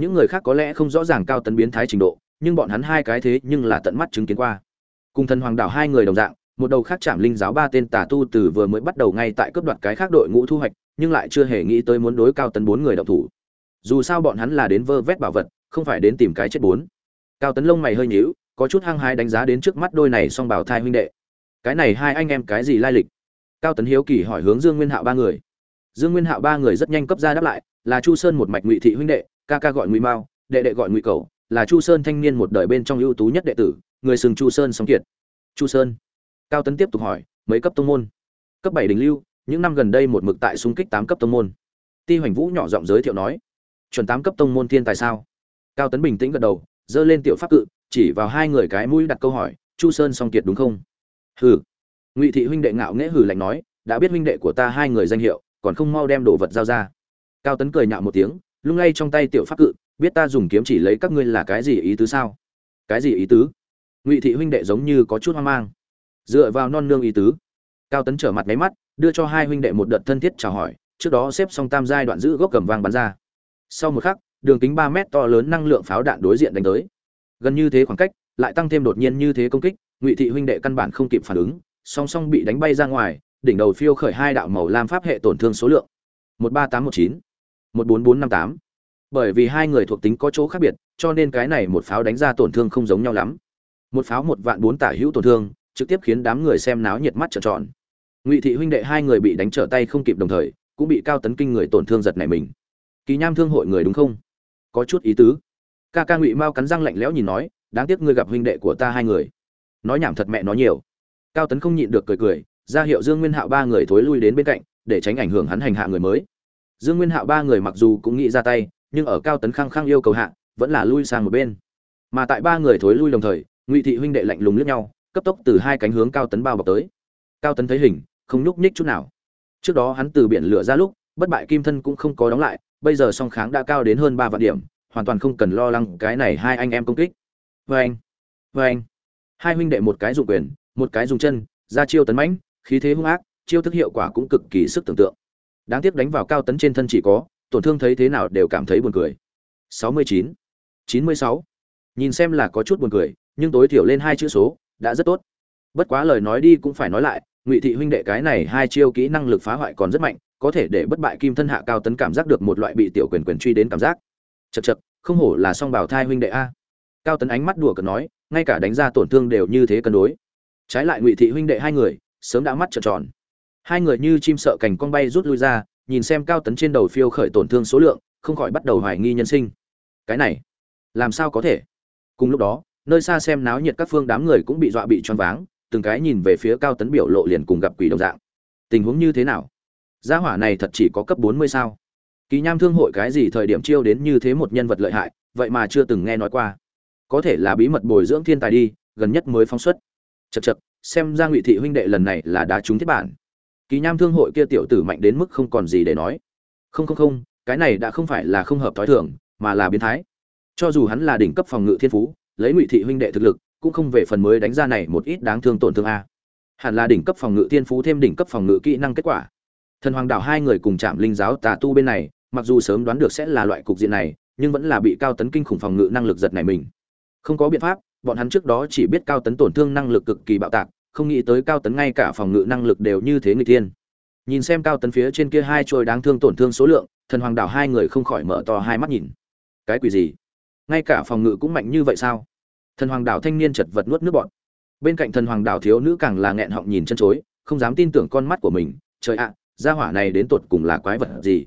những người khác có lẽ không rõ ràng cao tấn biến thái trình độ, nhưng bọn hắn hai cái thế nhưng là tận mắt chứng kiến qua. Cùng thần hoàng đảo hai người đồng dạng, một đầu khác chạm linh giáo ba tên tà tu từ vừa mới bắt đầu ngay tại cướp đoạt cái khác đội ngũ thu hoạch, nhưng lại chưa hề nghĩ tới muốn đối cao tấn bốn người động thủ. Dù sao bọn hắn là đến vơ vét bảo vật, không phải đến tìm cái chết bốn. Cao tấn lông mày hơi nhíu, có chút hăng hái đánh giá đến trước mắt đôi này song bảo thai huynh đệ. Cái này hai anh em cái gì lai lịch? Cao tấn hiếu kỳ hỏi hướng dương nguyên hạo ba người. Dương nguyên hạo ba người rất nhanh cấp ra đáp lại, là chu sơn một mạch ngụy thị huynh đệ ca ca gọi ngụy mao, đệ đệ gọi ngụy cầu, là chu sơn thanh niên một đời bên trong ưu tú nhất đệ tử, người sừng chu sơn song kiệt. Chu sơn. Cao tấn tiếp tục hỏi, mấy cấp tông môn? Cấp bảy đình lưu, những năm gần đây một mực tại xung kích tám cấp tông môn. Ti hoành vũ nhỏ giọng giới thiệu nói, chuẩn tám cấp tông môn thiên tài sao? Cao tấn bình tĩnh gật đầu, giơ lên tiểu pháp cự, chỉ vào hai người cái mũi đặt câu hỏi, chu sơn song kiệt đúng không? Hừ. Ngụy thị huynh đệ ngạo nghễ hừ lạnh nói, đã biết huynh đệ của ta hai người danh hiệu, còn không mau đem đồ vật giao ra. Cao tấn cười nhạo một tiếng lung lay trong tay tiểu pháp cự, biết ta dùng kiếm chỉ lấy các ngươi là cái gì ý tứ sao? Cái gì ý tứ? Ngụy thị huynh đệ giống như có chút hoang mang. Dựa vào non nương ý tứ, cao tấn trở mặt máy mắt, đưa cho hai huynh đệ một đợt thân thiết chào hỏi, trước đó xếp xong tam giai đoạn giữ gốc cầm vang bắn ra. Sau một khắc, đường kính ba mét to lớn năng lượng pháo đạn đối diện đánh tới. Gần như thế khoảng cách, lại tăng thêm đột nhiên như thế công kích, ngụy thị huynh đệ căn bản không kịp phản ứng, song song bị đánh bay ra ngoài, đỉnh đầu phiêu khởi hai đạo màu lam pháp hệ tổn thương số lượng. Một ba tám một chín một bốn bốn năm tám. Bởi vì hai người thuộc tính có chỗ khác biệt, cho nên cái này một pháo đánh ra tổn thương không giống nhau lắm. Một pháo một vạn bốn tả hữu tổn thương, trực tiếp khiến đám người xem náo nhiệt mắt trợn tròn. Ngụy thị huynh đệ hai người bị đánh trở tay không kịp đồng thời, cũng bị cao tấn kinh người tổn thương giật này mình. Kỳ nham thương hội người đúng không? Có chút ý tứ. Ca ca ngụy mao cắn răng lạnh lẽo nhìn nói, đáng tiếc ngươi gặp huynh đệ của ta hai người. Nói nhảm thật mẹ nói nhiều. Cao tấn không nhịn được cười cười, ra hiệu dương nguyên hạo ba người thối lui đến bên cạnh, để tránh ảnh hưởng hắn hành hạ người mới dương nguyên hạo ba người mặc dù cũng nghĩ ra tay, nhưng ở cao tấn khăng khăng yêu cầu hạ, vẫn là lui sang một bên. Mà tại ba người thối lui đồng thời, ngụy thị huynh đệ lạnh lùng liếc nhau, cấp tốc từ hai cánh hướng cao tấn bao bọc tới. Cao tấn thấy hình, không nhúc nhích chút nào. Trước đó hắn từ biển lửa ra lúc, bất bại kim thân cũng không có đóng lại, bây giờ song kháng đã cao đến hơn ba vạn điểm, hoàn toàn không cần lo lắng cái này hai anh em công kích. Vê anh vê anh. Hai huynh đệ một cái dùng quyền, một cái dùng chân, ra chiêu tấn mãnh, khí thế hung ác, chiêu thức hiệu quả cũng cực kỳ sức tưởng tượng đáng tiếc đánh vào cao tấn trên thân chỉ có, tổn thương thấy thế nào đều cảm thấy buồn cười. 69. 96. nhìn xem là có chút buồn cười, nhưng tối thiểu lên hai chữ số, đã rất tốt. Bất quá lời nói đi cũng phải nói lại, ngụy thị huynh đệ cái này hai chiêu kỹ năng lực phá hoại còn rất mạnh, có thể để bất bại kim thân hạ cao tấn cảm giác được một loại bị tiểu quyền quyền truy đến cảm giác. Chật chật không hổ là song bảo thai huynh đệ a. Cao tấn ánh mắt đùa cợt nói, ngay cả đánh ra tổn thương đều như thế cân đối. Trái lại ngụy thị huynh đệ hai người, sớm đã mắt trợn tròn hai người như chim sợ cành con bay rút lui ra, nhìn xem cao tấn trên đầu phiêu khởi tổn thương số lượng, không khỏi bắt đầu hoài nghi nhân sinh. Cái này, làm sao có thể? Cùng lúc đó, nơi xa xem náo nhiệt các phương đám người cũng bị dọa bị choáng váng, từng cái nhìn về phía cao tấn biểu lộ liền cùng gặp quỷ đồng dạng. Tình huống như thế nào? Gia hỏa này thật chỉ có cấp bốn mươi sao? Kỳ nham thương hội cái gì thời điểm chiêu đến như thế một nhân vật lợi hại, vậy mà chưa từng nghe nói qua. Có thể là bí mật bồi dưỡng thiên tài đi, gần nhất mới phóng xuất. Chật chật xem ra ngụy thị huynh đệ lần này là đá trúng thiết bản kỳ nham thương hội kia tiểu tử mạnh đến mức không còn gì để nói. Không không không, cái này đã không phải là không hợp thói thường, mà là biến thái. Cho dù hắn là đỉnh cấp phòng ngự thiên phú, lấy ngụy thị huynh đệ thực lực, cũng không về phần mới đánh ra này một ít đáng thương tổn thương a. Hẳn là đỉnh cấp phòng ngự thiên phú thêm đỉnh cấp phòng ngự kỹ năng kết quả. Thần hoàng đảo hai người cùng chạm linh giáo tà tu bên này, mặc dù sớm đoán được sẽ là loại cục diện này, nhưng vẫn là bị cao tấn kinh khủng phòng ngự năng lực giật này mình. Không có biện pháp, bọn hắn trước đó chỉ biết cao tấn tổn thương năng lực cực kỳ bạo tạc không nghĩ tới cao tấn ngay cả phòng ngự năng lực đều như thế người tiên nhìn xem cao tấn phía trên kia hai trôi đáng thương tổn thương số lượng thần hoàng đảo hai người không khỏi mở to hai mắt nhìn. Cái quỷ gì? Ngay cả phòng ngự cũng mạnh như vậy sao? Thần hoàng đảo thanh niên chật vật nuốt nước bọn bên cạnh thần hoàng đảo thiếu nữ càng là nghẹn họng nhìn chân chối không dám tin tưởng con mắt của mình. Trời ạ gia hỏa này đến tột cùng là quái vật gì?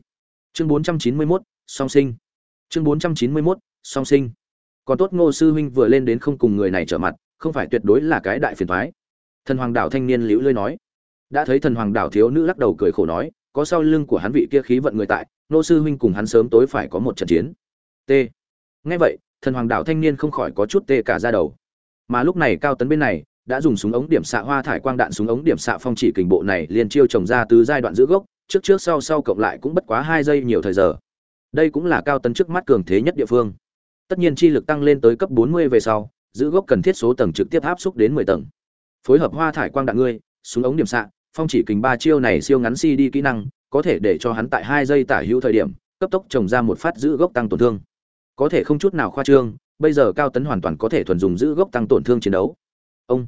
Chương 491, song sinh. Chương 491, song sinh. Còn tốt ngô sư huynh vừa lên đến không cùng người này trở mặt không phải tuyệt đối là cái đại phiền thoái thần hoàng đảo thanh niên liễu lơi nói. Đã thấy thần hoàng đảo thiếu nữ lắc đầu cười khổ nói, có sau lưng của hắn vị kia khí vận người tại, nô sư huynh cùng hắn sớm tối phải có một trận chiến. T. Nghe vậy, thần hoàng đảo thanh niên không khỏi có chút tê cả ra đầu. Mà lúc này cao tấn bên này, đã dùng súng ống điểm xạ hoa thải quang đạn súng ống điểm xạ phong chỉ kình bộ này liền chiêu trồng ra từ giai đoạn giữa gốc, trước trước sau sau cộng lại cũng bất quá hai giây nhiều thời giờ. Đây cũng là cao tấn trước mắt cường thế nhất địa phương. Tất nhiên chi lực tăng lên tới cấp 40 về sau, giữ gốc cần thiết số tầng trực tiếp áp xúc đến 10 tầng phối hợp hoa thải quang đạn ngươi, súng ống điểm xạ, phong chỉ kình ba chiêu này siêu ngắn si đi kỹ năng, có thể để cho hắn tại hai giây tả hữu thời điểm, cấp tốc trồng ra một phát giữ gốc tăng tổn thương. Có thể không chút nào khoa trương, bây giờ cao tấn hoàn toàn có thể thuần dùng giữ gốc tăng tổn thương chiến đấu. Ông.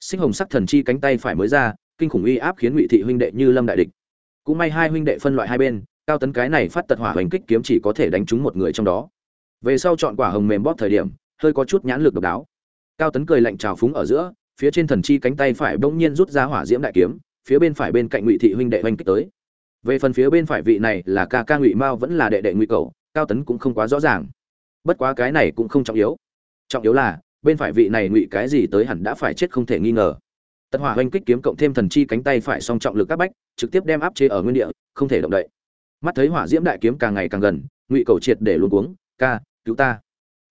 Sinh hồng sắc thần chi cánh tay phải mới ra, kinh khủng uy áp khiến ngụy thị huynh đệ như lâm đại địch. Cũng may hai huynh đệ phân loại hai bên, cao tấn cái này phát tật hỏa hoành kích kiếm chỉ có thể đánh trúng một người trong đó. Về sau chọn quả hồng mềm bóp thời điểm, hơi có chút nhãn lực độc đáo. Cao tấn cười lạnh trào phúng ở giữa phía trên thần chi cánh tay phải bỗng nhiên rút ra hỏa diễm đại kiếm, phía bên phải bên cạnh ngụy thị huynh đệ oanh kích tới. Về phần phía bên phải vị này là ca ca ngụy mao vẫn là đệ đệ ngụy cầu, cao tấn cũng không quá rõ ràng. Bất quá cái này cũng không trọng yếu. Trọng yếu là, bên phải vị này ngụy cái gì tới hẳn đã phải chết không thể nghi ngờ. Tật hỏa oanh kích kiếm cộng thêm thần chi cánh tay phải song trọng lực các bách, trực tiếp đem áp chế ở nguyên địa, không thể động đậy. Mắt thấy hỏa diễm đại kiếm càng ngày càng gần, ngụy cầu triệt để luôn cuống, ca, cứu ta.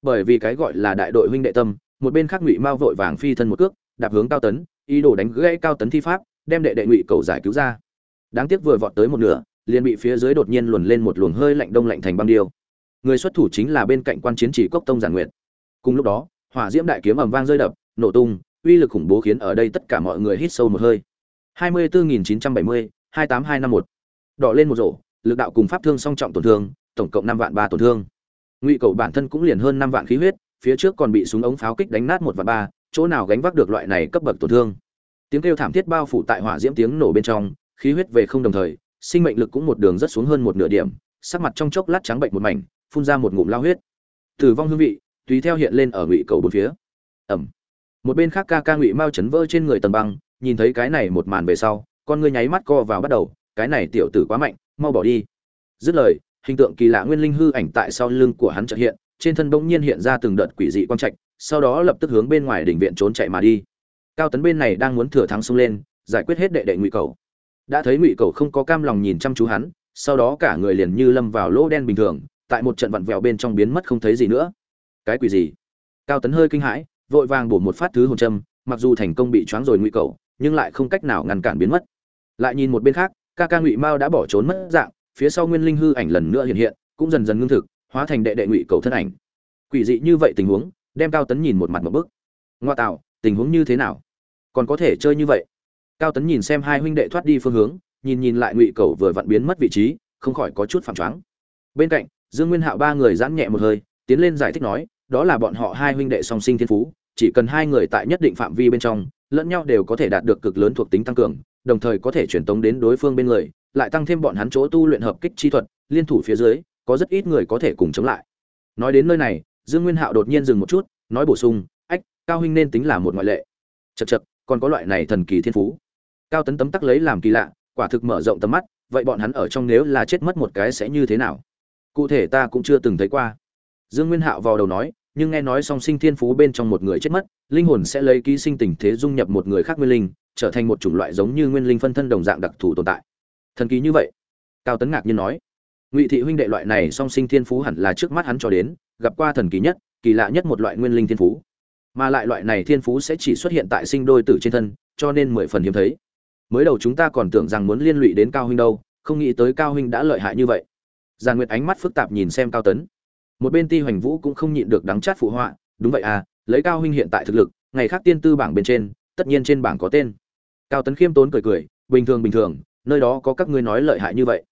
Bởi vì cái gọi là đại đội huynh đệ tâm, một bên khác ngụy mao vội vàng phi thân một cước đạp hướng cao tấn ý đồ đánh gãy cao tấn thi pháp đem đệ đệ ngụy cầu giải cứu ra. Đáng tiếc vừa vọt tới một nửa liền bị phía dưới đột nhiên luồn lên một luồng hơi lạnh đông lạnh thành băng điêu. Người xuất thủ chính là bên cạnh quan chiến chỉ cốc tông giản nguyện cùng lúc đó hỏa diễm đại kiếm ầm vang rơi đập nổ tung uy lực khủng bố khiến ở đây tất cả mọi người hít sâu một hơi. 24.970, 28251. đỏ lên một rổ lực đạo cùng pháp thương song trọng tổn thương tổng cộng năm vạn ba tổn thương. Ngụy cầu bản thân cũng liền hơn năm vạn khí huyết phía trước còn bị súng ống pháo kích đánh nát một vạn ba chỗ nào gánh vác được loại này cấp bậc tổn thương. Tiếng kêu thảm thiết bao phủ tại hỏa diễm tiếng nổ bên trong, khí huyết về không đồng thời, sinh mệnh lực cũng một đường rất xuống hơn một nửa điểm, sắc mặt trong chốc lát trắng bệnh một mảnh, phun ra một ngụm lao huyết. Tử vong hương vị, tùy theo hiện lên ở ngụy cầu bốn phía. Ẩm. Một bên khác ca ca ngụy mao chấn vỡ trên người tần băng, nhìn thấy cái này một màn về sau, con ngươi nháy mắt co vào bắt đầu, cái này tiểu tử quá mạnh, mau bỏ đi. Dứt lời, hình tượng kỳ lạ nguyên linh hư ảnh tại sau lưng của hắn trợ hiện, trên thân bỗng nhiên hiện ra từng đợt quỷ dị quang trạch sau đó lập tức hướng bên ngoài đỉnh viện trốn chạy mà đi. Cao tấn bên này đang muốn thừa thắng xông lên, giải quyết hết đệ đệ ngụy cầu. Đã thấy ngụy cầu không có cam lòng nhìn chăm chú hắn, sau đó cả người liền như lâm vào lỗ đen bình thường, tại một trận vặn vẹo bên trong biến mất không thấy gì nữa. Cái quỷ gì? Cao tấn hơi kinh hãi, vội vàng bổ một phát thứ hồn châm, mặc dù thành công bị choáng rồi ngụy cầu, nhưng lại không cách nào ngăn cản biến mất. Lại nhìn một bên khác, ca ca ngụy mao đã bỏ trốn mất dạng, phía sau nguyên linh hư ảnh lần nữa hiện hiện, cũng dần dần ngưng thực, hóa thành đệ đệ ngụy cầu thân ảnh. Quỷ dị như vậy tình huống đem cao tấn nhìn một mặt một bức. Ngoa tạo, tình huống như thế nào? Còn có thể chơi như vậy? Cao tấn nhìn xem hai huynh đệ thoát đi phương hướng, nhìn nhìn lại ngụy cầu vừa vặn biến mất vị trí, không khỏi có chút phản choáng. Bên cạnh, dương nguyên hạo ba người giãn nhẹ một hơi, tiến lên giải thích nói, đó là bọn họ hai huynh đệ song sinh thiên phú, chỉ cần hai người tại nhất định phạm vi bên trong, lẫn nhau đều có thể đạt được cực lớn thuộc tính tăng cường, đồng thời có thể truyền tống đến đối phương bên người, lại tăng thêm bọn hắn chỗ tu luyện hợp kích chi thuật, liên thủ phía dưới, có rất ít người có thể cùng chống lại. Nói đến nơi này dương nguyên hạo đột nhiên dừng một chút, nói bổ sung, ách, cao huynh nên tính là một ngoại lệ. Chật chật còn có loại này thần kỳ thiên phú. Cao tấn tấm tắc lấy làm kỳ lạ, quả thực mở rộng tầm mắt, vậy bọn hắn ở trong nếu là chết mất một cái sẽ như thế nào? Cụ thể ta cũng chưa từng thấy qua. Dương nguyên hạo vào đầu nói, nhưng nghe nói song sinh thiên phú bên trong một người chết mất, linh hồn sẽ lấy ký sinh tình thế dung nhập một người khác nguyên linh, trở thành một chủng loại giống như nguyên linh phân thân đồng dạng đặc thù tồn tại. Thần kỳ như vậy? Cao tấn ngạc nhiên nói ngụy thị huynh đệ loại này song sinh thiên phú hẳn là trước mắt hắn cho đến, gặp qua thần kỳ nhất, kỳ lạ nhất một loại nguyên linh thiên phú. Mà lại loại này thiên phú sẽ chỉ xuất hiện tại sinh đôi tử trên thân, cho nên mười phần hiếm thấy. Mới đầu chúng ta còn tưởng rằng muốn liên lụy đến cao huynh đâu, không nghĩ tới cao huynh đã lợi hại như vậy. Giàn nguyệt ánh mắt phức tạp nhìn xem cao tấn. Một bên ti hoành vũ cũng không nhịn được đắng chát phụ họa, đúng vậy à lấy cao huynh hiện tại thực lực, ngày khác tiên tư bảng bên trên, tất nhiên trên bảng có tên. Cao tấn khiêm tốn cười cười, bình thường bình thường, nơi đó có các ngươi nói lợi hại như vậy.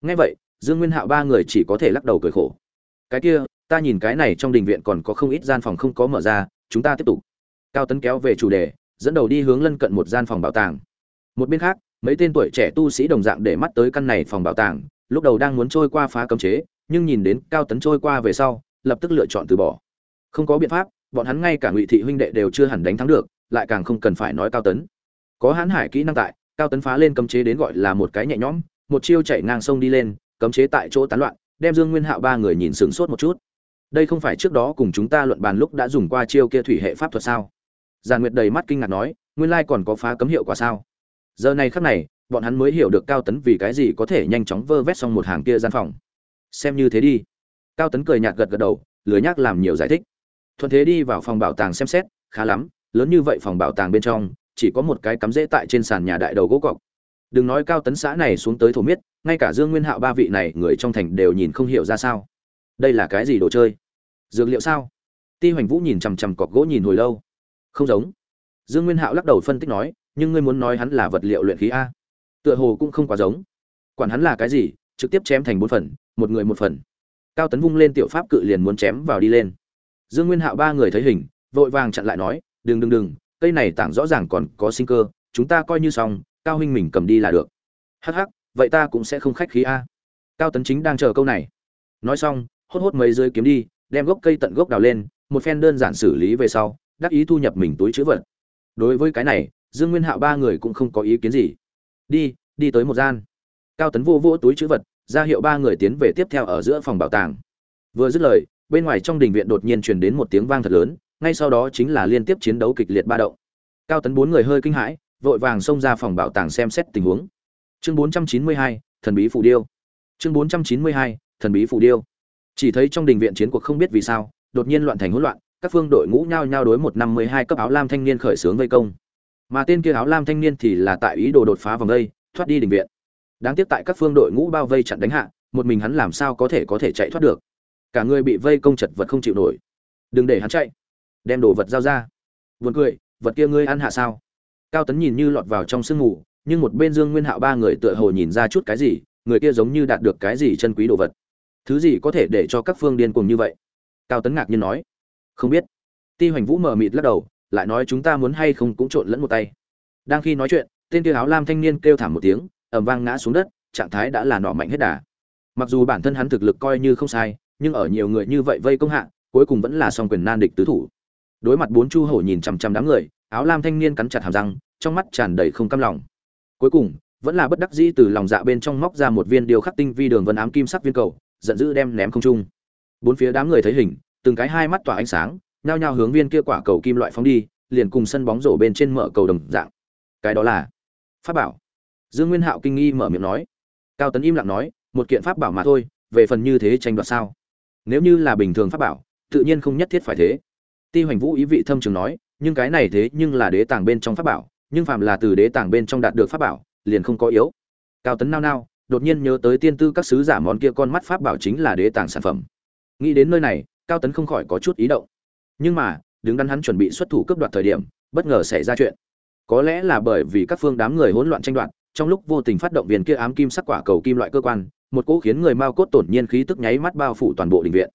Nghe vậy dương nguyên hạo ba người chỉ có thể lắc đầu cười khổ. Cái kia, ta nhìn cái này trong đình viện còn có không ít gian phòng không có mở ra, chúng ta tiếp tục. Cao tấn kéo về chủ đề, dẫn đầu đi hướng lân cận một gian phòng bảo tàng. Một bên khác, mấy tên tuổi trẻ tu sĩ đồng dạng để mắt tới căn này phòng bảo tàng, lúc đầu đang muốn trôi qua phá cấm chế, nhưng nhìn đến cao tấn trôi qua về sau, lập tức lựa chọn từ bỏ. Không có biện pháp, bọn hắn ngay cả ngụy thị huynh đệ đều chưa hẳn đánh thắng được, lại càng không cần phải nói cao tấn. Có hãn hải kỹ năng tại, cao tấn phá lên cấm chế đến gọi là một cái nhẹ nhõm, một chiêu chạy ngang sông đi lên cấm chế tại chỗ tán loạn, đem dương nguyên hạo ba người nhìn sửng sốt một chút. Đây không phải trước đó cùng chúng ta luận bàn lúc đã dùng qua chiêu kia thủy hệ pháp thuật sao? Giàn nguyệt đầy mắt kinh ngạc nói, nguyên lai còn có phá cấm hiệu quả sao? Giờ này khắc này, bọn hắn mới hiểu được cao tấn vì cái gì có thể nhanh chóng vơ vét xong một hàng kia gian phòng. Xem như thế đi. Cao tấn cười nhạt gật gật đầu, lười nhắc làm nhiều giải thích. Thuận thế đi vào phòng bảo tàng xem xét, khá lắm, lớn như vậy phòng bảo tàng bên trong, chỉ có một cái cắm rễ tại trên sàn nhà đại đầu gỗ cọc. Đừng nói cao tấn xã này xuống tới thổ miết ngay cả dương nguyên hạo ba vị này người trong thành đều nhìn không hiểu ra sao. Đây là cái gì đồ chơi? Dược liệu sao? Ti hoành vũ nhìn chằm chằm cọc gỗ nhìn hồi lâu. Không giống. Dương nguyên hạo lắc đầu phân tích nói, nhưng ngươi muốn nói hắn là vật liệu luyện khí a. Tựa hồ cũng không quá giống. Quản hắn là cái gì, trực tiếp chém thành bốn phần, một người một phần. Cao tấn vung lên tiểu pháp cự liền muốn chém vào đi lên. Dương nguyên hạo ba người thấy hình, vội vàng chặn lại nói, đừng đừng đừng, cây này tảng rõ ràng còn có sinh cơ, chúng ta coi như xong, cao huynh mình cầm đi là được. Hắc hắc vậy ta cũng sẽ không khách khí a. Cao tấn chính đang chờ câu này. Nói xong, hốt hốt mấy dưới kiếm đi, đem gốc cây tận gốc đào lên, một phen đơn giản xử lý về sau, đắc ý thu nhập mình túi chữ vật. Đối với cái này, dương nguyên hạo ba người cũng không có ý kiến gì. Đi đi tới một gian. Cao tấn vô vô túi chữ vật, ra hiệu ba người tiến về tiếp theo ở giữa phòng bảo tàng. Vừa dứt lời, bên ngoài trong đình viện đột nhiên truyền đến một tiếng vang thật lớn, ngay sau đó chính là liên tiếp chiến đấu kịch liệt ba động. Cao tấn bốn người hơi kinh hãi, vội vàng xông ra phòng bảo tàng xem xét tình huống chương 492, thần bí phù điêu. Chương 492, thần bí phù điêu. Chỉ thấy trong đình viện chiến cuộc không biết vì sao đột nhiên loạn thành hỗn loạn các phương đội ngũ nhau nhau đối một năm mười hai cấp áo lam thanh niên khởi xướng vây công. Mà tên kia áo lam thanh niên thì là tại ý đồ đột phá vòng đây thoát đi đình viện. Đáng tiếc tại các phương đội ngũ bao vây chặn đánh hạ một mình hắn làm sao có thể có thể chạy thoát được. Cả người bị vây công chật vật không chịu nổi. Đừng để hắn chạy. Đem đồ vật giao ra. Vườn cười vật kia ngươi ăn hạ sao? Cao tấn nhìn như lọt vào trong sương ngủ nhưng một bên dương nguyên hạo ba người tựa hồ nhìn ra chút cái gì, người kia giống như đạt được cái gì chân quý đồ vật. Thứ gì có thể để cho các phương điên cuồng như vậy? Cao tấn ngạc nhiên nói. Không biết. Ti hoành vũ mờ mịt lắc đầu, lại nói chúng ta muốn hay không cũng trộn lẫn một tay. Đang khi nói chuyện, tên kia áo lam thanh niên kêu thảm một tiếng ẩm vang ngã xuống đất, trạng thái đã là nọ mạnh hết đà. Mặc dù bản thân hắn thực lực coi như không sai, nhưng ở nhiều người như vậy vây công hạ, cuối cùng vẫn là song quyền nan địch tứ thủ. Đối mặt bốn chu hổ nhìn chằm chằm đám người, áo lam thanh niên cắn chặt hàm răng, trong mắt tràn đầy không cam lòng cuối cùng, vẫn là bất đắc dĩ từ lòng dạ bên trong móc ra một viên điều khắc tinh vi đường vân ám kim sắc viên cầu, giận dữ đem ném không trung. Bốn phía đám người thấy hình, từng cái hai mắt tỏa ánh sáng, nhao nhao hướng viên kia quả cầu kim loại phóng đi, liền cùng sân bóng rổ bên trên mở cầu đồng dạng. Cái đó là pháp bảo. Dương nguyên hạo kinh nghi mở miệng nói. Cao tấn im lặng nói, một kiện pháp bảo mà thôi, về phần như thế tranh đoạt sao? Nếu như là bình thường pháp bảo, tự nhiên không nhất thiết phải thế. Ti hoành vũ ý vị thâm trường nói, nhưng cái này thế nhưng là đế tàng bên trong pháp bảo nhưng phàm là từ đế tàng bên trong đạt được pháp bảo, liền không có yếu. Cao tấn nao nao, đột nhiên nhớ tới tiên tư các sứ giả món kia con mắt pháp bảo chính là đế tàng sản phẩm. Nghĩ đến nơi này, cao tấn không khỏi có chút ý động. Nhưng mà, đứng đắn hắn chuẩn bị xuất thủ cướp đoạt thời điểm, bất ngờ xảy ra chuyện. Có lẽ là bởi vì các phương đám người hỗn loạn tranh đoạt, trong lúc vô tình phát động viên kia ám kim sắc quả cầu kim loại cơ quan, một cỗ khiến người mao cốt tổn nhiên khí tức nháy mắt bao phủ toàn bộ đình viện.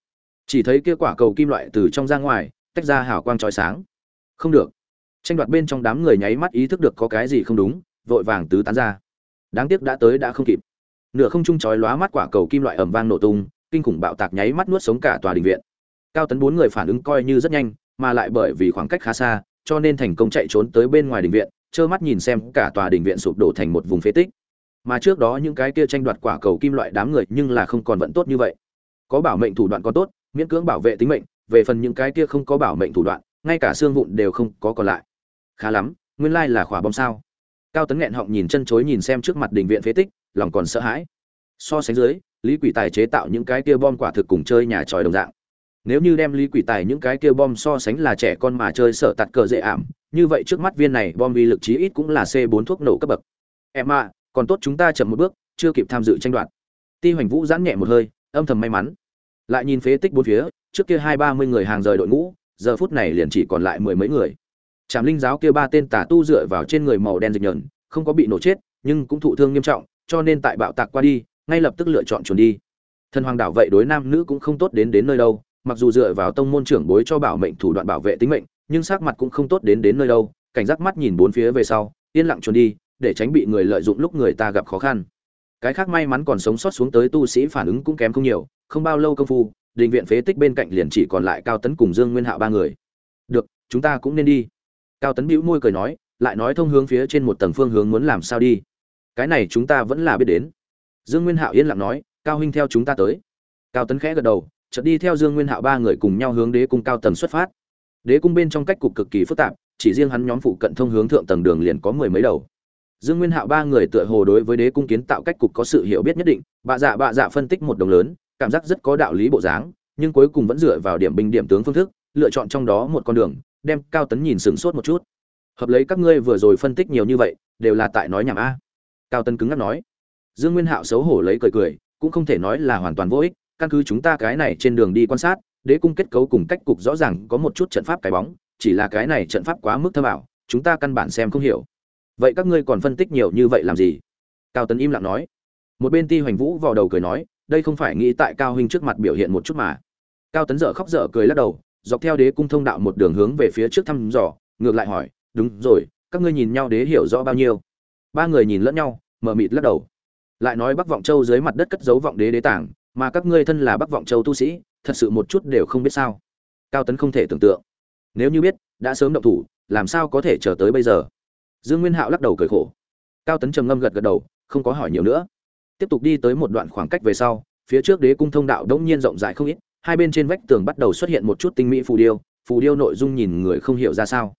Chỉ thấy kia quả cầu kim loại từ trong ra ngoài, tách ra hào quang chói sáng. Không được tranh đoạt bên trong đám người nháy mắt ý thức được có cái gì không đúng, vội vàng tứ tán ra. Đáng tiếc đã tới đã không kịp. Nửa không trung chói lóa mắt quả cầu kim loại ẩm vang nổ tung, kinh khủng bạo tạc nháy mắt nuốt sống cả tòa đình viện. Cao tấn bốn người phản ứng coi như rất nhanh, mà lại bởi vì khoảng cách khá xa, cho nên thành công chạy trốn tới bên ngoài đình viện, trơ mắt nhìn xem cả tòa đình viện sụp đổ thành một vùng phế tích. Mà trước đó những cái kia tranh đoạt quả cầu kim loại đám người nhưng là không còn vẫn tốt như vậy. Có bảo mệnh thủ đoạn còn tốt, miễn cưỡng bảo vệ tính mệnh, về phần những cái kia không có bảo mệnh thủ đoạn, ngay cả xương vụn đều không có còn lại khá lắm, nguyên lai là khỏa bom sao. Cao tấn nghẹn họng nhìn chân chối nhìn xem trước mặt đình viện phế tích, lòng còn sợ hãi. So sánh dưới, lý quỷ tài chế tạo những cái kia bom quả thực cùng chơi nhà tròi đồng dạng. Nếu như đem lý quỷ tài những cái kia bom so sánh là trẻ con mà chơi sợ tạt cờ dễ ảm, như vậy trước mắt viên này bom uy lực chí ít cũng là c 4 thuốc nổ cấp bậc. Em ạ, còn tốt chúng ta chậm một bước, chưa kịp tham dự tranh đoạt. Ti hoành vũ giãn nhẹ một hơi, âm thầm may mắn. Lại nhìn phế tích bốn phía, trước kia hai ba mươi người hàng rời đội ngũ, giờ phút này liền chỉ còn lại mười mấy người trảm linh giáo kia ba tên tà tu dựa vào trên người màu đen dịch nhờn, không có bị nổ chết, nhưng cũng thụ thương nghiêm trọng, cho nên tại bạo tạc qua đi, ngay lập tức lựa chọn chuẩn đi. Thần hoàng đảo vậy đối nam nữ cũng không tốt đến đến nơi đâu, mặc dù dựa vào tông môn trưởng bối cho bảo mệnh thủ đoạn bảo vệ tính mệnh, nhưng sắc mặt cũng không tốt đến đến nơi đâu, cảnh giác mắt nhìn bốn phía về sau, yên lặng chuẩn đi, để tránh bị người lợi dụng lúc người ta gặp khó khăn. Cái khác may mắn còn sống sót xuống tới tu sĩ phản ứng cũng kém không nhiều, không bao lâu công phu, đình viện phế tích bên cạnh liền chỉ còn lại cao tấn cùng dương nguyên hạo ba người. Được, chúng ta cũng nên đi cao tấn bĩu môi cười nói, lại nói thông hướng phía trên một tầng phương hướng muốn làm sao đi. Cái này chúng ta vẫn là biết đến. Dương nguyên hạo yên lặng nói, cao huynh theo chúng ta tới. Cao tấn khẽ gật đầu, chợt đi theo dương nguyên hạo ba người cùng nhau hướng đế cung cao tầng xuất phát. Đế cung bên trong cách cục cực kỳ phức tạp, chỉ riêng hắn nhóm phụ cận thông hướng thượng tầng đường liền có mười mấy đầu. Dương nguyên hạo ba người tựa hồ đối với đế cung kiến tạo cách cục có sự hiểu biết nhất định, bạ dạ bạ dạ phân tích một đồng lớn, cảm giác rất có đạo lý bộ dáng, nhưng cuối cùng vẫn dựa vào điểm binh điểm tướng phương thức, lựa chọn trong đó một con đường đem cao tấn nhìn sửng sốt một chút. Hợp lấy các ngươi vừa rồi phân tích nhiều như vậy, đều là tại nói nhảm a. Cao tấn cứng ngắc nói. Dương nguyên hạo xấu hổ lấy cười cười, cũng không thể nói là hoàn toàn vô ích, căn cứ chúng ta cái này trên đường đi quan sát, đế cung kết cấu cùng cách cục rõ ràng có một chút trận pháp cái bóng, chỉ là cái này trận pháp quá mức thâm ảo, chúng ta căn bản xem không hiểu. Vậy các ngươi còn phân tích nhiều như vậy làm gì? Cao tấn im lặng nói. Một bên ti hoành vũ vào đầu cười nói, đây không phải nghĩ tại cao huynh trước mặt biểu hiện một chút mà. Cao tấn dở khóc dở cười lắc đầu dọc theo đế cung thông đạo một đường hướng về phía trước thăm dò, ngược lại hỏi, đúng rồi, các ngươi nhìn nhau đế hiểu rõ bao nhiêu? Ba người nhìn lẫn nhau mờ mịt lắc đầu. Lại nói bắc vọng châu dưới mặt đất cất giấu vọng đế đế tảng, mà các ngươi thân là bắc vọng châu tu sĩ, thật sự một chút đều không biết sao. Cao tấn không thể tưởng tượng. Nếu như biết, đã sớm động thủ, làm sao có thể chờ tới bây giờ? Dương nguyên hạo lắc đầu cười khổ. Cao tấn trầm ngâm gật gật đầu, không có hỏi nhiều nữa. Tiếp tục đi tới một đoạn khoảng cách về sau, phía trước đế cung thông đạo đống nhiên rộng rãi không ít hai bên trên vách tường bắt đầu xuất hiện một chút tinh mỹ phù điêu phù điêu nội dung nhìn người không hiểu ra sao.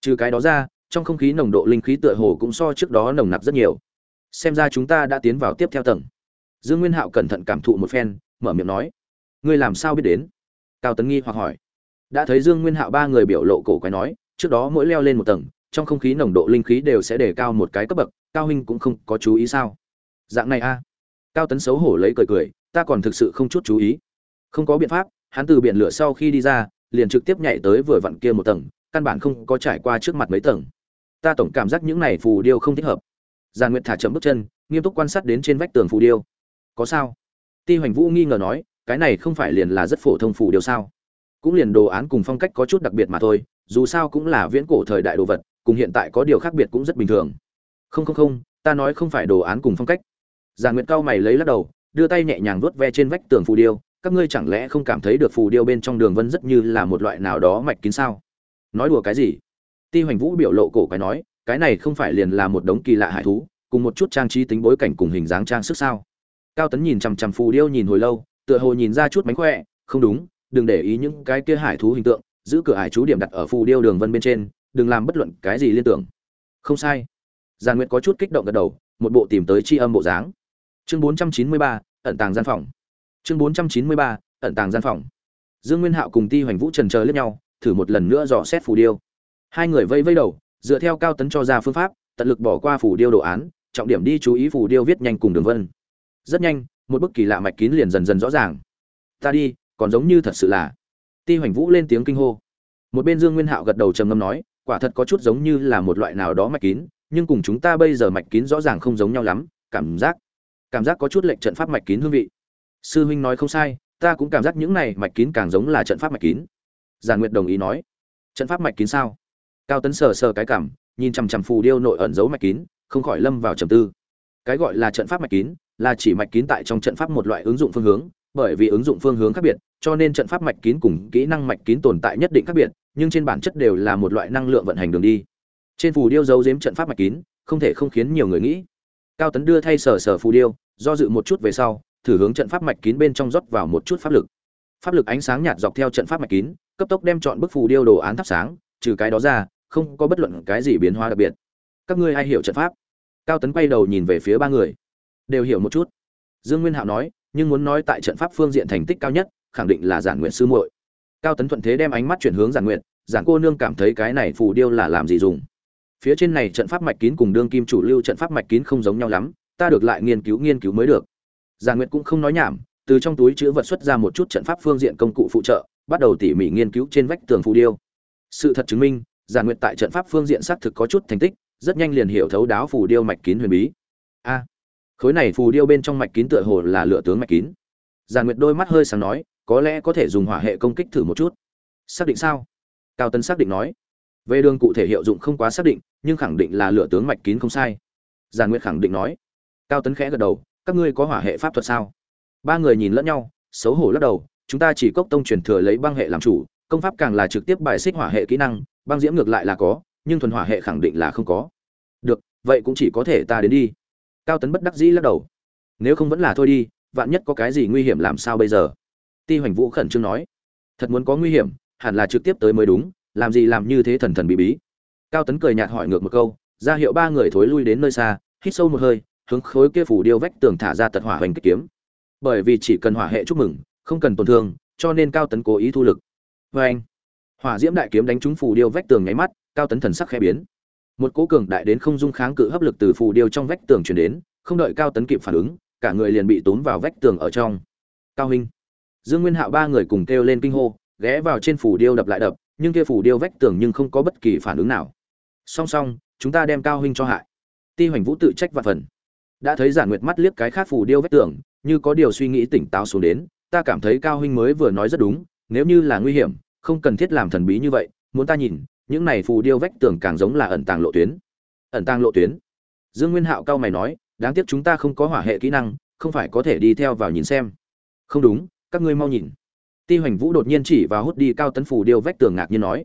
Trừ cái đó ra, trong không khí nồng độ linh khí tựa hồ cũng so trước đó nồng nặc rất nhiều. Xem ra chúng ta đã tiến vào tiếp theo tầng. Dương nguyên hạo cẩn thận cảm thụ một phen, mở miệng nói, ngươi làm sao biết đến? Cao tấn nghi hoặc hỏi. Đã thấy dương nguyên hạo ba người biểu lộ cổ quái nói, trước đó mỗi leo lên một tầng, trong không khí nồng độ linh khí đều sẽ đề cao một cái cấp bậc, cao huynh cũng không có chú ý sao? Dạng này a. Cao tấn xấu hổ lấy cười cười, ta còn thực sự không chút chú ý không có biện pháp, hắn từ biển lửa sau khi đi ra, liền trực tiếp nhảy tới vừa vặn kia một tầng, căn bản không có trải qua trước mặt mấy tầng. Ta tổng cảm giác những này phù điêu không thích hợp. Giàn nguyệt thả chậm bước chân, nghiêm túc quan sát đến trên vách tường phù điêu. Có sao? Ti hoành vũ nghi ngờ nói, cái này không phải liền là rất phổ thông phù điêu sao? Cũng liền đồ án cùng phong cách có chút đặc biệt mà thôi, dù sao cũng là viễn cổ thời đại đồ vật, cùng hiện tại có điều khác biệt cũng rất bình thường. Không không không, ta nói không phải đồ án cùng phong cách. Giàn nguyệt cao mày lấy lắc đầu, đưa tay nhẹ nhàng vuốt ve trên vách tường phù điêu các ngươi chẳng lẽ không cảm thấy được phù điêu bên trong đường vân rất như là một loại nào đó mạch kín sao? Nói đùa cái gì? Ti hoành vũ biểu lộ cổ cái nói, cái này không phải liền là một đống kỳ lạ hải thú, cùng một chút trang trí tính bối cảnh cùng hình dáng trang sức sao? Cao tấn nhìn chằm chằm phù điêu nhìn hồi lâu, tựa hồ nhìn ra chút mánh khỏe, không đúng, đừng để ý những cái kia hải thú hình tượng, giữ cửa hải chú điểm đặt ở phù điêu đường vân bên trên, đừng làm bất luận cái gì liên tưởng. Không sai. Giàn nguyệt có chút kích động gật đầu, một bộ tìm tới tri âm bộ dáng. Chương bốn trăm chín mươi ba, ẩn tàng gian phòng chương bốn trăm chín mươi ba, ẩn tàng gian phòng. Dương nguyên hạo cùng ti hoành vũ trần chờ lẫn nhau, thử một lần nữa dò xét phù điêu. Hai người vây vây đầu, dựa theo cao tấn cho ra phương pháp, tận lực bỏ qua phù điêu đồ án, trọng điểm đi chú ý phù điêu viết nhanh cùng đường vân. Rất nhanh, một bức kỳ lạ mạch kín liền dần dần rõ ràng. Ta đi, còn giống như thật sự là. Ti hoành vũ lên tiếng kinh hô. Một bên dương nguyên hạo gật đầu trầm ngâm nói, quả thật có chút giống như là một loại nào đó mạch kín, nhưng cùng chúng ta bây giờ mạch kín rõ ràng không giống nhau lắm, cảm giác cảm giác có chút lệnh trận pháp mạch kín hương vị sư huynh nói không sai, ta cũng cảm giác những này mạch kín càng giống là trận pháp mạch kín. Giàn nguyệt đồng ý nói. Trận pháp mạch kín sao? Cao tấn sờ sờ cái cảm, nhìn chằm chằm phù điêu nội ẩn giấu mạch kín, không khỏi lâm vào trầm tư. Cái gọi là trận pháp mạch kín, là chỉ mạch kín tại trong trận pháp một loại ứng dụng phương hướng, bởi vì ứng dụng phương hướng khác biệt, cho nên trận pháp mạch kín cùng kỹ năng mạch kín tồn tại nhất định khác biệt, nhưng trên bản chất đều là một loại năng lượng vận hành đường đi. Trên phù điêu giấu giếm trận pháp mạch kín, không thể không khiến nhiều người nghĩ. Cao tấn đưa thay sờ sờ phù điêu, do dự một chút về sau thử hướng trận pháp mạch kín bên trong rót vào một chút pháp lực. Pháp lực ánh sáng nhạt dọc theo trận pháp mạch kín, cấp tốc đem chọn bức phù điêu đồ án thắp sáng, trừ cái đó ra, không có bất luận cái gì biến hóa đặc biệt. Các ngươi ai hiểu trận pháp? Cao tấn quay đầu nhìn về phía ba người. Đều hiểu một chút. Dương nguyên hạo nói, nhưng muốn nói tại trận pháp phương diện thành tích cao nhất, khẳng định là giản nguyện sư muội. Cao tấn thuận thế đem ánh mắt chuyển hướng giản nguyện giản cô nương cảm thấy cái này phù điêu là làm gì dùng? Phía trên này trận pháp mạch kín cùng đương kim chủ lưu trận pháp mạch kín không giống nhau lắm, ta được lại nghiên cứu nghiên cứu mới được giản nguyện cũng không nói nhảm, từ trong túi chữ vật xuất ra một chút trận pháp phương diện công cụ phụ trợ, bắt đầu tỉ mỉ nghiên cứu trên vách tường phù điêu. Sự thật chứng minh giản nguyện tại trận pháp phương diện xác thực có chút thành tích, rất nhanh liền hiểu thấu đáo phù điêu mạch kín huyền bí. A, khối này phù điêu bên trong mạch kín tựa hồ là lựa tướng mạch kín. Giản nguyệt đôi mắt hơi sáng nói, có lẽ có thể dùng hỏa hệ công kích thử một chút. Xác định sao? Cao tấn xác định nói. Về đường cụ thể hiệu dụng không quá xác định, nhưng khẳng định là lựa tướng mạch kín không sai. Giản nguyệt khẳng định nói. Cao tấn khẽ gật đầu các ngươi có hỏa hệ pháp thuật sao? Ba người nhìn lẫn nhau, xấu hổ lắc đầu, chúng ta chỉ cốc tông truyền thừa lấy băng hệ làm chủ, công pháp càng là trực tiếp bài xích hỏa hệ kỹ năng, băng diễm ngược lại là có, nhưng thuần hỏa hệ khẳng định là không có. Được, vậy cũng chỉ có thể ta đến đi. Cao tấn bất đắc dĩ lắc đầu. Nếu không vẫn là thôi đi, vạn nhất có cái gì nguy hiểm làm sao bây giờ? Ti hoành vũ khẩn trương nói. Thật muốn có nguy hiểm, hẳn là trực tiếp tới mới đúng, làm gì làm như thế thần thần bí bí. Cao tấn cười nhạt hỏi ngược một câu, ra hiệu ba người thối lui đến nơi xa, hít sâu một hơi hướng khối kia phủ điêu vách tường thả ra tật hỏa hoành kích kiếm. Bởi vì chỉ cần hỏa hệ chúc mừng, không cần tổn thương, cho nên cao tấn cố ý thu lực. Vê anh hỏa diễm đại kiếm đánh trúng phủ điêu vách tường nháy mắt, cao tấn thần sắc khẽ biến. Một cố cường đại đến không dung kháng cự hấp lực từ phủ điêu trong vách tường truyền đến, không đợi cao tấn kịp phản ứng, cả người liền bị tốn vào vách tường ở trong. Cao huynh dương nguyên hạo ba người cùng kêu lên kinh hô, ghé vào trên phủ điêu đập lại đập, nhưng kia phủ điêu vách tường nhưng không có bất kỳ phản ứng nào. Song song, chúng ta đem cao huynh cho hại. Ti hoành vũ tự trách và phần đã thấy giản nguyệt mắt liếc cái khác phù điêu vách tường, như có điều suy nghĩ tỉnh táo xuống đến, ta cảm thấy cao huynh mới vừa nói rất đúng, nếu như là nguy hiểm, không cần thiết làm thần bí như vậy, muốn ta nhìn, những này phù điêu vách tường càng giống là ẩn tàng lộ tuyến. Ẩn tàng lộ tuyến? Dương nguyên hạo cao mày nói, đáng tiếc chúng ta không có hỏa hệ kỹ năng, không phải có thể đi theo vào nhìn xem. Không đúng, các ngươi mau nhìn. Ti hoành vũ đột nhiên chỉ và hút đi cao tấn phù điêu vách tường ngạc nhiên nói.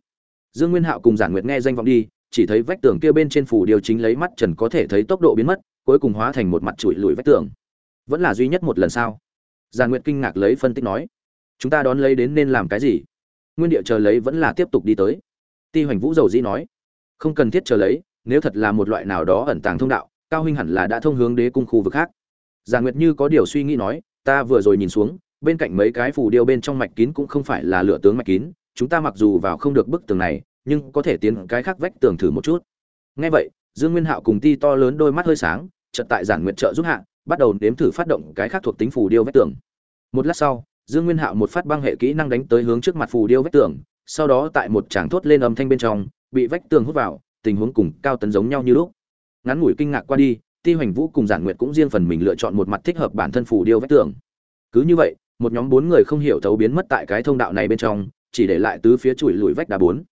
Dương nguyên hạo cùng giản nguyệt nghe danh vọng đi, chỉ thấy vách tường kia bên trên phù điêu chính lấy mắt trần có thể thấy tốc độ biến mất cuối cùng hóa thành một mặt trụi lùi vách tường. Vẫn là duy nhất một lần sao? Giản nguyệt kinh ngạc lấy phân tích nói. Chúng ta đón lấy đến nên làm cái gì? Nguyên địa chờ lấy vẫn là tiếp tục đi tới. Ti hoành vũ dầu dĩ nói. Không cần thiết chờ lấy, nếu thật là một loại nào đó ẩn tàng thông đạo, cao huynh hẳn là đã thông hướng đế cung khu vực khác. Giản nguyệt như có điều suy nghĩ nói, ta vừa rồi nhìn xuống, bên cạnh mấy cái phù điêu bên trong mạch kín cũng không phải là lửa tướng mạch kín, chúng ta mặc dù vào không được bức tường này, nhưng có thể tiến cái khác vách tường thử một chút. Ngay vậy, dương nguyên hạo cùng ti to lớn đôi mắt hơi sáng chợt tại giản nguyện trợ giúp hạ, bắt đầu đếm thử phát động cái khác thuộc tính phù điêu vách tường. Một lát sau, dương nguyên hạo một phát băng hệ kỹ năng đánh tới hướng trước mặt phù điêu vách tường, sau đó tại một tràng thốt lên âm thanh bên trong, bị vách tường hút vào, tình huống cùng cao tấn giống nhau như lúc. Ngắn ngủi kinh ngạc qua đi, ti hoành vũ cùng giản nguyệt cũng riêng phần mình lựa chọn một mặt thích hợp bản thân phù điêu vách tường. Cứ như vậy, một nhóm bốn người không hiểu thấu biến mất tại cái thông đạo này bên trong, chỉ để lại tứ phía chùi lùi vách đá bốn.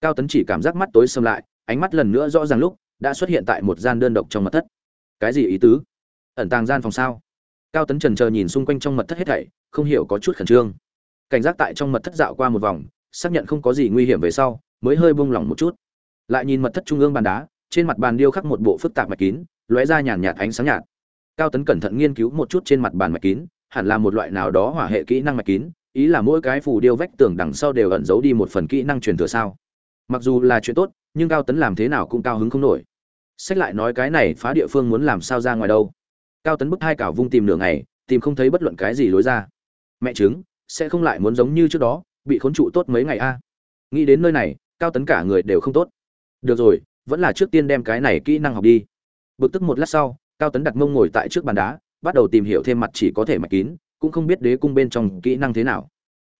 Cao tấn chỉ cảm giác mắt tối xâm lại, ánh mắt lần nữa rõ ràng lúc, đã xuất hiện tại một gian đơn độc trong mật thất cái gì ý tứ? Ẩn tàng gian phòng sao? Cao tấn trần chờ nhìn xung quanh trong mật thất hết thảy, không hiểu có chút khẩn trương. Cảnh giác tại trong mật thất dạo qua một vòng, xác nhận không có gì nguy hiểm về sau, mới hơi buông lỏng một chút. Lại nhìn mật thất trung ương bàn đá, trên mặt bàn điêu khắc một bộ phức tạp mạch kín, lóe ra nhàn nhạt ánh sáng nhạt. Cao tấn cẩn thận nghiên cứu một chút trên mặt bàn mạch kín, hẳn là một loại nào đó hỏa hệ kỹ năng mạch kín, ý là mỗi cái phù điêu vách tường đằng sau đều ẩn giấu đi một phần kỹ năng truyền thừa sao. Mặc dù là chuyện tốt, nhưng cao tấn làm thế nào cũng cao hứng không nổi sách lại nói cái này phá địa phương muốn làm sao ra ngoài đâu. Cao tấn bức hai cảo vung tìm nửa ngày, tìm không thấy bất luận cái gì lối ra. Mẹ chứng sẽ không lại muốn giống như trước đó, bị khốn trụ tốt mấy ngày a. Nghĩ đến nơi này, cao tấn cả người đều không tốt. Được rồi, vẫn là trước tiên đem cái này kỹ năng học đi. Bực tức một lát sau, cao tấn đặt mông ngồi tại trước bàn đá, bắt đầu tìm hiểu thêm mặt chỉ có thể mạch kín, cũng không biết đế cung bên trong kỹ năng thế nào.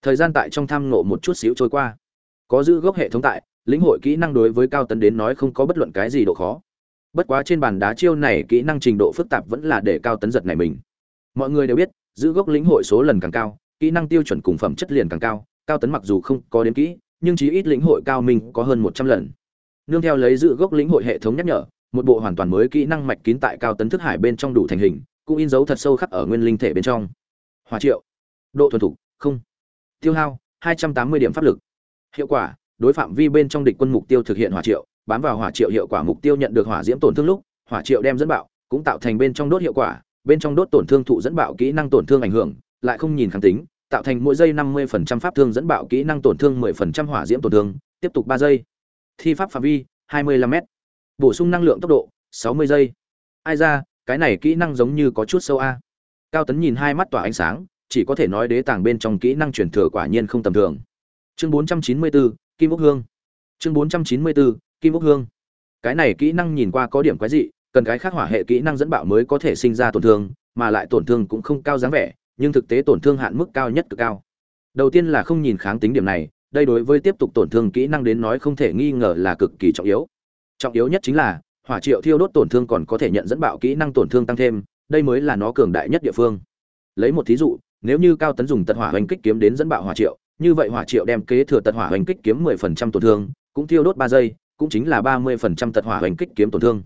Thời gian tại trong tham ngộ một chút xíu trôi qua. Có giữ gốc hệ thống tại, lĩnh hội kỹ năng đối với cao tấn đến nói không có bất luận cái gì độ khó bất quá trên bàn đá chiêu này kỹ năng trình độ phức tạp vẫn là để cao tấn giật này mình. Mọi người đều biết, giữ gốc lĩnh hội số lần càng cao, kỹ năng tiêu chuẩn cùng phẩm chất liền càng cao cao tấn mặc dù không có đến kỹ, nhưng chí ít lĩnh hội cao minh có hơn một trăm lần. Nương theo lấy giữ gốc lĩnh hội hệ thống nhắc nhở, một bộ hoàn toàn mới kỹ năng mạch kín tại cao tấn thức hải bên trong đủ thành hình, cũng in dấu thật sâu khắc ở nguyên linh thể bên trong. Hòa triệu. Độ thuần thục, không. Tiêu hao 280 điểm pháp lực. Hiệu quả, đối phạm vi bên trong địch quân mục tiêu thực hiện hòa triệu bám vào hỏa triệu hiệu quả mục tiêu nhận được hỏa diễm tổn thương lúc hỏa triệu đem dẫn bạo cũng tạo thành bên trong đốt hiệu quả bên trong đốt tổn thương thụ dẫn bạo kỹ năng tổn thương ảnh hưởng lại không nhìn kháng tính tạo thành mỗi giây 50% pháp thương dẫn bạo kỹ năng tổn thương 10% hỏa diễm tổn thương tiếp tục 3 giây. Thi pháp phạm vi 25 m bổ sung năng lượng tốc độ 60 giây. Ai ra cái này kỹ năng giống như có chút sâu a. Cao tấn nhìn hai mắt tỏa ánh sáng chỉ có thể nói đế tàng bên trong kỹ năng truyền thừa quả nhiên không tầm thường. Chương 494, kim ốc hương. Chương 494, kim ốc hương. Cái này kỹ năng nhìn qua có điểm quái dị, cần cái khác hỏa hệ kỹ năng dẫn bạo mới có thể sinh ra tổn thương, mà lại tổn thương cũng không cao dáng vẻ, nhưng thực tế tổn thương hạn mức cao nhất cực cao. Đầu tiên là không nhìn kháng tính điểm này, đây đối với tiếp tục tổn thương kỹ năng đến nói không thể nghi ngờ là cực kỳ trọng yếu. Trọng yếu nhất chính là, hỏa triệu thiêu đốt tổn thương còn có thể nhận dẫn bạo kỹ năng tổn thương tăng thêm, đây mới là nó cường đại nhất địa phương. Lấy một thí dụ, nếu như cao tấn dùng tật hỏa hoành kích kiếm đến dẫn bạo hỏa triệu, như vậy hỏa triệu đem kế thừa tật hỏa hoành kích kiếm 10% tổn thương, cũng thiêu đốt ba giây cũng chính là 30% tật hỏa hoành kích kiếm tổn thương.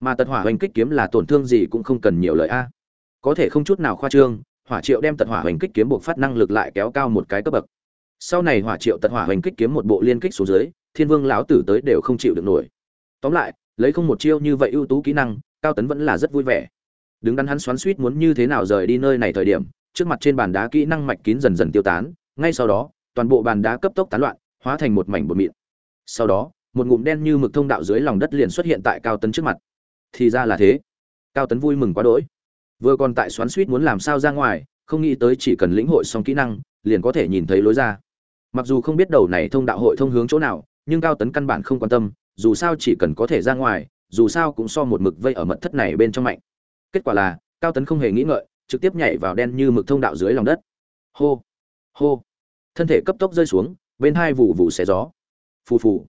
Mà tật hỏa hoành kích kiếm là tổn thương gì cũng không cần nhiều lời a. Có thể không chút nào khoa trương, hỏa triệu đem tật hỏa hoành kích kiếm buộc phát năng lực lại kéo cao một cái cấp bậc. Sau này hỏa triệu tật hỏa hoành kích kiếm một bộ liên kích xuống dưới, thiên vương lão tử tới đều không chịu được nổi. Tóm lại, lấy không một chiêu như vậy ưu tú kỹ năng, cao tấn vẫn là rất vui vẻ. Đứng đắn hắn xoắn suýt muốn như thế nào rời đi nơi này thời điểm, trước mặt trên bàn đá kỹ năng mạch kín dần dần tiêu tán, ngay sau đó, toàn bộ bàn đá cấp tốc tán loạn, hóa thành một mảnh bột mịn. Sau đó một ngụm đen như mực thông đạo dưới lòng đất liền xuất hiện tại cao tấn trước mặt. Thì ra là thế. Cao tấn vui mừng quá đỗi. Vừa còn tại xoắn suýt muốn làm sao ra ngoài, không nghĩ tới chỉ cần lĩnh hội xong kỹ năng, liền có thể nhìn thấy lối ra. Mặc dù không biết đầu này thông đạo hội thông hướng chỗ nào, nhưng cao tấn căn bản không quan tâm, dù sao chỉ cần có thể ra ngoài, dù sao cũng so một mực vây ở mật thất này bên trong mạnh. Kết quả là, cao tấn không hề nghĩ ngợi, trực tiếp nhảy vào đen như mực thông đạo dưới lòng đất. Hô hô. Thân thể cấp tốc rơi xuống, bên hai vụ vụ xé gió. Phù phù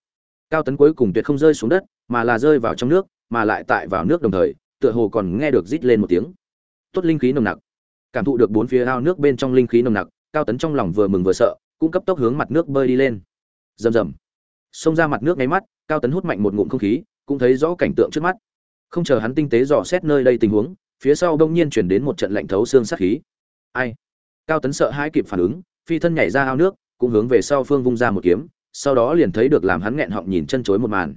cao tấn cuối cùng tuyệt không rơi xuống đất, mà là rơi vào trong nước, mà lại tại vào nước đồng thời, tựa hồ còn nghe được rít lên một tiếng. Tốt linh khí nồng nặc. Cảm thụ được bốn phía ao nước bên trong linh khí nồng nặc, cao tấn trong lòng vừa mừng vừa sợ, cũng cấp tốc hướng mặt nước bơi đi lên. Rầm rầm. Xông ra mặt nước nháy mắt, cao tấn hút mạnh một ngụm không khí, cũng thấy rõ cảnh tượng trước mắt. Không chờ hắn tinh tế dò xét nơi đây tình huống, phía sau đông nhiên chuyển đến một trận lạnh thấu xương sát khí. Ai? Cao tấn sợ hai kịp phản ứng, phi thân nhảy ra ao nước, cũng hướng về sau phương vung ra một kiếm sau đó liền thấy được làm hắn nghẹn họng nhìn chân chối một màn.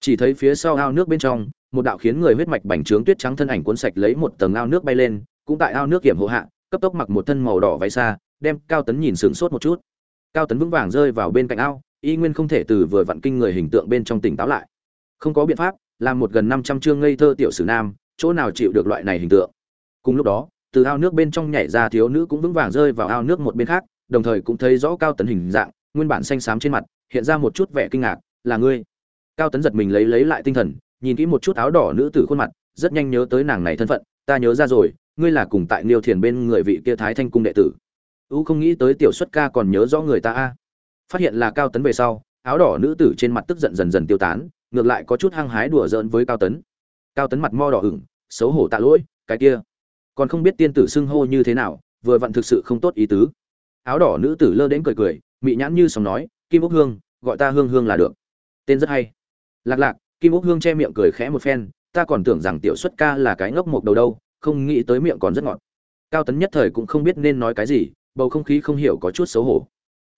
Chỉ thấy phía sau ao nước bên trong, một đạo khiến người huyết mạch bành trướng tuyết trắng thân ảnh cuốn sạch lấy một tầng ao nước bay lên, cũng tại ao nước kiểm hộ hạ, cấp tốc mặc một thân màu đỏ váy xa, đem cao tấn nhìn sửng sốt một chút. Cao tấn vững vàng rơi vào bên cạnh ao, y nguyên không thể từ vừa vặn kinh người hình tượng bên trong tỉnh táo lại. Không có biện pháp, làm một gần năm trăm chương ngây thơ tiểu sử nam, chỗ nào chịu được loại này hình tượng. Cùng lúc đó, từ ao nước bên trong nhảy ra thiếu nữ cũng vững vàng rơi vào ao nước một bên khác, đồng thời cũng thấy rõ cao tấn hình dạng nguyên bản xanh xám trên mặt hiện ra một chút vẻ kinh ngạc là ngươi cao tấn giật mình lấy lấy lại tinh thần nhìn kỹ một chút áo đỏ nữ tử khuôn mặt rất nhanh nhớ tới nàng này thân phận ta nhớ ra rồi ngươi là cùng tại Niêu Thiền bên người vị kia Thái Thanh cung đệ tử. U không nghĩ tới tiểu xuất ca còn nhớ rõ người ta a. Phát hiện là Cao Tấn về sau, áo đỏ nữ tử trên mặt tức giận dần dần tiêu tán, ngược lại có chút hăng hái đùa giỡn với Cao Tấn. Cao Tấn mặt mo đỏ hửng, xấu hổ tạ lỗi, cái kia, còn không biết tiên tử xưng hô như thế nào, vừa vặn thực sự không tốt ý tứ. Áo đỏ nữ tử lơ đến cười cười, mị nhãn như sóng nói, Kim Úc Hương, gọi ta Hương Hương là được. Tên rất hay. Lạc Lạc, Kim Úc Hương che miệng cười khẽ một phen, ta còn tưởng rằng tiểu xuất ca là cái ngốc mộc đầu đâu, không nghĩ tới miệng còn rất ngọt. Cao tấn nhất thời cũng không biết nên nói cái gì bầu không khí không hiểu có chút xấu hổ.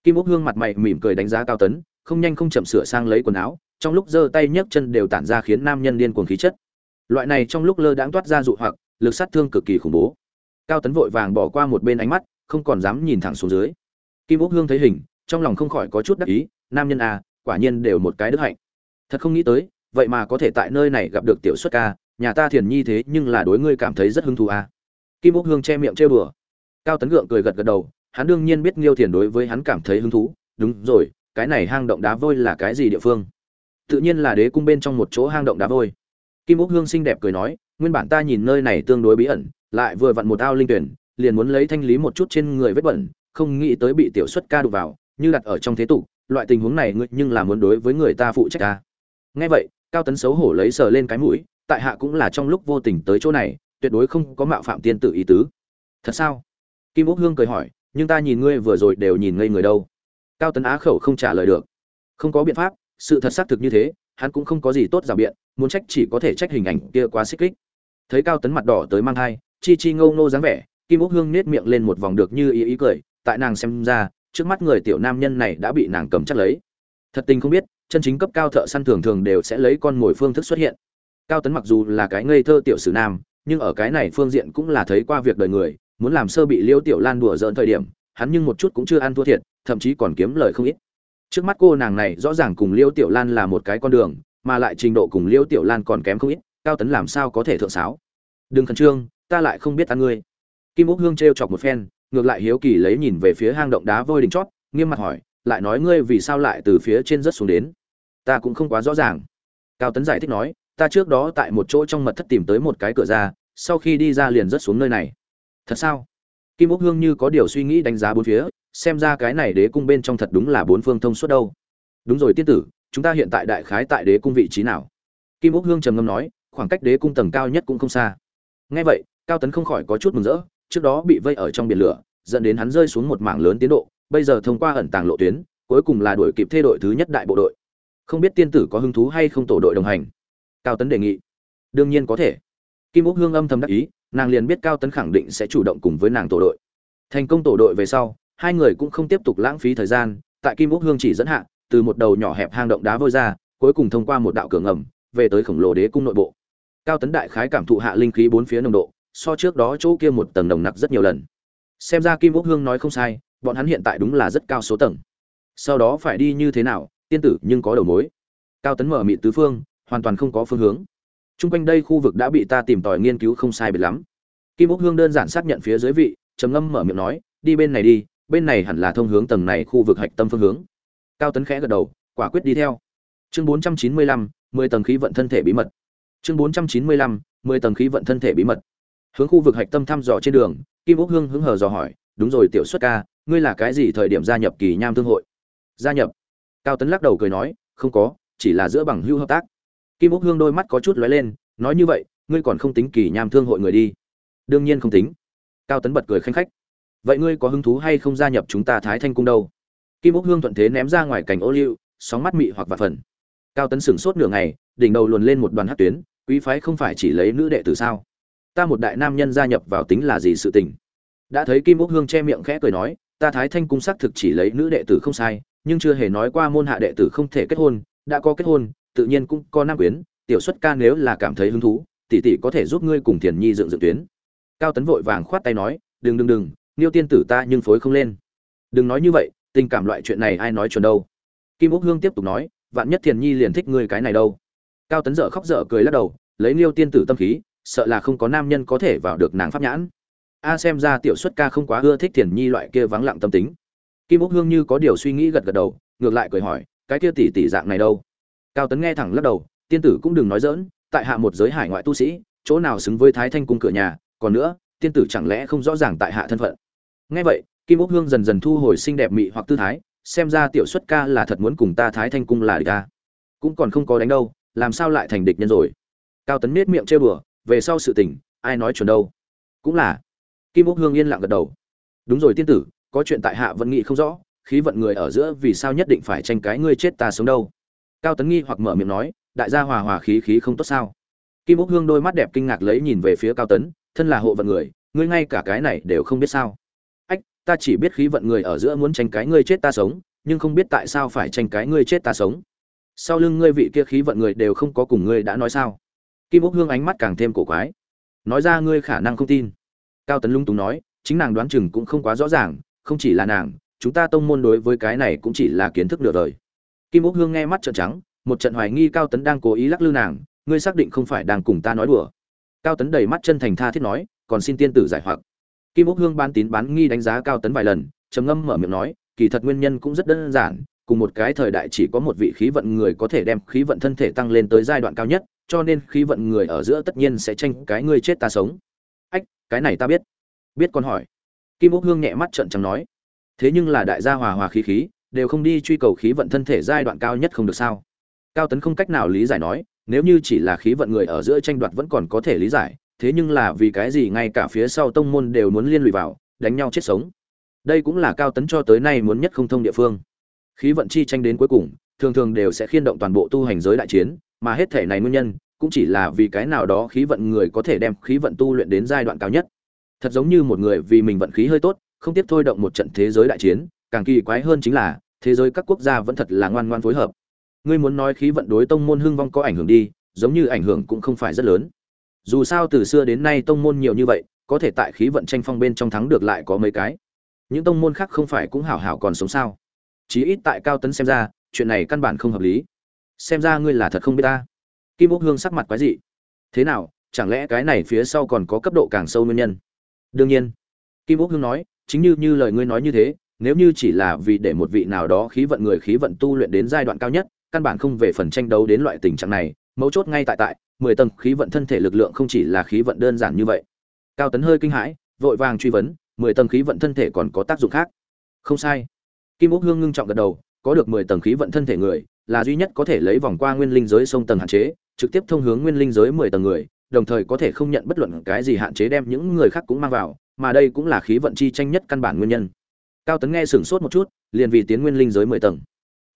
Kim úc hương mặt mày mỉm cười đánh giá cao tấn không nhanh không chậm sửa sang lấy quần áo trong lúc giơ tay nhấc chân đều tản ra khiến nam nhân điên cuồng khí chất. Loại này trong lúc lơ đãng toát ra dụ hoặc lực sát thương cực kỳ khủng bố. Cao tấn vội vàng bỏ qua một bên ánh mắt không còn dám nhìn thẳng xuống dưới. Kim úc hương thấy hình trong lòng không khỏi có chút đắc ý, nam nhân à quả nhiên đều một cái đức hạnh. Thật không nghĩ tới, vậy mà có thể tại nơi này gặp được tiểu xuất ca, nhà ta thiền nhi thế nhưng là đối ngươi cảm thấy rất hứng thú à. kim úc hương che miệng trêu đùa. Cao tấn gượng cười gật gật đầu, hắn đương nhiên biết nghiêu thiền đối với hắn cảm thấy hứng thú. Đúng rồi, cái này hang động đá vôi là cái gì địa phương? Tự nhiên là đế cung bên trong một chỗ hang động đá vôi. Kim úc hương xinh đẹp cười nói, nguyên bản ta nhìn nơi này tương đối bí ẩn, lại vừa vặn một ao linh tuyển, liền muốn lấy thanh lý một chút trên người vết bẩn, không nghĩ tới bị tiểu xuất ca đụng vào như đặt ở trong thế tục, loại tình huống này ngươi nhưng là muốn đối với người ta phụ trách ta nghe vậy, cao tấn xấu hổ lấy sờ lên cái mũi, tại hạ cũng là trong lúc vô tình tới chỗ này, tuyệt đối không có mạo phạm tiên tử ý tứ. Thật sao? Kim úc hương cười hỏi, nhưng ta nhìn ngươi vừa rồi đều nhìn ngây người đâu. Cao tấn á khẩu không trả lời được. Không có biện pháp, sự thật xác thực như thế, hắn cũng không có gì tốt rào biện, muốn trách chỉ có thể trách hình ảnh kia quá xích kích. Thấy cao tấn mặt đỏ tới mang thai, chi chi ngâu ngô dáng vẻ, kim úc hương nết miệng lên một vòng được như ý ý cười, tại nàng xem ra trước mắt người tiểu nam nhân này đã bị nàng cầm chắc lấy. Thật tình không biết, chân chính cấp cao thợ săn thường thường đều sẽ lấy con mồi phương thức xuất hiện. Cao tấn mặc dù là cái ngây thơ tiểu sử nam, nhưng ở cái này phương diện cũng là thấy qua việc đời người, muốn làm sơ bị liêu tiểu lan đùa dỡn thời điểm, hắn nhưng một chút cũng chưa ăn thua thiệt, thậm chí còn kiếm lời không ít. Trước mắt cô nàng này rõ ràng cùng liêu tiểu lan là một cái con đường, mà lại trình độ cùng liêu tiểu lan còn kém không ít, cao tấn làm sao có thể thượng sáo? Đừng khẩn trương, ta lại không biết ăn ngươi. Kim úc hương t chọc một phen ngược lại hiếu kỳ lấy nhìn về phía hang động đá vôi đỉnh chót, nghiêm mặt hỏi, lại nói ngươi vì sao lại từ phía trên rất xuống đến? Ta cũng không quá rõ ràng. Cao tấn giải thích nói, ta trước đó tại một chỗ trong mật thất tìm tới một cái cửa ra, sau khi đi ra liền rớt xuống nơi này. Thật sao? Kim úc hương như có điều suy nghĩ đánh giá bốn phía, xem ra cái này đế cung bên trong thật đúng là bốn phương thông suốt đâu. Đúng rồi tiên tử, chúng ta hiện tại đại khái tại đế cung vị trí nào? Kim úc hương trầm ngâm nói, khoảng cách đế cung tầng cao nhất cũng không xa. Nghe vậy, cao tấn không khỏi có chút mừng rỡ trước đó bị vây ở trong biển lửa, dẫn đến hắn rơi xuống một mảng lớn tiến độ, bây giờ thông qua ẩn tàng lộ tuyến, cuối cùng là đuổi kịp thê đội thứ nhất đại bộ đội. Không biết tiên tử có hứng thú hay không tổ đội đồng hành? Cao tấn đề nghị. Đương nhiên có thể. Kim úc hương âm thầm đắc ý, nàng liền biết cao tấn khẳng định sẽ chủ động cùng với nàng tổ đội. Thành công tổ đội về sau, hai người cũng không tiếp tục lãng phí thời gian, tại kim úc hương chỉ dẫn hạ, từ một đầu nhỏ hẹp hang động đá vôi ra, cuối cùng thông qua một đạo cửa ngầm, về tới khổng lồ đế cung nội bộ. Cao tấn đại khái cảm thụ hạ linh khí bốn phía nồng độ so trước đó chỗ kia một tầng nồng nặc rất nhiều lần xem ra kim úc hương nói không sai bọn hắn hiện tại đúng là rất cao số tầng sau đó phải đi như thế nào tiên tử nhưng có đầu mối cao tấn mở mị tứ phương hoàn toàn không có phương hướng Trung quanh đây khu vực đã bị ta tìm tòi nghiên cứu không sai biệt lắm. Kim Úc Hương đơn giản xác nhận phía dưới vị, trầm ngâm mở miệng nói, đi bên này đi, bên này hẳn là thông hướng tầng này khu vực hạch tâm phương hướng. Cao Tấn khẽ gật đầu, quả quyết đi theo. Chương 495, 10 tầng khí vận thân thể bí mật. Chương 495, 10 tầng khí vận thân thể bí mật. Hướng khu vực hạch tâm thăm dò trên đường, Kim Úc Hương hứng hờ dò hỏi, đúng rồi tiểu xuất ca, ngươi là cái gì thời điểm gia nhập kỳ nham thương hội? Gia nhập? Cao Tấn lắc đầu cười nói, không có, chỉ là giữa bằng hữu hợp tác. Kim úc hương đôi mắt có chút lóe lên nói như vậy ngươi còn không tính kỳ nham thương hội người đi? Đương nhiên không tính. Cao tấn bật cười khanh khách vậy ngươi có hứng thú hay không gia nhập chúng ta thái thanh cung đâu? Kim úc hương thuận thế ném ra ngoài cảnh ô liu sóng mắt mị hoặc và phần. Cao tấn sửng sốt nửa ngày đỉnh đầu luồn lên một đoàn hát tuyến quý phái không phải chỉ lấy nữ đệ tử sao? Ta một đại nam nhân gia nhập vào tính là gì sự tình. Đã thấy kim úc hương che miệng khẽ cười nói, ta thái thanh cung xác thực chỉ lấy nữ đệ tử không sai, nhưng chưa hề nói qua môn hạ đệ tử không thể kết hôn, đã có kết hôn, tự nhiên cũng có nam quyến, tiểu xuất ca nếu là cảm thấy hứng thú, tỷ tỷ có thể giúp ngươi cùng thiền nhi dựng dựng tuyến. Cao tấn vội vàng khoát tay nói, đừng đừng đừng, niêu tiên tử ta nhưng phối không lên. Đừng nói như vậy, tình cảm loại chuyện này ai nói chuẩn đâu. Kim úc hương tiếp tục nói, vạn nhất thiền nhi liền thích ngươi cái này đâu. Cao tấn dở khóc dở cười lắc đầu, lấy niêu tiên tử tâm khí sợ là không có nam nhân có thể vào được nàng pháp nhãn. A xem ra tiểu xuất ca không quá ưa thích thiền nhi loại kia vắng lặng tâm tính. Kim úc hương như có điều suy nghĩ gật gật đầu, ngược lại cười hỏi, cái kia tỷ tỷ dạng này đâu? Cao tấn nghe thẳng lắc đầu, tiên tử cũng đừng nói dỡn tại hạ một giới hải ngoại tu sĩ, chỗ nào xứng với thái thanh cung cửa nhà, còn nữa, tiên tử chẳng lẽ không rõ ràng tại hạ thân phận? Nghe vậy, kim úc hương dần dần thu hồi xinh đẹp mị hoặc tư thái, xem ra tiểu xuất ca là thật muốn cùng ta thái thanh cung là địch ca cũng còn không có đánh đâu, làm sao lại thành địch nhân rồi? Cao tấn nết miệng trêu đùa về sau sự tình, ai nói chuẩn đâu. Cũng là, kim úc hương yên lặng gật đầu. Đúng rồi tiên tử, có chuyện tại hạ vẫn nghĩ không rõ, khí vận người ở giữa vì sao nhất định phải tranh cái ngươi chết ta sống đâu. Cao tấn nghi hoặc mở miệng nói, đại gia hòa hòa khí khí không tốt sao. Kim úc hương đôi mắt đẹp kinh ngạc lấy nhìn về phía cao tấn, thân là hộ vận người, ngươi ngay cả cái này đều không biết sao. Ách, ta chỉ biết khí vận người ở giữa muốn tranh cái ngươi chết ta sống, nhưng không biết tại sao phải tranh cái ngươi chết ta sống. Sau lưng ngươi vị kia khí vận người đều không có cùng ngươi đã nói sao kim úc hương ánh mắt càng thêm cổ quái. Nói ra ngươi khả năng không tin. Cao tấn lung túng nói, chính nàng đoán chừng cũng không quá rõ ràng, không chỉ là nàng, chúng ta tông môn đối với cái này cũng chỉ là kiến thức nửa đời. Kim úc hương nghe mắt trợn trắng, một trận hoài nghi cao tấn đang cố ý lắc lư nàng, ngươi xác định không phải đang cùng ta nói đùa. Cao tấn đầy mắt chân thành tha thiết nói, còn xin tiên tử giải hoặc. Kim úc hương ban tín bán nghi đánh giá cao tấn vài lần, trầm ngâm mở miệng nói, kỳ thật nguyên nhân cũng rất đơn giản, cùng một cái thời đại chỉ có một vị khí vận người có thể đem khí vận thân thể tăng lên tới giai đoạn cao nhất cho nên khí vận người ở giữa tất nhiên sẽ tranh cái ngươi chết ta sống. Ách, cái này ta biết. Biết con hỏi. Kim úc hương nhẹ mắt trợn trắng nói. Thế nhưng là đại gia hòa hòa khí khí, đều không đi truy cầu khí vận thân thể giai đoạn cao nhất không được sao? Cao tấn không cách nào lý giải nói, nếu như chỉ là khí vận người ở giữa tranh đoạt vẫn còn có thể lý giải, thế nhưng là vì cái gì ngay cả phía sau tông môn đều muốn liên lụy vào, đánh nhau chết sống? Đây cũng là cao tấn cho tới nay muốn nhất không thông địa phương. Khí vận chi tranh đến cuối cùng, thường thường đều sẽ khiên động toàn bộ tu hành giới đại chiến, mà hết thể này nguyên nhân cũng chỉ là vì cái nào đó khí vận người có thể đem khí vận tu luyện đến giai đoạn cao nhất. Thật giống như một người vì mình vận khí hơi tốt, không tiếp thôi động một trận thế giới đại chiến, càng kỳ quái hơn chính là, thế giới các quốc gia vẫn thật là ngoan ngoan phối hợp. Ngươi muốn nói khí vận đối tông môn hưng vong có ảnh hưởng đi, giống như ảnh hưởng cũng không phải rất lớn. Dù sao từ xưa đến nay tông môn nhiều như vậy, có thể tại khí vận tranh phong bên trong thắng được lại có mấy cái. Những tông môn khác không phải cũng hảo hảo còn sống sao? Chí ít tại cao tấn xem ra, chuyện này căn bản không hợp lý. Xem ra ngươi là thật không biết ta kim úc hương sắc mặt quái dị. Thế nào, chẳng lẽ cái này phía sau còn có cấp độ càng sâu nguyên nhân? Đương nhiên. Kim úc hương nói, chính như như lời ngươi nói như thế, nếu như chỉ là vì để một vị nào đó khí vận người khí vận tu luyện đến giai đoạn cao nhất, căn bản không về phần tranh đấu đến loại tình trạng này, mấu chốt ngay tại tại, mười tầng khí vận thân thể lực lượng không chỉ là khí vận đơn giản như vậy. Cao tấn hơi kinh hãi, vội vàng truy vấn, mười tầng khí vận thân thể còn có tác dụng khác? Không sai. Kim úc hương ngưng trọng gật đầu, có được mười tầng khí vận thân thể người, là duy nhất có thể lấy vòng qua nguyên linh giới sông tầng hạn chế trực tiếp thông hướng nguyên linh giới mười tầng người, đồng thời có thể không nhận bất luận cái gì hạn chế đem những người khác cũng mang vào, mà đây cũng là khí vận chi tranh nhất căn bản nguyên nhân. Cao tấn nghe sửng sốt một chút, liền vì tiến nguyên linh giới mười tầng.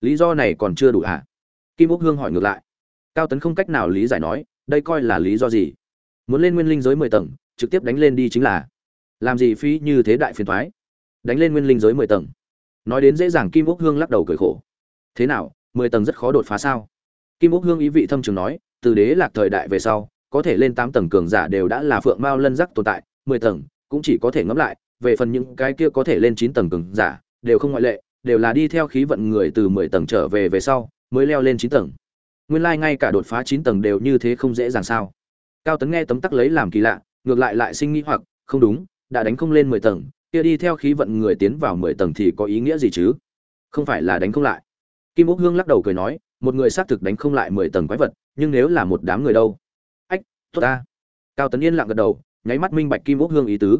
Lý do này còn chưa đủ à? kim úc hương hỏi ngược lại. Cao tấn không cách nào lý giải nói, đây coi là lý do gì? Muốn lên nguyên linh giới mười tầng, trực tiếp đánh lên đi chính là, làm gì phí như thế đại phiền thoái? Đánh lên nguyên linh giới mười tầng. Nói đến dễ dàng kim úc hương lắc đầu cười khổ. Thế nào, mười tầng rất khó đột phá sao? Kim úc hương ý vị thâm trường nói từ đế lạc thời đại về sau, có thể lên tám tầng cường giả đều đã là phượng mao lân giác tồn tại, mười tầng cũng chỉ có thể ngẫm lại, về phần những cái kia có thể lên chín tầng cường giả, đều không ngoại lệ, đều là đi theo khí vận người từ mười tầng trở về về sau, mới leo lên chín tầng. Nguyên lai ngay cả đột phá chín tầng đều như thế không dễ dàng sao? Cao tấn nghe tấm tắc lấy làm kỳ lạ, ngược lại lại sinh nghĩ hoặc, không đúng, đã đánh không lên mười tầng, kia đi theo khí vận người tiến vào mười tầng thì có ý nghĩa gì chứ? Không phải là đánh không lại. Kim úc hương lắc đầu cười nói, một người xác thực đánh không lại mười tầng quái vật nhưng nếu là một đám người đâu? Ách, tốt ta. Cao tấn yên lặng gật đầu, nháy mắt minh bạch kim úc hương ý tứ.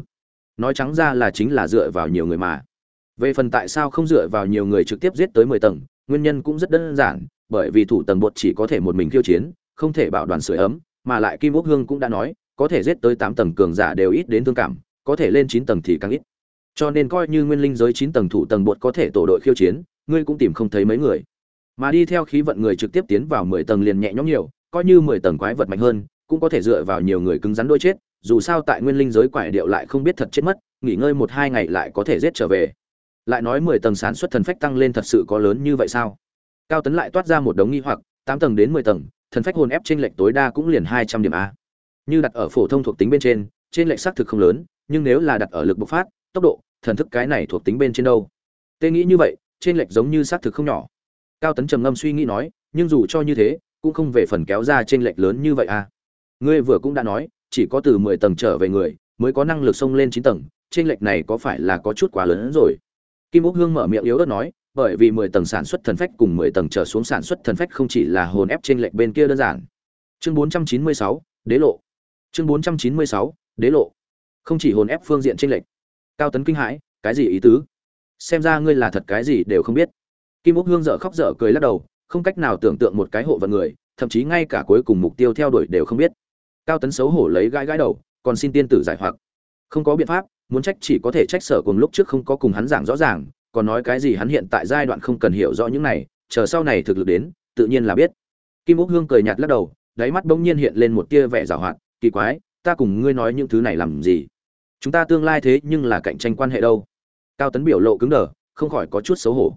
Nói trắng ra là chính là dựa vào nhiều người mà. Về phần tại sao không dựa vào nhiều người trực tiếp giết tới mười tầng, nguyên nhân cũng rất đơn giản, bởi vì thủ tầng bột chỉ có thể một mình khiêu chiến, không thể bảo đoàn sưởi ấm, mà lại kim úc hương cũng đã nói, có thể giết tới tám tầng cường giả đều ít đến thương cảm, có thể lên chín tầng thì càng ít. Cho nên coi như nguyên linh giới chín tầng thủ tầng bột có thể tổ đội khiêu chiến, ngươi cũng tìm không thấy mấy người mà đi theo khí vận người trực tiếp tiến vào mười tầng liền nhẹ nhõm nhiều, coi như mười tầng quái vật mạnh hơn, cũng có thể dựa vào nhiều người cứng rắn đôi chết, dù sao tại nguyên linh giới quải điệu lại không biết thật chết mất, nghỉ ngơi một hai ngày lại có thể giết trở về. Lại nói mười tầng sản xuất thần phách tăng lên thật sự có lớn như vậy sao? Cao tấn lại toát ra một đống nghi hoặc, tám tầng đến mười tầng, thần phách hồn ép trên lệch tối đa cũng liền hai trăm điểm a. Như đặt ở phổ thông thuộc tính bên trên trên lệch xác thực không lớn, nhưng nếu là đặt ở lực bộc phát, tốc độ, thần thức cái này thuộc tính bên trên đâu? Tê nghĩ như vậy, trên lệch giống như xác thực không nhỏ cao tấn trầm ngâm suy nghĩ nói, nhưng dù cho như thế, cũng không về phần kéo ra trên lệch lớn như vậy à. Ngươi vừa cũng đã nói, chỉ có từ mười tầng trở về người, mới có năng lực xông lên chín tầng trên lệch này có phải là có chút quá lớn hơn rồi? Kim úc hương mở miệng yếu ớt nói, bởi vì mười tầng sản xuất thần phách cùng mười tầng trở xuống sản xuất thần phách không chỉ là hồn ép trên lệch bên kia đơn giản. Chương bốn trăm chín mươi sáu, đế lộ. Chương bốn trăm chín mươi sáu, đế lộ. Không chỉ hồn ép phương diện trên lệch. Cao tấn kinh hãi, cái gì ý tứ? Xem ra ngươi là thật cái gì đều không biết kim úc hương dở khóc dở cười lắc đầu, không cách nào tưởng tượng một cái hộ vận người, thậm chí ngay cả cuối cùng mục tiêu theo đuổi đều không biết. Cao tấn xấu hổ lấy gãi gãi đầu, còn xin tiên tử giải hoặc. Không có biện pháp, muốn trách chỉ có thể trách sở cùng lúc trước không có cùng hắn giảng rõ ràng, còn nói cái gì hắn hiện tại giai đoạn không cần hiểu rõ những này, chờ sau này thực lực đến, tự nhiên là biết. Kim úc hương cười nhạt lắc đầu, đáy mắt bỗng nhiên hiện lên một tia vẻ giảo hoạt, kỳ quái, ta cùng ngươi nói những thứ này làm gì? Chúng ta tương lai thế nhưng là cạnh tranh quan hệ đâu? Cao tấn biểu lộ cứng đờ, không khỏi có chút xấu hổ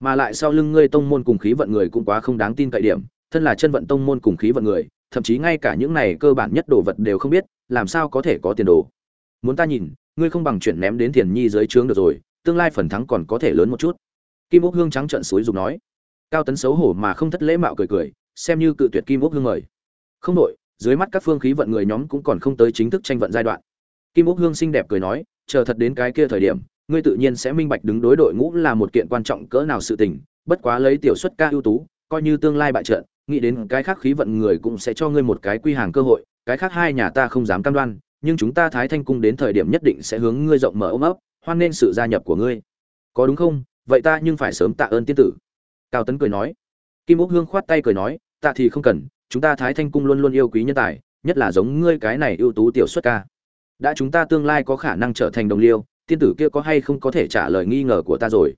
mà lại sau lưng ngươi tông môn cùng khí vận người cũng quá không đáng tin cậy điểm, thân là chân vận tông môn cùng khí vận người, thậm chí ngay cả những này cơ bản nhất đồ vật đều không biết, làm sao có thể có tiền đồ. Muốn ta nhìn, ngươi không bằng chuyển ném đến thiền nhi dưới trướng được rồi, tương lai phần thắng còn có thể lớn một chút. Kim úc hương trắng trận suối dục nói. Cao tấn xấu hổ mà không thất lễ mạo cười cười, xem như cự tuyệt kim úc hương mời. Không đội dưới mắt các phương khí vận người nhóm cũng còn không tới chính thức tranh vận giai đoạn. Kim úc hương xinh đẹp cười nói, chờ thật đến cái kia thời điểm ngươi tự nhiên sẽ minh bạch đứng đối đội ngũ là một kiện quan trọng cỡ nào sự tình, bất quá lấy tiểu xuất ca ưu tú, coi như tương lai bại trận, nghĩ đến cái khác khí vận người cũng sẽ cho ngươi một cái quy hàng cơ hội, cái khác hai nhà ta không dám cam đoan, nhưng chúng ta thái thanh cung đến thời điểm nhất định sẽ hướng ngươi rộng mở ôm ấp, hoan nên sự gia nhập của ngươi. Có đúng không? Vậy ta nhưng phải sớm tạ ơn tiên tử. Cao tấn cười nói. Kim úc hương khoát tay cười nói, tạ thì không cần, chúng ta thái thanh cung luôn luôn yêu quý nhân tài, nhất là giống ngươi cái này ưu tú tiểu xuất ca. Đã chúng ta tương lai có khả năng trở thành đồng liêu tiên tử kia có hay không có thể trả lời nghi ngờ của ta rồi?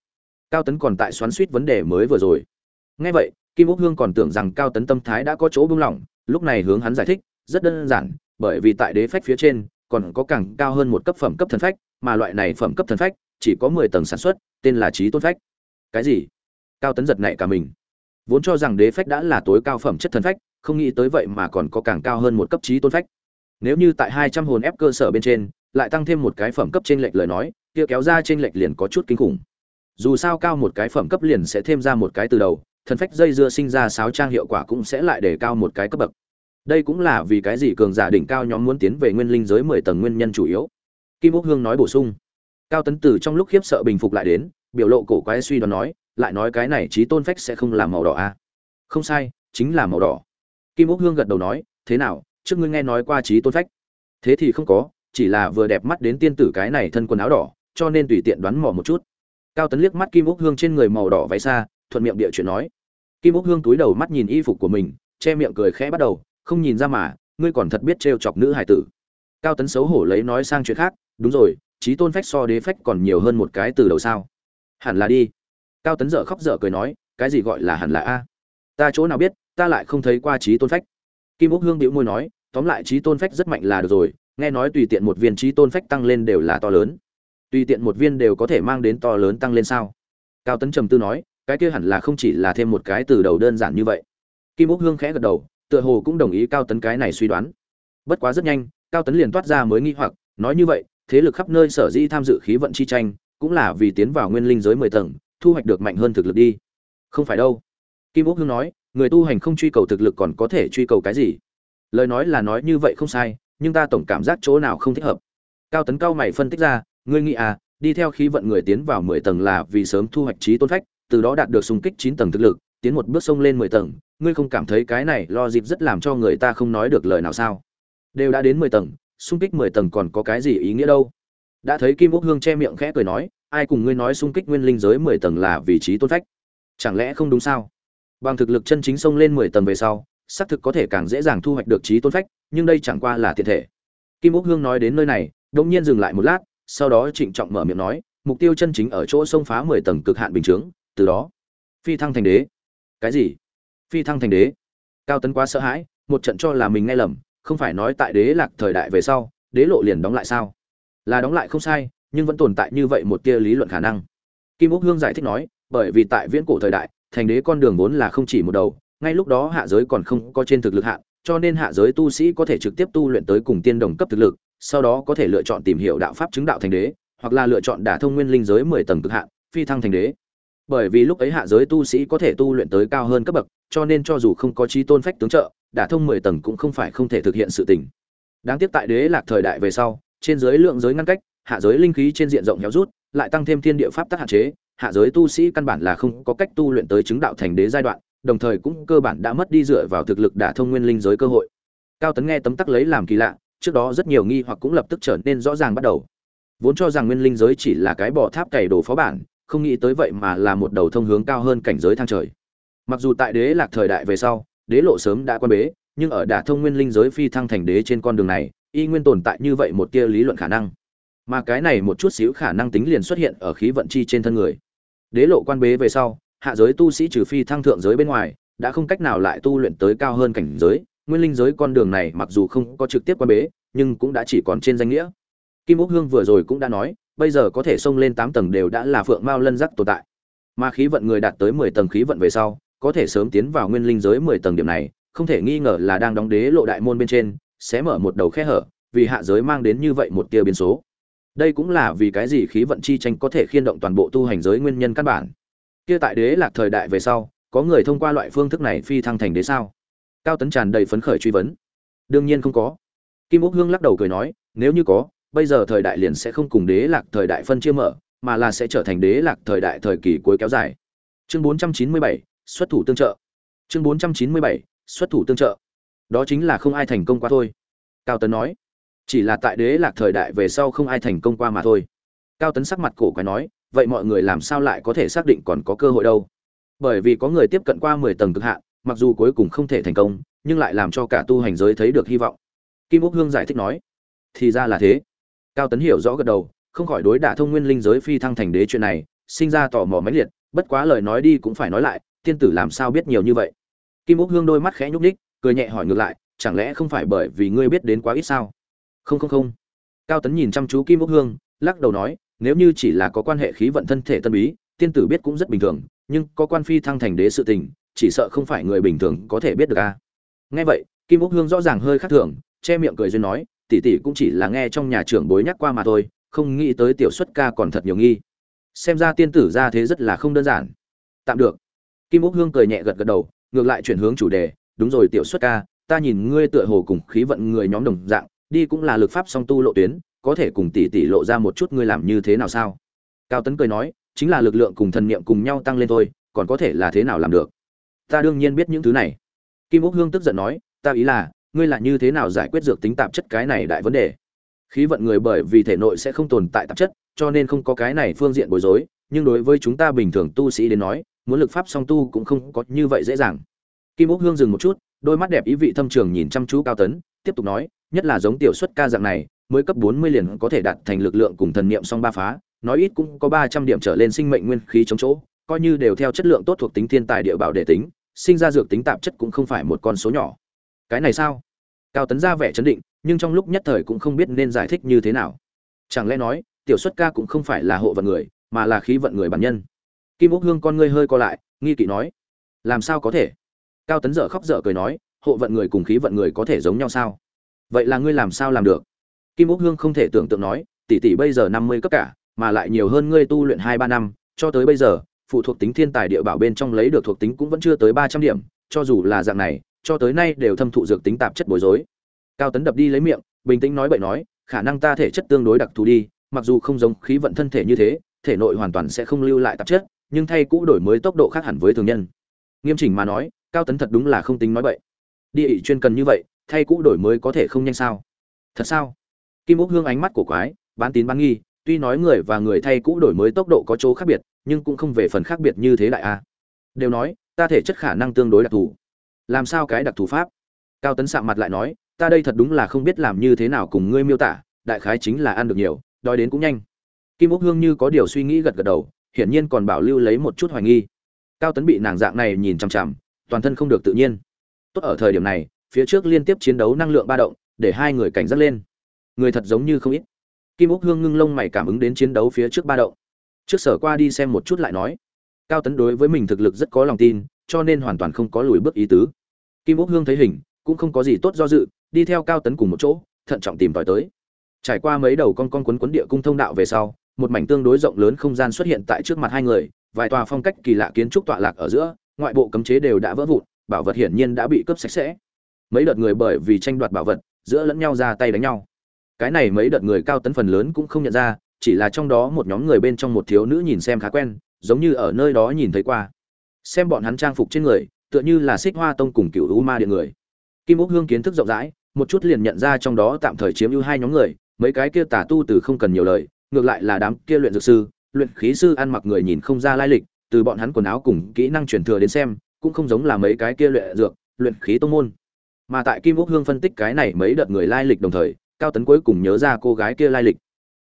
Cao tấn còn tại xoắn suýt vấn đề mới vừa rồi. Ngay vậy, kim úc hương còn tưởng rằng cao tấn tâm thái đã có chỗ buông lỏng, lúc này hướng hắn giải thích, rất đơn giản, bởi vì tại đế phách phía trên, còn có càng cao hơn một cấp phẩm cấp thần phách, mà loại này phẩm cấp thần phách, chỉ có mười tầng sản xuất, tên là trí tôn phách. Cái gì? Cao tấn giật nảy cả mình. Vốn cho rằng đế phách đã là tối cao phẩm chất thần phách, không nghĩ tới vậy mà còn có càng cao hơn một cấp trí tôn phách. Nếu như tại hai trăm hồn ép cơ sở bên trên lại tăng thêm một cái phẩm cấp trên lệch lời nói, kia kéo ra trên lệch liền có chút kinh khủng. Dù sao cao một cái phẩm cấp liền sẽ thêm ra một cái từ đầu, thần phách dây dưa sinh ra sáo trang hiệu quả cũng sẽ lại để cao một cái cấp bậc. Đây cũng là vì cái gì cường giả đỉnh cao nhóm muốn tiến về nguyên linh giới mười tầng nguyên nhân chủ yếu. Kim úc hương nói bổ sung. Cao tấn tử trong lúc khiếp sợ bình phục lại đến, biểu lộ cổ quái suy đoán nói, lại nói cái này trí tôn phách sẽ không làm màu đỏ à? không sai, chính là màu đỏ. Kim úc hương gật đầu nói, thế nào, trước ngươi nghe nói qua trí tôn phách? Thế thì không có chỉ là vừa đẹp mắt đến tiên tử cái này thân quần áo đỏ, cho nên tùy tiện đoán mò một chút. Cao tấn liếc mắt kim úc hương trên người màu đỏ váy xa, thuận miệng địa chuyện nói. Kim úc hương túi đầu mắt nhìn y phục của mình, che miệng cười khẽ bắt đầu, không nhìn ra mà, ngươi còn thật biết trêu chọc nữ hải tử. Cao tấn xấu hổ lấy nói sang chuyện khác, đúng rồi, trí tôn phách so đế phách còn nhiều hơn một cái từ đầu sao? Hẳn là đi. Cao tấn dở khóc dở cười nói, cái gì gọi là hẳn là a? Ta chỗ nào biết, ta lại không thấy qua trí tôn phách. Kim úc hương bĩu môi nói, tóm lại trí tôn phách rất mạnh là được rồi nghe nói tùy tiện một viên trí tôn phách tăng lên đều là to lớn. Tùy tiện một viên đều có thể mang đến to lớn tăng lên sao? Cao tấn trầm tư nói, cái kia hẳn là không chỉ là thêm một cái từ đầu đơn giản như vậy. Kim úc hương khẽ gật đầu, tựa hồ cũng đồng ý cao tấn cái này suy đoán. Bất quá rất nhanh, cao tấn liền toát ra mới nghi hoặc, nói như vậy, thế lực khắp nơi sở dĩ tham dự khí vận chi tranh, cũng là vì tiến vào nguyên linh giới mười tầng, thu hoạch được mạnh hơn thực lực đi. Không phải đâu. Kim úc hương nói, người tu hành không truy cầu thực lực còn có thể truy cầu cái gì? Lời nói là nói như vậy không sai nhưng ta tổng cảm giác chỗ nào không thích hợp. Cao tấn cao mày phân tích ra, ngươi nghĩ à đi theo khí vận người tiến vào mười tầng là vì sớm thu hoạch trí tôn phách, từ đó đạt được xung kích chín tầng thực lực, tiến một bước sông lên mười tầng, ngươi không cảm thấy cái này lo dịp rất làm cho người ta không nói được lời nào sao? Đều đã đến mười tầng, xung kích mười tầng còn có cái gì ý nghĩa đâu? Đã thấy kim úc hương che miệng khẽ cười nói, ai cùng ngươi nói xung kích nguyên linh giới mười tầng là vị trí tôn phách? Chẳng lẽ không đúng sao? Bằng thực lực chân chính xông lên mười tầng về sau xác thực có thể càng dễ dàng thu hoạch được trí tôn phách, nhưng đây chẳng qua là thiệt thể. Kim úc hương nói đến nơi này đông nhiên dừng lại một lát, sau đó trịnh trọng mở miệng nói, mục tiêu chân chính ở chỗ xông phá mười tầng cực hạn bình chướng, từ đó. Phi thăng thành đế. Cái gì? Phi thăng thành đế. Cao tấn quá sợ hãi, một trận cho là mình nghe lầm, không phải nói tại đế lạc thời đại về sau, đế lộ liền đóng lại sao? Là đóng lại không sai, nhưng vẫn tồn tại như vậy một tia lý luận khả năng. Kim úc hương giải thích nói, bởi vì tại viễn cổ thời đại, thành đế con đường vốn là không chỉ một đầu ngay lúc đó hạ giới còn không có trên thực lực hạn cho nên hạ giới tu sĩ có thể trực tiếp tu luyện tới cùng tiên đồng cấp thực lực, sau đó có thể lựa chọn tìm hiểu đạo pháp chứng đạo thành đế, hoặc là lựa chọn đả thông nguyên linh giới mười tầng cực hạn phi thăng thành đế. Bởi vì lúc ấy hạ giới tu sĩ có thể tu luyện tới cao hơn cấp bậc, cho nên cho dù không có trí tôn phách tướng trợ, đả thông mười tầng cũng không phải không thể thực hiện sự tình. Đáng tiếc tại đế lạc thời đại về sau, trên giới lượng giới ngăn cách, hạ giới linh khí trên diện rộng héo rút, lại tăng thêm thiên địa pháp tắc hạn chế, hạ giới tu sĩ căn bản là không có cách tu luyện tới chứng đạo thành đế giai đoạn đồng thời cũng cơ bản đã mất đi dựa vào thực lực đả thông nguyên linh giới cơ hội. Cao tấn nghe tấm tắc lấy làm kỳ lạ, trước đó rất nhiều nghi hoặc cũng lập tức trở nên rõ ràng bắt đầu. Vốn cho rằng nguyên linh giới chỉ là cái bỏ tháp cày đồ phó bản, không nghĩ tới vậy mà là một đầu thông hướng cao hơn cảnh giới thang trời. Mặc dù tại đế lạc thời đại về sau, đế lộ sớm đã quan bế, nhưng ở đả thông nguyên linh giới phi thăng thành đế trên con đường này, y nguyên tồn tại như vậy một tia lý luận khả năng. Mà cái này một chút xíu khả năng tính liền xuất hiện ở khí vận chi trên thân người. Đế lộ quan bế về sau hạ giới tu sĩ trừ phi thăng thượng giới bên ngoài, đã không cách nào lại tu luyện tới cao hơn cảnh giới. Nguyên linh giới con đường này mặc dù không có trực tiếp quan bế, nhưng cũng đã chỉ còn trên danh nghĩa. Kim úc hương vừa rồi cũng đã nói, bây giờ có thể xông lên tám tầng đều đã là phượng mao lân giác tồn tại. Mà khí vận người đạt tới mười tầng khí vận về sau, có thể sớm tiến vào nguyên linh giới mười tầng điểm này, không thể nghi ngờ là đang đóng đế lộ đại môn bên trên, sẽ mở một đầu khe hở, vì hạ giới mang đến như vậy một tia biến số. Đây cũng là vì cái gì khí vận chi tranh có thể khiên động toàn bộ tu hành giới nguyên nhân căn bản kia tại đế lạc thời đại về sau có người thông qua loại phương thức này phi thăng thành đế sao? Cao tấn tràn đầy phấn khởi truy vấn. Đương nhiên không có. Kim úc hương lắc đầu cười nói nếu như có bây giờ thời đại liền sẽ không cùng đế lạc thời đại phân chia mở mà là sẽ trở thành đế lạc thời đại thời kỳ cuối kéo dài. Chương 497, xuất thủ tương trợ. Chương 497, xuất thủ tương trợ. Đó chính là không ai thành công qua thôi. Cao tấn nói. Chỉ là tại đế lạc thời đại về sau không ai thành công qua mà thôi. Cao tấn sắc mặt cổ quái nói vậy mọi người làm sao lại có thể xác định còn có cơ hội đâu? Bởi vì có người tiếp cận qua mười tầng cực hạn, mặc dù cuối cùng không thể thành công, nhưng lại làm cho cả tu hành giới thấy được hy vọng. Kim úc hương giải thích nói, thì ra là thế. Cao tấn hiểu rõ gật đầu, không khỏi đối đả thông nguyên linh giới phi thăng thành đế chuyện này, sinh ra tò mò mãnh liệt, bất quá lời nói đi cũng phải nói lại, tiên tử làm sao biết nhiều như vậy? Kim úc hương đôi mắt khẽ nhúc ních cười nhẹ hỏi ngược lại, chẳng lẽ không phải bởi vì ngươi biết đến quá ít sao? Không không không. Cao tấn nhìn chăm chú kim úc hương, lắc đầu nói nếu như chỉ là có quan hệ khí vận thân thể tân bí, tiên tử biết cũng rất bình thường, nhưng có quan phi thăng thành đế sự tình, chỉ sợ không phải người bình thường có thể biết được a. À. nghe vậy, kim úc hương rõ ràng hơi khác thường, che miệng cười duyên nói, tỷ tỷ cũng chỉ là nghe trong nhà trưởng bối nhắc qua mà thôi, không nghĩ tới tiểu xuất ca còn thật nhiều nghi. Xem ra tiên tử ra thế rất là không đơn giản. Tạm được. Kim úc hương cười nhẹ gật gật đầu, ngược lại chuyển hướng chủ đề, đúng rồi tiểu xuất ca, ta nhìn ngươi tựa hồ cùng khí vận người nhóm đồng dạng, đi cũng là lực pháp song tu lộ tuyến có thể cùng tỷ tỷ lộ ra một chút ngươi làm như thế nào sao? Cao tấn cười nói, chính là lực lượng cùng thần niệm cùng nhau tăng lên thôi, còn có thể là thế nào làm được? Ta đương nhiên biết những thứ này. Kim úc hương tức giận nói, ta ý là, ngươi là như thế nào giải quyết dược tính tạp chất cái này đại vấn đề? Khí vận người bởi vì thể nội sẽ không tồn tại tạp chất, cho nên không có cái này phương diện bối rối, nhưng đối với chúng ta bình thường tu sĩ đến nói, muốn lực pháp song tu cũng không có như vậy dễ dàng. Kim úc hương dừng một chút, đôi mắt đẹp ý vị thâm trường nhìn chăm chú cao tấn, tiếp tục nói, nhất là giống tiểu xuất ca dạng này mới cấp bốn mươi liền có thể đạt thành lực lượng cùng thần niệm song ba phá, nói ít cũng có ba trăm điểm trở lên sinh mệnh nguyên khí chống chỗ, coi như đều theo chất lượng tốt thuộc tính thiên tài địa bảo để tính, sinh ra dược tính tạp chất cũng không phải một con số nhỏ. Cái này sao? Cao tấn ra vẻ chấn định, nhưng trong lúc nhất thời cũng không biết nên giải thích như thế nào. Chẳng lẽ nói, tiểu xuất ca cũng không phải là hộ vận người, mà là khí vận người bản nhân? Kim úc hương con ngươi hơi co lại, nghi kỵ nói, làm sao có thể? Cao tấn dở khóc dở cười nói, hộ vận người cùng khí vận người có thể giống nhau sao? Vậy là ngươi làm sao làm được? Kim úc hương không thể tưởng tượng nói, tỷ tỷ bây giờ năm mươi cấp cả, mà lại nhiều hơn ngươi tu luyện hai ba năm, cho tới bây giờ, phụ thuộc tính thiên tài địa bảo bên trong lấy được thuộc tính cũng vẫn chưa tới ba trăm điểm, cho dù là dạng này, cho tới nay đều thâm thụ dược tính tạp chất bối rối. Cao tấn đập đi lấy miệng, bình tĩnh nói bậy nói, khả năng ta thể chất tương đối đặc thù đi, mặc dù không giống khí vận thân thể như thế, thể nội hoàn toàn sẽ không lưu lại tạp chất, nhưng thay cũ đổi mới tốc độ khác hẳn với thường nhân. Nghiêm chỉnh mà nói, cao tấn thật đúng là không tính nói bậy. Địa ị chuyên cần như vậy, thay cũ đổi mới có thể không nhanh sao? Thật sao? Kim úc hương ánh mắt của quái, bán tín bán nghi, tuy nói người và người thay cũ đổi mới tốc độ có chỗ khác biệt, nhưng cũng không về phần khác biệt như thế đại a. Đều nói, ta thể chất khả năng tương đối đặc thù. Làm sao cái đặc thù pháp? Cao tấn sạm mặt lại nói, ta đây thật đúng là không biết làm như thế nào cùng ngươi miêu tả, đại khái chính là ăn được nhiều, đói đến cũng nhanh. Kim úc hương như có điều suy nghĩ gật gật đầu, hiển nhiên còn bảo lưu lấy một chút hoài nghi. Cao tấn bị nàng dạng này nhìn chằm chằm, toàn thân không được tự nhiên. Tốt ở thời điểm này, phía trước liên tiếp chiến đấu năng lượng ba động, để hai người cảnh giác lên người thật giống như không ít. Kim úc hương ngưng lông mày cảm ứng đến chiến đấu phía trước ba động. Trước sở qua đi xem một chút lại nói. Cao tấn đối với mình thực lực rất có lòng tin, cho nên hoàn toàn không có lùi bước ý tứ. Kim úc hương thấy hình, cũng không có gì tốt do dự, đi theo cao tấn cùng một chỗ, thận trọng tìm tòi tới. Trải qua mấy đầu con con quấn quấn địa cung thông đạo về sau, một mảnh tương đối rộng lớn không gian xuất hiện tại trước mặt hai người, vài tòa phong cách kỳ lạ kiến trúc tọa lạc ở giữa, ngoại bộ cấm chế đều đã vỡ vụn, bảo vật hiển nhiên đã bị cướp sạch sẽ. Mấy đợt người bởi vì tranh đoạt bảo vật, giữa lẫn nhau ra tay đánh nhau cái này mấy đợt người cao tấn phần lớn cũng không nhận ra, chỉ là trong đó một nhóm người bên trong một thiếu nữ nhìn xem khá quen, giống như ở nơi đó nhìn thấy qua. Xem bọn hắn trang phục trên người, tựa như là xích hoa tông cùng cựu u ma điện người. Kim úc hương kiến thức rộng rãi, một chút liền nhận ra trong đó tạm thời chiếm ưu hai nhóm người, mấy cái kia tả tu từ không cần nhiều lời, ngược lại là đám kia luyện dược sư, luyện khí sư ăn mặc người nhìn không ra lai lịch, từ bọn hắn quần áo cùng kỹ năng truyền thừa đến xem, cũng không giống là mấy cái kia luyện dược, luyện khí tông môn. Mà tại kim úc hương phân tích cái này mấy đợt người lai lịch đồng thời cao tấn cuối cùng nhớ ra cô gái kia lai lịch.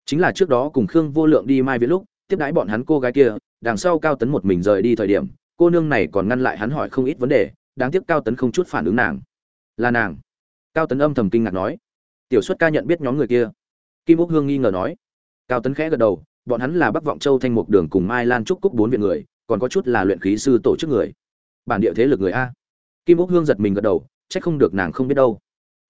Chính là trước đó cùng khương vô lượng đi mai viễn lúc, tiếp đãi bọn hắn cô gái kia, đằng sau cao tấn một mình rời đi thời điểm, cô nương này còn ngăn lại hắn hỏi không ít vấn đề, đáng tiếc cao tấn không chút phản ứng nàng. Là nàng? Cao tấn âm thầm kinh ngạc nói. Tiểu xuất ca nhận biết nhóm người kia. Kim úc hương nghi ngờ nói. Cao tấn khẽ gật đầu. Bọn hắn là bắc vọng châu thanh mục đường cùng mai lan trúc cúc bốn viện người, còn có chút là luyện khí sư tổ chức người. Bản địa thế lực người a. Kim úc hương giật mình gật đầu. C h ắ c không được nàng không biết đâu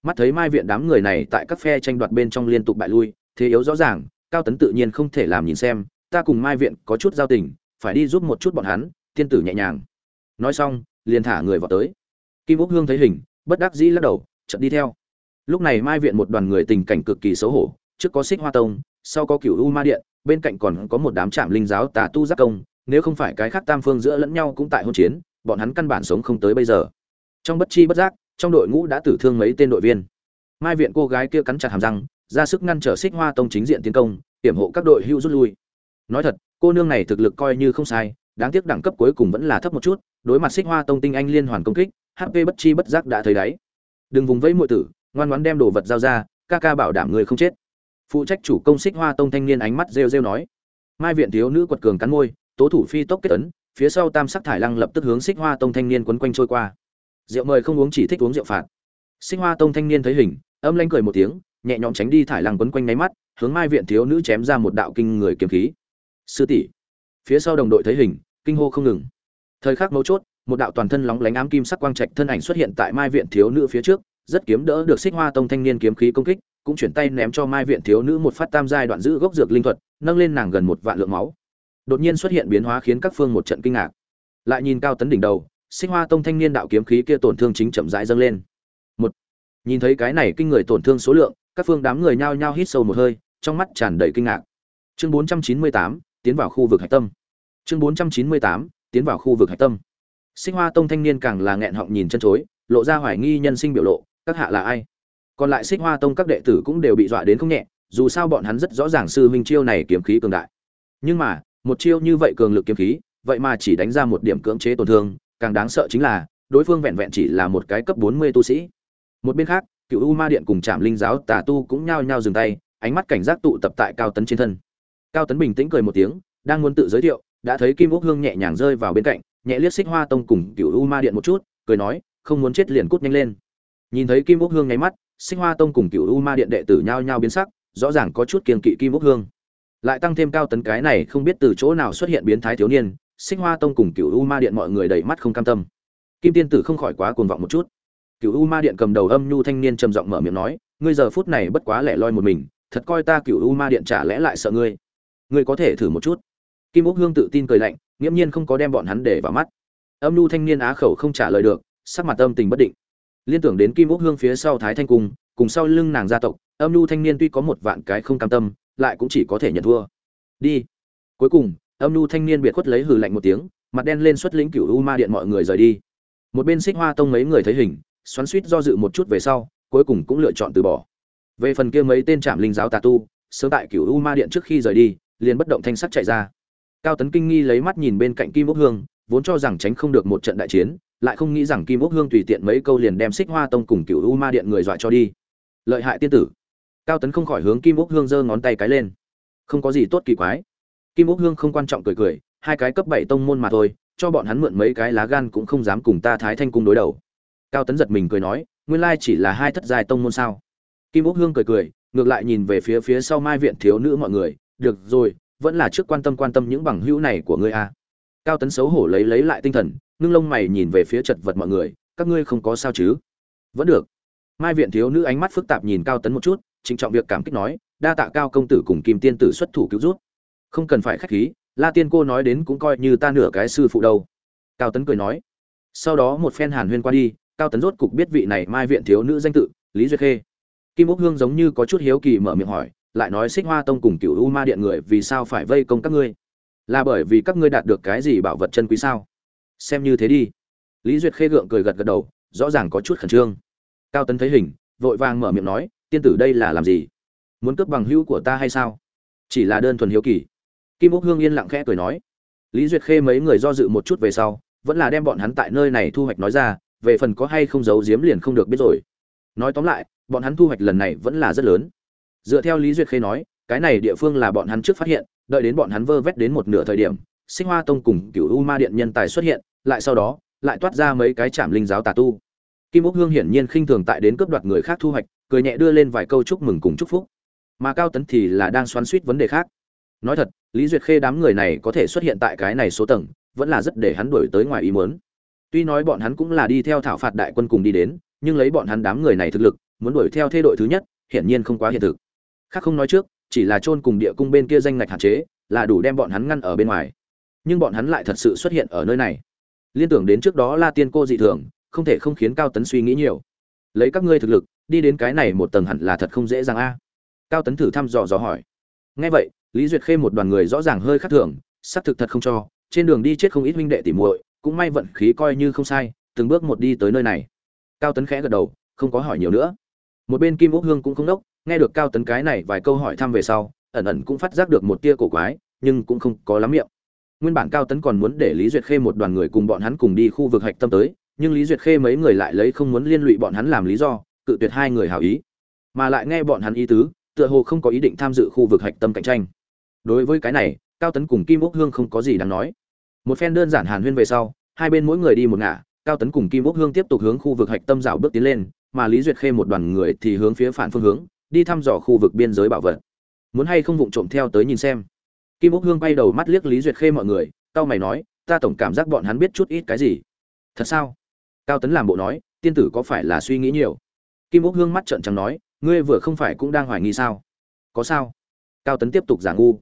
mắt thấy mai viện đám người này tại các phe tranh đoạt bên trong liên tục bại lui, thế yếu rõ ràng, cao tấn tự nhiên không thể làm nhìn xem, ta cùng mai viện có chút giao tình, phải đi giúp một chút bọn hắn, tiên tử nhẹ nhàng. Nói xong, liền thả người vào tới. Kim úc hương thấy hình, bất đắc dĩ lắc đầu, chợt đi theo. Lúc này mai viện một đoàn người tình cảnh cực kỳ xấu hổ, trước có xích hoa tông, sau có cửu u ma điện, bên cạnh còn có một đám trạm linh giáo tà tu giác công, nếu không phải cái khác tam phương giữa lẫn nhau cũng tại hôn chiến, bọn hắn căn bản sống không tới bây giờ. Trong bất chi bất giác trong đội ngũ đã tử thương mấy tên đội viên. Mai viện cô gái kia cắn chặt hàm răng, ra sức ngăn trở xích hoa tông chính diện tiến công, hiểm hộ các đội hưu rút lui. Nói thật, cô nương này thực lực coi như không sai, đáng tiếc đẳng cấp cuối cùng vẫn là thấp một chút, đối mặt xích hoa tông tinh anh liên hoàn công kích hp bất chi bất giác đã thấy đáy. Đừng vùng vẫy muội tử, ngoan ngoãn đem đồ vật giao ra, ca ca bảo đảm người không chết. Phụ trách chủ công xích hoa tông thanh niên ánh mắt rêu rêu nói. Mai viện thiếu nữ quật cường cắn môi, tố thủ phi tốc kết ấn, phía sau tam sắc thải lăng lập tức hướng xích hoa tông thanh niên quấn quanh trôi qua rượu mời không uống chỉ thích uống rượu phạt. Xích hoa tông thanh niên thấy hình, âm lanh cười một tiếng, nhẹ nhõm tránh đi thải lăng quấn quanh nháy mắt, hướng mai viện thiếu nữ chém ra một đạo kinh người kiếm khí. Sư tỷ. Phía sau đồng đội thấy hình, kinh hô không ngừng. Thời khắc mấu chốt, một đạo toàn thân lóng lánh ám kim sắc quang trạch thân ảnh xuất hiện tại mai viện thiếu nữ phía trước, rất kiếm đỡ được xích hoa tông thanh niên kiếm khí công kích, cũng chuyển tay ném cho mai viện thiếu nữ một phát tam giai đoạn giữ gốc dược linh thuật, nâng lên nàng gần một vạn lượng máu. Đột nhiên xuất hiện biến hóa khiến các phương một trận kinh ngạc. Lại nhìn cao tấn đỉnh đầu xích hoa tông thanh niên đạo kiếm khí kia tổn thương chính chậm rãi dâng lên. Một nhìn thấy cái này kinh người tổn thương số lượng các phương đám người nhao nhao hít sâu một hơi trong mắt tràn đầy kinh ngạc. Chương 498, tiến vào khu vực hạch tâm. Chương 498, tiến vào khu vực hạch tâm. Sinh hoa tông thanh niên càng là nghẹn họng nhìn chân chối lộ ra hoài nghi nhân sinh biểu lộ các hạ là ai? Còn lại xích hoa tông các đệ tử cũng đều bị dọa đến không nhẹ dù sao bọn hắn rất rõ ràng sư huynh chiêu này kiếm khí cường đại. Nhưng mà một chiêu như vậy cường lực kiếm khí vậy mà chỉ đánh ra một điểm cưỡng chế tổn thương càng đáng sợ chính là, đối phương vẹn vẹn chỉ là một cái cấp bốn mươi tu sĩ. Một bên khác, cựu u ma điện cùng trạm linh giáo tà tu cũng nhao nhao dừng tay, ánh mắt cảnh giác tụ tập tại cao tấn trên thân. Cao tấn bình tĩnh cười một tiếng, đang muốn tự giới thiệu, đã thấy kim úc hương nhẹ nhàng rơi vào bên cạnh, nhẹ liếc xích hoa tông cùng cựu u ma điện một chút, cười nói, không muốn chết liền cút nhanh lên. Nhìn thấy kim úc hương nháy mắt, xích hoa tông cùng cựu u ma điện đệ tử nhao nhao biến sắc, rõ ràng có chút kiêng kỵ kim úc hương. Lại tăng thêm cao tấn cái này không biết từ chỗ nào xuất hiện biến thái thiếu niên xích hoa tông cùng cựu u ma điện mọi người đầy mắt không cam tâm. Kim tiên tử không khỏi quá cuồng vọng một chút. Cựu u ma điện cầm đầu âm nhu thanh niên trầm giọng mở miệng nói, ngươi giờ phút này bất quá lẻ loi một mình, thật coi ta cựu u ma điện trả lẽ lại sợ ngươi? Ngươi có thể thử một chút? Kim úc hương tự tin cười lạnh, nghiễm nhiên không có đem bọn hắn để vào mắt. Âm nhu thanh niên á khẩu không trả lời được, sắc mặt âm tình bất định. Liên tưởng đến kim úc hương phía sau thái thanh cung, cùng sau lưng nàng gia tộc, âm nhu thanh niên tuy có một vạn cái không cam tâm, lại cũng chỉ có thể nhận thua. Đi. Cuối cùng âm nhu thanh niên biệt khuất lấy hừ lạnh một tiếng, mặt đen lên xuất lĩnh cựu u ma điện mọi người rời đi. Một bên xích hoa tông mấy người thấy hình, xoắn suýt do dự một chút về sau, cuối cùng cũng lựa chọn từ bỏ. Về phần kia mấy tên trạm linh giáo tà tu, sớm tại cựu u ma điện trước khi rời đi, liền bất động thanh sắt chạy ra. Cao tấn kinh nghi lấy mắt nhìn bên cạnh kim ốc hương, vốn cho rằng tránh không được một trận đại chiến, lại không nghĩ rằng kim ốc hương tùy tiện mấy câu liền đem xích hoa tông cùng cựu u ma điện người dọa cho đi. Lợi hại tiên tử. Cao tấn không khỏi hướng kim úc hương giơ ngón tay cái lên. Không có gì tốt kỳ quái kim úc hương không quan trọng cười cười, hai cái cấp bảy tông môn mà thôi, cho bọn hắn mượn mấy cái lá gan cũng không dám cùng ta thái thanh cung đối đầu. Cao tấn giật mình cười nói, nguyên lai chỉ là hai thất giai tông môn sao? Kim úc hương cười cười, ngược lại nhìn về phía phía sau mai viện thiếu nữ mọi người, được rồi, vẫn là trước quan tâm quan tâm những bằng hữu này của ngươi a cao tấn xấu hổ lấy lấy lại tinh thần, ngưng lông mày nhìn về phía chật vật mọi người, các ngươi không có sao chứ? Vẫn được. Mai viện thiếu nữ ánh mắt phức tạp nhìn cao tấn một chút, trịnh trọng việc cảm kích nói, đa tạ cao công tử cùng kim tiên tử xuất thủ cứu rút không cần phải khách khí, la tiên cô nói đến cũng coi như ta nửa cái sư phụ đâu. Cao tấn cười nói. Sau đó một phen hàn huyên qua đi, cao tấn rốt cục biết vị này mai viện thiếu nữ danh tự, lý duyệt khê. Kim úc hương giống như có chút hiếu kỳ mở miệng hỏi, lại nói xích hoa tông cùng cựu u ma điện người vì sao phải vây công các ngươi? Là bởi vì các ngươi đạt được cái gì bảo vật chân quý sao? Xem như thế đi. Lý duyệt khê gượng cười gật gật đầu, rõ ràng có chút khẩn trương. Cao tấn thấy hình, vội vàng mở miệng nói, tiên tử đây là làm gì? Muốn cướp bằng hữu của ta hay sao? Chỉ là đơn thuần hiếu kỳ kim úc hương yên lặng khẽ cười nói. Lý duyệt khê mấy người do dự một chút về sau, vẫn là đem bọn hắn tại nơi này thu hoạch nói ra, về phần có hay không giấu giếm liền không được biết rồi. Nói tóm lại, bọn hắn thu hoạch lần này vẫn là rất lớn. Dựa theo lý duyệt khê nói, cái này địa phương là bọn hắn trước phát hiện, đợi đến bọn hắn vơ vét đến một nửa thời điểm, sinh hoa tông cùng cựu u ma điện nhân tài xuất hiện, lại sau đó, lại toát ra mấy cái chạm linh giáo tà tu. Kim úc hương hiển nhiên khinh thường tại đến cướp đoạt người khác thu hoạch, cười nhẹ đưa lên vài câu chúc mừng cùng chúc phúc. Mà cao tấn thì là đang xoắn suýt vấn đề khác nói thật, lý duyệt khê đám người này có thể xuất hiện tại cái này số tầng, vẫn là rất để hắn đuổi tới ngoài ý muốn. Tuy nói bọn hắn cũng là đi theo thảo phạt đại quân cùng đi đến, nhưng lấy bọn hắn đám người này thực lực, muốn đuổi theo thế đội thứ nhất, hiển nhiên không quá hiện thực. Khác không nói trước, chỉ là chôn cùng địa cung bên kia danh ngạch hạn chế, là đủ đem bọn hắn ngăn ở bên ngoài. Nhưng bọn hắn lại thật sự xuất hiện ở nơi này. Liên tưởng đến trước đó la tiên cô dị thường, không thể không khiến cao tấn suy nghĩ nhiều. Lấy các ngươi thực lực, đi đến cái này một tầng hẳn là thật không dễ dàng a. Cao tấn thử thăm dò dò hỏi. Nghe vậy lý duyệt khê một đoàn người rõ ràng hơi khác thường, xác thực thật không cho, trên đường đi chết không ít huynh đệ tỉ muội, cũng may vận khí coi như không sai, từng bước một đi tới nơi này. Cao tấn khẽ gật đầu, không có hỏi nhiều nữa. Một bên kim úc hương cũng không đốc, nghe được cao tấn cái này vài câu hỏi thăm về sau, ẩn ẩn cũng phát giác được một tia cổ quái, nhưng cũng không có lắm miệng. Nguyên bản cao tấn còn muốn để lý duyệt khê một đoàn người cùng bọn hắn cùng đi khu vực hạch tâm tới, nhưng lý duyệt khê mấy người lại lấy không muốn liên lụy bọn hắn làm lý do, cự tuyệt hai người hảo ý. Mà lại nghe bọn hắn ý tứ, tựa hồ không có ý định tham dự khu vực hạch tâm cạnh tranh đối với cái này, cao tấn cùng kim úc hương không có gì đáng nói. Một phen đơn giản hàn huyên về sau, hai bên mỗi người đi một ngả, cao tấn cùng kim úc hương tiếp tục hướng khu vực hạch tâm rào bước tiến lên, mà lý duyệt khê một đoàn người thì hướng phía phản phương hướng, đi thăm dò khu vực biên giới bảo vật. Muốn hay không vụng trộm theo tới nhìn xem. Kim úc hương bay đầu mắt liếc lý duyệt khê mọi người cao mày nói, ta tổng cảm giác bọn hắn biết chút ít cái gì. Thật sao? Cao tấn làm bộ nói, tiên tử có phải là suy nghĩ nhiều? Kim úc hương mắt trợn trắng nói, ngươi vừa không phải cũng đang hoài nghi sao? Có sao? Cao tấn tiếp tục giả ngu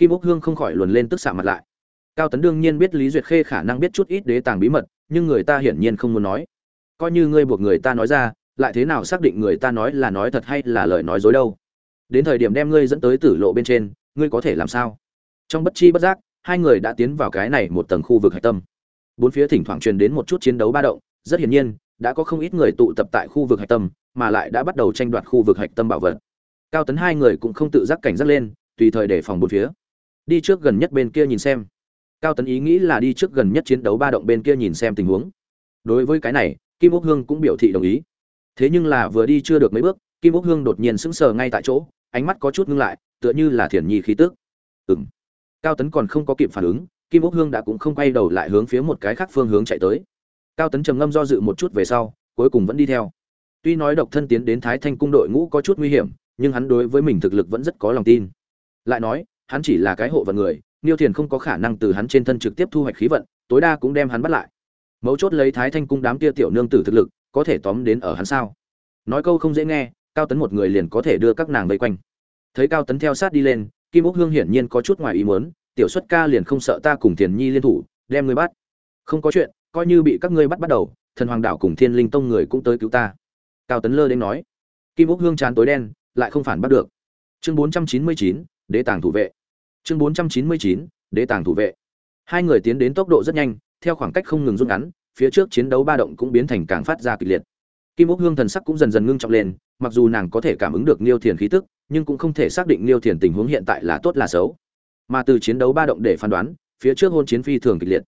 kim úc hương không khỏi luồn lên tức xạ mặt lại. Cao tấn đương nhiên biết lý duyệt khê khả năng biết chút ít đế tàng bí mật, nhưng người ta hiển nhiên không muốn nói. Coi như ngươi buộc người ta nói ra, lại thế nào xác định người ta nói là nói thật hay là lời nói dối đâu? Đến thời điểm đem ngươi dẫn tới tử lộ bên trên, ngươi có thể làm sao? Trong bất chi bất giác, hai người đã tiến vào cái này một tầng khu vực hạch tâm. Bốn phía thỉnh thoảng truyền đến một chút chiến đấu ba động, rất hiển nhiên, đã có không ít người tụ tập tại khu vực hạch tâm, mà lại đã bắt đầu tranh đoạt khu vực hạch tâm bảo vật. Cao tấn hai người cũng không tự giác cảnh giác lên, tùy thời để phòng bốn phía đi trước gần nhất bên kia nhìn xem. Cao tấn ý nghĩ là đi trước gần nhất chiến đấu ba động bên kia nhìn xem tình huống. Đối với cái này, kim úc hương cũng biểu thị đồng ý. Thế nhưng là vừa đi chưa được mấy bước, kim úc hương đột nhiên sững sờ ngay tại chỗ, ánh mắt có chút ngưng lại, tựa như là thiền nhi khí tước ừng cao tấn còn không có kịp phản ứng, kim úc hương đã cũng không quay đầu lại hướng phía một cái khác phương hướng chạy tới. Cao tấn trầm ngâm do dự một chút về sau, cuối cùng vẫn đi theo. Tuy nói độc thân tiến đến thái thanh cung đội ngũ có chút nguy hiểm, nhưng hắn đối với mình thực lực vẫn rất có lòng tin. Lại nói hắn chỉ là cái hộ vận người, niêu thiền không có khả năng từ hắn trên thân trực tiếp thu hoạch khí vận, tối đa cũng đem hắn bắt lại. Mấu chốt lấy thái thanh cung đám kia tiểu nương tử thực lực, có thể tóm đến ở hắn sao? Nói câu không dễ nghe, cao tấn một người liền có thể đưa các nàng vây quanh. Thấy cao tấn theo sát đi lên, kim úc hương hiển nhiên có chút ngoài ý muốn, tiểu xuất ca liền không sợ ta cùng thiền nhi liên thủ, đem ngươi bắt. Không có chuyện, coi như bị các ngươi bắt bắt đầu, thần hoàng đảo cùng thiên linh tông người cũng tới cứu ta. Cao tấn lơ đến nói. Kim úc hương chán tối đen, lại không phản bắt được. Chương bốn trăm chín mươi chín, đế tàng thủ vệ chương bốn trăm chín mươi chín, đế tàng thủ vệ. Hai người tiến đến tốc độ rất nhanh, theo khoảng cách không ngừng rút ngắn, phía trước chiến đấu ba động cũng biến thành càng phát ra kịch liệt. Kim úc hương thần sắc cũng dần dần ngưng trọng lên, mặc dù nàng có thể cảm ứng được niêu thiền khí tức, nhưng cũng không thể xác định niêu thiền tình huống hiện tại là tốt là xấu. Mà từ chiến đấu ba động để phán đoán, phía trước hôn chiến phi thường kịch liệt.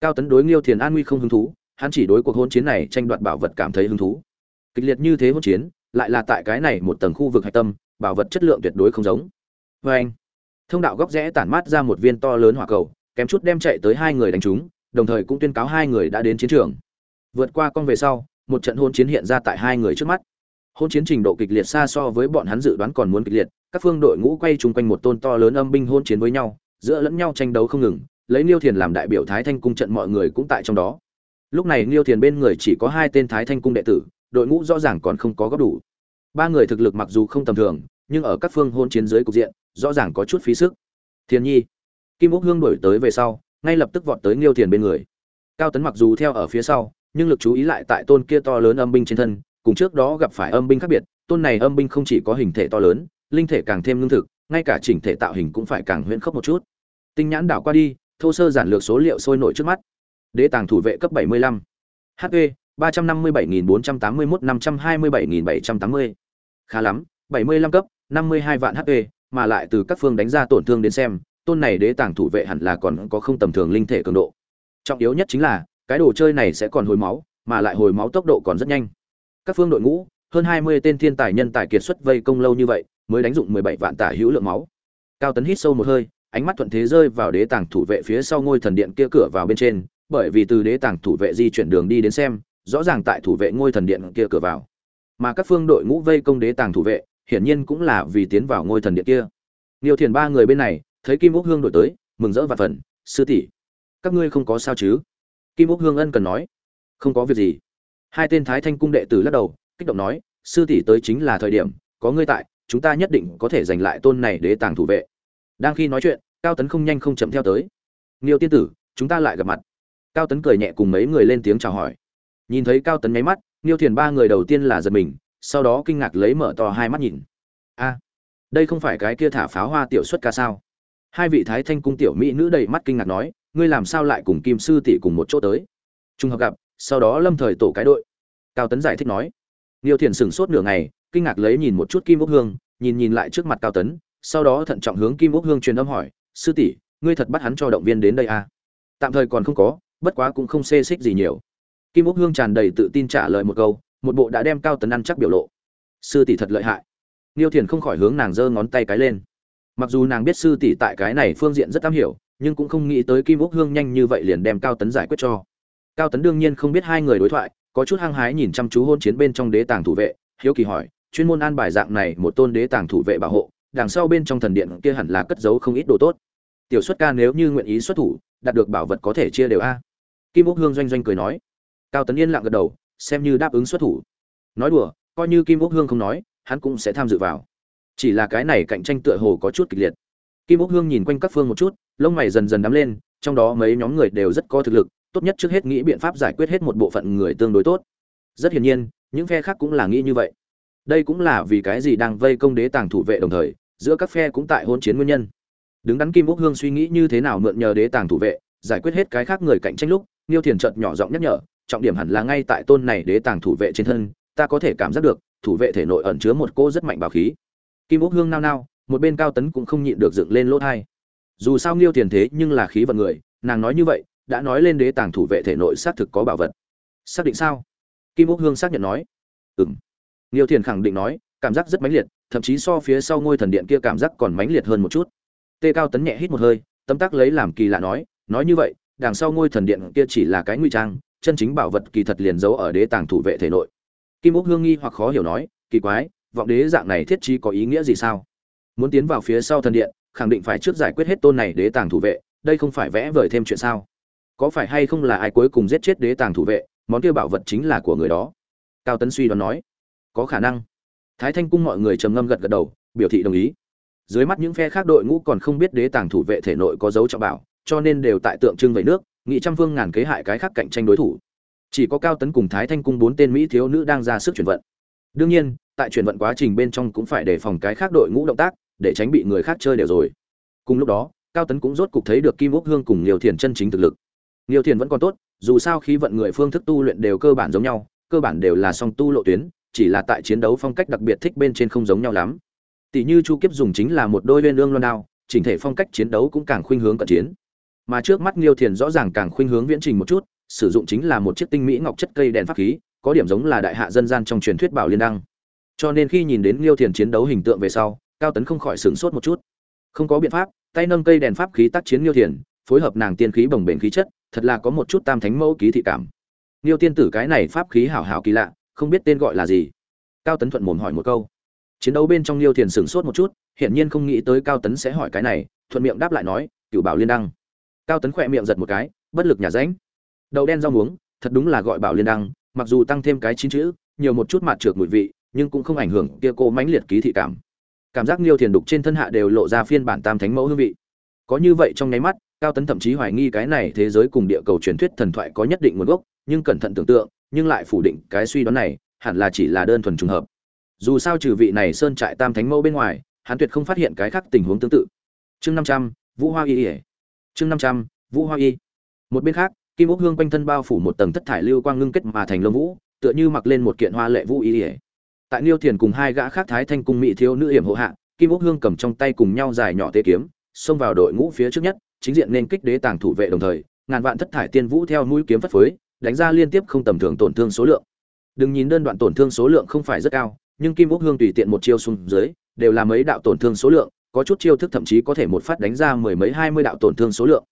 Cao tấn đối niêu thiền an nguy không hứng thú, hắn chỉ đối cuộc hôn chiến này tranh đoạt bảo vật cảm thấy hứng thú. Kịch liệt như thế hôn chiến, lại là tại cái này một tầng khu vực hạch tâm, bảo vật chất lượng tuyệt đối không giống. Vê anh thông đạo góc rẽ tản mát ra một viên to lớn hỏa cầu, kém chút đem chạy tới hai người đánh chúng đồng thời cũng tuyên cáo hai người đã đến chiến trường. Vượt qua con về sau, một trận hôn chiến hiện ra tại hai người trước mắt. Hôn chiến trình độ kịch liệt xa so với bọn hắn dự đoán còn muốn kịch liệt, các phương đội ngũ quay chung quanh một tôn to lớn âm binh hôn chiến với nhau, giữa lẫn nhau tranh đấu không ngừng, lấy niêu thiền làm đại biểu thái thanh cung trận mọi người cũng tại trong đó. Lúc này niêu thiền bên người chỉ có hai tên thái thanh cung đệ tử, đội ngũ rõ ràng còn không có góp đủ. Ba người thực lực mặc dù không tầm thường nhưng ở các phương hôn chiến dưới cục diện, rõ ràng có chút phí sức. Thiên nhi, kim úc hương đổi tới về sau, ngay lập tức vọt tới Nghiêu thiền bên người. Cao tấn mặc dù theo ở phía sau, nhưng lực chú ý lại tại tôn kia to lớn âm binh trên thân, cùng trước đó gặp phải âm binh khác biệt, tôn này âm binh không chỉ có hình thể to lớn, linh thể càng thêm lương thực, ngay cả chỉnh thể tạo hình cũng phải càng huyễn khốc một chút. Tinh nhãn đảo qua đi, thô sơ giản lược số liệu sôi nổi trước mắt. Đế tàng thủ vệ cấp 75. hp 357.481-527.780. khá lắm 75 cấp. 52 vạn hp mà lại từ các phương đánh ra tổn thương đến xem, tôn này đế tàng thủ vệ hẳn là còn có không tầm thường linh thể cường độ. Trọng yếu nhất chính là, cái đồ chơi này sẽ còn hồi máu, mà lại hồi máu tốc độ còn rất nhanh. Các phương đội ngũ, hơn 20 tên thiên tài nhân tài kiệt xuất vây công lâu như vậy, mới đánh dụng 17 vạn tả hữu lượng máu. Cao tấn hít sâu một hơi, ánh mắt thuận thế rơi vào đế tàng thủ vệ phía sau ngôi thần điện kia cửa vào bên trên, bởi vì từ đế tàng thủ vệ di chuyển đường đi đến xem, rõ ràng tại thủ vệ ngôi thần điện kia cửa vào. Mà các phương đội ngũ vây công đế tàng thủ vệ hiển nhiên cũng là vì tiến vào ngôi thần điện kia. Niêu thiền ba người bên này, thấy kim úc hương đổi tới, mừng rỡ và phần sư tỷ, các ngươi không có sao chứ? Kim úc hương ân cần nói. Không có việc gì. Hai tên thái thanh cung đệ tử lắc đầu, kích động nói, sư tỷ tới chính là thời điểm, có ngươi tại, chúng ta nhất định có thể giành lại tôn này đế tàng thủ vệ. Đang khi nói chuyện, cao tấn không nhanh không chậm theo tới. Niêu tiên tử, chúng ta lại gặp mặt. Cao tấn cười nhẹ cùng mấy người lên tiếng chào hỏi. Nhìn thấy cao tấn nháy mắt, Niêu thiền ba người đầu tiên là giật mình sau đó kinh ngạc lấy mở to hai mắt nhìn. A, đây không phải cái kia thả pháo hoa tiểu xuất ca sao? Hai vị thái thanh cung tiểu mỹ nữ đầy mắt kinh ngạc nói, ngươi làm sao lại cùng kim sư tỷ cùng một chỗ tới? Trùng hợp gặp, sau đó lâm thời tổ cái đội. Cao tấn giải thích nói, nghiêu thiền sửng sốt nửa ngày, kinh ngạc lấy nhìn một chút kim úc hương, nhìn nhìn lại trước mặt cao tấn, sau đó thận trọng hướng kim úc hương truyền âm hỏi, sư tỷ, ngươi thật bắt hắn cho động viên đến đây à? tạm thời còn không có, bất quá cũng không xê xích gì nhiều. Kim úc hương tràn đầy tự tin trả lời một câu một bộ đã đem cao tấn ăn chắc biểu lộ. Sư tỷ thật lợi hại. Niêu thiền không khỏi hướng nàng giơ ngón tay cái lên. Mặc dù nàng biết sư tỷ tại cái này phương diện rất am hiểu, nhưng cũng không nghĩ tới kim ốc hương nhanh như vậy liền đem cao tấn giải quyết cho. Cao tấn đương nhiên không biết hai người đối thoại, có chút hăng hái nhìn chăm chú hôn chiến bên trong đế tàng thủ vệ. Hiếu kỳ hỏi, chuyên môn an bài dạng này một tôn đế tàng thủ vệ bảo hộ, đằng sau bên trong thần điện kia hẳn là cất giấu không ít đồ tốt. Tiểu xuất ca nếu như nguyện ý xuất thủ, đạt được bảo vật có thể chia đều a. Kim úc hương doanh doanh cười nói. Cao tấn yên lặng gật đầu xem như đáp ứng xuất thủ. Nói đùa, coi như kim úc hương không nói, hắn cũng sẽ tham dự vào. Chỉ là cái này cạnh tranh tựa hồ có chút kịch liệt. Kim úc hương nhìn quanh các phương một chút, lông mày dần dần đắm lên, trong đó mấy nhóm người đều rất có thực lực, tốt nhất trước hết nghĩ biện pháp giải quyết hết một bộ phận người tương đối tốt. Rất hiển nhiên, những phe khác cũng là nghĩ như vậy. Đây cũng là vì cái gì đang vây công đế tàng thủ vệ đồng thời, giữa các phe cũng tại hôn chiến nguyên nhân. Đứng đắn kim úc hương suy nghĩ như thế nào mượn nhờ đế tàng thủ vệ, giải quyết hết cái khác người cạnh tranh lúc, niêu thiền chợt nhỏ giọng nhắc nhở trọng điểm hẳn là ngay tại tôn này đế tàng thủ vệ trên thân, ta có thể cảm giác được, thủ vệ thể nội ẩn chứa một cô rất mạnh bảo khí. Kim úc hương nao nao, một bên cao tấn cũng không nhịn được dựng lên lỗ thai. Dù sao nghiêu tiền thế nhưng là khí vận người, nàng nói như vậy, đã nói lên đế tàng thủ vệ thể nội xác thực có bảo vật. Xác định sao? Kim úc hương xác nhận nói. Ừ m nghiêu tiền khẳng định nói, cảm giác rất mãnh liệt, thậm chí so phía sau ngôi thần điện kia cảm giác còn mãnh liệt hơn một chút. Tê cao tấn nhẹ hít một hơi, tấm tác lấy làm kỳ lạ nói nói như vậy, đằng sau ngôi thần điện kia chỉ là cái nguy trang chân chính bảo vật kỳ thật liền giấu ở đế tàng thủ vệ thể nội. Kim úc hương nghi hoặc khó hiểu nói, kỳ quái, vọng đế dạng này thiết trí có ý nghĩa gì sao? Muốn tiến vào phía sau thần điện, khẳng định phải trước giải quyết hết tôn này đế tàng thủ vệ, đây không phải vẽ vời thêm chuyện sao? Có phải hay không là ai cuối cùng giết chết đế tàng thủ vệ, món kia bảo vật chính là của người đó? Cao tấn suy đoán nói. Có khả năng. Thái thanh cung mọi người trầm ngâm gật gật đầu, biểu thị đồng ý. Dưới mắt những phe khác đội ngũ còn không biết đế tàng thủ vệ thể nội có dấu trọng bảo, cho nên đều tại tượng trưng vậy nước nghị trăm phương ngàn kế hại cái khác cạnh tranh đối thủ. Chỉ có cao tấn cùng thái thanh cung bốn tên mỹ thiếu nữ đang ra sức chuyển vận. Đương nhiên, tại chuyển vận quá trình bên trong cũng phải đề phòng cái khác đội ngũ động tác, để tránh bị người khác chơi đều rồi. Cùng lúc đó, cao tấn cũng rốt cục thấy được kim úc hương cùng nhiều thiền chân chính thực lực. Nhiều thiền vẫn còn tốt, dù sao khí vận người phương thức tu luyện đều cơ bản giống nhau, cơ bản đều là song tu lộ tuyến, chỉ là tại chiến đấu phong cách đặc biệt thích bên trên không giống nhau lắm. Tỷ như chu kiếp dùng chính là một đôi lên lương loan đao, chỉnh thể phong cách chiến đấu cũng càng khuynh hướng cận chiến mà trước mắt Nghiêu Thiền rõ ràng càng khuynh hướng viễn trình một chút, sử dụng chính là một chiếc tinh mỹ ngọc chất cây đèn pháp khí, có điểm giống là đại hạ dân gian trong truyền thuyết bảo liên đăng. cho nên khi nhìn đến Niêu thiền chiến đấu hình tượng về sau cao tấn không khỏi sửng sốt một chút. Không có biện pháp tay nâng cây đèn pháp khí tác chiến Niêu thiền phối hợp nàng tiên khí bồng bềnh khí chất thật là có một chút tam thánh mẫu ký thị cảm. Niêu tiên tử cái này pháp khí hảo hảo kỳ lạ không biết tên gọi là gì. Cao tấn thuận mồm hỏi một câu. Chiến đấu bên trong Niêu thiền sửng sốt một chút hiển nhiên không nghĩ tới cao tấn sẽ hỏi cái này thuận miệng đáp lại nói Cửu bảo liên đăng cao tấn khỏe miệng giật một cái, bất lực nhà ránh đậu đen rau muống, thật đúng là gọi bảo liên đăng, mặc dù tăng thêm cái chín chữ, nhiều một chút mặt trượt mùi vị, nhưng cũng không ảnh hưởng kia cô mãnh liệt ký thị cảm. Cảm giác liêu thiền đục trên thân hạ đều lộ ra phiên bản tam thánh mẫu hương vị. Có như vậy trong nháy mắt, cao tấn thậm chí hoài nghi cái này thế giới cùng địa cầu truyền thuyết thần thoại có nhất định nguồn gốc, nhưng cẩn thận tưởng tượng, nhưng lại phủ định cái suy đoán này, hẳn là chỉ là đơn thuần trùng hợp. Dù sao trừ vị này sơn trại tam thánh mẫu bên ngoài, hắn tuyệt không phát hiện cái khác tình huống tương tự. Chương năm trăm, vũ hoa y ỉa chương năm trăm, vũ hoa y. Một bên khác, kim ốc hương quanh thân bao phủ một tầng thất thải lưu quang ngưng kết mà thành lông vũ, tựa như mặc lên một kiện hoa lệ vũ y ỉa tại niêu thiền cùng hai gã khác thái thanh cung mỹ thiếu nữ hiểm hộ hạ, kim ốc hương cầm trong tay cùng nhau dài nhỏ tê kiếm, xông vào đội ngũ phía trước nhất, chính diện nên kích đế tàng thủ vệ đồng thời, ngàn vạn thất thải tiên vũ theo mũi kiếm phất phới, đánh ra liên tiếp không tầm thường tổn thương số lượng. Đừng nhìn đơn đoạn tổn thương số lượng không phải rất cao, nhưng kim ốc hương tùy tiện một chiêu xuống dưới, đều là mấy đạo tổn thương số lượng có chút chiêu thức thậm chí có thể một phát đánh ra mười mấy hai mươi đạo tổn thương số lượng.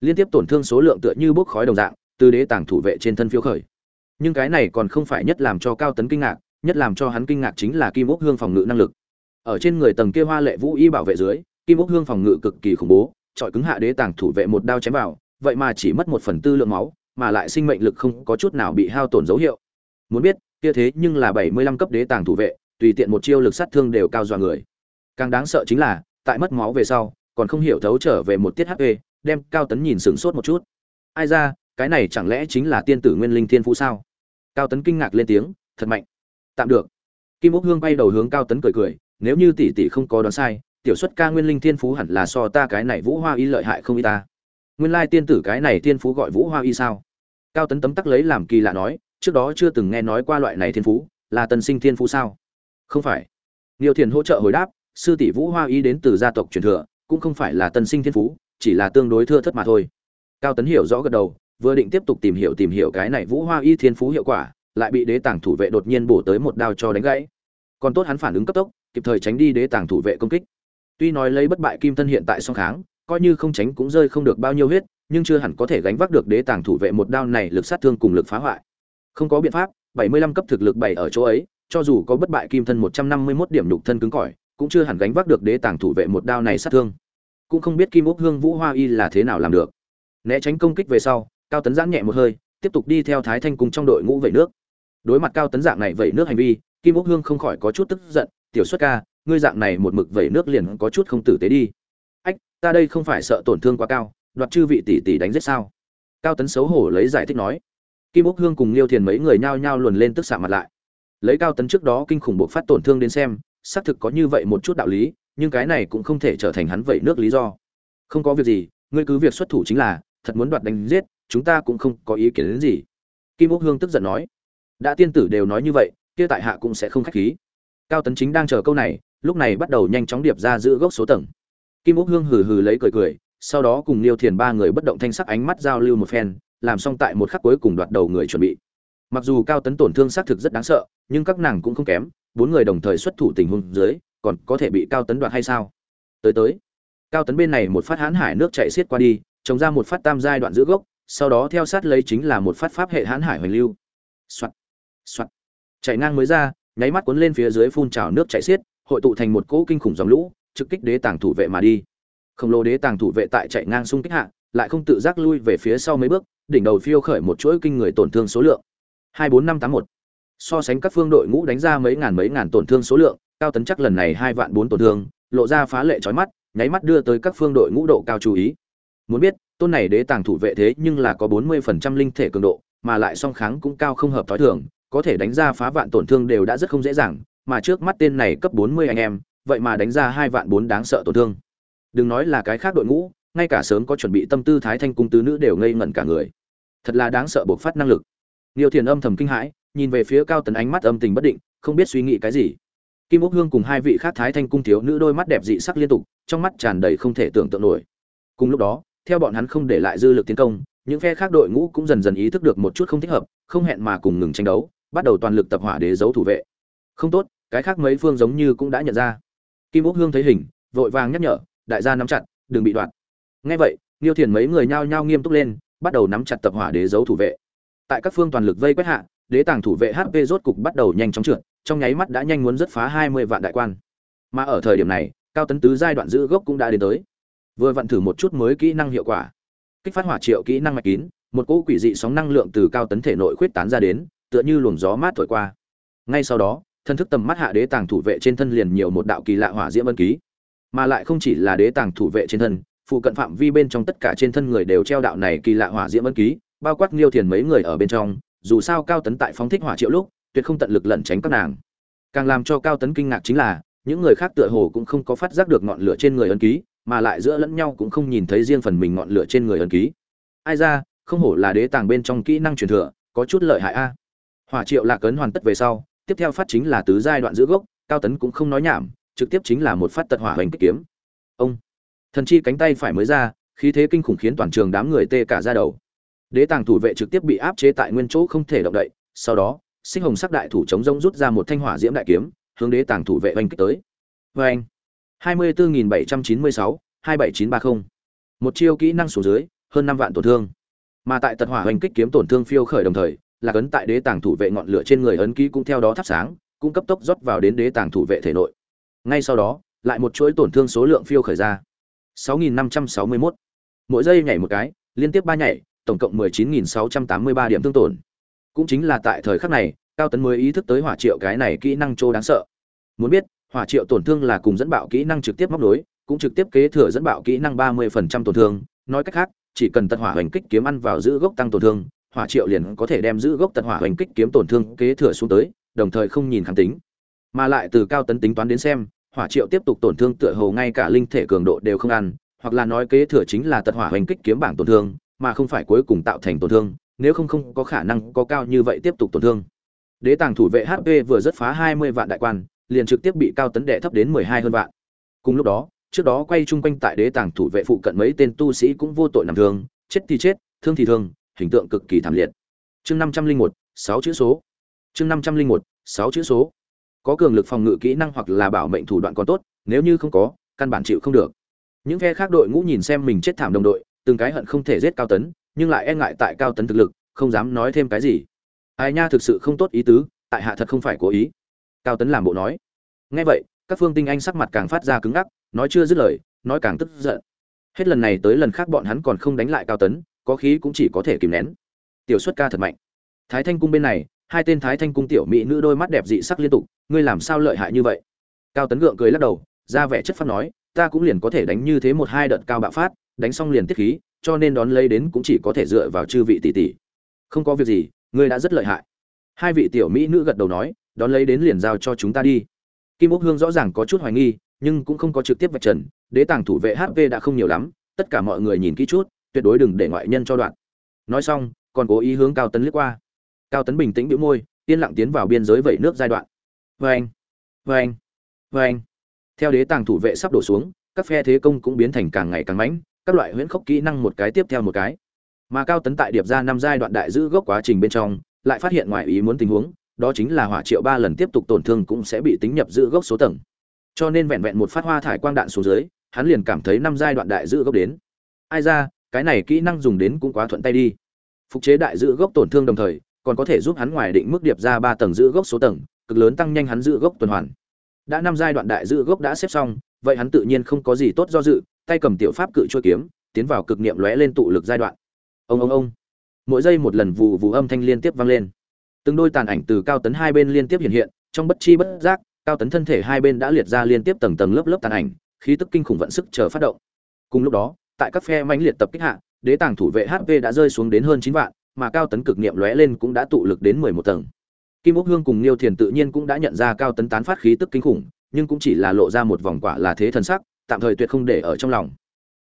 Liên tiếp tổn thương số lượng tựa như bốc khói đồng dạng, từ đế tàng thủ vệ trên thân phiêu khởi. Nhưng cái này còn không phải nhất làm cho cao tấn kinh ngạc, nhất làm cho hắn kinh ngạc chính là kim ốc hương phòng ngự năng lực. Ở trên người tầng kia hoa lệ vũ y bảo vệ dưới, kim ốc hương phòng ngự cực kỳ khủng bố trọi cứng hạ đế tàng thủ vệ một đao chém vào, vậy mà chỉ mất một phần tư lượng máu, mà lại sinh mệnh lực không có chút nào bị hao tổn dấu hiệu. Muốn biết, kia thế nhưng là bảy mươi lăm cấp đế tàng thủ vệ, tùy tiện một chiêu lực sát thương đều cao dọa người càng đáng sợ chính là tại mất máu về sau còn không hiểu thấu trở về một tiết hp đem cao tấn nhìn sửng sốt một chút. Ai ra cái này chẳng lẽ chính là tiên tử nguyên linh thiên phú sao? Cao tấn kinh ngạc lên tiếng thật mạnh. Tạm được. Kim úc hương bay đầu hướng cao tấn cười cười nếu như tỷ tỷ không có đoán sai tiểu xuất ca nguyên linh thiên phú hẳn là so ta cái này vũ hoa y lợi hại không y ta. Nguyên lai tiên tử cái này thiên phú gọi vũ hoa y sao? Cao tấn tấm tắc lấy làm kỳ lạ nói trước đó chưa từng nghe nói qua loại này thiên phú là tân sinh thiên phú sao? Không phải. Nhiều Thiền hỗ trợ hồi đáp, sư tỷ Vũ Hoa Y đến từ gia tộc truyền thừa, cũng không phải là tân sinh thiên phú, chỉ là tương đối thưa thất mà thôi. Cao Tấn hiểu rõ gật đầu, vừa định tiếp tục tìm hiểu tìm hiểu cái này Vũ Hoa Y thiên phú hiệu quả, lại bị đế tàng thủ vệ đột nhiên bổ tới một đao cho đánh gãy. Còn tốt hắn phản ứng cấp tốc, kịp thời tránh đi đế tàng thủ vệ công kích. Tuy nói lấy bất bại kim thân hiện tại song kháng, coi như không tránh cũng rơi không được bao nhiêu huyết, nhưng chưa hẳn có thể gánh vác được đế tàng thủ vệ một đao này lực sát thương cùng lực phá hoại. Không có biện pháp, 75 cấp thực lực bày ở chỗ ấy, cho dù có bất bại kim thân 151 điểm nhục thân cứng cỏi, cũng chưa hẳn gánh vác được đế tàng thủ vệ một đao này sát thương. Cũng không biết Kim úc Hương Vũ Hoa Y là thế nào làm được. Né tránh công kích về sau, Cao Tấn giãn nhẹ một hơi, tiếp tục đi theo Thái Thanh cùng trong đội ngũ vẩy nước. Đối mặt Cao Tấn dạng này vẩy nước hành vi, Kim úc Hương không khỏi có chút tức giận, "Tiểu Xuất ca, ngươi dạng này một mực vẩy nước liền có chút không tử tế đi." "Ách, ta đây không phải sợ tổn thương quá cao, đoạt chư vị tỷ tỷ đánh giết sao?" Cao Tấn xấu hổ lấy giải thích nói. Kim úc Hương cùng Liêu Thiền mấy người nhao nhao luồn lên tức xạ mặt lại lấy cao tấn trước đó kinh khủng buộc phát tổn thương đến xem xác thực có như vậy một chút đạo lý, nhưng cái này cũng không thể trở thành hắn vậy nước lý do. Không có việc gì, ngươi cứ việc xuất thủ chính là, thật muốn đoạt đánh giết, chúng ta cũng không có ý kiến đến gì. Kim úc hương tức giận nói. Đã tiên tử đều nói như vậy, kia tại hạ cũng sẽ không khách khí. Cao tấn chính đang chờ câu này, lúc này bắt đầu nhanh chóng điệp ra giữ gốc số tầng. Kim úc hương hừ hừ lấy cười cười, sau đó cùng liêu thiền ba người bất động thanh sắc ánh mắt giao lưu một phen, làm xong tại một khắc cuối cùng đoạt đầu người chuẩn bị. Mặc dù cao tấn tổn thương xác thực rất đáng sợ, nhưng các nàng cũng không kém bốn người đồng thời xuất thủ tình huống dưới, còn có thể bị cao tấn đoạt hay sao? Tới tới. Cao tấn bên này một phát hãn hải nước chạy xiết qua đi, trồng ra một phát tam giai đoạn giữ gốc, sau đó theo sát lấy chính là một phát pháp hệ hãn hải hoành lưu. Soạt soạt. Chạy ngang mới ra, nháy mắt cuốn lên phía dưới phun trào nước chạy xiết, hội tụ thành một cỗ kinh khủng dòng lũ, trực kích đế tàng thủ vệ mà đi. Khổng lồ đế tàng thủ vệ tại chạy ngang xung kích hạ, lại không tự giác lui về phía sau mấy bước, đỉnh đầu phiêu khởi một chuỗi kinh người tổn thương số lượng. Hai bốn năm tám một so sánh các phương đội ngũ đánh ra mấy ngàn mấy ngàn tổn thương số lượng cao tấn chắc lần này hai vạn bốn tổn thương lộ ra phá lệ trói mắt nháy mắt đưa tới các phương đội ngũ độ cao chú ý. Muốn biết tôn này đế tàng thủ vệ thế nhưng là có bốn mươi phần trăm linh thể cường độ mà lại song kháng cũng cao không hợp thói thường có thể đánh ra phá vạn tổn thương đều đã rất không dễ dàng mà trước mắt tên này cấp bốn mươi anh em vậy mà đánh ra hai vạn bốn đáng sợ tổn thương. Đừng nói là cái khác đội ngũ ngay cả sớm có chuẩn bị tâm tư thái thanh cung tứ nữ đều ngây ngẩn cả người. Thật là đáng sợ bộc phát năng lực. Niêu Thiền âm thầm kinh hãi, nhìn về phía Cao Tấn ánh mắt âm tình bất định, không biết suy nghĩ cái gì. Kim Úc Hương cùng hai vị khác thái thanh cung thiếu nữ đôi mắt đẹp dị sắc liên tục, trong mắt tràn đầy không thể tưởng tượng nổi. Cùng lúc đó, theo bọn hắn không để lại dư lực tiến công, những phe khác đội ngũ cũng dần dần ý thức được một chút không thích hợp, không hẹn mà cùng ngừng tranh đấu, bắt đầu toàn lực tập hỏa đế giấu thủ vệ. Không tốt, cái khác mấy phương giống như cũng đã nhận ra kim úc hương thấy hình vội vàng nhắc nhở đại gia nắm chặt đừng bị đoạt ngay vậy Niêu Thiền mấy người nhao nhao nghiêm túc lên, bắt đầu nắm chặt tập hỏa đế giấu thủ vệ. Tại các phương toàn lực vây quét hạ, đế tàng thủ vệ HP rốt cục bắt đầu nhanh chóng trượt, trong nháy mắt đã nhanh muốn rất phá 20 vạn đại quan. Mà ở thời điểm này, cao tấn tứ giai đoạn giữ gốc cũng đã đến tới. Vừa vận thử một chút mới kỹ năng hiệu quả. Kích phát hỏa triệu kỹ năng mạch kín, một cỗ quỷ dị sóng năng lượng từ cao tấn thể nội khuyết tán ra đến, tựa như luồng gió mát thổi qua. Ngay sau đó, thân thức tầm mắt hạ đế tàng thủ vệ trên thân liền nhiều một đạo kỳ lạ hỏa diễm ân ký, mà lại không chỉ là đế tàng thủ vệ trên thân, phụ cận phạm vi bên trong tất cả trên thân người đều treo đạo này kỳ lạ hỏa diễm ân ký, bao quát Liêu Thiền mấy người ở bên trong, dù sao Cao Tấn tại phóng thích hỏa triệu lúc, tuyệt không tận lực lẩn tránh các nàng. Càng làm cho Cao Tấn kinh ngạc chính là, những người khác tựa hồ cũng không có phát giác được ngọn lửa trên người ân ký, mà lại giữa lẫn nhau cũng không nhìn thấy riêng phần mình ngọn lửa trên người ân ký. Ai ra, không hổ là đế tàng bên trong kỹ năng truyền thừa, có chút lợi hại a. Hỏa triệu lạc cấn hoàn tất về sau, tiếp theo phát chính là tứ giai đoạn giữ gốc, Cao Tấn cũng không nói nhảm, trực tiếp chính là một phát tật hỏa hoành kích kiếm. Ông thần chi cánh tay phải mới ra khí thế kinh khủng khiến toàn trường đám người tê cả ra đầu đế tàng thủ vệ trực tiếp bị áp chế tại nguyên chỗ không thể động đậy sau đó sinh hồng sắc đại thủ chống rông rút ra một thanh hỏa diễm đại kiếm hướng đế tàng thủ vệ oanh kích tới. Vê anh hai mươi bốn nghìn bảy trăm chín mươi sáu hai bảy chín ba mươi một chiêu kỹ năng số dưới hơn năm vạn tổn thương. Mà tại tật hỏa oanh kích kiếm tổn thương phiêu khởi đồng thời là ấn tại đế tàng thủ vệ ngọn lửa trên người ấn ký cũng theo đó thắp sáng cũng cấp tốc rót vào đến đế tàng thủ vệ thể nội. Ngay sau đó lại một chuỗi tổn thương số lượng phiêu khởi ra. 6561. Mỗi giây nhảy một cái, liên tiếp ba nhảy, tổng cộng 19683 điểm thương tổn. Cũng chính là tại thời khắc này, Cao Tấn mới ý thức tới hỏa triệu cái này kỹ năng trô đáng sợ. Muốn biết, hỏa triệu tổn thương là cùng dẫn bạo kỹ năng trực tiếp móc nối, cũng trực tiếp kế thừa dẫn bạo kỹ năng 30% tổn thương, nói cách khác, chỉ cần tật hỏa hành kích kiếm ăn vào giữ gốc tăng tổn thương, hỏa triệu liền có thể đem giữ gốc tật hỏa hành kích kiếm tổn thương kế thừa xuống tới, đồng thời không nhìn kháng tính. Mà lại từ cao tấn tính toán đến xem, hỏa triệu tiếp tục tổn thương tựa hồ ngay cả linh thể cường độ đều không ăn hoặc là nói kế thừa chính là tật hỏa hành kích kiếm bảng tổn thương mà không phải cuối cùng tạo thành tổn thương, nếu không không có khả năng có cao như vậy tiếp tục tổn thương. Đế tàng thủ vệ hp vừa rất phá hai mươi vạn đại quan, liền trực tiếp bị cao tấn đệ thấp đến mười hai hơn vạn. Cùng lúc đó, trước đó quay chung quanh tại đế tàng thủ vệ phụ cận mấy tên tu sĩ cũng vô tội nằm thương, chết thì chết, thương thì thương, hình tượng cực kỳ thảm liệt. Chương năm trăm linh một, sáu chữ số. Chương năm trăm linh một, sáu chữ số. Có cường lực phòng ngự kỹ năng hoặc là bảo mệnh thủ đoạn còn tốt, nếu như không có, căn bản chịu không được. Những phe khác đội ngũ nhìn xem mình chết thảm đồng đội từng cái hận không thể giết cao tấn, nhưng lại e ngại tại cao tấn thực lực, không dám nói thêm cái gì. Ai nha thực sự không tốt ý tứ, tại hạ thật không phải cố ý. Cao tấn làm bộ nói. Nghe vậy, các phương tinh anh sắc mặt càng phát ra cứng ngắc, nói chưa dứt lời, nói càng tức giận. Hết lần này tới lần khác bọn hắn còn không đánh lại cao tấn, có khí cũng chỉ có thể kìm nén. Tiểu xuất ca thật mạnh. Thái thanh cung bên này, hai tên thái thanh cung tiểu mỹ nữ đôi mắt đẹp dị sắc liên tục, ngươi làm sao lợi hại như vậy? Cao tấn gượng cười lắc đầu, ra vẻ chất phát nói, ta cũng liền có thể đánh như thế một hai đợt cao bạo phát đánh xong liền tiết khí, cho nên đón lấy đến cũng chỉ có thể dựa vào chư vị tỷ tỷ. Không có việc gì, ngươi đã rất lợi hại. Hai vị tiểu mỹ nữ gật đầu nói, đón lấy đến liền giao cho chúng ta đi. Kim úc hương rõ ràng có chút hoài nghi, nhưng cũng không có trực tiếp vạch trần, đế tàng thủ vệ hp đã không nhiều lắm, tất cả mọi người nhìn kỹ chút, tuyệt đối đừng để ngoại nhân cho đoạn. Nói xong, còn cố ý hướng cao tấn liếc qua. Cao tấn bình tĩnh bĩu môi, yên lặng tiến vào biên giới vẩy nước giai đoạn. Vê anh vê anh vê anh theo đế tàng thủ vệ sắp đổ xuống, các phe thế công cũng biến thành càng ngày càng mãnh các loại huyễn khốc kỹ năng một cái tiếp theo một cái. Mà cao tấn tại điệp ra năm giai đoạn đại giữ gốc quá trình bên trong, lại phát hiện ngoài ý muốn tình huống, đó chính là hỏa triệu ba lần tiếp tục tổn thương cũng sẽ bị tính nhập giữ gốc số tầng. Cho nên vẹn vẹn một phát hoa thải quang đạn xuống dưới, hắn liền cảm thấy năm giai đoạn đại giữ gốc đến. Ai ra, cái này kỹ năng dùng đến cũng quá thuận tay đi. Phục chế đại giữ gốc tổn thương đồng thời, còn có thể giúp hắn ngoài định mức điệp ra ba tầng giữ gốc số tầng, cực lớn tăng nhanh hắn giữ gốc tuần hoàn. Đã năm giai đoạn đại giữ gốc đã xếp xong, vậy hắn tự nhiên không có gì tốt do dự tay cầm tiểu pháp cự chua kiếm, tiến vào cực niệm lóe lên tụ lực giai đoạn. Ông ông ông. Mỗi giây một lần vù vù âm thanh liên tiếp vang lên. Từng đôi tàn ảnh từ cao tấn hai bên liên tiếp hiện hiện, trong bất chi bất giác, cao tấn thân thể hai bên đã liệt ra liên tiếp tầng tầng lớp lớp tàn ảnh, khí tức kinh khủng vận sức chờ phát động. Cùng lúc đó, tại các phe mãnh liệt tập kích hạ, đế tàng thủ vệ hp đã rơi xuống đến hơn chín vạn, mà cao tấn cực niệm lóe lên cũng đã tụ lực đến mười một tầng. Kim ốc hương cùng niêu thiền tự nhiên cũng đã nhận ra cao tấn tán phát khí tức kinh khủng, nhưng cũng chỉ là lộ ra một vòng quả là thế thần sắc tạm thời tuyệt không để ở trong lòng.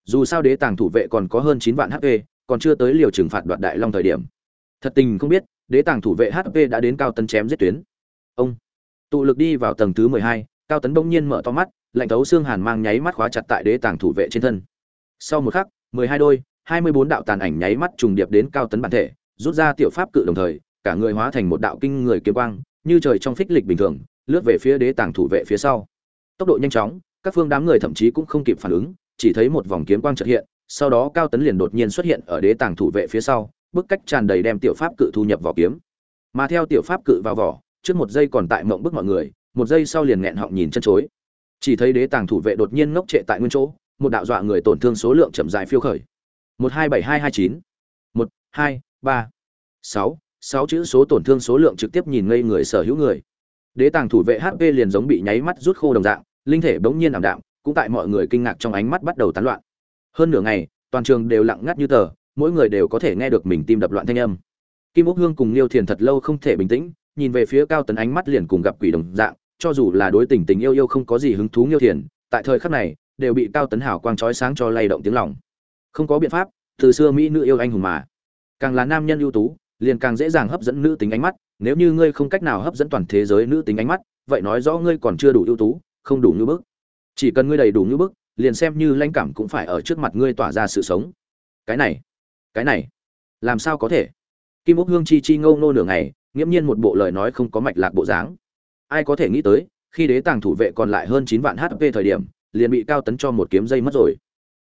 Dù sao đế tàng thủ vệ còn có hơn chín vạn hp còn chưa tới liều trừng phạt đoạt đại long thời điểm. Thật tình không biết, đế tàng thủ vệ hp đã đến cao tấn chém giết tuyến. Ông. Tụ lực đi vào tầng thứ mười hai, cao tấn bỗng nhiên mở to mắt, lạnh thấu xương hàn mang nháy mắt khóa chặt tại đế tàng thủ vệ trên thân. Sau một khắc, mười hai đôi, hai mươi bốn đạo tàn ảnh nháy mắt trùng điệp đến cao tấn bản thể, rút ra tiểu pháp cự đồng thời, cả người hóa thành một đạo kinh người kiếm quang, như trời trong phích lịch bình thường, lướt về phía đế tàng thủ vệ phía sau. Tốc độ nhanh chóng các phương đám người thậm chí cũng không kịp phản ứng, chỉ thấy một vòng kiếm quang chợt hiện, sau đó cao tấn liền đột nhiên xuất hiện ở đế tàng thủ vệ phía sau, bức cách tràn đầy đem tiểu pháp cự thu nhập vào kiếm. Mà theo tiểu pháp cự vào vỏ, trước một giây còn tại mộng bức mọi người, một giây sau liền nghẹn họng nhìn chân chối. Chỉ thấy đế tàng thủ vệ đột nhiên ngốc trệ tại nguyên chỗ, một đạo dọa người tổn thương số lượng chậm dài phiêu khởi. Một hai bảy hai hai chín, một hai ba sáu sáu chữ số tổn thương số lượng trực tiếp nhìn ngây người sở hữu người. Đế tàng thủ vệ hp liền giống bị nháy mắt rút khô đồng dạng linh thể bỗng nhiên ảm đạm, cũng tại mọi người kinh ngạc trong ánh mắt bắt đầu tán loạn. Hơn nửa ngày, toàn trường đều lặng ngắt như tờ, mỗi người đều có thể nghe được mình tim đập loạn thanh âm. Kim úc hương cùng liêu thiền thật lâu không thể bình tĩnh, nhìn về phía cao tấn ánh mắt liền cùng gặp quỷ đồng dạng, cho dù là đối tình tình yêu yêu không có gì hứng thú liêu thiền, tại thời khắc này, đều bị cao tấn hào quang chói sáng cho lay động tiếng lòng. Không có biện pháp, từ xưa mỹ nữ yêu anh hùng mà. Càng là nam nhân ưu tú, liền càng dễ dàng hấp dẫn nữ tính ánh mắt, nếu như ngươi không cách nào hấp dẫn toàn thế giới nữ tính ánh mắt, vậy nói rõ ngươi còn chưa đủ ưu tú không đủ như bức. Chỉ cần ngươi đầy đủ như bức, liền xem như lãnh cảm cũng phải ở trước mặt ngươi tỏa ra sự sống. Cái này cái này, làm sao có thể? Kim úc hương chi chi ngâu nô nửa ngày, nghiễm nhiên một bộ lời nói không có mạch lạc bộ dáng. Ai có thể nghĩ tới, khi đế tàng thủ vệ còn lại hơn chín vạn hp thời điểm, liền bị cao tấn cho một kiếm dây mất rồi.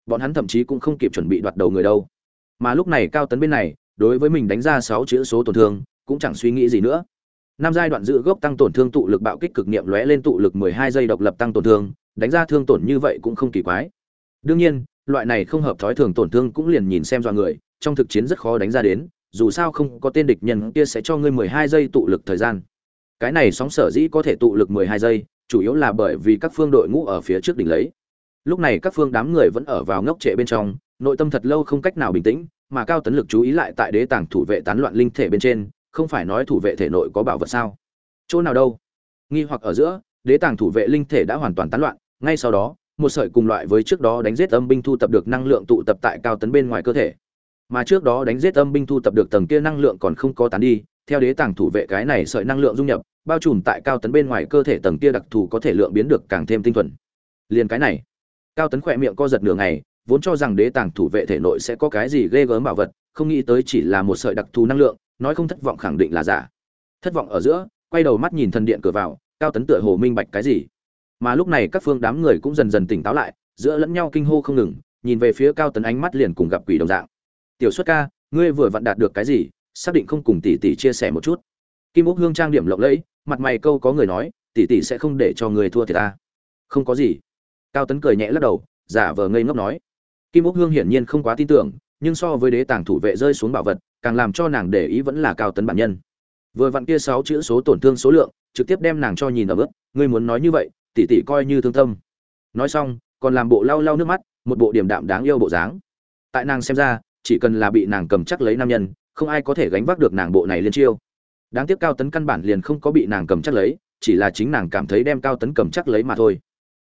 Bọn hắn thậm chí cũng không kịp chuẩn bị đoạt đầu người đâu. Mà lúc này cao tấn bên này, đối với mình đánh ra sáu chữ số tổn thương, cũng chẳng suy nghĩ gì nữa năm giai đoạn giữ gốc tăng tổn thương tụ lực bạo kích cực niệm lóe lên tụ lực mười hai giây độc lập tăng tổn thương, đánh ra thương tổn như vậy cũng không kỳ quái. Đương nhiên, loại này không hợp thói thường tổn thương cũng liền nhìn xem do người, trong thực chiến rất khó đánh ra đến, dù sao không có tên địch nhân kia sẽ cho ngươi mười hai giây tụ lực thời gian. Cái này sóng sở dĩ có thể tụ lực mười hai giây, chủ yếu là bởi vì các phương đội ngũ ở phía trước đỉnh lấy. Lúc này các phương đám người vẫn ở vào ngốc trệ bên trong, nội tâm thật lâu không cách nào bình tĩnh, mà cao tấn lực chú ý lại tại đế tàng thủ vệ tán loạn linh thể bên trên không phải nói thủ vệ thể nội có bảo vật sao? Chỗ nào đâu? Nghi hoặc ở giữa, đế tàng thủ vệ linh thể đã hoàn toàn tán loạn, ngay sau đó, một sợi cùng loại với trước đó đánh giết âm binh thu tập được năng lượng tụ tập tại cao tấn bên ngoài cơ thể. Mà trước đó đánh giết âm binh thu tập được tầng kia năng lượng còn không có tán đi, theo đế tàng thủ vệ cái này sợi năng lượng dung nhập, bao trùm tại cao tấn bên ngoài cơ thể tầng kia đặc thù có thể lượng biến được càng thêm tinh thuần. Liền cái này, cao tấn khỏe miệng co giật nửa ngày, vốn cho rằng đế tàng thủ vệ thể nội sẽ có cái gì ghê gớm bảo vật, không nghĩ tới chỉ là một sợi đặc thù năng lượng nói không thất vọng khẳng định là giả. Thất vọng ở giữa, quay đầu mắt nhìn thần điện cửa vào, cao tấn tựa hồ minh bạch cái gì. Mà lúc này các phương đám người cũng dần dần tỉnh táo lại, giữa lẫn nhau kinh hô không ngừng, nhìn về phía cao tấn ánh mắt liền cùng gặp quỷ đồng dạng. Tiểu xuất ca, ngươi vừa vặn đạt được cái gì? Xác định không cùng tỷ tỷ chia sẻ một chút. Kim úc hương trang điểm lộng lẫy, mặt mày câu có người nói, tỷ tỷ sẽ không để cho người thua thì ta. Không có gì. Cao tấn cười nhẹ lắc đầu, giả vờ ngây ngốc nói. Kim úc hương hiển nhiên không quá tin tưởng, nhưng so với đế tàng thủ vệ rơi xuống bảo vật càng làm cho nàng để ý vẫn là cao tấn bản nhân. Vừa vặn kia sáu chữ số tổn thương số lượng, trực tiếp đem nàng cho nhìn ở bước, ngươi muốn nói như vậy, tỷ tỷ coi như thương tâm. Nói xong, còn làm bộ lau lau nước mắt, một bộ điểm đạm đáng yêu bộ dáng. Tại nàng xem ra, chỉ cần là bị nàng cầm chắc lấy nam nhân, không ai có thể gánh vác được nàng bộ này liên chiêu. Đáng tiếc cao tấn căn bản liền không có bị nàng cầm chắc lấy, chỉ là chính nàng cảm thấy đem cao tấn cầm chắc lấy mà thôi.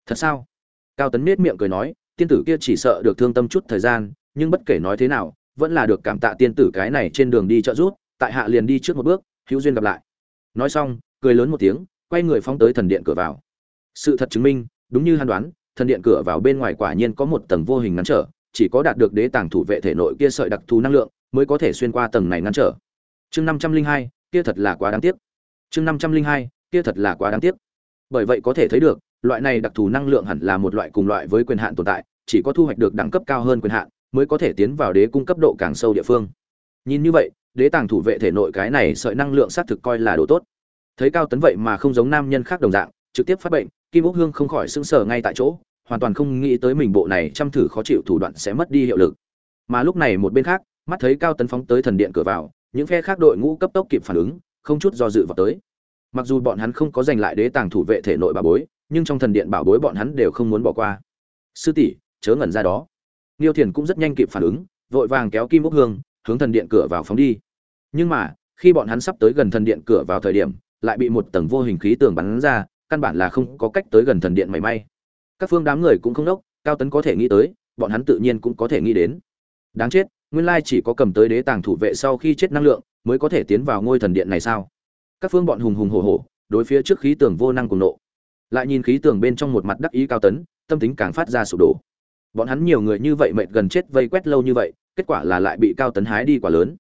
Thật sao? Cao tấn nết miệng cười nói, tiên tử kia chỉ sợ được thương tâm chút thời gian, nhưng bất kể nói thế nào vẫn là được cảm tạ tiên tử cái này trên đường đi trợ rút tại hạ liền đi trước một bước, hữu duyên gặp lại. Nói xong, cười lớn một tiếng, quay người phóng tới thần điện cửa vào. Sự thật chứng minh, đúng như hắn đoán, thần điện cửa vào bên ngoài quả nhiên có một tầng vô hình ngăn trở, chỉ có đạt được đế tàng thủ vệ thể nội kia sợi đặc thù năng lượng, mới có thể xuyên qua tầng này ngăn trở. Chương năm trăm linh hai, kia thật là quá đáng tiếc. Chương năm trăm linh hai, kia thật là quá đáng tiếc. Bởi vậy có thể thấy được, loại này đặc thù năng lượng hẳn là một loại cùng loại với quyền hạn tồn tại, chỉ có thu hoạch được đẳng cấp cao hơn quyền hạn mới có thể tiến vào đế cung cấp độ càng sâu địa phương. Nhìn như vậy, đế tàng thủ vệ thể nội cái này sợi năng lượng xác thực coi là đồ tốt. Thấy cao tấn vậy mà không giống nam nhân khác đồng dạng, trực tiếp phát bệnh, kim úc hương không khỏi sững sờ ngay tại chỗ, hoàn toàn không nghĩ tới mình bộ này chăm thử khó chịu thủ đoạn sẽ mất đi hiệu lực. Mà lúc này một bên khác, mắt thấy cao tấn phóng tới thần điện cửa vào, những phe khác đội ngũ cấp tốc kịp phản ứng, không chút do dự vào tới. Mặc dù bọn hắn không có giành lại đế tàng thủ vệ thể nội bà bối, nhưng trong thần điện bảo bối bọn hắn đều không muốn bỏ qua. Sư tỷ, chớ ngẩn ra đó. Niêu Thiền cũng rất nhanh kịp phản ứng, vội vàng kéo Kim Úc Hương, hướng thần điện cửa vào phóng đi. Nhưng mà, khi bọn hắn sắp tới gần thần điện cửa vào thời điểm, lại bị một tầng vô hình khí tường bắn ra, căn bản là không có cách tới gần thần điện mảy may. Các phương đám người cũng không đốc, Cao Tấn có thể nghĩ tới, bọn hắn tự nhiên cũng có thể nghĩ đến. Đáng chết, nguyên lai chỉ có cầm tới đế tàng thủ vệ sau khi chết năng lượng, mới có thể tiến vào ngôi thần điện này sao? Các phương bọn hùng hùng hổ hổ, đối phía trước khí tường vô năng cùng nộ. Lại nhìn khí tường bên trong một mặt đắc ý Cao Tấn, tâm tính càng phát ra sụp đổ bọn hắn nhiều người như vậy mệt gần chết vây quét lâu như vậy, kết quả là lại bị cao tấn hái đi quả lớn.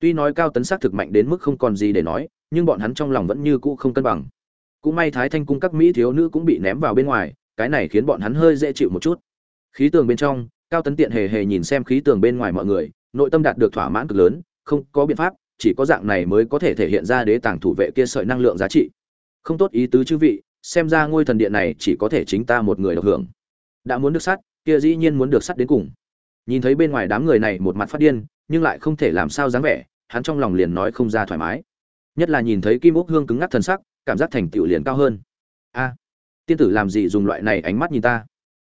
Tuy nói cao tấn xác thực mạnh đến mức không còn gì để nói, nhưng bọn hắn trong lòng vẫn như cũ không cân bằng. Cũng may thái thanh cung các mỹ thiếu nữ cũng bị ném vào bên ngoài, cái này khiến bọn hắn hơi dễ chịu một chút. Khí tường bên trong, cao tấn tiện hề hề nhìn xem khí tường bên ngoài mọi người, nội tâm đạt được thỏa mãn cực lớn, không có biện pháp, chỉ có dạng này mới có thể thể hiện ra đế tàng thủ vệ kia sợi năng lượng giá trị. Không tốt ý tứ chư vị, xem ra ngôi thần điện này chỉ có thể chính ta một người được hưởng. Đã muốn được sắt kia dĩ nhiên muốn được sắt đến cùng. Nhìn thấy bên ngoài đám người này một mặt phát điên, nhưng lại không thể làm sao dáng vẻ, hắn trong lòng liền nói không ra thoải mái. Nhất là nhìn thấy kim ốc hương cứng ngắc thần sắc, cảm giác thành tựu liền cao hơn. A, tiên tử làm gì dùng loại này ánh mắt nhìn ta?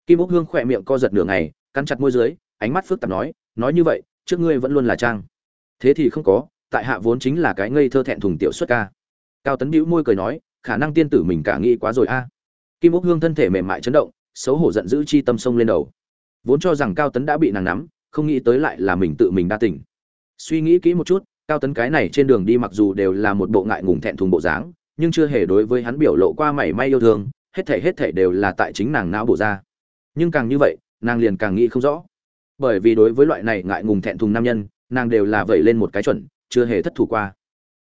Kim ốc hương khỏe miệng co giật nửa ngày, cắn chặt môi dưới, ánh mắt phức tạp nói nói như vậy, trước ngươi vẫn luôn là trang. Thế thì không có, tại hạ vốn chính là cái ngây thơ thẹn thùng tiểu xuất ca. Cao tấn bĩu môi cười nói, khả năng tiên tử mình cả nghĩ quá rồi a. Kim ốc hương thân thể mềm mại chấn động xấu hổ giận dữ chi tâm sông lên đầu. Vốn cho rằng cao tấn đã bị nàng nắm, không nghĩ tới lại là mình tự mình đa tỉnh suy nghĩ kỹ một chút, cao tấn cái này trên đường đi mặc dù đều là một bộ ngại ngùng thẹn thùng bộ dáng, nhưng chưa hề đối với hắn biểu lộ qua mảy may yêu thương, hết thảy hết thảy đều là tại chính nàng não bổ ra. Nhưng càng như vậy, nàng liền càng nghĩ không rõ. Bởi vì đối với loại này ngại ngùng thẹn thùng nam nhân, nàng đều là vậy lên một cái chuẩn, chưa hề thất thủ qua.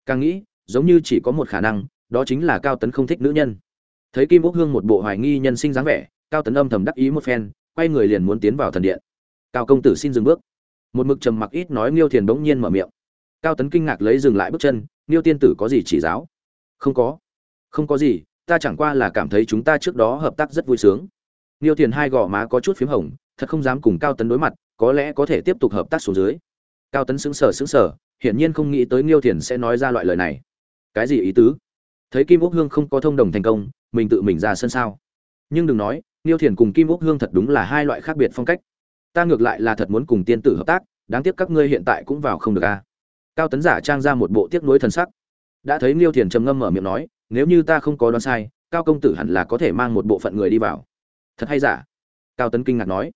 Càng nghĩ, giống như chỉ có một khả năng, đó chính là cao tấn không thích nữ nhân. Thấy kim úc hương một bộ hoài nghi nhân sinh dáng vẻ cao tấn âm thầm đắc ý một phen, quay người liền muốn tiến vào thần điện. Cao công tử xin dừng bước. Một mực trầm mặc ít nói nghiêu thiền bỗng nhiên mở miệng. Cao tấn kinh ngạc lấy dừng lại bước chân, nghiêu tiên tử có gì chỉ giáo? Không có. Không có gì, ta chẳng qua là cảm thấy chúng ta trước đó hợp tác rất vui sướng. Nghiêu thiền hai gò má có chút p h í m hồng, thật không dám cùng cao tấn đối mặt, có lẽ có thể tiếp tục hợp tác xuống dưới. Cao tấn sững sờ sững sờ, hiển nhiên không nghĩ tới nghiêu thiền sẽ nói ra loại lời này. Cái gì ý tứ? Thấy kim úc hương không có thông đồng thành công, mình tự mình ra sân sao? Nhưng đừng nói niêu thiền cùng kim úc hương thật đúng là hai loại khác biệt phong cách. Ta ngược lại là thật muốn cùng tiên tử hợp tác, đáng tiếc các ngươi hiện tại cũng vào không được a cao tấn giả trang ra một bộ tiếc nuối thần sắc. Đã thấy niêu thiền trầm ngâm mở miệng nói, nếu như ta không có đoán sai, cao công tử hẳn là có thể mang một bộ phận người đi vào. Thật hay giả? Cao tấn kinh ngạc nói.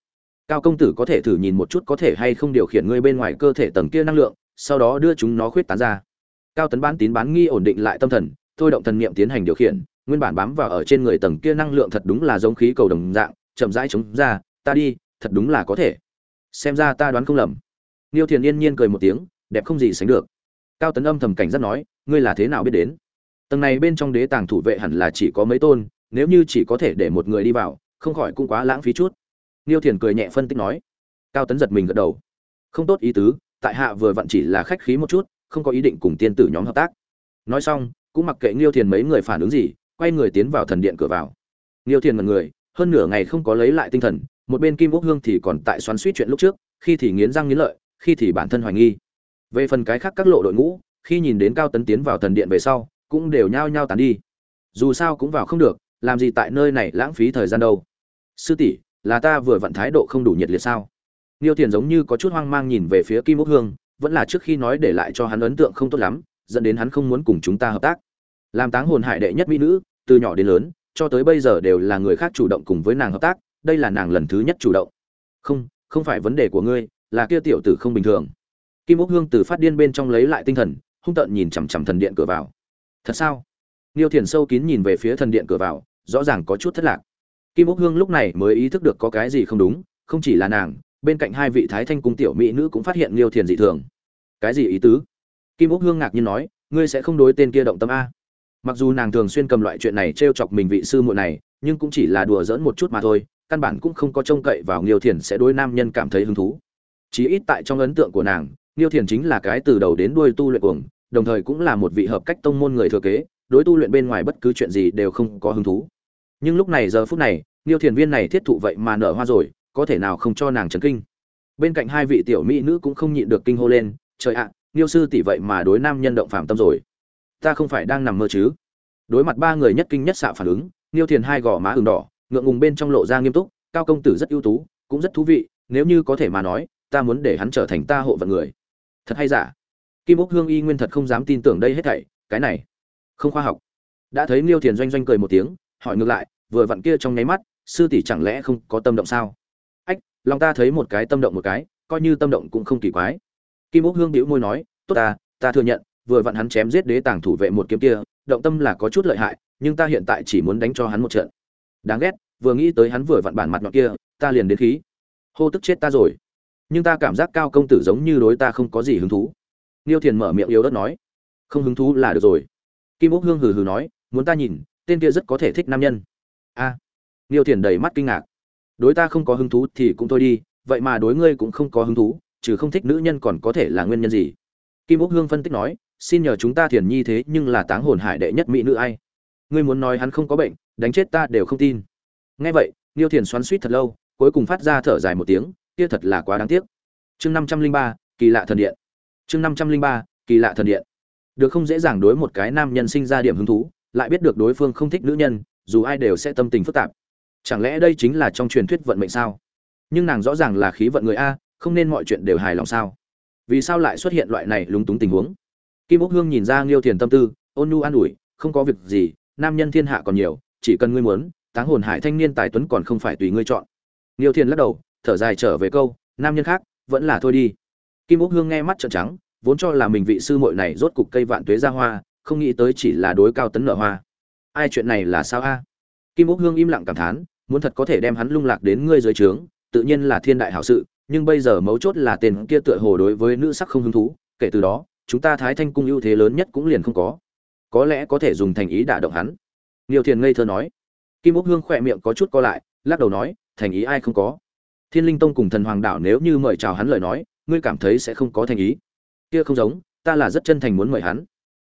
Cao công tử có thể thử nhìn một chút có thể hay không điều khiển ngươi bên ngoài cơ thể tầng kia năng lượng, sau đó đưa chúng nó khuyết tán ra. Cao tấn bán tín bán nghi ổn định lại tâm thần, thôi động thần niệm tiến hành điều khiển nguyên bản bám vào ở trên người tầng kia năng lượng thật đúng là giống khí cầu đồng dạng, chậm rãi chống ra, ta đi, thật đúng là có thể. Xem ra ta đoán không lầm. Niêu thiền yên nhiên cười một tiếng, đẹp không gì sánh được. Cao tấn âm thầm cảnh giác nói, ngươi là thế nào biết đến? Tầng này bên trong đế tàng thủ vệ hẳn là chỉ có mấy tôn, nếu như chỉ có thể để một người đi vào, không khỏi cũng quá lãng phí chút. Niêu thiền cười nhẹ phân tích nói. Cao tấn giật mình gật đầu. Không tốt ý tứ, tại hạ vừa vặn chỉ là khách khí một chút, không có ý định cùng tiên tử nhóm hợp tác. Nói xong, cũng mặc kệ niêu thiền mấy người phản ứng gì quay người tiến vào thần điện cửa vào. Niêu thiền mật người, hơn nửa ngày không có lấy lại tinh thần, một bên kim quốc hương thì còn tại xoắn suýt chuyện lúc trước, khi thì nghiến răng nghiến lợi, khi thì bản thân hoài nghi. Về phần cái khác các lộ đội ngũ, khi nhìn đến cao tấn tiến vào thần điện về sau, cũng đều nhao nhao tán đi. Dù sao cũng vào không được, làm gì tại nơi này lãng phí thời gian đâu. Sư tỷ, là ta vừa vặn thái độ không đủ nhiệt liệt sao? Niêu Thiên giống như có chút hoang mang nhìn về phía kim quốc hương, vẫn là trước khi nói để lại cho hắn ấn tượng không tốt lắm, dẫn đến hắn không muốn cùng chúng ta hợp tác làm táng hồn hại đệ nhất mỹ nữ, từ nhỏ đến lớn, cho tới bây giờ đều là người khác chủ động cùng với nàng hợp tác, đây là nàng lần thứ nhất chủ động. Không không phải vấn đề của ngươi, là kia tiểu tử không bình thường. Kim úc hương từ phát điên bên trong lấy lại tinh thần, hung tợn nhìn chằm chằm thần điện cửa vào. Thật sao? Niêu thiền sâu kín nhìn về phía thần điện cửa vào, rõ ràng có chút thất lạc. Kim úc hương lúc này mới ý thức được có cái gì không đúng, không chỉ là nàng, bên cạnh hai vị thái thanh cung tiểu mỹ nữ cũng phát hiện niêu thiền dị thường. Cái gì ý tứ? Kim úc hương ngạc nhiên nói, ngươi sẽ không đối tên kia động tâm a mặc dù nàng thường xuyên cầm loại chuyện này t r e o chọc mình vị sư muội này nhưng cũng chỉ là đùa giỡn một chút mà thôi căn bản cũng không có trông cậy vào Nghiêu Thiền sẽ đối nam nhân cảm thấy hứng thú. Chí ít tại trong ấn tượng của nàng, Nghiêu Thiền chính là cái từ đầu đến đuôi tu luyện cuồng, đồng thời cũng là một vị hợp cách tông môn người thừa kế, đối tu luyện bên ngoài bất cứ chuyện gì đều không có hứng thú. Nhưng lúc này giờ phút này, Nghiêu Thiền viên này thiết thụ vậy mà nở hoa rồi, có thể nào không cho nàng chấn kinh. Bên cạnh hai vị tiểu mỹ nữ cũng không nhịn được kinh hô lên, trời ạ, à, Nghiêu sư tỷ vậy mà đối nam nhân động phạm tâm rồi. Ta không phải đang nằm mơ chứ? Đối mặt ba người nhất kinh nhất xạ phản ứng, niêu Thiền hai gò má ửng đỏ, ngượng ngùng bên trong lộ ra nghiêm túc cao công tử rất ưu tú cũng rất thú vị nếu như có thể mà nói ta muốn để hắn trở thành ta hộ vận người. Thật hay giả? Kim úc hương y nguyên thật không dám tin tưởng đây hết thảy cái này không khoa học. Đã thấy niêu thiền doanh doanh cười một tiếng hỏi ngược lại vừa vặn kia trong nháy mắt sư tỷ chẳng lẽ không có tâm động sao? Ách lòng ta thấy một cái tâm động một cái coi như tâm động cũng không kỳ quái. Kim úc hương đĩu môi nói tốt ta ta thừa nhận vừa vặn hắn chém giết đế tàng thủ vệ một kiếm kia động tâm là có chút lợi hại nhưng ta hiện tại chỉ muốn đánh cho hắn một trận. Đáng ghét vừa nghĩ tới hắn vừa vặn bản mặt nhọn kia ta liền đến khí. Hô tức chết ta rồi. Nhưng ta cảm giác cao công tử giống như đối ta không có gì hứng thú. Niêu thiền mở miệng yếu đất nói không hứng thú là được rồi. Kim úc hương hừ hừ nói muốn ta nhìn tên kia rất có thể thích nam nhân. A. À, Niêu Thiền đầy mắt kinh ngạc. Đối ta không có hứng thú thì cũng thôi đi, vậy mà đối ngươi cũng không có hứng thú, trừ không thích nữ nhân còn có thể là nguyên nhân gì? Kim Úc Hương phân tích nói, xin nhờ chúng ta Thiền Nhi thế nhưng là táng hồn hải đệ nhất mỹ nữ ai? Ngươi muốn nói hắn không có bệnh, đánh chết ta đều không tin. Nghe vậy, Niêu Thiền xoắn suýt thật lâu, cuối cùng phát ra thở dài một tiếng, kia thật là quá đáng tiếc. Chương năm trăm linh ba, kỳ lạ thần điện. Chương năm trăm linh ba, kỳ lạ thần điện. Được không dễ dàng đối một cái nam nhân sinh ra điểm hứng thú, lại biết được đối phương không thích nữ nhân, dù ai đều sẽ tâm tình phức tạp chẳng lẽ đây chính là trong truyền thuyết vận mệnh sao nhưng nàng rõ ràng là khí vận người a không nên mọi chuyện đều hài lòng sao vì sao lại xuất hiện loại này lúng túng tình huống kim úc hương nhìn ra nghiêu thiền tâm tư ôn nhu an ủi không có việc gì nam nhân thiên hạ còn nhiều chỉ cần ngươi muốn táng hồn hải thanh niên tài tuấn còn không phải tùy ngươi chọn. Nghiêu thiền lắc đầu thở dài trở về câu nam nhân khác vẫn là thôi đi. Kim úc hương nghe mắt trợn trắng vốn cho là mình vị sư muội này rốt cục cây vạn tuế ra hoa không nghĩ tới chỉ là đối cao tấn nở hoa. Ai chuyện này là sao a? Kim úc hương im lặng cảm thán muốn thật có thể đem hắn lung lạc đến ngươi dưới trướng, tự nhiên là thiên đại hảo sự, nhưng bây giờ mấu chốt là tên kia tựa hồ đối với nữ sắc không hứng thú, kể từ đó, chúng ta Thái Thanh cung ưu thế lớn nhất cũng liền không có. Có lẽ có thể dùng thành ý đả động hắn. Niêu Thiền ngây thơ nói. Kim Úc Hương khỏe miệng có chút co lại, lắc đầu nói, thành ý ai không có. Thiên Linh Tông cùng Thần Hoàng Đạo nếu như mời chào hắn lời nói, ngươi cảm thấy sẽ không có thành ý. Kia không giống, ta là rất chân thành muốn mời hắn.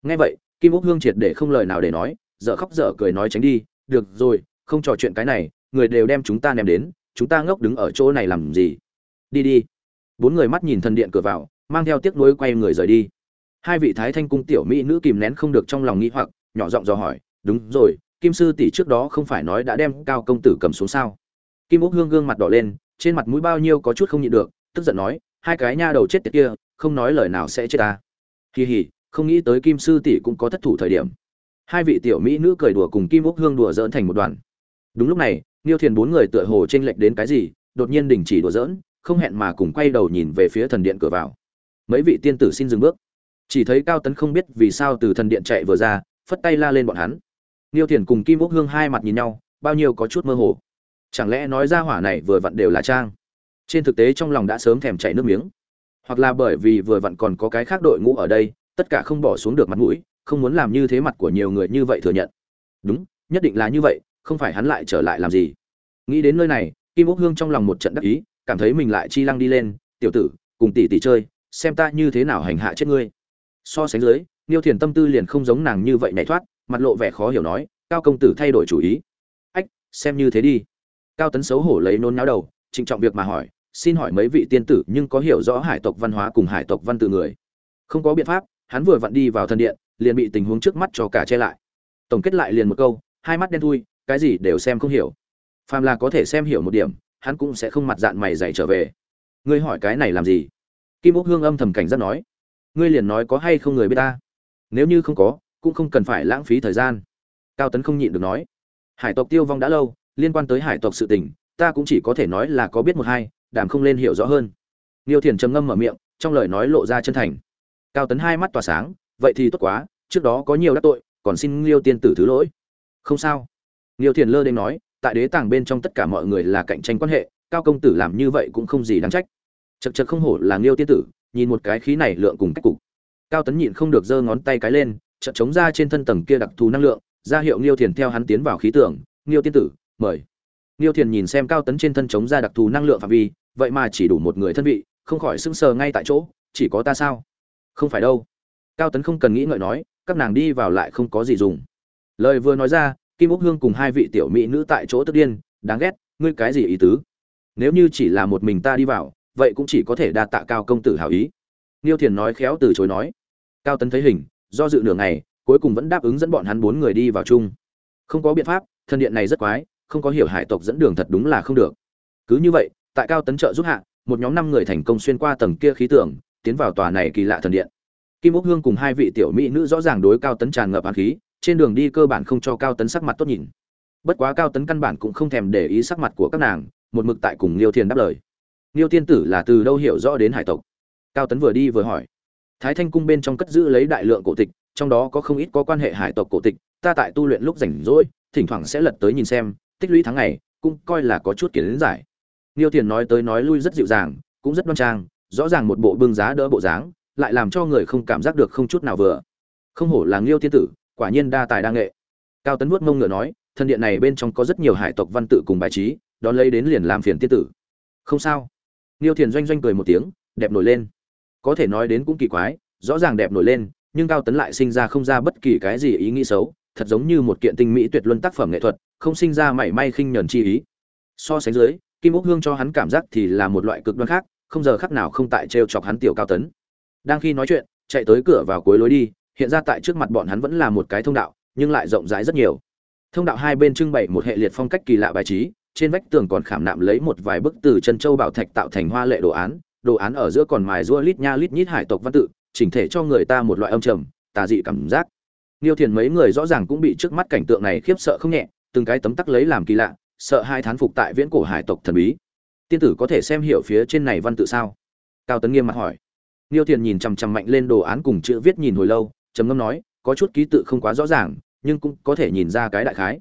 Nghe vậy, Kim Úc Hương triệt để không lời nào để nói, dở khóc dở cười nói tránh đi, được rồi, không trò chuyện cái này, người đều đem chúng ta ném đến chúng ta ngốc đứng ở chỗ này làm gì đi đi bốn người mắt nhìn thần điện cửa vào mang theo tiếc nuối quay người rời đi hai vị thái thanh cung tiểu mỹ nữ kìm nén không được trong lòng nghĩ hoặc nhỏ giọng dò hỏi đúng rồi kim sư tỷ trước đó không phải nói đã đem cao công tử cầm xuống sao kim úc hương gương mặt đỏ lên trên mặt mũi bao nhiêu có chút không nhịn được tức giận nói hai cái nha đầu chết tiệt kia không nói lời nào sẽ chết ta kỳ hỉ không nghĩ tới kim sư tỷ cũng có thất thủ thời điểm hai vị tiểu mỹ nữ cười đùa cùng kim úc hương đùa dỡn thành một đoàn đúng lúc này Niêu Thiền bốn người tựa hồ chênh lệch đến cái gì, đột nhiên đình chỉ đùa dỡn không hẹn mà cùng quay đầu nhìn về phía thần điện cửa vào. Mấy vị tiên tử xin dừng bước. Chỉ thấy Cao Tấn không biết vì sao từ thần điện chạy vừa ra, phất tay la lên bọn hắn. Niêu Thiền cùng Kim Úc Hương hai mặt nhìn nhau, bao nhiêu có chút mơ hồ. Chẳng lẽ nói ra hỏa này vừa vặn đều là trang? Trên thực tế trong lòng đã sớm thèm chảy nước miếng. Hoặc là bởi vì vừa vặn còn có cái khác đội ngũ ở đây, tất cả không bỏ xuống được mặt mũi, không muốn làm như thế mặt của nhiều người như vậy thừa nhận. Đúng, nhất định là như vậy, không phải hắn lại trở lại làm gì nghĩ đến nơi này kim úc hương trong lòng một trận đắc ý cảm thấy mình lại chi lăng đi lên tiểu tử cùng tỷ tỷ chơi xem ta như thế nào hành hạ chết ngươi so sánh dưới, niêu thiền tâm tư liền không giống nàng như vậy nhảy thoát, mặt lộ vẻ khó hiểu nói, cao công tử thay đổi chủ ý. Ách, xem như thế đi. Cao tấn xấu hổ lấy nôn náo đầu, trịnh trọng việc mà hỏi, xin hỏi mấy vị tiên tử nhưng có hiểu rõ hải tộc văn hóa cùng hải tộc văn tự người? Không có biện pháp, hắn vừa vặn đi vào thần điện, liền bị tình huống trước mắt cho cả che lại. Tổng kết lại liền một câu, hai mắt đen thui, cái gì đều xem không hiểu. Phàm là có thể xem hiểu một điểm, hắn cũng sẽ không mặt dạng mày dày trở về. Ngươi hỏi cái này làm gì? Kim úc hương âm thầm cảnh giác nói ngươi liền nói có hay không người biết ta? Nếu như không có cũng không cần phải lãng phí thời gian. Cao tấn không nhịn được nói. Hải tộc tiêu vong đã lâu liên quan tới hải tộc sự tình ta cũng chỉ có thể nói là có biết một hai đảm không lên hiểu rõ hơn. Niêu thiền trầm ngâm mở miệng trong lời nói lộ ra chân thành. Cao tấn hai mắt tỏa sáng vậy thì tốt quá trước đó có nhiều đắc tội còn xin liêu tiên tử thứ lỗi. Không sao. Niêu Thiền lơ đến nói, tại đế tàng bên trong tất cả mọi người là cạnh tranh quan hệ, cao công tử làm như vậy cũng không gì đáng trách. Chật chật không hổ là Niêu tiên tử, nhìn một cái khí này lượng cùng cách cục. Cao Tấn nhịn không được giơ ngón tay cái lên, chợt chống ra trên thân tầng kia đặc thù năng lượng, ra hiệu Niêu Thiền theo hắn tiến vào khí tượng, Niêu tiên tử, mời. Niêu Thiền nhìn xem Cao Tấn trên thân chống ra đặc thù năng lượng phạm vi, vậy mà chỉ đủ một người thân vị, không khỏi sững sờ ngay tại chỗ, chỉ có ta sao? Không phải đâu. Cao Tấn không cần nghĩ ngợi nói, các nàng đi vào lại không có gì dùng. Lời vừa nói ra, kim úc hương cùng hai vị tiểu mỹ nữ tại chỗ tức điên đáng ghét ngươi cái gì ý tứ nếu như chỉ là một mình ta đi vào vậy cũng chỉ có thể đa tạ cao công tử hảo ý. Niêu thiền nói khéo từ chối nói. Cao tấn thấy hình, do dự nửa ngày, cuối cùng vẫn đáp ứng dẫn bọn hắn bốn người đi vào chung. Không có biện pháp, thân điện này rất quái, không có hiểu hải tộc dẫn đường thật đúng là không được. Cứ như vậy, tại cao tấn trợ giúp hạ, một nhóm năm người thành công xuyên qua tầng kia khí tượng, tiến vào tòa này kỳ lạ thần điện. Kim úc hương cùng hai vị tiểu mỹ nữ rõ ràng đối cao tấn tràn ngập hàn khí, trên đường đi cơ bản không cho cao tấn sắc mặt tốt nhìn. Bất quá cao tấn căn bản cũng không thèm để ý sắc mặt của các nàng, một mực tại cùng liêu thiền đáp lời. Niêu tiên tử là từ đâu hiểu rõ đến hải tộc? Cao tấn vừa đi vừa hỏi. Thái thanh cung bên trong cất giữ lấy đại lượng cổ tịch, trong đó có không ít có quan hệ hải tộc cổ tịch, ta tại tu luyện lúc rảnh rỗi, thỉnh thoảng sẽ lật tới nhìn xem, tích lũy tháng ngày, cũng coi là có chút kiến giải. Niêu tiền nói tới nói lui rất dịu dàng, cũng rất đoan trang, rõ ràng một bộ bưng giá đỡ bộ dáng, lại làm cho người không cảm giác được không chút nào vừa. Không hổ là Niêu tiên tử, quả nhiên đa tài đa nghệ. Cao tấn vuốt mông ngựa nói, thân điện này bên trong có rất nhiều hải tộc văn tự cùng bài trí, đón lấy đến liền làm phiền tiên tử. Không sao niêu thiền doanh doanh cười một tiếng, đẹp nổi lên. Có thể nói đến cũng kỳ quái, rõ ràng đẹp nổi lên, nhưng cao tấn lại sinh ra không ra bất kỳ cái gì ý nghĩ xấu, thật giống như một kiện tinh mỹ tuyệt luân tác phẩm nghệ thuật, không sinh ra mảy may khinh nhẫn chi ý. So sánh dưới, kim úc hương cho hắn cảm giác thì là một loại cực đoan khác, không giờ khắc nào không tại trêu chọc hắn tiểu cao tấn. Đang khi nói chuyện, chạy tới cửa vào cuối lối đi, hiện ra tại trước mặt bọn hắn vẫn là một cái thông đạo, nhưng lại rộng rãi rất nhiều. Thông đạo hai bên trưng bày một hệ liệt phong cách kỳ lạ bài trí trên vách tường còn khảm nạm lấy một vài bức từ chân châu bảo thạch tạo thành hoa lệ đồ án đồ án ở giữa còn mài rua lít nha lít nhít hải tộc văn tự chỉnh thể cho người ta một loại âm trầm tà dị cảm giác Niêu Thiền mấy người rõ ràng cũng bị trước mắt cảnh tượng này khiếp sợ không nhẹ, từng cái tấm tắc lấy làm kỳ lạ, sợ hai thán phục tại viễn cổ hải tộc thần bí. Tiên tử có thể xem hiểu phía trên này văn tự sao? Cao Tấn nghiêm mặt hỏi. Niêu Thiền nhìn chằm chằm mạnh lên đồ án cùng chữ viết nhìn hồi lâu, trầm ngâm nói, có chút ký tự không quá rõ ràng, nhưng cũng có thể nhìn ra cái đại khái.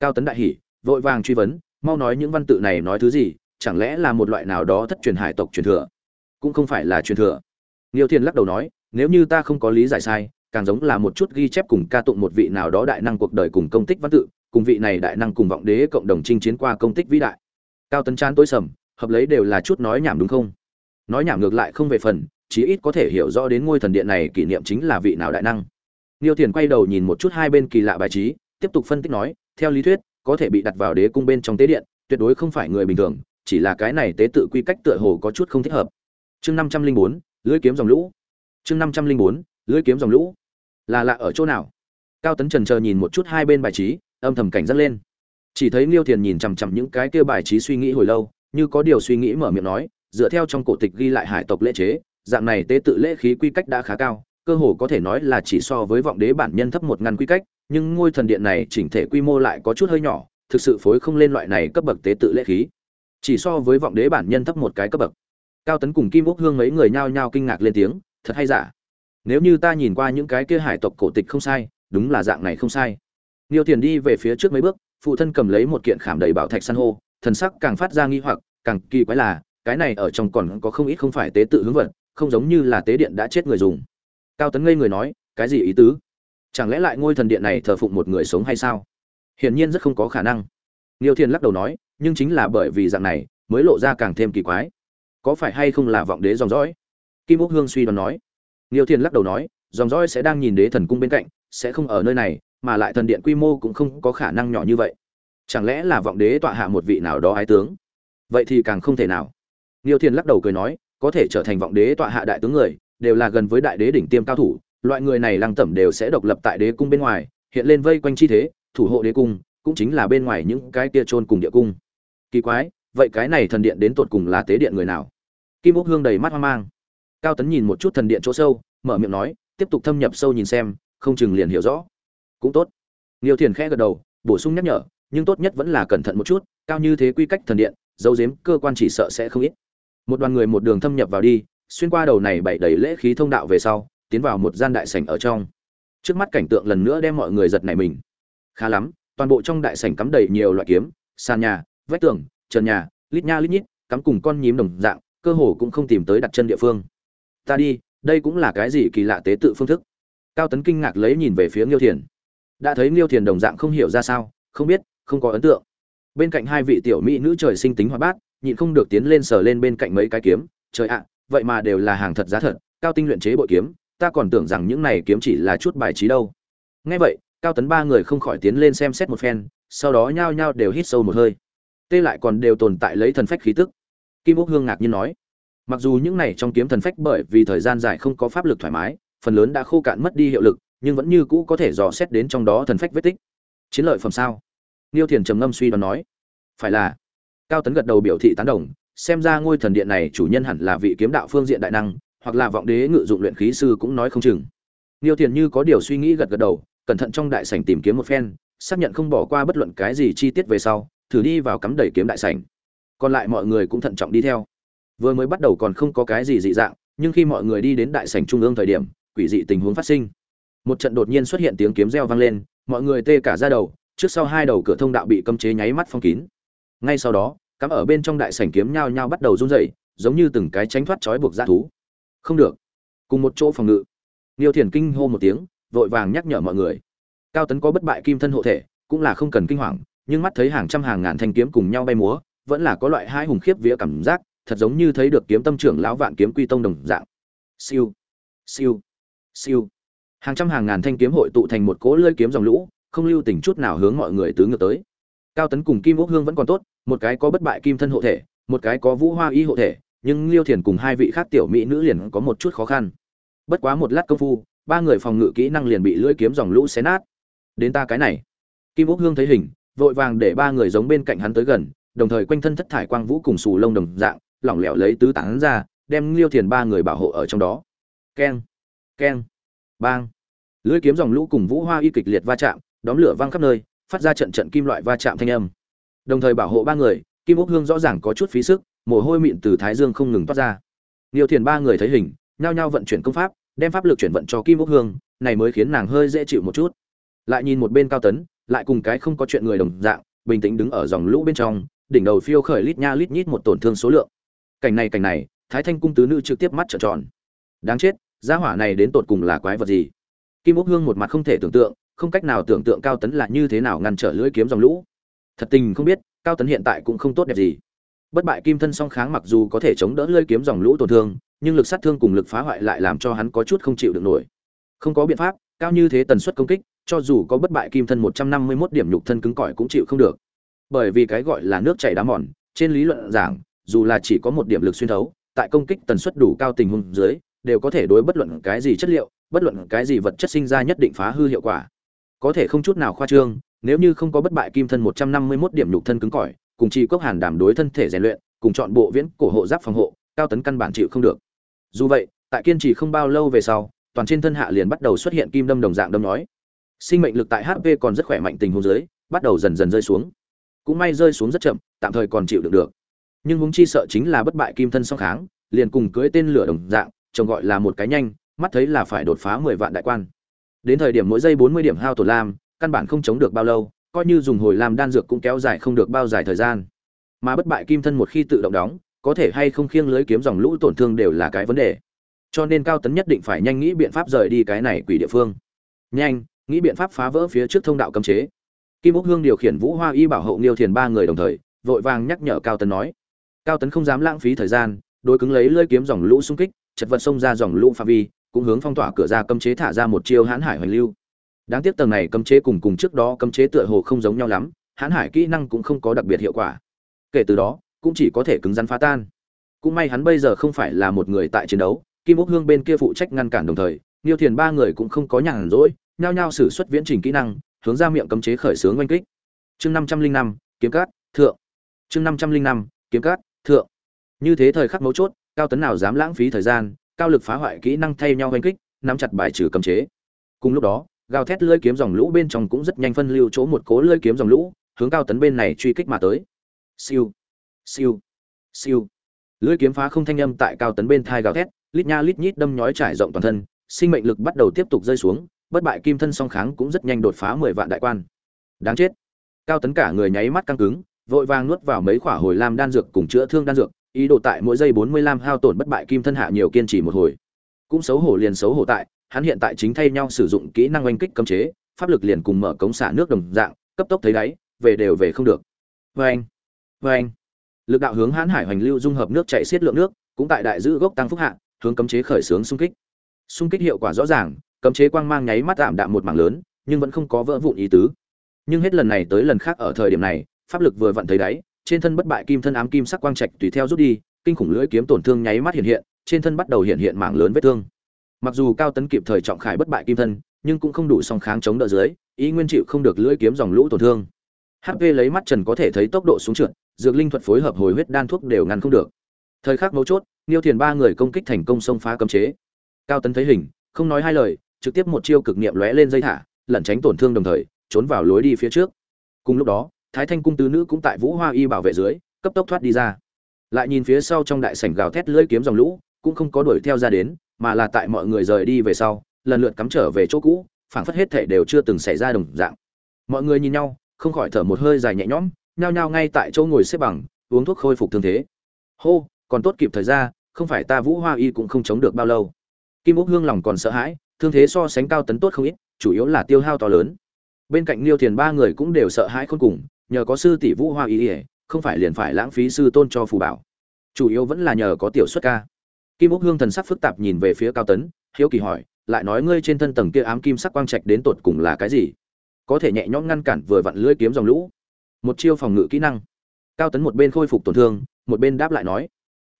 Cao Tấn đại hỉ, vội vàng truy vấn, mau nói những văn tự này nói thứ gì, chẳng lẽ là một loại nào đó thất truyền hải tộc truyền thừa? Cũng không phải là truyền thừa. Nghiêu Thiên lắc đầu nói, nếu như ta không có lý giải sai, càng giống là một chút ghi chép cùng ca tụng một vị nào đó đại năng cuộc đời cùng công tích văn tự, cùng vị này đại năng cùng vọng đế cộng đồng chinh chiến qua công tích vĩ đại. Cao Tấn chán tối sầm, hợp lấy đều là chút nói nhảm đúng không? Nói nhảm ngược lại không về phần, chí ít có thể hiểu rõ đến ngôi thần điện này kỷ niệm chính là vị nào đại năng. Niêu thiền quay đầu nhìn một chút hai bên kỳ lạ bài trí, tiếp tục phân tích nói, theo lý thuyết, có thể bị đặt vào đế cung bên trong tế điện, tuyệt đối không phải người bình thường, chỉ là cái này tế tự quy cách tựa hồ có chút không thích hợp. Chương 504, lưỡi kiếm dòng lũ. Chương 504, lưỡi kiếm dòng lũ là lạ ở chỗ nào cao tấn trần chờ nhìn một chút hai bên bài trí âm thầm cảnh giác lên chỉ thấy liêu thiền nhìn chằm chằm những cái kia bài trí suy nghĩ hồi lâu như có điều suy nghĩ mở miệng nói dựa theo trong cổ tịch ghi lại hải tộc lễ chế dạng này tế tự lễ khí quy cách đã khá cao cơ hồ có thể nói là chỉ so với vọng đế bản nhân thấp một ngăn quy cách nhưng ngôi thần điện này chỉnh thể quy mô lại có chút hơi nhỏ thực sự phối không lên loại này cấp bậc tế tự lễ khí. Chỉ so với vọng đế bản nhân thấp một cái cấp bậc. Cao tấn cùng kim úc hương mấy người nhao nhao kinh ngạc lên tiếng thật hay giả? Nếu như ta nhìn qua những cái kia hải tộc cổ tịch không sai đúng là dạng này không sai. Niêu Tiền đi về phía trước mấy bước, phụ thân cầm lấy một kiện khảm đầy bảo thạch san hô, thần sắc càng phát ra nghi hoặc, càng kỳ quái là, cái này ở trong còn có không ít không phải tế tự hướng vật, không giống như là tế điện đã chết người dùng. Cao Tấn ngây người nói, cái gì ý tứ? Chẳng lẽ lại ngôi thần điện này thờ phụng một người sống hay sao? Hiển nhiên rất không có khả năng. Niêu Thiên lắc đầu nói, nhưng chính là bởi vì dạng này, mới lộ ra càng thêm kỳ quái. Có phải hay không là vọng đế dòng dõi? Kim Úc Hương suy đoán nói. Niêu Thiên lắc đầu nói, dòng dõi sẽ đang nhìn đế thần cung bên cạnh, sẽ không ở nơi này, mà lại thần điện quy mô cũng không có khả năng nhỏ như vậy. Chẳng lẽ là vọng đế tọa hạ một vị nào đó ái tướng? Vậy thì càng không thể nào. Niêu Thiên lắc đầu cười nói, có thể trở thành vọng đế tọa hạ đại tướng người, đều là gần với đại đế đỉnh tiêm cao thủ, loại người này lăng tẩm đều sẽ độc lập tại đế cung bên ngoài, hiện lên vây quanh chi thế, thủ hộ đế cung, cũng chính là bên ngoài những cái kia chôn cùng địa cung. Kỳ quái, vậy cái này thần điện đến tột cùng là tế điện người nào? Kim Úc Hương đầy mắt hoang mang. Cao Tấn nhìn một chút thần điện chỗ sâu, mở miệng nói, tiếp tục thâm nhập sâu nhìn xem, không chừng liền hiểu rõ. Cũng tốt. liêu Thiền khẽ gật đầu, bổ sung nhắc nhở, nhưng tốt nhất vẫn là cẩn thận một chút, cao như thế quy cách thần điện, dấu giếm cơ quan chỉ sợ sẽ không ít. Một đoàn người một đường thâm nhập vào đi, xuyên qua đầu này bảy đầy lễ khí thông đạo về sau, tiến vào một gian đại sảnh ở trong. Trước mắt cảnh tượng lần nữa đem mọi người giật nảy mình. Khá lắm, toàn bộ trong đại sảnh cắm đầy nhiều loại kiếm, sàn nhà, vách tường, trần nhà, lít nha lít nhít, cắm cùng con nhím đồng dạng, cơ hồ cũng không tìm tới đặt chân địa phương. Ta đi, đây cũng là cái gì kỳ lạ tế tự phương thức cao tấn kinh ngạc lấy nhìn về phía nghiêu thiền đã thấy nghiêu thiền đồng dạng không hiểu ra sao không biết không có ấn tượng bên cạnh hai vị tiểu mỹ nữ trời sinh tính hoạt bát nhịn không được tiến lên sờ lên bên cạnh mấy cái kiếm trời ạ vậy mà đều là hàng thật giá thật, cao tinh luyện chế bội kiếm, ta còn tưởng rằng những này kiếm chỉ là chút bài trí đâu. Nghe vậy, cao tấn ba người không khỏi tiến lên xem xét một phen, sau đó nhao nhao đều hít sâu một hơi. Tê lại còn đều tồn tại lấy thần phách khí tức. Kim úc hương ngạc nhiên nói, mặc dù những này trong kiếm thần phách bởi vì thời gian dài không có pháp lực thoải mái, phần lớn đã khô cạn mất đi hiệu lực, nhưng vẫn như cũ có thể dò xét đến trong đó thần phách vết tích. Chiến lợi phẩm sao? Niêu thiền trầm ngâm suy đoán nói, phải là. Cao tấn gật đầu biểu thị tán đồng xem ra ngôi thần điện này chủ nhân hẳn là vị kiếm đạo phương diện đại năng, hoặc là vọng đế ngự dụng luyện khí sư cũng nói không chừng. Niêu thiền như có điều suy nghĩ gật gật đầu, cẩn thận trong đại sảnh tìm kiếm một phen, xác nhận không bỏ qua bất luận cái gì chi tiết về sau, thử đi vào cắm đẩy kiếm đại sảnh. Còn lại mọi người cũng thận trọng đi theo. Vừa mới bắt đầu còn không có cái gì dị dạng, nhưng khi mọi người đi đến đại sảnh trung ương thời điểm, quỷ dị tình huống phát sinh. Một trận đột nhiên xuất hiện tiếng kiếm reo vang lên, mọi người tê cả ra đầu, trước sau hai đầu cửa thông đạo bị cấm chế nháy mắt phong kín. Ngay sau đó cắm ở bên trong đại sảnh kiếm nhao nhao bắt đầu run rẩy giống như từng cái tránh thoát trói buộc dã thú. Không được. Cùng một chỗ phòng ngự. Niêu Thiền kinh hô một tiếng, vội vàng nhắc nhở mọi người. cao tấn có bất bại kim thân hộ thể cũng là không cần kinh hoàng nhưng mắt thấy hàng trăm hàng ngàn thanh kiếm cùng nhau bay múa vẫn là có loại hai hùng khiếp vía cảm giác thật giống như thấy được kiếm tâm trưởng lão vạn kiếm quy tông đồng dạng. Siêu. Siêu. Siêu. Hàng trăm hàng ngàn thanh kiếm hội tụ thành một cỗ lưỡi kiếm dòng lũ không lưu tình chút nào hướng mọi người tứ ngược tới cao tấn cùng kim ốc hương vẫn còn tốt, một cái có bất bại kim thân hộ thể, một cái có vũ hoa y hộ thể, nhưng liêu thiền cùng hai vị khác tiểu mỹ nữ liền có một chút khó khăn. Bất quá một lát công phu, ba người phòng ngự kỹ năng liền bị lưỡi kiếm dòng lũ xé nát. Đến ta cái này. Kim ốc hương thấy hình, vội vàng để ba người giống bên cạnh hắn tới gần, đồng thời quanh thân thất thải quang vũ cùng xù lông đồng dạng, lỏng lẻo lấy tứ tán ra, đem liêu thiền ba người bảo hộ ở trong đó. Keng keng, bang. Lưỡi kiếm dòng lũ cùng vũ hoa y kịch liệt va chạm, đóm lửa văng khắp nơi phát ra trận trận kim loại va chạm thanh âm. Đồng thời bảo hộ ba người, kim ốc hương rõ ràng có chút phí sức, mồ hôi mịn từ thái dương không ngừng toát ra. Nhiều thiền ba người thấy hình, nhao nhao vận chuyển công pháp, đem pháp lực chuyển vận cho kim ốc hương, này mới khiến nàng hơi dễ chịu một chút. Lại nhìn một bên cao tấn, lại cùng cái không có chuyện người đồng dạng, bình tĩnh đứng ở dòng lũ bên trong, đỉnh đầu phiêu khởi lít nha lít nhít một tổn thương số lượng. Cảnh này cảnh này, thái thanh cung tứ nữ trực tiếp mắt trợn tròn. Đáng chết, gia hỏa này đến tột cùng là quái vật gì? Kim ốc hương một mặt không thể tưởng tượng không cách nào tưởng tượng cao tấn là như thế nào ngăn trở lưỡi kiếm dòng lũ. Thật tình không biết, cao tấn hiện tại cũng không tốt đẹp gì. Bất bại kim thân song kháng mặc dù có thể chống đỡ lưỡi kiếm dòng lũ tổn thương, nhưng lực sát thương cùng lực phá hoại lại làm cho hắn có chút không chịu được nổi. Không có biện pháp, cao như thế tần suất công kích, cho dù có bất bại kim thân một trăm năm mươi 151 điểm nhục thân cứng cỏi cũng chịu không được. Bởi vì cái gọi là nước chảy đá mòn, trên lý luận giảng, dù là chỉ có một điểm lực xuyên thấu, tại công kích tần suất đủ cao tình huống dưới, đều có thể đối bất luận cái gì chất liệu, bất luận cái gì vật chất sinh ra nhất định phá hư hiệu quả có thể không chút nào khoa trương, nếu như không có bất bại kim thân một trăm năm mươi 151 điểm nhục thân cứng cỏi, cùng chi cốc hàn đảm đối thân thể rèn luyện, cùng chọn bộ viễn cổ hộ giáp phòng hộ, cao tấn căn bản chịu không được. Dù vậy, tại kiên trì không bao lâu về sau, toàn trên thân hạ liền bắt đầu xuất hiện kim đâm đồng dạng đâm nói. Sinh mệnh lực tại hp còn rất khỏe mạnh tình huống dưới, bắt đầu dần dần rơi xuống. Cũng may rơi xuống rất chậm, tạm thời còn chịu được được. Nhưng huống chi sợ chính là bất bại kim thân song kháng, liền cùng cưới tên lửa đồng dạng chồng gọi là một cái nhanh, mắt thấy là phải đột phá mười vạn đại quan đến thời điểm mỗi giây bốn mươi điểm hao tổn lam, căn bản không chống được bao lâu, coi như dùng hồi làm đan dược cũng kéo dài không được bao dài thời gian. Mà bất bại kim thân một khi tự động đóng, có thể hay không khiêng lưới kiếm dòng lũ tổn thương đều là cái vấn đề. Cho nên cao tấn nhất định phải nhanh nghĩ biện pháp rời đi cái này quỷ địa phương. Nhanh, nghĩ biện pháp phá vỡ phía trước thông đạo cấm chế. Kim úc hương điều khiển vũ hoa y bảo hộ nghiêu thiền ba người đồng thời, vội vàng nhắc nhở cao tấn nói. Cao tấn không dám lãng phí thời gian, đối cứng lấy lưỡi kiếm dòng lũ xung kích, chật vật xông ra dòng lũ phạm vi cũng hướng phong tỏa cửa ra cấm chế thả ra một chiêu hãn hải hoành lưu. Đáng tiếc tầng này cấm chế cùng cùng trước đó cấm chế tựa hồ không giống nhau lắm, hãn hải kỹ năng cũng không có đặc biệt hiệu quả. Kể từ đó, cũng chỉ có thể cứng rắn phá tan. Cũng may hắn bây giờ không phải là một người tại chiến đấu, kim úc hương bên kia phụ trách ngăn cản đồng thời niêu thiền ba người cũng không có nhàn rỗi, nhao nhao xử suất viễn trình kỹ năng, hướng ra miệng cấm chế khởi xướng oanh kích. Chương năm trăm linh năm, kiếm cát, thượng. Chương năm trăm linh năm, kiếm cát, thượng. Như thế thời khắc mấu chốt, cao tấn nào dám lãng phí thời gian cao lực phá hoại kỹ năng thay nhau oanh kích, nắm chặt bài trừ cấm chế. Cùng lúc đó, gào thét lưỡi kiếm dòng lũ bên trong cũng rất nhanh phân lưu chỗ một cố lưỡi kiếm dòng lũ, hướng cao tấn bên này truy kích mà tới. Siêu siêu siêu. Lưỡi kiếm phá không thanh âm tại cao tấn bên thai gào thét, lít nha lít nhít đâm nhói trải rộng toàn thân, sinh mệnh lực bắt đầu tiếp tục rơi xuống, bất bại kim thân song kháng cũng rất nhanh đột phá mười vạn đại quan. Đáng chết. Cao tấn cả người nháy mắt căng cứng, vội vàng nuốt vào mấy khỏa hồi lam đan dược cùng chữa thương đan dược ý đồ tại mỗi giây bốn mươi lam hao tổn bất bại kim thân hạ nhiều kiên trì một hồi. Cũng xấu hổ liền xấu hổ tại, hắn hiện tại chính thay nhau sử dụng kỹ năng oanh kích cấm chế, pháp lực liền cùng mở cống xả nước đồng dạng, cấp tốc thấy đáy, về đều về không được. Vê anh anh lực đạo hướng Hán hải hoành lưu dung hợp nước chảy xiết lượng nước, cũng tại đại giữ gốc tăng phúc hạ, hướng cấm chế khởi xướng xung kích. Xung kích hiệu quả rõ ràng, cấm chế quang mang nháy mắt tạm đạm một mảng lớn, nhưng vẫn không có vỡ vụn ý tứ. Nhưng hết lần này tới lần khác ở thời điểm này, pháp lực vừa vặn thấy đáy trên thân bất bại kim thân ám kim sắc quang trạch tùy theo rút đi, kinh khủng lưỡi kiếm tổn thương nháy mắt hiện hiện, trên thân bắt đầu hiện hiện mảng lớn vết thương. Mặc dù cao tấn kịp thời trọng khải bất bại kim thân, nhưng cũng không đủ song kháng chống đỡ dưới, ý nguyên chịu không được lưỡi kiếm dòng lũ tổn thương. Hp lấy mắt trần có thể thấy tốc độ xuống trượt, dược linh thuật phối hợp hồi huyết đan thuốc đều ngăn không được. Thời khắc mấu chốt niêu thiền ba người công kích thành công xông phá cấm chế. Cao tấn thấy hình, không nói hai lời, trực tiếp một chiêu cực niệm lóe lên dây thả, lẩn tránh tổn thương đồng thời, trốn vào lối đi phía trước. Cùng lúc đó thái thanh cung tứ nữ cũng tại vũ hoa y bảo vệ dưới, cấp tốc thoát đi ra. Lại nhìn phía sau trong đại sảnh gào thét lưỡi kiếm dòng lũ, cũng không có đuổi theo ra đến, mà là tại mọi người rời đi về sau, lần lượt cắm trở về chỗ cũ, phảng phất hết thể đều chưa từng xảy ra đồng dạng. Mọi người nhìn nhau, không khỏi thở một hơi dài nhẹ nhõm, nhao nhao ngay tại chỗ ngồi xếp bằng, uống thuốc khôi phục thương thế. Hô, còn tốt kịp thời ra, không phải ta vũ hoa y cũng không chống được bao lâu. Kim úc hương lòng còn sợ hãi, thương thế so sánh cao tấn tốt không ít, chủ yếu là tiêu hao to lớn. Bên cạnh liêu thiền ba người cũng đều sợ hãi khôn cùng nhờ có sư tỷ vũ hoa ý ỉa, không phải liền phải lãng phí sư tôn cho phù bảo. Chủ yếu vẫn là nhờ có tiểu xuất ca. Kim úc hương thần sắc phức tạp nhìn về phía cao tấn, hiếu kỳ hỏi, lại nói ngươi trên thân tầng kia ám kim sắc quang trạch đến tột cùng là cái gì? Có thể nhẹ nhõm ngăn cản vừa vặn lưỡi kiếm dòng lũ. Một chiêu phòng ngự kỹ năng. Cao tấn một bên khôi phục tổn thương, một bên đáp lại nói,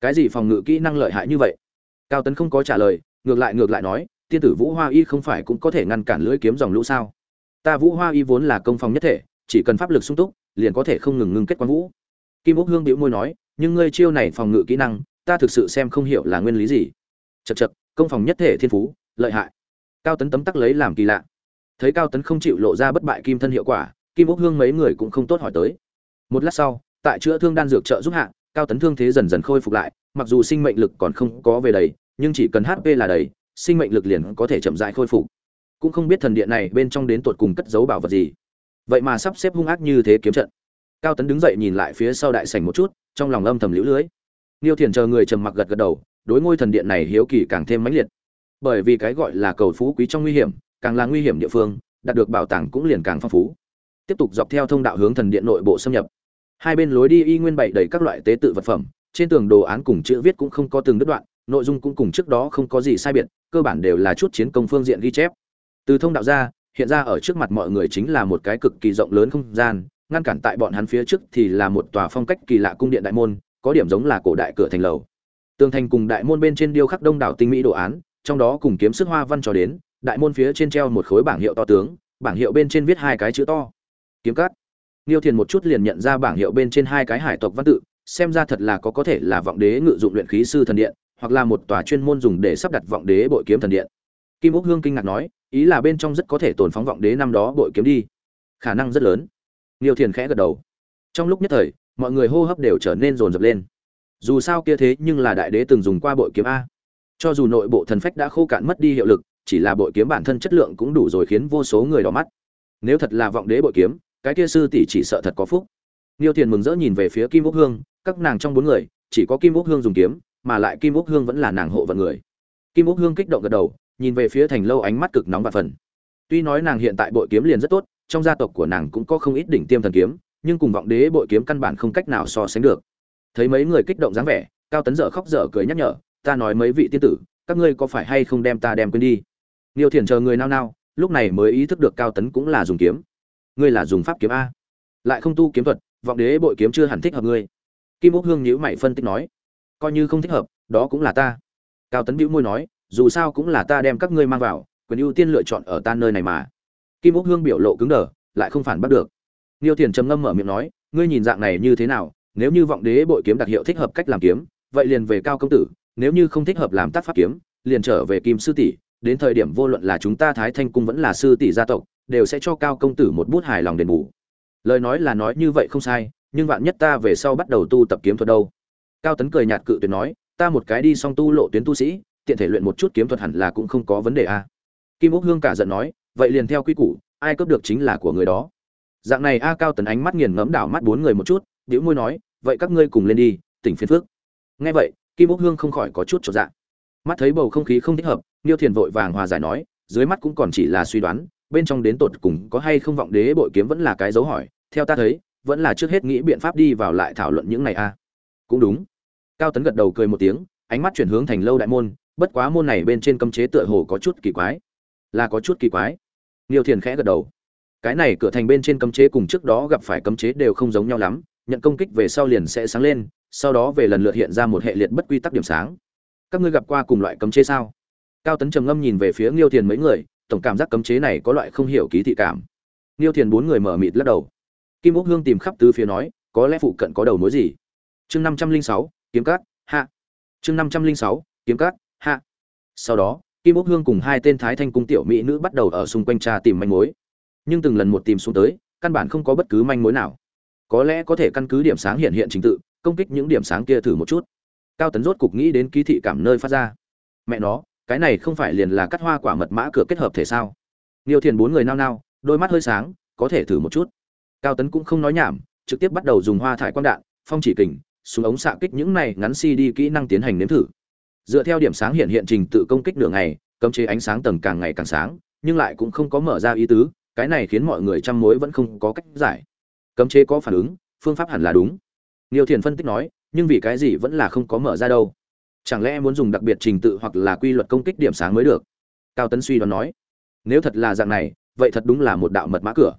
cái gì phòng ngự kỹ năng lợi hại như vậy? Cao tấn không có trả lời, ngược lại ngược lại nói, tiên tử vũ hoa y không phải cũng có thể ngăn cản lưỡi kiếm dòng lũ sao? Ta vũ hoa y vốn là công phòng nhất thể chỉ cần pháp lực sung túc, liền có thể không ngừng ngưng kết quang vũ. Kim úc hương bĩu môi nói, nhưng ngươi chiêu này phòng ngự kỹ năng, ta thực sự xem không hiểu là nguyên lý gì. Chật chật công phòng nhất thể thiên phú, lợi hại. Cao tấn tấm tắc lấy làm kỳ lạ. Thấy cao tấn không chịu lộ ra bất bại kim thân hiệu quả, kim úc hương mấy người cũng không tốt hỏi tới. Một lát sau, tại chữa thương đan dược trợ giúp hạ, cao tấn thương thế dần dần khôi phục lại, mặc dù sinh mệnh lực còn không có về đầy, nhưng chỉ cần hp là đầy, sinh mệnh lực liền có thể chậm rãi khôi phục. Cũng không biết thần điện này bên trong đến tột cùng cất giấu bảo vật gì vậy mà sắp xếp hung ác như thế kiếm trận. Cao tấn đứng dậy nhìn lại phía sau đại sảnh một chút, trong lòng âm thầm liễu lưới. Niêu thiền chờ người trầm mặc gật gật đầu, đối ngôi thần điện này hiếu kỳ càng thêm mãnh liệt. Bởi vì cái gọi là cầu phú quý trong nguy hiểm, càng là nguy hiểm địa phương, đạt được bảo tàng cũng liền càng phong phú. Tiếp tục dọc theo thông đạo hướng thần điện nội bộ xâm nhập. Hai bên lối đi y nguyên bày đầy các loại tế tự vật phẩm, trên tường đồ án cùng chữ viết cũng không có từng đứt đoạn, nội dung cũng cùng trước đó không có gì sai biệt, cơ bản đều là chút chiến công phương diện ghi chép. Từ thông đạo ra hiện ra ở trước mặt mọi người chính là một cái cực kỳ rộng lớn không gian ngăn cản tại bọn hắn phía trước thì là một tòa phong cách kỳ lạ cung điện đại môn có điểm giống là cổ đại cửa thành lầu. Tường thành cùng đại môn bên trên điêu khắc đông đảo tinh mỹ đồ án trong đó cùng kiếm sức hoa văn cho đến đại môn phía trên treo một khối bảng hiệu to tướng bảng hiệu bên trên viết hai cái chữ to. Kiếm cắt Niêu Thiền một chút liền nhận ra bảng hiệu bên trên hai cái hải tộc văn tự, xem ra thật là có có thể là vọng đế ngự dụng luyện khí sư thần điện, hoặc là một tòa chuyên môn dùng để sắp đặt vọng đế bội kiếm thần điện. Kim Úc Hương kinh ngạc nói, ý là bên trong rất có thể tồn phóng vọng đế năm đó bội kiếm đi. Khả năng rất lớn. Niêu Thiền khẽ gật đầu. Trong lúc nhất thời, mọi người hô hấp đều trở nên rồn rập lên. Dù sao kia thế nhưng là đại đế từng dùng qua bội kiếm a. Cho dù nội bộ thần phách đã khô cạn mất đi hiệu lực, chỉ là bội kiếm bản thân chất lượng cũng đủ rồi khiến vô số người đỏ mắt. Nếu thật là vọng đế bội kiếm, cái kia sư tỷ chỉ sợ thật có phúc Niêu Thiền mừng rỡ nhìn về phía Kim Úc Hương, các nàng trong bốn người, chỉ có Kim Úc Hương dùng kiếm, mà lại Kim Úc Hương vẫn là nàng hộ vận người. Kim Úc Hương kích động gật đầu, nhìn về phía Thành Lâu ánh mắt cực nóng và phần. Tuy nói nàng hiện tại bội kiếm liền rất tốt, trong gia tộc của nàng cũng có không ít đỉnh tiêm thần kiếm, nhưng cùng vọng đế bội kiếm căn bản không cách nào so sánh được. Thấy mấy người kích động dáng vẻ, Cao Tấn dở khóc dở cười nhắc nhở, ta nói mấy vị tiên tử, các ngươi có phải hay không đem ta đem quên đi? Niêu Thiền chờ người nao nao, lúc này mới ý thức được Cao Tấn cũng là dùng kiếm. Ngươi là dùng pháp kiếm a? lại không tu kiếm thuật vọng đế bội kiếm chưa hẳn thích hợp ngươi kim úc hương nhíu mày phân tích nói coi như không thích hợp đó cũng là ta cao tấn bĩu môi nói dù sao cũng là ta đem các ngươi mang vào, quyền ưu tiên lựa chọn ở ta nơi này mà. Kim úc hương biểu lộ cứng đờ, lại không phản bắt được. Niêu thiền trầm ngâm mở miệng nói, ngươi nhìn dạng này như thế nào, nếu như vọng đế bội kiếm đặc hiệu thích hợp cách làm kiếm, vậy liền về cao công tử, nếu như không thích hợp làm tác pháp kiếm, liền trở về kim sư tỷ, đến thời điểm vô luận là chúng ta thái thanh cung vẫn là sư tỷ gia tộc, đều sẽ cho cao công tử một bút hài lòng đền bù. Lời nói là nói như vậy không sai, nhưng vạn nhất ta về sau bắt đầu tu tập kiếm thuật đâu? Cao tấn cười nhạt cự tuyệt nói, ta một cái đi xong tu lộ tuyến tu sĩ tiện thể luyện một chút kiếm thuật hẳn là cũng không có vấn đề a. À. kim úc hương cả giận nói, vậy liền theo quy củ, ai cướp được chính là của người đó. Dạng này a cao tấn ánh mắt nghiền ngẫm đảo mắt bốn người một chút, bĩu môi nói, vậy các ngươi cùng lên đi, tỉnh phiên phước nghe vậy, kim úc hương không khỏi có chút trọn dạng mắt thấy bầu không khí không thích hợp niêu thiền vội vàng hòa giải nói, dưới mắt cũng còn chỉ là suy đoán, bên trong đến tột cùng có hay không vọng đế bội kiếm vẫn là cái dấu hỏi, theo ta thấy, vẫn là trước hết nghĩ biện pháp đi vào lại thảo luận những này a. Cũng đúng. Cao tấn gật đầu cười một tiếng, ánh mắt chuyển hướng thành lâu đại môn bất quá môn này bên trên cấm chế tựa hồ có chút kỳ quái. Là có chút kỳ quái. Nhiều thiền khẽ gật đầu. Cái này cửa thành bên trên cấm chế cùng trước đó gặp phải cấm chế đều không giống nhau lắm. Nhận công kích về sau liền sẽ sáng lên, sau đó về lần lượt hiện ra một hệ liệt bất quy tắc điểm sáng. Các ngươi gặp qua cùng loại cấm chế sao? Cao tấn trầm ngâm nhìn về phía nghiêu thiền mấy người, tổng cảm giác cấm chế này có loại không hiểu ký thị cảm. Nghiêu thiền bốn người mở mịt lắc đầu. Kim úc hương tìm khắp tứ phía nói, có lẽ phụ cận có đầu mối gì? Chương năm trăm linh sáu, kiếm cát, hạ. Chương năm trăm linh sáu, kiếm cát hạ. Sau đó kim bốc hương cùng hai tên thái thanh cung tiểu mỹ nữ bắt đầu ở xung quanh cha tìm manh mối. Nhưng từng lần một tìm xuống tới căn bản không có bất cứ manh mối nào. Có lẽ có thể căn cứ điểm sáng hiện hiện trình tự công kích những điểm sáng kia thử một chút. Cao tấn rốt cục nghĩ đến ký thị cảm nơi phát ra. Mẹ nó cái này không phải liền là cắt hoa quả mật mã cửa kết hợp thể sao? Niêu Thiền bốn người nao nao, đôi mắt hơi sáng, có thể thử một chút. Cao tấn cũng không nói nhảm trực tiếp bắt đầu dùng hoa thải quang đạn phong chỉ kình súng ống xạ kích những này ngắn si đi kỹ năng tiến hành nếm thử dựa theo điểm sáng hiện hiện trình tự công kích nửa ngày cấm chế ánh sáng tầng càng ngày càng sáng nhưng lại cũng không có mở ra ý tứ cái này khiến mọi người chăm mối vẫn không có cách giải cấm chế có phản ứng phương pháp hẳn là đúng Niêu Thiền phân tích nói, nhưng vì cái gì vẫn là không có mở ra đâu? Chẳng lẽ muốn dùng đặc biệt trình tự hoặc là quy luật công kích điểm sáng mới được? Cao Tấn suy đoán nói. Nếu thật là dạng này, vậy thật đúng là một đạo mật mã cửa.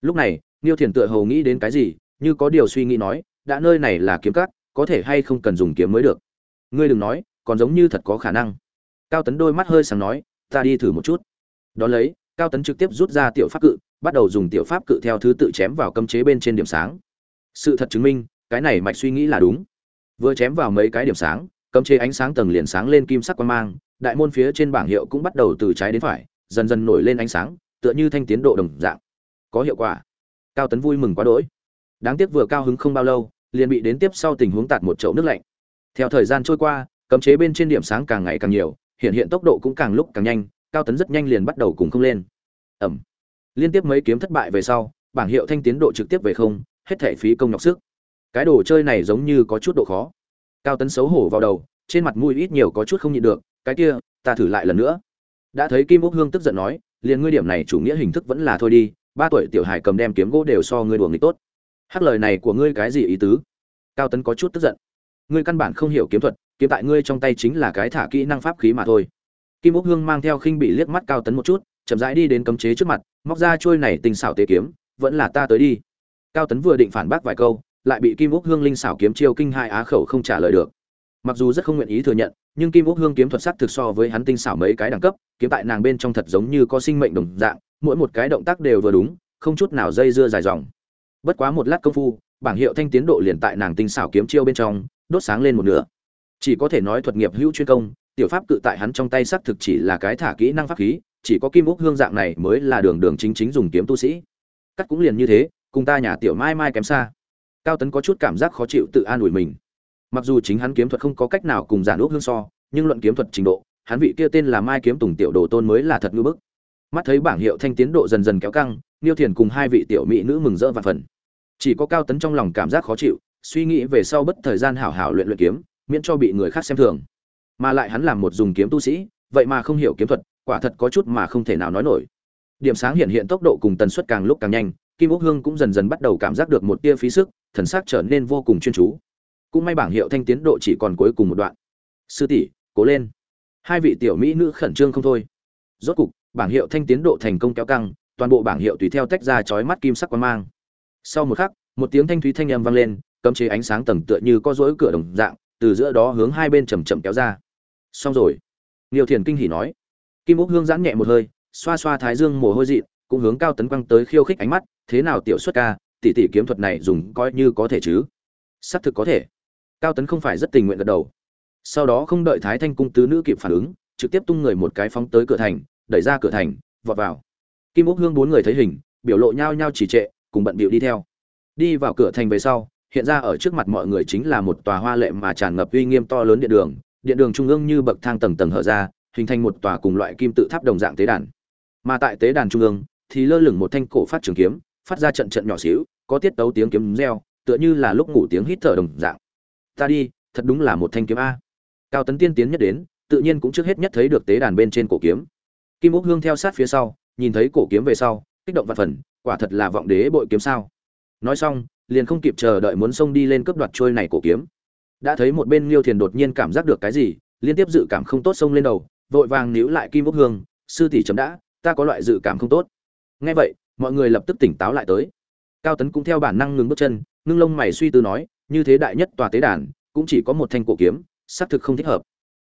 Lúc này, Niêu Thiền tựa hồ nghĩ đến cái gì, như có điều suy nghĩ nói, đã nơi này là kiếm cắt, có thể hay không cần dùng kiếm mới được. Ngươi đừng nói, còn giống như thật có khả năng. Cao Tấn đôi mắt hơi sáng nói, ta đi thử một chút. Đón lấy, Cao Tấn trực tiếp rút ra tiểu pháp cự, bắt đầu dùng tiểu pháp cự theo thứ tự chém vào cấm chế bên trên điểm sáng. Sự thật chứng minh, cái này mạch suy nghĩ là đúng vừa chém vào mấy cái điểm sáng cấm chế ánh sáng tầng liền sáng lên kim sắc quang mang đại môn phía trên bảng hiệu cũng bắt đầu từ trái đến phải dần dần nổi lên ánh sáng tựa như thanh tiến độ đồng dạng có hiệu quả cao tấn vui mừng quá đỗi đáng tiếc vừa cao hứng không bao lâu liền bị đến tiếp sau tình huống tạt một chậu nước lạnh theo thời gian trôi qua cấm chế bên trên điểm sáng càng ngày càng nhiều, hiện hiện tốc độ cũng càng lúc càng nhanh, cao tấn rất nhanh liền bắt đầu cùng không lên. Ẩm. Liên tiếp mấy kiếm thất bại về sau, bảng hiệu thanh tiến độ trực tiếp về không, hết thể phí công nhọc sức. Cái đồ chơi này giống như có chút độ khó. Cao tấn xấu hổ vào đầu, trên mặt mũi ít nhiều có chút không nhịn được, cái kia, ta thử lại lần nữa. Đã thấy kim úc hương tức giận nói, liền ngươi điểm này chủ nghĩa hình thức vẫn là thôi đi, ba tuổi tiểu hải cầm đem kiếm gỗ đều so ngươi đùa nghịch tốt. Hát lời này của ngươi cái gì ý tứ? Cao tấn có chút tức giận. Ngươi căn bản không hiểu kiếm thuật kiếm tại ngươi trong tay chính là cái thả kỹ năng pháp khí mà thôi. Kim úc hương mang theo khinh bị liếc mắt cao tấn một chút, chậm rãi đi đến cấm chế trước mặt, móc ra trôi này tình xảo tế kiếm, vẫn là ta tới đi. Cao tấn vừa định phản bác vài câu, lại bị kim úc hương linh xảo kiếm chiêu kinh hai á khẩu không trả lời được. Mặc dù rất không nguyện ý thừa nhận, nhưng kim úc hương kiếm thuật sắc thực so với hắn tinh xảo mấy cái đẳng cấp, kiếm tại nàng bên trong thật giống như có sinh mệnh đồng dạng, mỗi một cái động tác đều vừa đúng, không chút nào dây dưa dài dòng. Bất quá một lát công phu, bảng hiệu thanh tiến độ liền tại nàng tinh xảo kiếm chiêu bên trong, đốt sáng lên một nửa chỉ có thể nói thuật nghiệp hữu chuyên công, tiểu pháp cự tại hắn trong tay xác thực chỉ là cái thả kỹ năng pháp khí, chỉ có kim úc hương dạng này mới là đường đường chính chính dùng kiếm tu sĩ. Cắt cũng liền như thế, cùng ta nhà tiểu mai mai kém xa. Cao tấn có chút cảm giác khó chịu tự an ủi mình. Mặc dù chính hắn kiếm thuật không có cách nào cùng giản úc hương so, nhưng luận kiếm thuật trình độ, hắn vị kia tên là mai kiếm tùng tiểu đồ tôn mới là thật ngư bức. Mắt thấy bảng hiệu thanh tiến độ dần dần kéo căng, niêu thiền cùng hai vị tiểu mỹ nữ mừng rỡ và phần. Chỉ có cao tấn trong lòng cảm giác khó chịu, suy nghĩ về sau bất thời gian hảo hảo luyện luyện kiếm miễn cho bị người khác xem thường. Mà lại hắn làm một dùng kiếm tu sĩ, vậy mà không hiểu kiếm thuật, quả thật có chút mà không thể nào nói nổi. Điểm sáng hiện hiện tốc độ cùng tần suất càng lúc càng nhanh, kim úc hương cũng dần dần bắt đầu cảm giác được một tia phí sức, thần sắc trở nên vô cùng chuyên chú. Cũng may bảng hiệu thanh tiến độ chỉ còn cuối cùng một đoạn. Sư tỷ, cố lên. Hai vị tiểu mỹ nữ khẩn trương không thôi. Rốt cục, bảng hiệu thanh tiến độ thành công kéo căng, toàn bộ bảng hiệu tùy theo tách ra chói mắt kim sắc quang mang. Sau một khắc, một tiếng thanh thúy thanh âm vang lên, cấm chế ánh sáng tầng tựa như có rỗi cửa đồng dạng từ giữa đó hướng hai bên chầm chậm kéo ra. Xong rồi. Niêu Thiền kinh hỉ nói. Kim Úc Hương giãn nhẹ một hơi, xoa xoa thái dương mồ hôi dị, cũng hướng Cao Tấn quăng tới khiêu khích ánh mắt, thế nào tiểu xuất ca, tỷ tỷ kiếm thuật này dùng coi như có thể chứ? Xác thực có thể. Cao tấn không phải rất tình nguyện gật đầu. Sau đó không đợi thái thanh cung tứ nữ kịp phản ứng trực tiếp tung người một cái phóng tới cửa thành đẩy ra cửa thành vọt vào. Kim úc hương bốn người thấy hình biểu lộ nhao nhao chỉ trệ cùng bận bịu đi theo. Đi vào cửa thành về sau hiện ra ở trước mặt mọi người chính là một tòa hoa lệ mà tràn ngập uy nghiêm to lớn điện đường điện đường trung ương như bậc thang tầng tầng hở ra, hình thành một tòa cùng loại kim tự tháp đồng dạng tế đàn. Mà tại tế đàn trung ương, thì lơ lửng một thanh cổ phát trường kiếm, phát ra trận trận nhỏ xíu, có tiết tấu tiếng kiếm reo, tựa như là lúc ngủ tiếng hít thở đồng dạng. Ta đi, thật đúng là một thanh kiếm a. Cao tấn tiên tiến nhất đến, tự nhiên cũng trước hết nhất thấy được tế đàn bên trên cổ kiếm. Kim úc hương theo sát phía sau, nhìn thấy cổ kiếm về sau, kích động vạn phần, quả thật là vọng đế bội kiếm sao. Nói xong liền không kịp chờ đợi muốn xông đi lên cướp đoạt trôi này cổ kiếm. Đã thấy một bên liêu thiền đột nhiên cảm giác được cái gì, liên tiếp dự cảm không tốt xông lên đầu, vội vàng níu lại kim úc hương, sư tỷ chấm đã, ta có loại dự cảm không tốt. Nghe vậy, mọi người lập tức tỉnh táo lại tới. Cao tấn cũng theo bản năng ngừng bước chân, ngưng lông mày suy tư nói, như thế đại nhất tòa tế đàn, cũng chỉ có một thanh cổ kiếm, xác thực không thích hợp.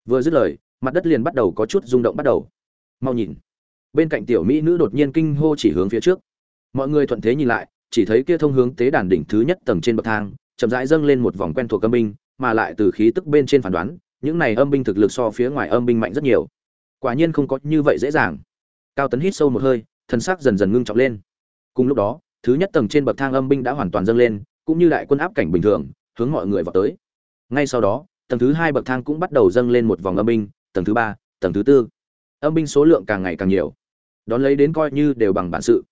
Vừa dứt lời, mặt đất liền bắt đầu có chút rung động bắt đầu. Mau nhìn. Bên cạnh tiểu mỹ nữ đột nhiên kinh hô chỉ hướng phía trước. Mọi người thuận thế nhìn lại chỉ thấy kia thông hướng tế đàn đỉnh thứ nhất tầng trên bậc thang, chậm rãi dâng lên một vòng quen thuộc âm binh, mà lại từ khí tức bên trên phán đoán, những này âm binh thực lực so phía ngoài âm binh mạnh rất nhiều. Quả nhiên không có như vậy dễ dàng. Cao tấn hít sâu một hơi, thân xác dần dần ngưng trọng lên. Cùng lúc đó, thứ nhất tầng trên bậc thang âm binh đã hoàn toàn dâng lên, cũng như đại quân áp cảnh bình thường, hướng mọi người vào tới. Ngay sau đó, tầng thứ hai bậc thang cũng bắt đầu dâng lên một vòng âm binh, tầng thứ ba, tầng thứ tư. Âm binh số lượng càng ngày càng nhiều. Đón lấy đến coi như đều bằng bản sự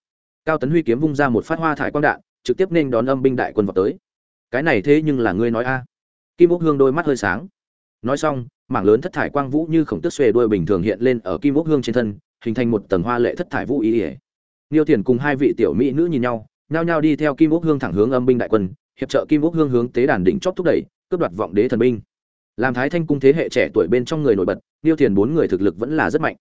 cao tấn huy kiếm vung ra một phát hoa thải quang đạn trực tiếp nên đón âm binh đại quân vào tới cái này thế nhưng là ngươi nói a kim úc hương đôi mắt hơi sáng nói xong mảng lớn thất thải quang vũ như khổng tức xuề đuôi bình thường hiện lên ở kim úc hương trên thân hình thành một tầng hoa lệ thất thải vũ ý ỉa Niêu Thiền cùng hai vị tiểu mỹ nữ nhìn nhau, nhao nhao đi theo Kim Úc Hương thẳng hướng âm binh đại quân, hiệp trợ Kim Úc Hương hướng tế đàn đỉnh chót thúc đẩy, cướp đoạt vọng đế thần binh. Làm Thái Thanh cung thế hệ trẻ tuổi bên trong người nổi bật, Niêu Thiền bốn người thực lực vẫn là rất mạnh.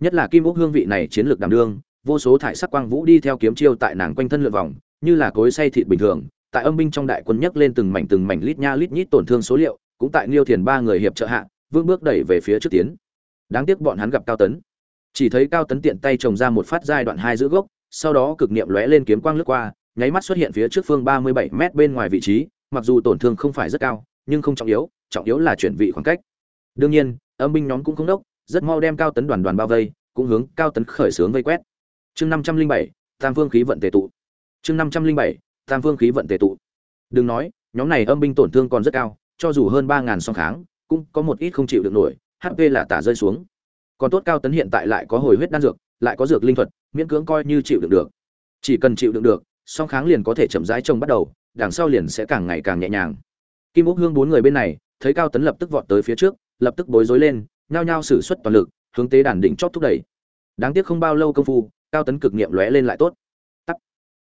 Nhất là Kim Úc Hương vị này chiến lược đảm đương, vô số thải sắc quang vũ đi theo kiếm chiêu tại nàng quanh thân lượn vòng, như là cối xay thịt bình thường, tại âm binh trong đại quân nhấc lên từng mảnh từng mảnh lít nha lít nhít tổn thương số liệu, cũng tại Niêu Thiền ba người hiệp trợ hạ, vương bước đẩy về phía trước tiến. Đáng tiếc bọn hắn gặp Cao Tấn. Chỉ thấy Cao Tấn tiện tay trồng ra một phát giai đoạn hai giữ gốc, sau đó cực niệm lóe lên kiếm quang lướt qua, nháy mắt xuất hiện phía trước phương 37 mét bên ngoài vị trí, mặc dù tổn thương không phải rất cao, nhưng không trọng yếu, trọng yếu là chuyển vị khoảng cách. Đương nhiên, âm binh nhóm cũng không đốc, rất mau đem Cao Tấn đoàn đoàn bao vây, cũng hướng Cao Tấn khởi sướng vây quét. Chương 507, Tam Vương khí vận tề tụ. Chương 507, Tam Vương khí vận tề tụ. Đừng nói, nhóm này âm binh tổn thương còn rất cao, cho dù hơn 3000 song kháng, cũng có một ít không chịu được nổi, HP là tả rơi xuống. Còn tốt Cao Tấn hiện tại lại có hồi huyết đan dược, lại có dược linh thuật, miễn cưỡng coi như chịu đựng được chỉ cần chịu đựng được song kháng liền có thể chậm rãi trông bắt đầu đằng sau liền sẽ càng ngày càng nhẹ nhàng kim úc hương bốn người bên này thấy cao tấn lập tức vọt tới phía trước lập tức bối rối lên nhao nhao sử xuất toàn lực hướng tế đàn đỉnh chót thúc đẩy đáng tiếc không bao lâu công phu cao tấn cực nghiệm lóe lên lại tốt. Tắt.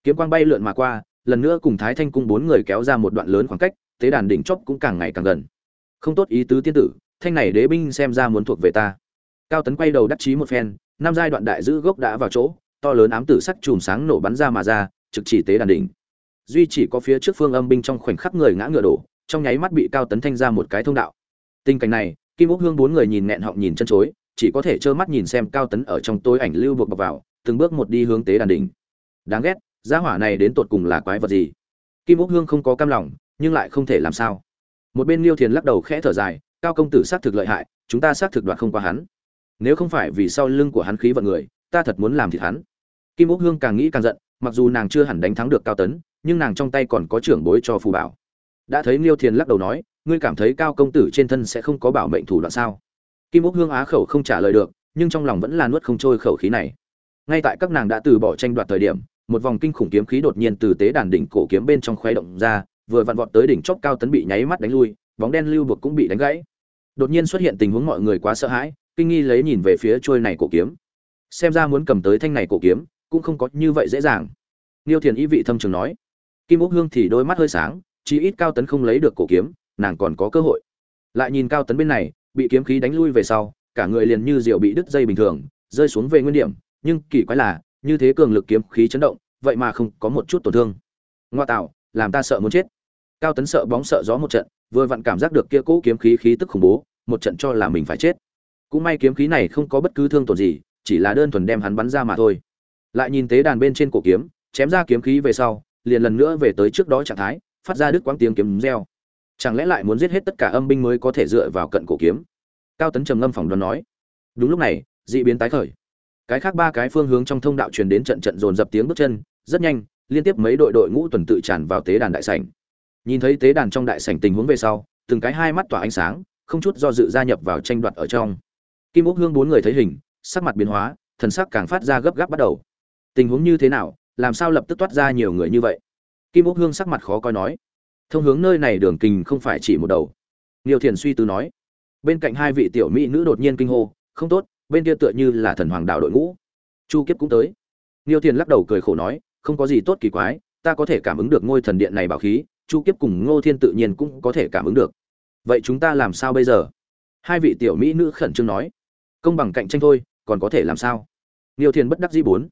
Kiếm quang bay lượn mà qua, lần nữa cùng thái thanh cung bốn người kéo ra một đoạn lớn khoảng cách tế đàn đỉnh chót cũng càng ngày càng gần. Không tốt ý tứ tiên tử, thanh này đế binh xem ra muốn thuộc về ta. Cao tấn quay đầu đắc chí một phen, năm giai đoạn đại giữ gốc đã vào chỗ, to lớn ám tử sắc chùm sáng nổ bắn ra mà ra, trực chỉ tế đàn đỉnh. Duy chỉ có phía trước phương âm binh trong khoảnh khắc người ngã ngựa đổ, trong nháy mắt bị cao tấn thanh ra một cái thông đạo. Tình cảnh này, kim úc hương bốn người nhìn nghẹn họng nhìn chân chối, chỉ có thể trơ mắt nhìn xem cao tấn ở trong tối ảnh lưu buộc bọc vào từng bước một đi hướng tế đàn đỉnh. Đáng ghét, gia hỏa này đến tột cùng là quái vật gì? Kim úc hương không có cam lòng, nhưng lại không thể làm sao. Một bên liêu thiền lắc đầu khẽ thở dài, cao công tử xác thực lợi hại, chúng ta xác thực đoạt không qua hắn. Nếu không phải vì sau lưng của hắn khí vận người, ta thật muốn làm thịt hắn. Kim úc hương càng nghĩ càng giận, mặc dù nàng chưa hẳn đánh thắng được cao tấn, nhưng nàng trong tay còn có trưởng bối cho phù bảo. Đã thấy liêu thiền lắc đầu nói, ngươi cảm thấy cao công tử trên thân sẽ không có bảo mệnh thủ đoạn sao? Kim úc hương á khẩu không trả lời được, nhưng trong lòng vẫn là nuốt không trôi khẩu khí này ngay tại các nàng đã từ bỏ tranh đoạt thời điểm, một vòng kinh khủng kiếm khí đột nhiên từ tế đàn đỉnh cổ kiếm bên trong khoe động ra, vừa vặn vọt tới đỉnh chóp cao tấn bị nháy mắt đánh lui, bóng đen lưu buộc cũng bị đánh gãy. Đột nhiên xuất hiện tình huống mọi người quá sợ hãi, kinh nghi lấy nhìn về phía trôi này cổ kiếm. Xem ra muốn cầm tới thanh này cổ kiếm, cũng không có như vậy dễ dàng. Niêu thiền ý vị thâm trường nói, kim úc hương thì đôi mắt hơi sáng chỉ ít cao tấn không lấy được cổ kiếm, nàng còn có cơ hội. Lại nhìn cao tấn bên này, bị kiếm khí đánh lui về sau, cả người liền như rượu bị đứt dây bình thường, rơi xuống về nguyên điểm nhưng kỳ quái là, như thế cường lực kiếm khí chấn động, vậy mà không có một chút tổn thương. Ngoa tạo, làm ta sợ muốn chết. Cao tấn sợ bóng sợ gió một trận, vừa vặn cảm giác được kia cỗ kiếm khí khí tức khủng bố, một trận cho là mình phải chết. Cũng may kiếm khí này không có bất cứ thương tổn gì, chỉ là đơn thuần đem hắn bắn ra mà thôi. Lại nhìn tế đàn bên trên cổ kiếm, chém ra kiếm khí về sau, liền lần nữa về tới trước đó trạng thái, phát ra đứt quãng tiếng kiếm reo. Chẳng lẽ lại muốn giết hết tất cả âm binh mới có thể dựa vào cận cổ kiếm? Cao tấn trầm ngâm phỏng đoán nói. Đúng lúc này, dị biến tái khởi cái khác ba cái phương hướng trong thông đạo truyền đến trận trận dồn dập tiếng bước chân, rất nhanh, liên tiếp mấy đội đội ngũ tuần tự tràn vào tế đàn đại sảnh. Nhìn thấy tế đàn trong đại sảnh tình huống về sau, từng cái hai mắt tỏa ánh sáng, không chút do dự gia nhập vào tranh đoạt ở trong. Kim úc hương bốn người thấy hình, sắc mặt biến hóa, thần sắc càng phát ra gấp gáp bắt đầu. Tình huống như thế nào, làm sao lập tức toát ra nhiều người như vậy? Kim úc hương sắc mặt khó coi nói. Thông hướng nơi này đường kình không phải chỉ một đầu. Nhiều thiền suy tư nói. Bên cạnh hai vị tiểu mỹ nữ đột nhiên kinh hô, không tốt bên kia tựa như là thần hoàng đạo đội ngũ chu kiếp cũng tới Niêu Thiền lắc đầu cười khổ nói, không có gì tốt kỳ quái, ta có thể cảm ứng được ngôi thần điện này bảo khí, Chu Kiếp cùng Ngô Thiên tự nhiên cũng có thể cảm ứng được. Vậy chúng ta làm sao bây giờ? Hai vị tiểu mỹ nữ khẩn trương nói, công bằng cạnh tranh thôi, còn có thể làm sao? Niêu Thiền bất đắc dĩ bốn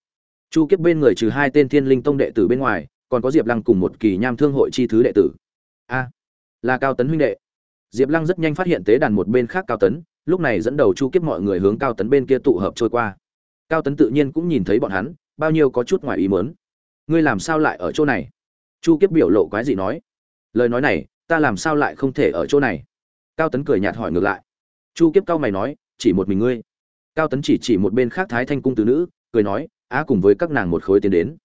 chu kiếp bên người trừ hai tên thiên linh tông đệ tử bên ngoài còn có diệp lăng cùng một kỳ nham thương hội chi thứ đệ tử a là cao tấn huynh đệ diệp lăng rất nhanh phát hiện tế đàn một bên khác cao tấn lúc này dẫn đầu chu kiếp mọi người hướng cao tấn bên kia tụ hợp trôi qua. Cao tấn tự nhiên cũng nhìn thấy bọn hắn, bao nhiêu có chút ngoài ý mớn ngươi làm sao lại ở chỗ này? Chu kiếp biểu lộ quái gì nói. Lời nói này, ta làm sao lại không thể ở chỗ này? Cao tấn cười nhạt hỏi ngược lại. Chu kiếp cao mày nói, chỉ một mình ngươi. Cao tấn chỉ chỉ một bên khác thái thanh cung tứ nữ, cười nói, á cùng với các nàng một khối tiến đến.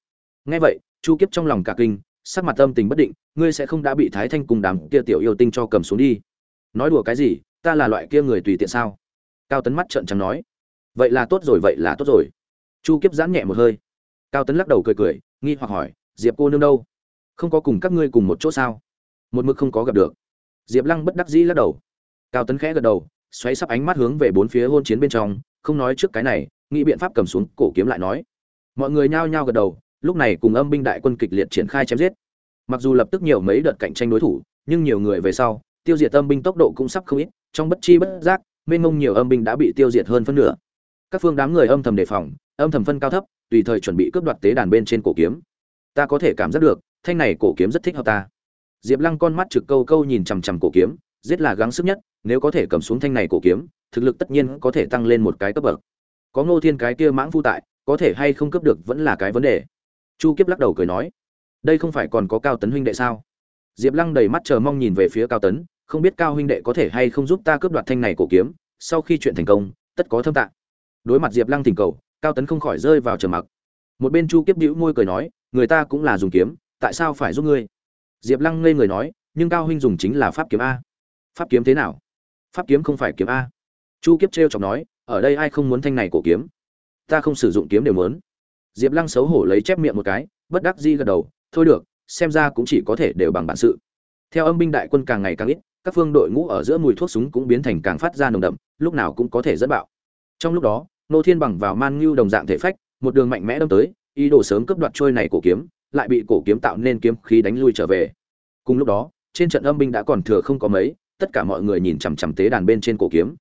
Nghe vậy, chu kiếp trong lòng cả kinh, sắc mặt tâm tình bất định, ngươi sẽ không đã bị thái thanh cùng đám kia tiểu yêu tinh cho cầm xuống đi? Nói đùa cái gì? Ta là loại kia người tùy tiện sao? Cao tấn mắt trợn trắng nói. Vậy là tốt rồi, vậy là tốt rồi. Chu kiếp giãn nhẹ một hơi. Cao tấn lắc đầu cười cười, nghi hoặc hỏi, diệp cô nương đâu? Không có cùng các ngươi cùng một chỗ sao? Một mực không có gặp được. Diệp lăng bất đắc dĩ lắc đầu. Cao tấn khẽ gật đầu, xoáy sắp ánh mắt hướng về bốn phía hôn chiến bên trong, không nói trước cái này, nghĩ biện pháp cầm xuống cổ kiếm lại nói. Mọi người nhao nhao gật đầu, lúc này cùng âm binh đại quân kịch liệt triển khai chém giết. Mặc dù lập tức nhiều mấy đợt cạnh tranh đối thủ, nhưng nhiều người về sau, tiêu diệt âm binh tốc độ cũng sắp không ít trong bất chi bất giác, mênh mông nhiều âm binh đã bị tiêu diệt hơn phân nửa. Các phương đám người âm thầm đề phòng, âm thầm phân cao thấp, tùy thời chuẩn bị cướp đoạt tế đàn bên trên cổ kiếm. Ta có thể cảm giác được, thanh này cổ kiếm rất thích hợp ta. Diệp lăng con mắt trực câu câu nhìn chằm chằm cổ kiếm, giết là gắng sức nhất, nếu có thể cầm xuống thanh này cổ kiếm, thực lực tất nhiên có thể tăng lên một cái cấp bậc. Có ngô thiên cái kia mãng phu tại, có thể hay không cướp được vẫn là cái vấn đề. Chu kiếp lắc đầu cười nói, đây không phải còn có cao tấn huynh đệ sao? Diệp lăng đầy mắt chờ mong nhìn về phía cao tấn không biết cao huynh đệ có thể hay không giúp ta cướp đoạt thanh này cổ kiếm, sau khi chuyện thành công, tất có thâm tạng. Đối mặt diệp lăng thỉnh cầu, cao tấn không khỏi rơi vào trầm mặc. Một bên chu kiếp đĩu môi cười nói, người ta cũng là dùng kiếm, tại sao phải giúp ngươi? Diệp lăng ngây người nói, nhưng cao huynh dùng chính là pháp kiếm a. Pháp kiếm thế nào? Pháp kiếm không phải kiếm a. Chu kiếp t r chọc nói, ở đây ai không muốn thanh này cổ kiếm? Ta không sử dụng kiếm đều muốn. Diệp lăng xấu hổ lấy chép miệng một cái, bất đắc di gật đầu, thôi được, xem ra cũng chỉ có thể đều bằng bản sự. Theo âm binh đại quân càng ngày càng ít các phương đội ngũ ở giữa mùi thuốc súng cũng biến thành càng phát ra nồng đậm, lúc nào cũng có thể dẫn bạo. Trong lúc đó, nô thiên bằng vào man ngưu đồng dạng thể phách, một đường mạnh mẽ đâm tới, ý đồ sớm cướp đoạt trôi này cổ kiếm, lại bị cổ kiếm tạo nên kiếm khí đánh lui trở về. Cùng lúc đó, trên trận âm binh đã còn thừa không có mấy, tất cả mọi người nhìn chằm chằm tế đàn bên trên cổ kiếm.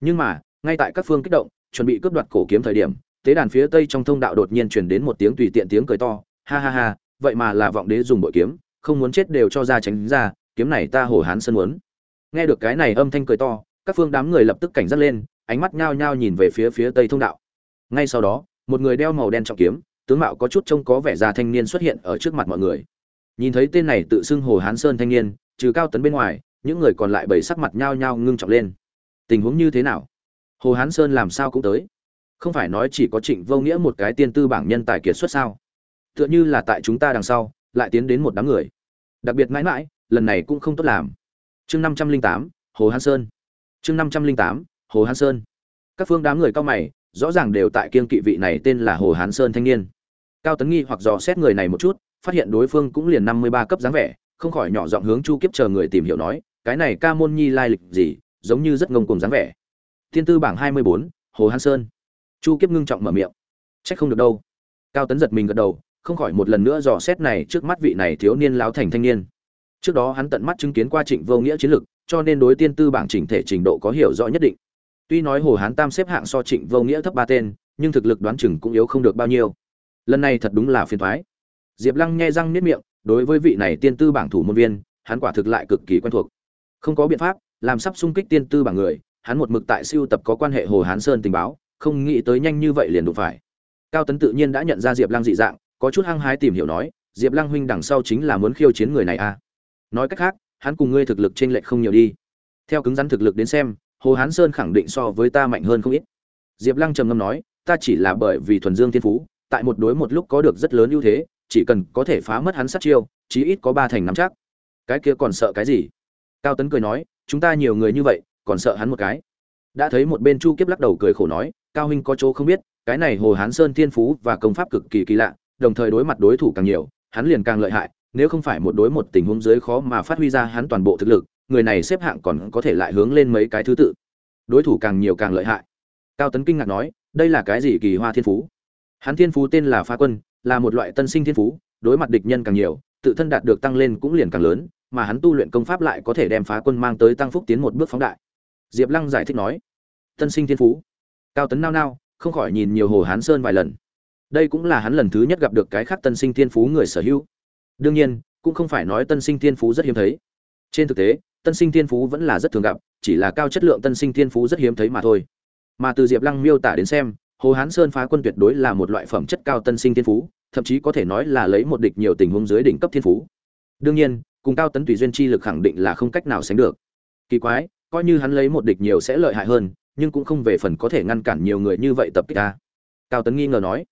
Nhưng mà, ngay tại các phương kích động, chuẩn bị cướp đoạt cổ kiếm thời điểm, tế đàn phía tây trong thông đạo đột nhiên truyền đến một tiếng tùy tiện tiếng cười to. Ha ha ha, vậy mà là vọng đế dùng bội kiếm, không muốn chết đều cho ra tránh ra kiếm này ta hồ hán Sơn muốn. Nghe được cái này âm thanh cười to, các phương đám người lập tức cảnh giác lên, ánh mắt nhao nhao nhìn về phía phía tây thông đạo. Ngay sau đó, một người đeo màu đen trọng kiếm, tướng mạo có chút trông có vẻ già thanh niên xuất hiện ở trước mặt mọi người. Nhìn thấy tên này tự xưng hồ hán sơn thanh niên, trừ cao tấn bên ngoài, những người còn lại bảy sắc mặt nhao nhao ngưng trọng lên. Tình huống như thế nào? Hồ hán sơn làm sao cũng tới. Không phải nói chỉ có trịnh vô nghĩa một cái tiên tư bảng nhân tài kiệt xuất sao? Tựa như là tại chúng ta đằng sau, lại tiến đến một đám người. Đặc biệt mãi mãi lần này cũng không tốt làm. Chương năm trăm linh tám, hồ hán sơn. Chương năm trăm linh tám, hồ hán sơn. Các phương đám người cao mày, rõ ràng đều tại kiên kỵ vị này tên là hồ hán sơn thanh niên. Cao tấn nghi hoặc dò xét người này một chút, phát hiện đối phương cũng liền năm mươi ba cấp dáng vẻ, không khỏi nhỏ giọng hướng chu kiếp chờ người tìm hiểu nói, cái này ca môn nhi lai lịch gì, giống như rất ngông cùng dáng vẻ. Thiên tư bảng hai mươi bốn, hồ hán sơn. Chu kiếp ngưng trọng mở miệng. Trách không được đâu. Cao tấn giật mình gật đầu, không khỏi một lần nữa dò xét này trước mắt vị này thiếu niên láo thành thanh niên trước đó hắn tận mắt chứng kiến qua trịnh vô nghĩa chiến lực, cho nên đối tiên tư bảng chỉnh thể trình độ có hiểu rõ nhất định. Tuy nói hồ hán tam xếp hạng so trịnh vô nghĩa thấp ba tên, nhưng thực lực đoán chừng cũng yếu không được bao nhiêu. Lần này thật đúng là phiền thoái diệp lăng nghe răng nếp miệng, đối với vị này tiên tư bảng thủ môn viên, hắn quả thực lại cực kỳ quen thuộc. Không có biện pháp, làm sắp xung kích tiên tư bảng người, hắn một mực tại siêu tập có quan hệ hồ hán sơn tình báo, không nghĩ tới nhanh như vậy liền đụng phải. Cao tấn tự nhiên đã nhận ra diệp lăng dị dạng, có chút hăng hái tìm hiểu nói, diệp lăng huynh đằng sau chính là muốn khiêu chiến người này à? Nói cách khác, hắn cùng ngươi thực lực t r ê n lệch không nhiều đi. Theo cứng rắn thực lực đến xem, hồ hán sơn khẳng định so với ta mạnh hơn không ít. Diệp lăng trầm ngâm nói, ta chỉ là bởi vì thuần dương thiên phú, tại một đối một lúc có được rất lớn ưu thế, chỉ cần có thể phá mất hắn sát chiêu, chí ít có ba thành nắm chắc. Cái kia còn sợ cái gì? Cao tấn cười nói, chúng ta nhiều người như vậy, còn sợ hắn một cái. Đã thấy một bên chu kiếp lắc đầu cười khổ nói, cao huynh có chỗ không biết, cái này hồ hán sơn thiên phú và công pháp cực kỳ kỳ lạ, đồng thời đối mặt đối thủ càng nhiều, hắn liền càng lợi hại nếu không phải một đối một tình huống dưới khó mà phát huy ra hắn toàn bộ thực lực, người này xếp hạng còn có thể lại hướng lên mấy cái thứ tự. Đối thủ càng nhiều càng lợi hại. Cao tấn kinh ngạc nói, đây là cái gì kỳ hoa thiên phú? Hắn thiên phú tên là phá quân, là một loại tân sinh thiên phú, đối mặt địch nhân càng nhiều, tự thân đạt được tăng lên cũng liền càng lớn, mà hắn tu luyện công pháp lại có thể đem phá quân mang tới tăng phúc tiến một bước phóng đại. Diệp lăng giải thích nói, tân sinh thiên phú. Cao tấn nao nao, không khỏi nhìn nhiều hồ hán sơn vài lần. Đây cũng là hắn lần thứ nhất gặp được cái khác tân sinh thiên phú người sở hữu đương nhiên, cũng không phải nói tân sinh thiên phú rất hiếm thấy. Trên thực tế, tân sinh thiên phú vẫn là rất thường gặp, chỉ là cao chất lượng tân sinh thiên phú rất hiếm thấy mà thôi. Mà từ diệp lăng miêu tả đến xem, hồ hán sơn phá quân tuyệt đối là một loại phẩm chất cao tân sinh thiên phú, thậm chí có thể nói là lấy một địch nhiều tình huống dưới đỉnh cấp thiên phú. Đương nhiên, cùng cao tấn tùy duyên chi lực khẳng định là không cách nào sánh được. Kỳ quái, coi như hắn lấy một địch nhiều sẽ lợi hại hơn, nhưng cũng không về phần có thể ngăn cản nhiều người như vậy tập kích ta. Cao tấn nghi ngờ nói.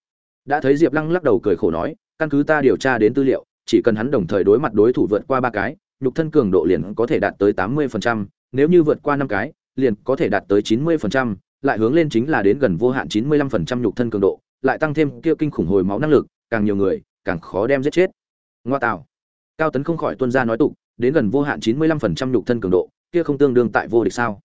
Đã thấy diệp lăng lắc đầu cười khổ nói, căn cứ ta điều tra đến tư liệu chỉ cần hắn đồng thời đối mặt đối thủ vượt qua ba cái, nhục thân cường độ liền có thể đạt tới tám mươi phần trăm, nếu như vượt qua năm cái, liền có thể đạt tới chín mươi phần trăm, lại hướng lên chính là đến gần vô hạn chín mươi lăm phần trăm nhục thân cường độ, lại tăng thêm kia kinh khủng hồi máu năng lực, càng nhiều người, càng khó đem giết chết. Ngoa tạo. Cao tấn không khỏi tuân ra nói tục, đến gần vô hạn chín mươi lăm phần trăm nhục thân cường độ, kia không tương đương tại vô địch sao?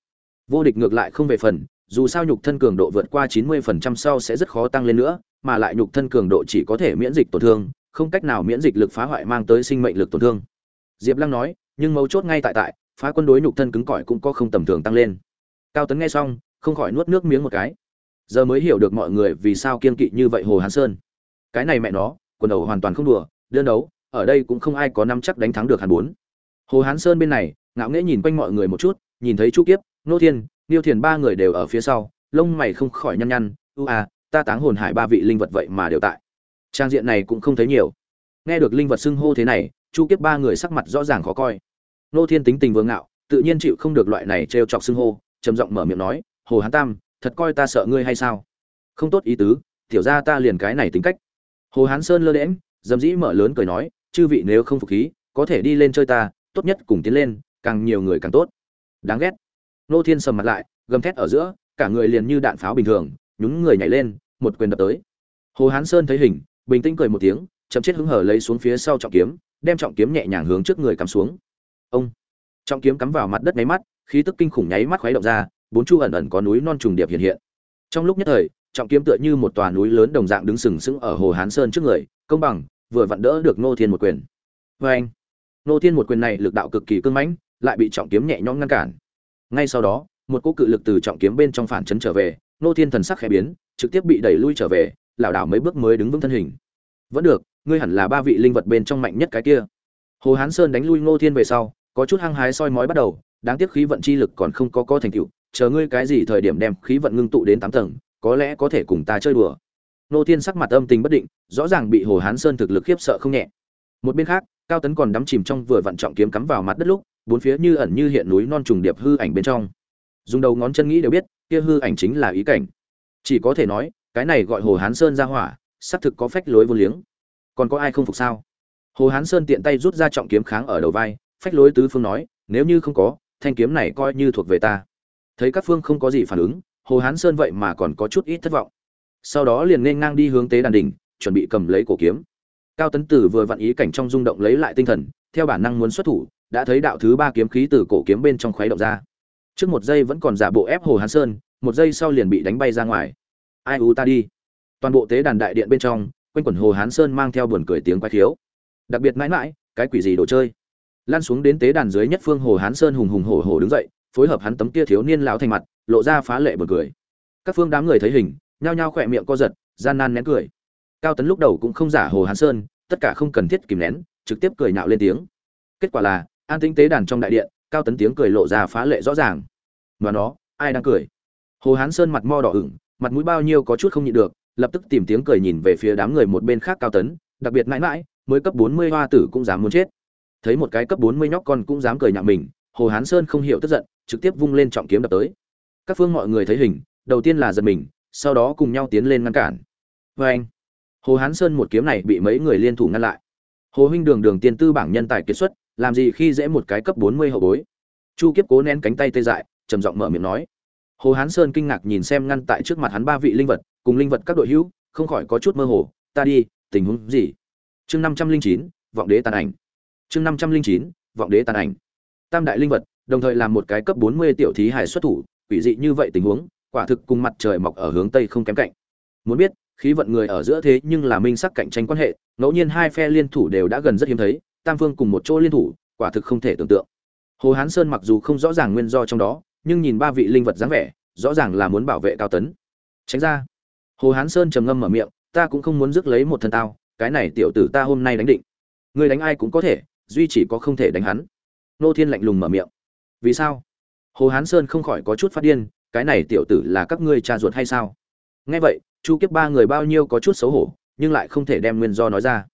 Vô địch ngược lại không về phần, dù sao nhục thân cường độ vượt qua chín mươi phần trăm sau sẽ rất khó tăng lên nữa, mà lại nhục thân cường độ chỉ có thể miễn dịch tổn thương không cách nào miễn dịch lực phá hoại mang tới sinh mệnh lực tổn thương. Diệp lăng nói, nhưng mấu chốt ngay tại tại, phá quân đối nhục thân cứng cỏi cũng có không tầm thường tăng lên. Cao tấn nghe xong, không khỏi nuốt nước miếng một cái. Giờ mới hiểu được mọi người vì sao kiên kỵ như vậy hồ hán sơn. Cái này mẹ nó, quần đầu hoàn toàn không đùa, đơn đấu, ở đây cũng không ai có năm chắc đánh thắng được hàn bốn. Hồ hán sơn bên này, ngạo nghễ nhìn quanh mọi người một chút, nhìn thấy chu kiếp, nô thiên, niêu thiền ba người đều ở phía sau, lông mày không khỏi nhăn nhăn ưu à ta táng hồn hải ba vị linh vật vậy mà đều tại trang diện này cũng không thấy nhiều. Nghe được linh vật xưng hô thế này, chu kiếp ba người sắc mặt rõ ràng khó coi. Nô thiên tính tình vương ngạo, tự nhiên chịu không được loại này trêu chọc xưng hô, trầm giọng mở miệng nói, hồ hán tam, thật coi ta sợ ngươi hay sao? Không tốt ý tứ, tiểu ra ta liền cái này tính cách. Hồ hán sơn lơ đễm dầm dĩ mở lớn cười nói, chư vị nếu không phục khí, có thể đi lên chơi ta, tốt nhất cùng tiến lên, càng nhiều người càng tốt. Đáng ghét. Nô thiên sầm mặt lại, gầm thét ở giữa, cả người liền như đạn pháo bình thường, nhún người nhảy lên, một quyền đập tới. Hồ hán sơn thấy hình bình tĩnh cười một tiếng, chậm chết hứng hở lấy xuống phía sau trọng kiếm, đem trọng kiếm nhẹ nhàng hướng trước người cắm xuống. Ông! Trọng kiếm cắm vào mặt đất nháy mắt, khí tức kinh khủng nháy mắt khuấy động ra, bốn chu ẩn ẩn có núi non trùng điệp hiện hiện. Trong lúc nhất thời, trọng kiếm tựa như một tòa núi lớn đồng dạng đứng sừng sững ở hồ hán sơn trước người, công bằng, vừa vặn đỡ được nô thiên một quyền. Vê anh nô thiên một quyền này lực đạo cực kỳ cưng mãnh, lại bị trọng kiếm nhẹ nhõm ngăn cản. Ngay sau đó, một cỗ cự lực từ trọng kiếm bên trong phản chấn trở về nô thiên thần sắc khẽ biến, trực tiếp bị đẩy lui trở về lảo đảo mấy bước mới đứng vững thân hình. Vẫn được, ngươi hẳn là ba vị linh vật bên trong mạnh nhất cái kia. Hồ hán sơn đánh lui ngô thiên về sau, có chút hăng hái soi mói bắt đầu, đáng tiếc khí vận chi lực còn không có có thành tựu, chờ ngươi cái gì thời điểm đem khí vận ngưng tụ đến tám tầng, có lẽ có thể cùng ta chơi đùa. Ngô thiên sắc mặt âm tình bất định, rõ ràng bị hồ hán sơn thực lực khiếp sợ không nhẹ. Một bên khác, cao tấn còn đắm chìm trong vừa vận trọng kiếm cắm vào mặt đất lúc, bốn phía như ẩn như hiện núi non trùng điệp hư ảnh bên trong. Dùng đầu ngón chân nghĩ đều biết, kia hư ảnh chính là ý cảnh. Chỉ có thể nói cái này gọi hồ hán sơn ra hỏa, xác thực có phách lối vô liếng. Còn có ai không phục sao? Hồ hán sơn tiện tay rút ra trọng kiếm kháng ở đầu vai, phách lối tứ phương nói, nếu như không có, thanh kiếm này coi như thuộc về ta. Thấy các phương không có gì phản ứng, hồ hán sơn vậy mà còn có chút ít thất vọng. Sau đó liền nên ngang đi hướng tế đàn đỉnh, chuẩn bị cầm lấy cổ kiếm. Cao tấn tử vừa vặn ý cảnh trong rung động lấy lại tinh thần, theo bản năng muốn xuất thủ, đã thấy đạo thứ ba kiếm khí từ cổ kiếm bên trong khoáy động ra. Trước một giây vẫn còn giả bộ ép hồ hán sơn, một giây sau liền bị đánh bay ra ngoài ai u ta đi. Toàn bộ tế đàn đại điện bên trong, quanh quẩn hồ hán sơn mang theo buồn cười tiếng quái thiếu đặc biệt mãi mãi, cái quỷ gì đồ chơi? Lan xuống đến tế đàn dưới nhất phương hồ hán sơn hùng hùng hổ hổ đứng dậy, phối hợp hắn tấm kia thiếu niên lão thành mặt, lộ ra phá lệ buồn cười. Các phương đám người thấy hình, nhao nhao khỏe miệng co giật, gian nan nén cười. Cao tấn lúc đầu cũng không giả hồ hán sơn, tất cả không cần thiết kìm nén, trực tiếp cười nhạo lên tiếng. Kết quả là, an tĩnh tế đàn trong đại điện, cao tấn tiếng cười lộ ra phá lệ rõ ràng. Và nó, ai đang cười? Hồ hán sơn mặt mo đỏ ửng mặt mũi bao nhiêu có chút không nhịn được, lập tức tìm tiếng cười nhìn về phía đám người một bên khác cao tấn, đặc biệt mãi mãi, mới cấp bốn mươi hoa tử cũng dám muốn chết. Thấy một cái cấp bốn mươi nhóc con cũng dám cười nhạo mình, hồ hán sơn không hiểu tức giận, trực tiếp vung lên trọng kiếm đập tới. Các phương mọi người thấy hình, đầu tiên là giật mình, sau đó cùng nhau tiến lên ngăn cản. Vê anh, hồ hán sơn một kiếm này bị mấy người liên thủ ngăn lại. Hồ huynh đường đường tiên tư bảng nhân tài kiệt xuất, làm gì khi dễ một cái cấp bốn mươi hậu bối? Chu kiếp cố nén cánh tay tê dại, trầm giọng mở miệng nói hồ hán sơn kinh ngạc nhìn xem ngăn tại trước mặt hắn ba vị linh vật, cùng linh vật các đội hữu, không khỏi có chút mơ hồ, ta đi, tình huống gì? Chương năm trăm linh chín, vọng đế tàn ảnh. Chương năm trăm linh chín, vọng đế tàn ảnh. Tam đại linh vật, đồng thời làm một cái cấp bốn mươi tiểu thí hải xuất thủ, quỷ dị như vậy tình huống, quả thực cùng mặt trời mọc ở hướng tây không kém cạnh. Muốn biết, khí vận người ở giữa thế nhưng là minh sắc cạnh tranh quan hệ, ngẫu nhiên hai phe liên thủ đều đã gần rất hiếm thấy, tam phương cùng một chỗ liên thủ, quả thực không thể tưởng tượng. Hồ hán sơn mặc dù không rõ ràng nguyên do trong đó nhưng nhìn ba vị linh vật dáng vẻ, rõ ràng là muốn bảo vệ cao tấn. Tránh ra. Hồ hán sơn trầm ngâm mở miệng, ta cũng không muốn rước lấy một thân tao, cái này tiểu tử ta hôm nay đánh định. Người đánh ai cũng có thể, duy chỉ có không thể đánh hắn. Nô thiên lạnh lùng mở miệng. Vì sao? Hồ hán sơn không khỏi có chút phát điên, cái này tiểu tử là các ngươi cha ruột hay sao? Nghe vậy, chu kiếp ba người bao nhiêu có chút xấu hổ, nhưng lại không thể đem nguyên do nói ra.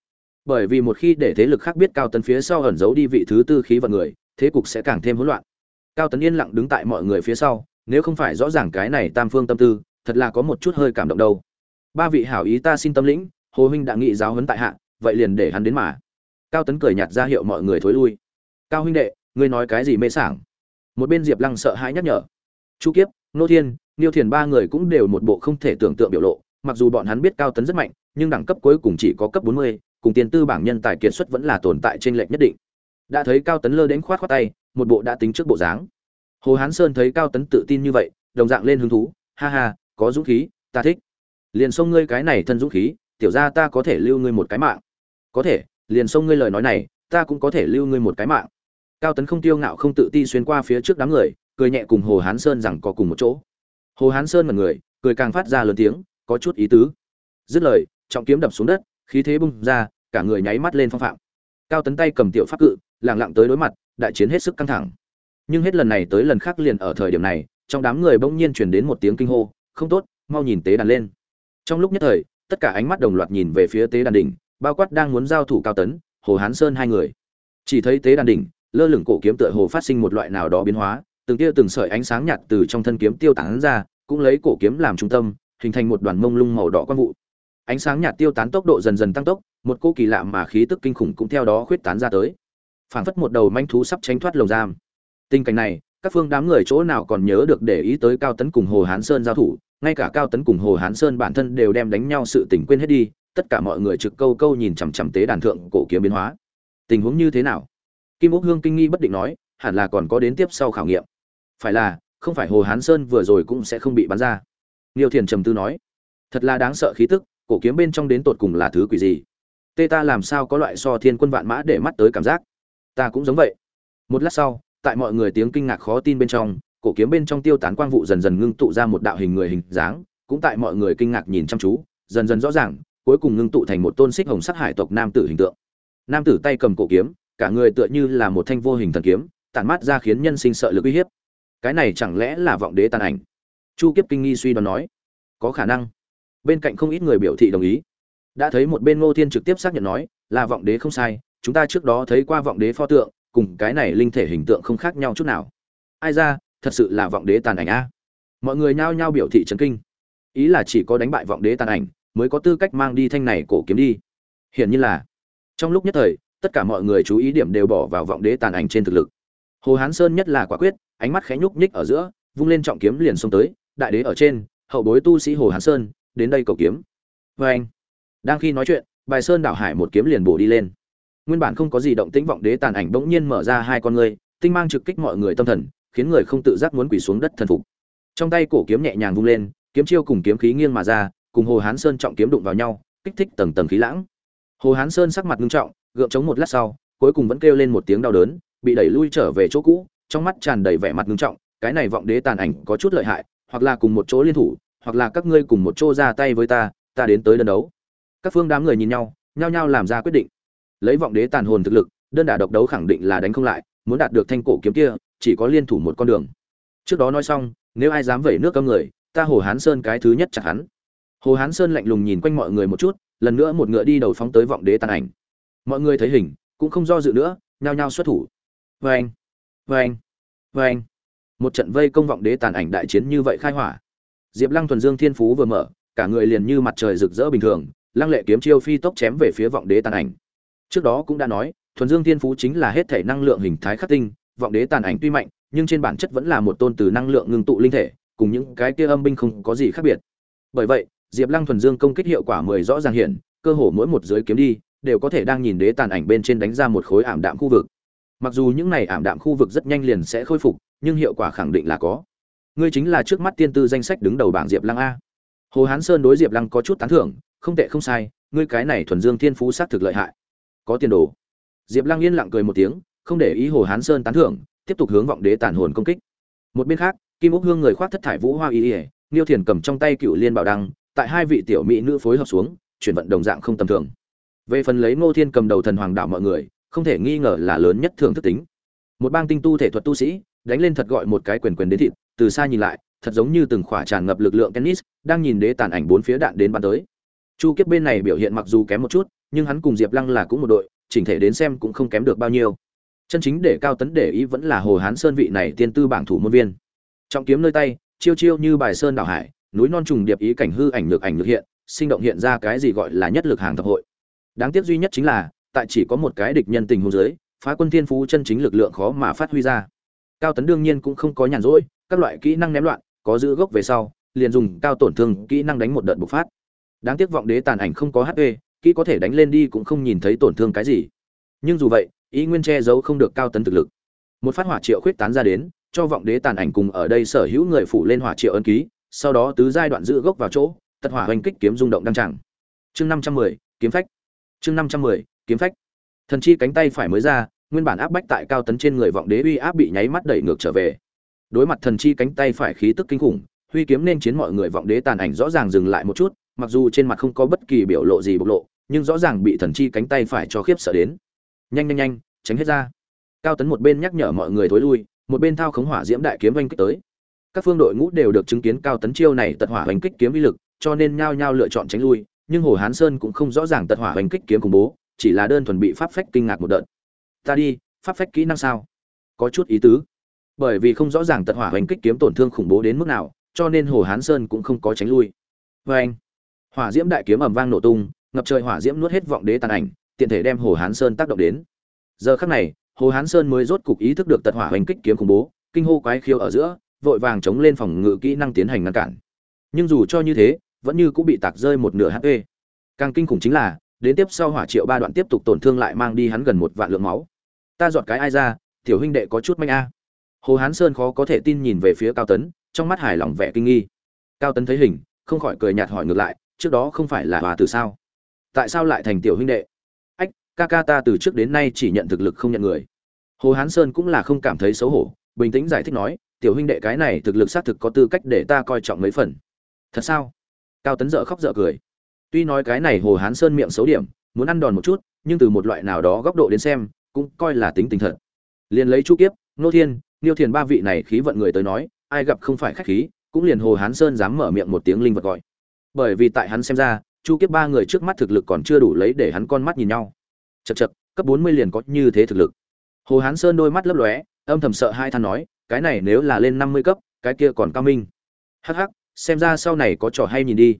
Bởi vì một khi để thế lực khác biết cao tấn phía sau ẩn giấu đi vị thứ tư khí vận người, thế cục sẽ càng thêm hỗn loạn cao tấn yên lặng đứng tại mọi người phía sau, nếu không phải rõ ràng cái này tam phương tâm tư, thật là có một chút hơi cảm động đâu. Ba vị hảo ý ta xin tâm lĩnh, hồ huynh đã nghị giáo huấn tại hạ, vậy liền để hắn đến mà. Cao tấn cười nhạt ra hiệu mọi người thối lui. Cao huynh đệ, ngươi nói cái gì mê sảng? Một bên diệp lăng sợ hãi nhắc nhở. Chu kiếp, nô thiên, niêu thiền ba người cũng đều một bộ không thể tưởng tượng biểu lộ, mặc dù bọn hắn biết cao tấn rất mạnh, nhưng đẳng cấp cuối cùng chỉ có cấp bốn mươi, cùng tiền tư bảng nhân tài kiệt xuất vẫn là tồn tại trên lệch nhất định. Đã thấy cao tấn lơ đến khoát khoát tay một bộ đã tính trước bộ dáng. Hồ hán sơn thấy cao tấn tự tin như vậy, đồng dạng lên hứng thú. Ha ha, có dũng khí, ta thích. Liền xông ngươi cái này thân dũng khí, tiểu ra ta có thể lưu ngươi một cái mạng. Có thể, liền xông ngươi lời nói này, ta cũng có thể lưu ngươi một cái mạng. Cao tấn không tiêu ngạo không tự ti xuyên qua phía trước đám người, cười nhẹ cùng hồ hán sơn rằng có cùng một chỗ. Hồ hán sơn mật người, cười càng phát ra lớn tiếng, có chút ý tứ. Dứt lời, trọng kiếm đập xuống đất, khí thế bung ra, cả người nháy mắt lên phong phạm. Cao tấn tay cầm tiểu pháp cự lẳng lặng tới đối mặt đại chiến hết sức căng thẳng. Nhưng hết lần này tới lần khác liền ở thời điểm này, trong đám người bỗng nhiên truyền đến một tiếng kinh hô, không tốt, mau nhìn tế đàn lên. Trong lúc nhất thời, tất cả ánh mắt đồng loạt nhìn về phía tế đàn đỉnh, bao quát đang muốn giao thủ cao tấn, hồ hán sơn hai người. Chỉ thấy tế đàn đỉnh, lơ lửng cổ kiếm tựa hồ phát sinh một loại nào đó biến hóa, từng tia từng sợi ánh sáng nhạt từ trong thân kiếm tiêu tán ra, cũng lấy cổ kiếm làm trung tâm, hình thành một đoàn mông lung màu đỏ quang vụ. Ánh sáng nhạt tiêu tán tốc độ dần dần tăng tốc, một cô kỳ lạ mà khí tức kinh khủng cũng theo đó khuyết tán ra tới phảng phất một đầu manh thú sắp tránh thoát lồng giam. Tình cảnh này, các phương đám người chỗ nào còn nhớ được để ý tới cao tấn cùng hồ hán sơn giao thủ, ngay cả cao tấn cùng hồ hán sơn bản thân đều đem đánh nhau sự tình quên hết đi, tất cả mọi người trực câu câu nhìn chằm chằm tế đàn thượng cổ kiếm biến hóa. Tình huống như thế nào? Kim úc hương kinh nghi bất định nói, hẳn là còn có đến tiếp sau khảo nghiệm. Phải là, không phải hồ hán sơn vừa rồi cũng sẽ không bị bắn ra. Niêu thiền trầm tư nói, thật là đáng sợ khí tức, cổ kiếm bên trong đến tột cùng là thứ quỷ gì? Tê ta làm sao có loại so thiên quân vạn mã để mắt tới cảm giác? Ta cũng giống vậy. Một lát sau, tại mọi người tiếng kinh ngạc khó tin bên trong, cổ kiếm bên trong tiêu tán quang vụ dần dần ngưng tụ ra một đạo hình người hình dáng, cũng tại mọi người kinh ngạc nhìn chăm chú, dần dần rõ ràng, cuối cùng ngưng tụ thành một tôn xích hồng sắc hải tộc nam tử hình tượng. Nam tử tay cầm cổ kiếm, cả người tựa như là một thanh vô hình thần kiếm, tản mát ra khiến nhân sinh sợ lực uy hiếp. Cái này chẳng lẽ là vọng đế tàn ảnh? Chu kiếp kinh nghi suy đoán nói. Có khả năng. Bên cạnh không ít người biểu thị đồng ý. Đã thấy một bên ngô thiên trực tiếp xác nhận nói, là vọng đế không sai chúng ta trước đó thấy qua vọng đế pho tượng, cùng cái này linh thể hình tượng không khác nhau chút nào. Ai ra, thật sự là vọng đế tàn ảnh a. Mọi người nhao nhao biểu thị trấn kinh. Ý là chỉ có đánh bại vọng đế tàn ảnh, mới có tư cách mang đi thanh này cổ kiếm đi. Hiển nhiên là, trong lúc nhất thời, tất cả mọi người chú ý điểm đều bỏ vào vọng đế tàn ảnh trên thực lực. Hồ hán sơn nhất là quả quyết, ánh mắt khẽ nhúc nhích ở giữa, vung lên trọng kiếm liền xông tới, đại đế ở trên, hậu bối tu sĩ hồ hán sơn, đến đây cầu kiếm. Vê anh, đang khi nói chuyện, bài sơn đảo hải một kiếm liền bổ đi lên nguyên bản không có gì động tĩnh vọng đế tàn ảnh bỗng nhiên mở ra hai con ngươi, tinh mang trực kích mọi người tâm thần, khiến người không tự giác muốn quỳ xuống đất thần phục. Trong tay cổ kiếm nhẹ nhàng vung lên, kiếm chiêu cùng kiếm khí nghiêng mà ra, cùng hồ hán sơn trọng kiếm đụng vào nhau, kích thích tầng tầng khí lãng. Hồ hán sơn sắc mặt nghiêm trọng, gượng chống một lát sau, cuối cùng vẫn kêu lên một tiếng đau đớn, bị đẩy lui trở về chỗ cũ, trong mắt tràn đầy vẻ mặt nghiêm trọng, cái này vọng đế tàn ảnh có chút lợi hại, hoặc là cùng một chỗ liên thủ, hoặc là các ngươi cùng một chỗ ra tay với ta ta đến tới đơn đấu. Các phương đám người nhìn nhau, nhao nhao làm ra quyết định lấy vọng đế tàn hồn thực lực, đơn đả độc đấu khẳng định là đánh không lại, muốn đạt được thanh cổ kiếm kia, chỉ có liên thủ một con đường. Trước đó nói xong, nếu ai dám vẩy nước cấm người, ta hồ hán sơn cái thứ nhất chặt hắn. Hồ hán sơn lạnh lùng nhìn quanh mọi người một chút, lần nữa một ngựa đi đầu phóng tới vọng đế tàn ảnh. Mọi người thấy hình, cũng không do dự nữa, nhao nhao xuất thủ. Vê anh vê anh vê anh một trận vây công vọng đế tàn ảnh đại chiến như vậy khai hỏa. Diệp lăng thuần dương thiên phú vừa mở, cả người liền như mặt trời rực rỡ bình thường, lăng lệ kiếm chiêu phi tốc chém về phía vọng đế tàn ảnh trước đó cũng đã nói, thuần dương thiên phú chính là hết thể năng lượng hình thái khắc tinh, vọng đế tàn ảnh tuy mạnh, nhưng trên bản chất vẫn là một tôn từ năng lượng ngưng tụ linh thể, cùng những cái kia âm binh không có gì khác biệt. Bởi vậy, diệp lăng thuần dương công kích hiệu quả mười rõ ràng hiện, cơ hồ mỗi một giới kiếm đi, đều có thể đang nhìn đế tàn ảnh bên trên đánh ra một khối ảm đạm khu vực. Mặc dù những này ảm đạm khu vực rất nhanh liền sẽ khôi phục, nhưng hiệu quả khẳng định là có. Ngươi chính là trước mắt tiên tư danh sách đứng đầu bảng diệp lăng a. Hồ hán sơn đối diệp lăng có chút tán thưởng, không tệ không sai, ngươi cái này thuần dương thiên phú s á t thực lợi hại có tiền đồ. Diệp lăng yên lặng cười một tiếng, không để ý hồ hán sơn tán thưởng, tiếp tục hướng vọng đế tàn hồn công kích. Một bên khác, kim úc hương người khoác thất thải vũ hoa y ỉa niêu thiền cầm trong tay cựu liên bảo đăng, tại hai vị tiểu mỹ nữ phối hợp xuống, chuyển vận đồng dạng không tầm thường. Về phần lấy ngô thiên cầm đầu thần hoàng đạo mọi người, không thể nghi ngờ là lớn nhất thường thức tính. Một bang tinh tu thể thuật tu sĩ, đánh lên thật gọi một cái quyền quyền đến thịt, từ xa nhìn lại, thật giống như từng khỏa tràn ngập lực lượng tennis, đang nhìn đế tàn ảnh bốn phía đạn đến bắn tới chu kiếp bên này biểu hiện mặc dù kém một chút, nhưng hắn cùng diệp lăng là cũng một đội, chỉnh thể đến xem cũng không kém được bao nhiêu. Chân chính để cao tấn để ý vẫn là hồ hán sơn vị này tiên tư bảng thủ môn viên. Trọng kiếm nơi tay, chiêu chiêu như bài sơn đảo hải, núi non trùng điệp ý cảnh hư ảnh ngược ảnh ngược hiện, sinh động hiện ra cái gì gọi là nhất lực hàng thập hội. Đáng tiếc duy nhất chính là, tại chỉ có một cái địch nhân tình huống dưới, phá quân thiên phú chân chính lực lượng khó mà phát huy ra. Cao tấn đương nhiên cũng không có nhàn rỗi, các loại kỹ năng ném loạn, có giữ gốc về sau, liền dùng cao tổn thương kỹ năng đánh một đợt bộc phát đáng tiếc vọng đế tàn ảnh không có hp kỹ có thể đánh lên đi cũng không nhìn thấy tổn thương cái gì. Nhưng dù vậy, ý nguyên che giấu không được cao tấn thực lực. Một phát hỏa triệu khuyết tán ra đến, cho vọng đế tàn ảnh cùng ở đây sở hữu người phủ lên hỏa triệu ân ký, sau đó tứ giai đoạn giữ gốc vào chỗ, tật hỏa hoành kích kiếm rung động đăng tràng. Chương năm trăm mười, kiếm phách. Chương năm trăm mười, kiếm phách. Thần chi cánh tay phải mới ra, nguyên bản áp bách tại cao tấn trên người vọng đế uy áp bị nháy mắt đẩy ngược trở về. Đối mặt thần chi cánh tay phải khí tức kinh khủng huy kiếm nên chiến mọi người vọng đế tàn ảnh rõ ràng dừng lại một chút, mặc dù trên mặt không có bất kỳ biểu lộ gì bộc lộ, nhưng rõ ràng bị thần chi cánh tay phải cho khiếp sợ đến. Nhanh nhanh nhanh, tránh hết ra. Cao tấn một bên nhắc nhở mọi người thối lui, một bên thao khống hỏa diễm đại kiếm oanh kích tới. Các phương đội ngũ đều được chứng kiến cao tấn chiêu này tật hỏa oanh kích kiếm vi lực, cho nên nhao nhao lựa chọn tránh lui, nhưng hồ hán sơn cũng không rõ ràng tật hỏa oanh kích kiếm khủng bố, chỉ là đơn thuần bị pháp phách kinh ngạc một đợt. Ta đi, pháp phách kỹ năng sao? Có chút ý tứ. Bởi vì không rõ ràng tật hỏa oanh kích kiếm tổn thương khủng bố đến mức nào cho nên hồ hán sơn cũng không có tránh lui. Vê anh, hỏa diễm đại kiếm ẩm vang nổ tung, ngập trời hỏa diễm nuốt hết vọng đế tàn ảnh, tiện thể đem hồ hán sơn tác động đến. Giờ khắc này, hồ hán sơn mới rốt cục ý thức được tật hỏa hoành kích kiếm khủng bố, kinh hô quái khiêu ở giữa, vội vàng chống lên phòng ngự kỹ năng tiến hành ngăn cản. Nhưng dù cho như thế, vẫn như cũng bị tạc rơi một nửa hp. Càng kinh khủng chính là, đến tiếp sau hỏa triệu ba đoạn tiếp tục tổn thương lại mang đi hắn gần một vạn lượng máu. Ta dọn cái ai ra, tiểu huynh đệ có chút manh a. Hồ hán sơn khó có thể tin nhìn về phía cao tấn trong mắt hài lòng vẻ kinh nghi. Cao tấn thấy hình, không khỏi cười nhạt hỏi ngược lại, trước đó không phải là hòa từ sao? Tại sao lại thành tiểu huynh đệ? Ách, ca ca ta từ trước đến nay chỉ nhận thực lực không nhận người. Hồ hán sơn cũng là không cảm thấy xấu hổ, bình tĩnh giải thích nói, tiểu huynh đệ cái này thực lực xác thực có tư cách để ta coi trọng mấy phần. Thật sao? Cao tấn dợ khóc dợ cười. Tuy nói cái này hồ hán sơn miệng xấu điểm, muốn ăn đòn một chút, nhưng từ một loại nào đó góc độ đến xem, cũng coi là tính tình thật. Liền lấy chu kiếp, nô thiên, niêu thiền ba vị này khí vận người tới nói ai gặp không phải khách khí cũng liền hồ hán sơn dám mở miệng một tiếng linh vật gọi. Bởi vì tại hắn xem ra chu kiếp ba người trước mắt thực lực còn chưa đủ lấy để hắn con mắt nhìn nhau. Chậc chậc, cấp bốn mươi liền có như thế thực lực. Hồ hán sơn đôi mắt lấp lóe âm thầm sợ hai than nói cái này nếu là lên năm mươi cấp cái kia còn cao minh. Hắc hắc xem ra sau này có trò hay nhìn đi.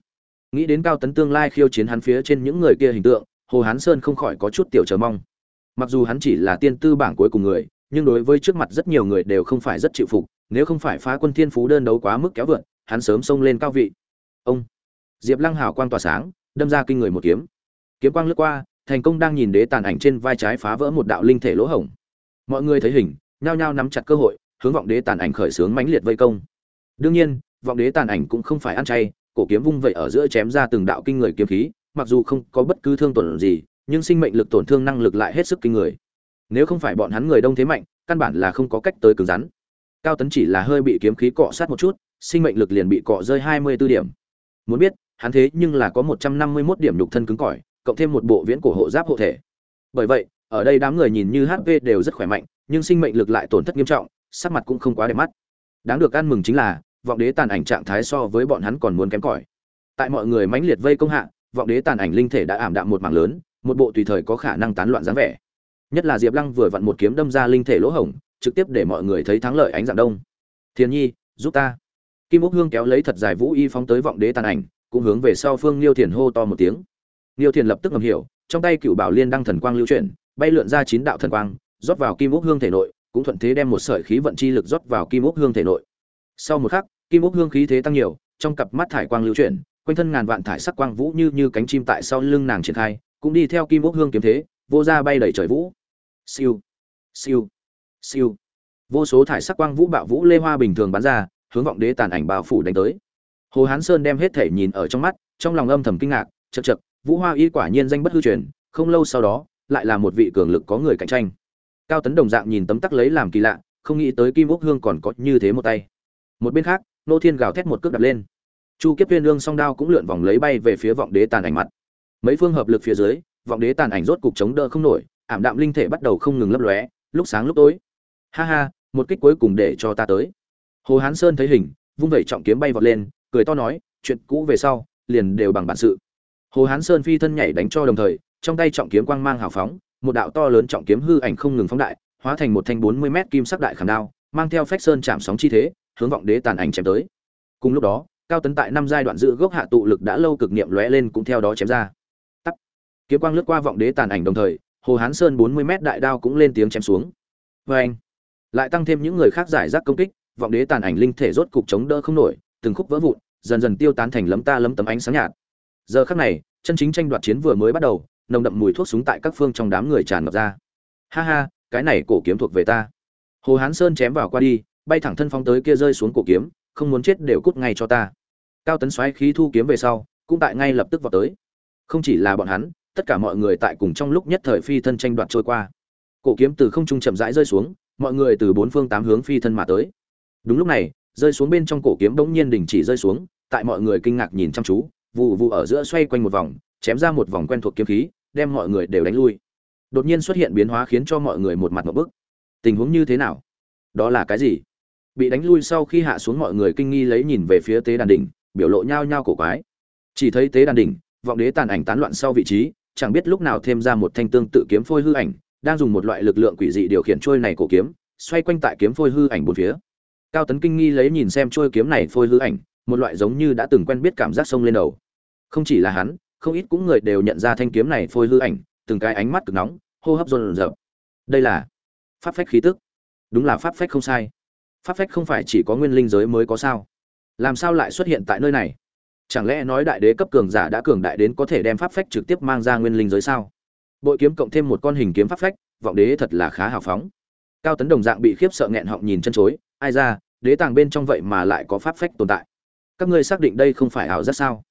Nghĩ đến cao tấn tương lai khiêu chiến hắn phía trên những người kia hình tượng hồ hán sơn không khỏi có chút tiểu chờ mong. Mặc dù hắn chỉ là tiên tư bảng cuối cùng người nhưng đối với trước mặt rất nhiều người đều không phải rất chịu phục nếu không phải phá quân thiên phú đơn đấu quá mức kéo vượt hắn sớm xông lên cao vị. Ông diệp lăng hào quang tỏa sáng, đâm ra kinh người một kiếm. Kiếm quang lướt qua, thành công đang nhìn đế tàn ảnh trên vai trái phá vỡ một đạo linh thể lỗ hổng. Mọi người thấy hình, nhao nhao nắm chặt cơ hội, hướng vọng đế tàn ảnh khởi xướng mãnh liệt vây công. Đương nhiên, vọng đế tàn ảnh cũng không phải ăn chay, cổ kiếm vung vậy ở giữa chém ra từng đạo kinh người kiếm khí, mặc dù không có bất cứ thương tổn gì, nhưng sinh mệnh lực tổn thương năng lực lại hết sức kinh người. Nếu không phải bọn hắn người đông thế mạnh, căn bản là không có cách tới cứng rắn cao tấn chỉ là hơi bị kiếm khí cọ sát một chút, sinh mệnh lực liền bị cọ rơi hai mươi 24 điểm. Muốn biết, hắn thế nhưng là có một trăm năm mươi mốt điểm nhục thân cứng cỏi, cộng thêm một bộ viễn cổ hộ giáp hộ thể. Bởi vậy, ở đây đám người nhìn như hp đều rất khỏe mạnh, nhưng sinh mệnh lực lại tổn thất nghiêm trọng, sắc mặt cũng không quá đẹp mắt. Đáng được ăn mừng chính là, vọng đế tàn ảnh trạng thái so với bọn hắn còn muốn kém cỏi. Tại mọi người mãnh liệt vây công hạ, vọng đế tàn ảnh linh thể đã ảm đạm một mảng lớn, một bộ tùy thời có khả năng tán loạn dáng vẻ. Nhất là diệp lăng vừa vặn một kiếm đâm ra linh thể lỗ hổng trực tiếp để mọi người thấy thắng lợi ánh dạng đông. Thiên nhi, giúp ta. Kim úc hương kéo lấy thật dài vũ y phóng tới vọng đế tàn ảnh, cũng hướng về sau phương liêu thiền hô to một tiếng. Liêu thiền lập tức ngầm hiểu, trong tay cựu bảo liên đăng thần quang lưu chuyển, bay lượn ra chín đạo thần quang, rót vào kim úc hương thể nội, cũng thuận thế đem một sợi khí vận chi lực rót vào kim úc hương thể nội. Sau một khắc, kim úc hương khí thế tăng nhiều, trong cặp mắt thải quang lưu chuyển, quanh thân ngàn vạn thải sắc quang vũ như như cánh chim tại sau lưng nàng triển khai, cũng đi theo kim úc hương kiếm thế, vô ra bay đầy trời vũ. Siêu siêu siêu. Vô số thải sắc quang vũ bạo vũ lê hoa bình thường bắn ra hướng vọng đế tàn ảnh bao phủ đánh tới. Hồ hán sơn đem hết thể nhìn ở trong mắt trong lòng âm thầm kinh ngạc chậc chậc, vũ hoa y quả nhiên danh bất hư truyền không lâu sau đó lại là một vị cường lực có người cạnh tranh. Cao tấn đồng dạng nhìn tấm tắc lấy làm kỳ lạ không nghĩ tới kim Úc hương còn có như thế một tay. Một bên khác nô thiên gào thét một cước đập lên. Chu kiếp viên lương song đao cũng lượn vòng lấy bay về phía vọng đế tàn ảnh mặt. Mấy phương hợp lực phía dưới vọng đế tàn ảnh rốt cục chống đỡ không nổi ảm đạm linh thể bắt đầu không ngừng lấp lóe lúc sáng lúc tối ha ha, một kích cuối cùng để cho ta tới. Hồ hán sơn thấy hình, vung vẩy trọng kiếm bay vọt lên, cười to nói, chuyện cũ về sau, liền đều bằng bản sự. Hồ hán sơn phi thân nhảy đánh cho đồng thời, trong tay trọng kiếm quang mang hào phóng, một đạo to lớn trọng kiếm hư ảnh không ngừng phóng đại, hóa thành một thanh bốn mươi mét kim sắc đại khảm đao, mang theo phách sơn chạm sóng chi thế, hướng vọng đế tàn ảnh chém tới. Cùng lúc đó, cao tấn tại năm giai đoạn giữ gốc hạ tụ lực đã lâu cực niệm lóe lên cũng theo đó chém ra. Tắt kiếm quang lướt qua vọng đế tàn ảnh đồng thời, hồ hán sơn bốn mươi mét đại đao cũng lên tiếng chém xuống. Vê anh lại tăng thêm những người khác giải rác công kích, vọng đế tàn ảnh linh thể rốt cục chống đỡ không nổi, từng khúc vỡ vụn, dần dần tiêu tán thành lấm ta lấm tấm ánh sáng nhạt. Giờ khắc này, chân chính tranh đoạt chiến vừa mới bắt đầu, nồng đậm mùi thuốc súng tại các phương trong đám người tràn ngập ra. Ha ha, cái này cổ kiếm thuộc về ta. Hồ hán sơn chém vào qua đi, bay thẳng thân phong tới kia rơi xuống cổ kiếm, không muốn chết đều cút ngay cho ta. Cao tấn xoáy khí thu kiếm về sau, cũng tại ngay lập tức vào tới. Không chỉ là bọn hắn, tất cả mọi người tại cùng trong lúc nhất thời phi thân tranh đoạt trôi qua. Cổ kiếm từ không trung chậm rãi rơi xuống mọi người từ bốn phương tám hướng phi thân mà tới. Đúng lúc này, rơi xuống bên trong cổ kiếm bỗng nhiên đình chỉ rơi xuống, tại mọi người kinh ngạc nhìn chăm chú vụ vụ ở giữa xoay quanh một vòng, chém ra một vòng quen thuộc kiếm khí, đem mọi người đều đánh lui. Đột nhiên xuất hiện biến hóa khiến cho mọi người một mặt một bức. Tình huống như thế nào? Đó là cái gì? Bị đánh lui sau khi hạ xuống mọi người kinh nghi lấy nhìn về phía tế đàn đỉnh, biểu lộ nhao nhao cổ quái. Chỉ thấy tế đàn đỉnh, vọng đế tàn ảnh tán loạn sau vị trí, chẳng biết lúc nào thêm ra một thanh tương tự kiếm phôi hư ảnh đang dùng một loại lực lượng quỷ dị điều khiển trôi này cổ kiếm, xoay quanh tại kiếm phôi hư ảnh bốn phía. Cao tấn kinh nghi lấy nhìn xem trôi kiếm này phôi hư ảnh, một loại giống như đã từng quen biết cảm giác sông lên đầu. Không chỉ là hắn, không ít cũng người đều nhận ra thanh kiếm này phôi hư ảnh, từng cái ánh mắt cực nóng, hô hấp rộn rợp đây là pháp phách khí tức. Đúng là pháp phách không sai. Pháp phách không phải chỉ có nguyên linh giới mới có sao? Làm sao lại xuất hiện tại nơi này? Chẳng lẽ nói đại đế cấp cường giả đã cường đại đến có thể đem pháp phách trực tiếp mang ra nguyên linh giới sao? Bội kiếm cộng thêm một con hình kiếm pháp phách, vọng đế thật là khá hào phóng. Cao tấn đồng dạng bị khiếp sợ nghẹn họng nhìn chân chối, ai ra, đế tàng bên trong vậy mà lại có pháp phách tồn tại. Các ngươi xác định đây không phải ảo giác sao?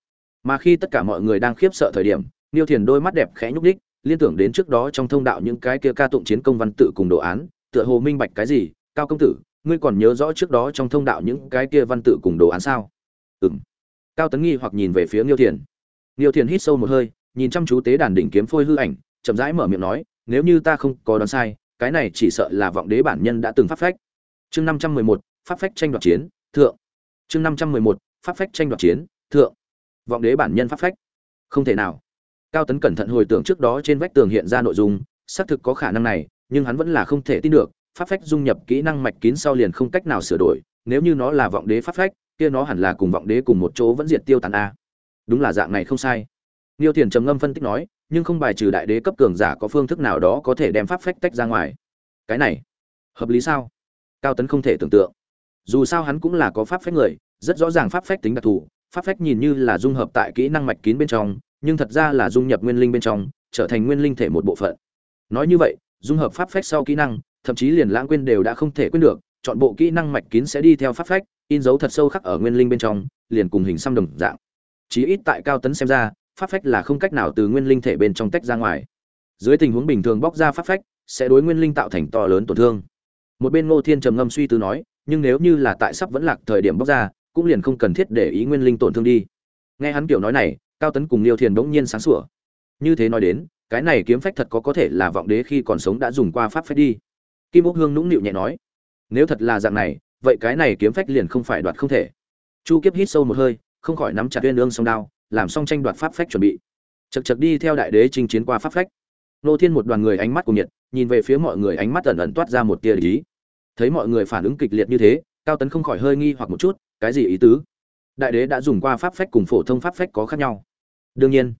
Mà khi tất cả mọi người đang khiếp sợ thời điểm, niêu thiền đôi mắt đẹp khẽ nhúc đích liên tưởng đến trước đó trong thông đạo những cái kia ca tụng chiến công văn tự cùng đồ án, tựa hồ minh bạch cái gì, cao công tử, ngươi còn nhớ rõ trước đó trong thông đạo những cái kia văn tự cùng đồ án sao? Ừng cao tấn nghi hoặc nhìn về phía niêu thiền. Niêu thiền hít sâu một hơi, nhìn chăm chú tế đàn đỉnh kiếm phôi hư ảnh chậm rãi mở miệng nói nếu như ta không có đoán sai cái này chỉ sợ là vọng đế bản nhân đã từng pháp phách. Chương năm trăm mười một pháp phách tranh đoạt chiến thượng. Chương năm trăm mười một pháp phách tranh đoạt chiến thượng. Vọng đế bản nhân pháp phách. Không thể nào. Cao tấn cẩn thận hồi tưởng trước đó trên vách tường hiện ra nội dung xác thực có khả năng này nhưng hắn vẫn là không thể tin được pháp phách dung nhập kỹ năng mạch kín sau liền không cách nào sửa đổi nếu như nó là vọng đế pháp phách kia nó hẳn là cùng vọng đế cùng một chỗ vẫn diệt tiêu tàn a. Đúng là dạng này không sai. Niêu Thiền trầm ngâm phân tích nói, nhưng không bài trừ đại đế cấp cường giả có phương thức nào đó có thể đem pháp phách tách ra ngoài. Cái này, hợp lý sao? Cao Tấn không thể tưởng tượng. Dù sao hắn cũng là có pháp phách người, rất rõ ràng pháp phách tính đặc thù, pháp phách nhìn như là dung hợp tại kỹ năng mạch kín bên trong, nhưng thật ra là dung nhập nguyên linh bên trong, trở thành nguyên linh thể một bộ phận. Nói như vậy, dung hợp pháp phách sau kỹ năng, thậm chí liền lãng quên đều đã không thể quên được, chọn bộ kỹ năng mạch kín sẽ đi theo pháp phách, in dấu thật sâu khắc ở nguyên linh bên trong, liền cùng hình xăm đồng dạng. Chí ít tại cao tấn xem ra, pháp phách là không cách nào từ nguyên linh thể bên trong tách ra ngoài. Dưới tình huống bình thường bóc ra pháp phách, sẽ đối nguyên linh tạo thành to lớn tổn thương. Một bên Ngô Thiên trầm ngâm suy tư nói, nhưng nếu như là tại sắp vẫn lạc thời điểm bóc ra, cũng liền không cần thiết để ý nguyên linh tổn thương đi. Nghe hắn kiểu nói này, Cao Tấn cùng Liêu Thiền bỗng nhiên sáng sủa. Như thế nói đến, cái này kiếm phách thật có có thể là vọng đế khi còn sống đã dùng qua pháp phách đi. Kim Úc Hương nũng nịu nhẹ nói, nếu thật là dạng này, vậy cái này kiếm phách liền không phải đoạt không thể. Chu Kiếp hít sâu một hơi, không khỏi nắm chặt Uyên Ương song đao, làm xong tranh đoạt pháp phách chuẩn bị. Chật chật đi theo đại đế chinh chiến qua pháp phách. Nô thiên một đoàn người ánh mắt cùng nhiệt, nhìn về phía mọi người ánh mắt ẩn ẩn toát ra một tia ý. Thấy mọi người phản ứng kịch liệt như thế, cao tấn không khỏi hơi nghi hoặc một chút, cái gì ý tứ? Đại đế đã dùng qua pháp phách cùng phổ thông pháp phách có khác nhau. Đương nhiên,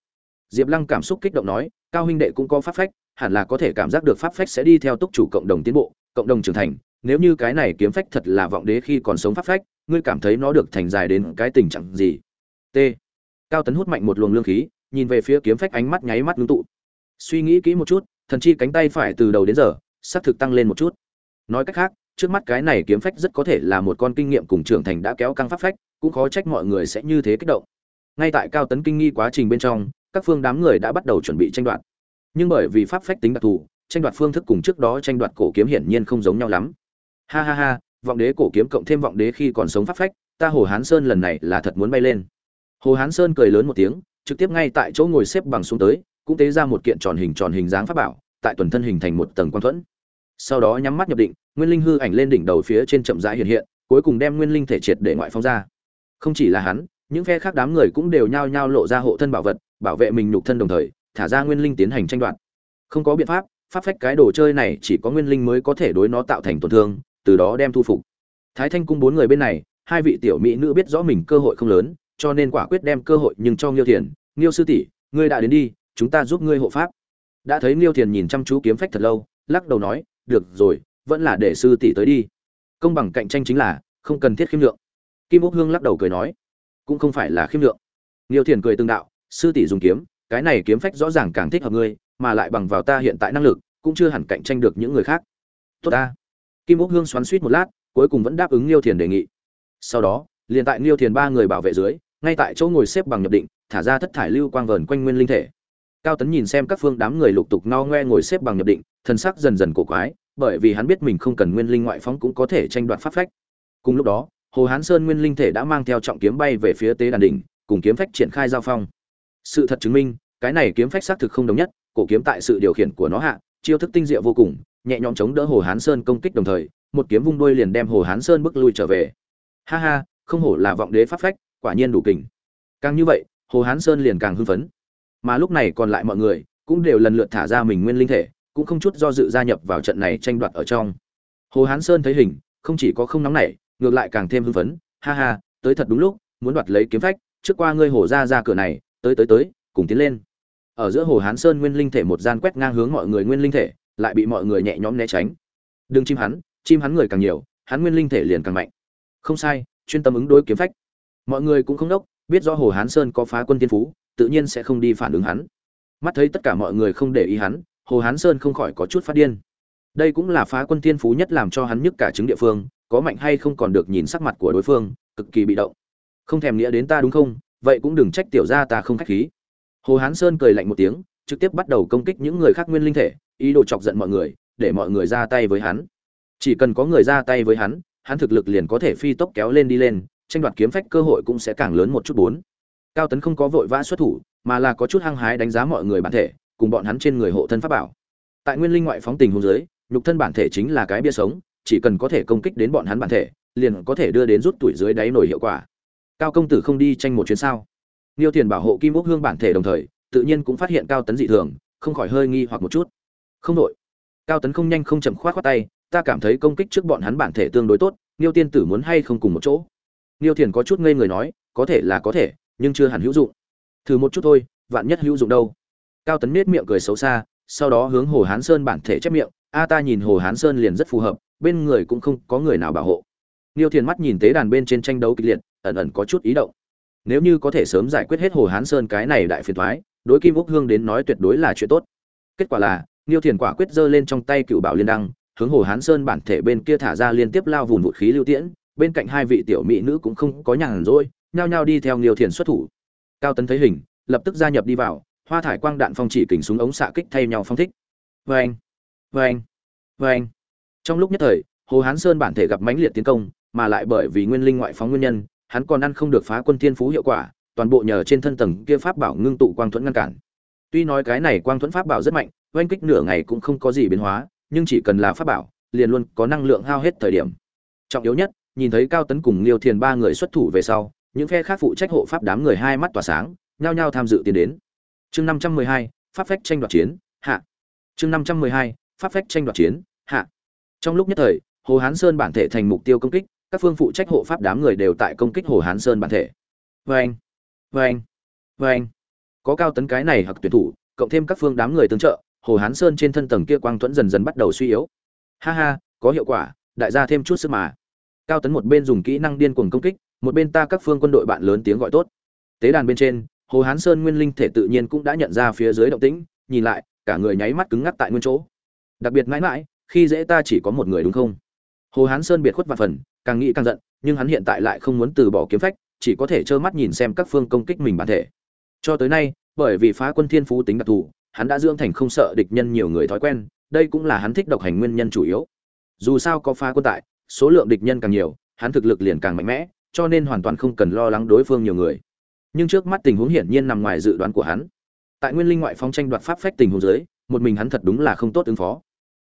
diệp lăng cảm xúc kích động nói, cao huynh đệ cũng có pháp phách, hẳn là có thể cảm giác được pháp phách sẽ đi theo túc chủ cộng đồng tiến bộ, cộng đồng trưởng thành. Nếu như cái này kiếm phách thật là vọng đế khi còn sống pháp phách, ngươi cảm thấy nó được thành dài đến cái tình trạng gì? T cao tấn hút mạnh một luồng lương khí, nhìn về phía kiếm phách ánh mắt nháy mắt ngưng tụ. Suy nghĩ kỹ một chút, thần chi cánh tay phải từ đầu đến giờ xác thực tăng lên một chút. Nói cách khác, trước mắt cái này kiếm phách rất có thể là một con kinh nghiệm cùng trưởng thành đã kéo căng pháp phách, cũng khó trách mọi người sẽ như thế kích động. Ngay tại cao tấn kinh nghi quá trình bên trong, các phương đám người đã bắt đầu chuẩn bị tranh đoạt. Nhưng bởi vì pháp phách tính đặc thù, tranh đoạt phương thức cùng trước đó tranh đoạt cổ kiếm hiển nhiên không giống nhau lắm. Ha ha ha, vọng đế cổ kiếm cộng thêm vọng đế khi còn sống pháp phách, ta hồ hán sơn lần này là thật muốn bay lên hồ hán sơn cười lớn một tiếng, trực tiếp ngay tại chỗ ngồi xếp bằng xuống tới, cũng tế ra một kiện tròn hình tròn hình dáng pháp bảo, tại tuần thân hình thành một tầng quan thuẫn. Sau đó nhắm mắt nhập định, nguyên linh hư ảnh lên đỉnh đầu phía trên chậm rãi hiện hiện, cuối cùng đem nguyên linh thể triệt để ngoại phong ra. Không chỉ là hắn, những phe khác đám người cũng đều nhao nhao lộ ra hộ thân bảo vật, bảo vệ mình nhục thân đồng thời, thả ra nguyên linh tiến hành tranh đoạt. Không có biện pháp pháp phách cái đồ chơi này chỉ có nguyên linh mới có thể đối nó tạo thành tổn thương, từ đó đem thu phục. Thái thanh cung bốn người bên này, hai vị tiểu mỹ nữ biết rõ mình cơ hội không lớn cho nên quả quyết đem cơ hội nhưng cho Nghiêu Thiền, "Nghiêu sư tỷ, ngươi đã đến đi, chúng ta giúp ngươi hộ pháp." Đã thấy Nghiêu Thiền nhìn chăm chú kiếm phách thật lâu, lắc đầu nói, "Được rồi, vẫn là để sư tỷ tới đi. Công bằng cạnh tranh chính là, không cần thiết khiêm lượng." Kim Úc Hương lắc đầu cười nói, "Cũng không phải là khiêm lượng." Nghiêu Thiền cười tương đạo, "Sư tỷ dùng kiếm, cái này kiếm phách rõ ràng càng thích hợp ngươi, mà lại bằng vào ta hiện tại năng lực, cũng chưa hẳn cạnh tranh được những người khác." "Tốt a. Kim Úc Hương xoắn xuýt một lát, cuối cùng vẫn đáp ứng Nghiêu Thiền đề nghị. Sau đó, liền tại Nghiêu Thiền ba người bảo vệ dưới, ngay tại chỗ ngồi xếp bằng nhập định, thả ra thất thải lưu quang vờn quanh nguyên linh thể. Cao tấn nhìn xem các phương đám người lục tục no ngoe ngồi xếp bằng nhập định thân sắc dần dần cổ quái, bởi vì hắn biết mình không cần nguyên linh ngoại phóng cũng có thể tranh đoạt pháp phách. Cùng lúc đó, hồ hán sơn nguyên linh thể đã mang theo trọng kiếm bay về phía tế đàn đỉnh, cùng kiếm phách triển khai giao phong. Sự thật chứng minh, cái này kiếm phách xác thực không đồng nhất, cổ kiếm tại sự điều khiển của nó hạ, chiêu thức tinh diệu vô cùng, nhẹ nhõm chống đỡ hồ hán sơn công kích đồng thời, một kiếm vung đuôi liền đem hồ hán sơn bước lui trở về. Ha ha, không hổ là vọng đế pháp phách quả nhiên đủ kình. Càng như vậy, hồ hán sơn liền càng hưng phấn. Mà lúc này còn lại mọi người cũng đều lần lượt thả ra mình nguyên linh thể, cũng không chút do dự gia nhập vào trận này tranh đoạt ở trong. Hồ hán sơn thấy hình, không chỉ có không nóng nảy, ngược lại càng thêm hưng phấn. Ha ha, tới thật đúng lúc, muốn đoạt lấy kiếm phách, trước qua ngươi hồ ra ra cửa này, tới tới tới, cùng tiến lên. Ở giữa hồ hán sơn nguyên linh thể một gian quét ngang hướng mọi người nguyên linh thể, lại bị mọi người nhẹ nhõm né tránh. Đừng chim hắn chim hắn người càng nhiều, hắn nguyên linh thể liền càng mạnh. Không sai, chuyên tâm ứng đối kiếm phách mọi người cũng không đốc, biết do hồ hán sơn có phá quân tiên phú, tự nhiên sẽ không đi phản ứng hắn. Mắt thấy tất cả mọi người không để ý hắn, hồ hán sơn không khỏi có chút phát điên. Đây cũng là phá quân tiên phú nhất làm cho hắn nhức cả chứng địa phương, có mạnh hay không còn được nhìn sắc mặt của đối phương, cực kỳ bị động. Không thèm nghĩa đến ta đúng không? Vậy cũng đừng trách tiểu gia ta không khách khí. Hồ hán sơn cười lạnh một tiếng, trực tiếp bắt đầu công kích những người khác nguyên linh thể, ý đồ chọc giận mọi người, để mọi người ra tay với hắn. Chỉ cần có người ra tay với hắn hắn thực lực liền có thể phi tốc kéo lên đi lên tranh đoạt kiếm phách cơ hội cũng sẽ càng lớn một chút bốn cao tấn không có vội vã xuất thủ mà là có chút hăng hái đánh giá mọi người bản thể cùng bọn hắn trên người hộ thân pháp bảo tại nguyên linh ngoại phóng tình hôn giới nhục thân bản thể chính là cái bia sống chỉ cần có thể công kích đến bọn hắn bản thể liền có thể đưa đến rút tuổi dưới đáy nổi hiệu quả cao công tử không đi tranh một chuyến sao Niêu Tiền bảo hộ Kim Ốc Hương bản thể đồng thời, tự nhiên cũng phát hiện Cao Tấn dị thường, không khỏi hơi nghi hoặc một chút. Không đổi. Cao Tấn không nhanh không chậm khoát khoát tay, ta cảm thấy công kích trước bọn hắn bản thể tương đối tốt, Niêu tiên tử muốn hay không cùng một chỗ. Niêu Thiền có chút ngây người nói, có thể là có thể, nhưng chưa hẳn hữu dụng. Thử một chút thôi, vạn nhất hữu dụng đâu. Cao Tấn nhếch miệng cười xấu xa, sau đó hướng Hồ Hán Sơn bản thể chép miệng, a ta nhìn Hồ Hán Sơn liền rất phù hợp, bên người cũng không có người nào bảo hộ. Niêu Thiền mắt nhìn tế đàn bên trên tranh đấu kịch liệt, ẩn ẩn có chút ý động nếu như có thể sớm giải quyết hết hồ hán sơn cái này đại phiền toái, đối kim úc hương đến nói tuyệt đối là chuyện tốt kết quả là niêu thiền quả quyết giơ lên trong tay cựu bảo liên đăng hướng hồ hán sơn bản thể bên kia thả ra liên tiếp lao vụn vũ khí lưu tiễn bên cạnh hai vị tiểu mỹ nữ cũng không có nhàn rỗi nhao nhao đi theo Nghiêu thiền xuất thủ cao tấn thấy hình lập tức gia nhập đi vào hoa thải quang đạn phong chỉ kình súng ống xạ kích thay nhau phong thích vê anh vê anh vê anh trong lúc nhất thời hồ hán sơn bản thể gặp mãnh liệt tiến công mà lại bởi vì nguyên linh ngoại phóng nguyên nhân hắn còn ăn không được phá quân thiên phú hiệu quả, toàn bộ nhờ trên thân tầng kia pháp bảo ngưng tụ quang thuẫn ngăn cản. Tuy nói cái này quang thuẫn pháp bảo rất mạnh, oanh kích nửa ngày cũng không có gì biến hóa, nhưng chỉ cần là pháp bảo, liền luôn có năng lượng hao hết thời điểm. Trọng yếu nhất, nhìn thấy Cao Tấn cùng Liêu Thiền ba người xuất thủ về sau, những phe khác phụ trách hộ pháp đám người hai mắt tỏa sáng, nhao nhao tham dự tiến đến. Chương 512, pháp phách tranh đoạt chiến, hạ. Chương 512, pháp phách tranh đoạt chiến, hạ. Trong lúc nhất thời, Hồ Hán Sơn bản thể thành mục tiêu công kích, các phương phụ trách hộ pháp đám người đều tại công kích hồ hán sơn bản thể vê anh vê anh vê anh có cao tấn cái này hoặc tuyển thủ cộng thêm các phương đám người tương trợ hồ hán sơn trên thân tầng kia quang thuẫn dần dần bắt đầu suy yếu ha ha có hiệu quả đại gia thêm chút sức mà cao tấn một bên dùng kỹ năng điên cuồng công kích, một bên ta các phương quân đội bạn lớn tiếng gọi tốt. Tế đàn bên trên, hồ hán sơn nguyên linh thể tự nhiên cũng đã nhận ra phía dưới động tĩnh, nhìn lại, cả người nháy mắt cứng ngắc tại nguyên chỗ. Đặc biệt mãi mãi, khi dễ ta chỉ có một người đúng không? Hồ hán sơn biệt khuất và phần, càng nghĩ càng giận, nhưng hắn hiện tại lại không muốn từ bỏ kiếm phách, chỉ có thể trơ mắt nhìn xem các phương công kích mình bản thể. Cho tới nay, bởi vì phá quân thiên phú tính đặc thù, hắn đã dưỡng thành không sợ địch nhân nhiều người thói quen, đây cũng là hắn thích độc hành nguyên nhân chủ yếu. Dù sao có phá quân tại số lượng địch nhân càng nhiều, hắn thực lực liền càng mạnh mẽ, cho nên hoàn toàn không cần lo lắng đối phương nhiều người. Nhưng trước mắt tình huống hiển nhiên nằm ngoài dự đoán của hắn. Tại nguyên linh ngoại phong tranh đoạt pháp phách tình huống dưới, một mình hắn thật đúng là không tốt ứng phó.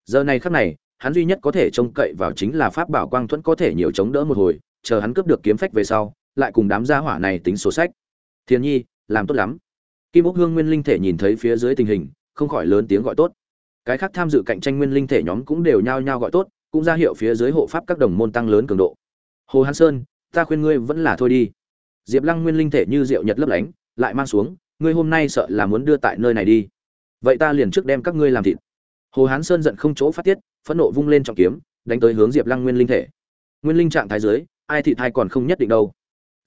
Giờ này khắc này, hắn duy nhất có thể trông cậy vào chính là pháp bảo quang thuẫn có thể nhiều chống đỡ một hồi, chờ hắn cướp được kiếm phách về sau, lại cùng đám gia hỏa này tính sổ sách. Thiên nhi, làm tốt lắm. Kim úc hương nguyên linh thể nhìn thấy phía dưới tình hình, không khỏi lớn tiếng gọi tốt. Cái khác tham dự cạnh tranh nguyên linh thể nhóm cũng đều nhao nhao gọi tốt cũng ra hiệu phía dưới hộ pháp các đồng môn tăng lớn cường độ. Hồ hán sơn, ta khuyên ngươi vẫn là thôi đi. Diệp lăng nguyên linh thể như rượu nhật lấp lánh, lại mang xuống, ngươi hôm nay sợ là muốn đưa tại nơi này đi. Vậy ta liền trước đem các ngươi làm thịt. Hồ hán sơn giận không chỗ phát tiết, phẫn nộ vung lên trọng kiếm, đánh tới hướng diệp lăng nguyên linh thể. Nguyên linh trạng thái dưới, ai thịt thai còn không nhất định đâu.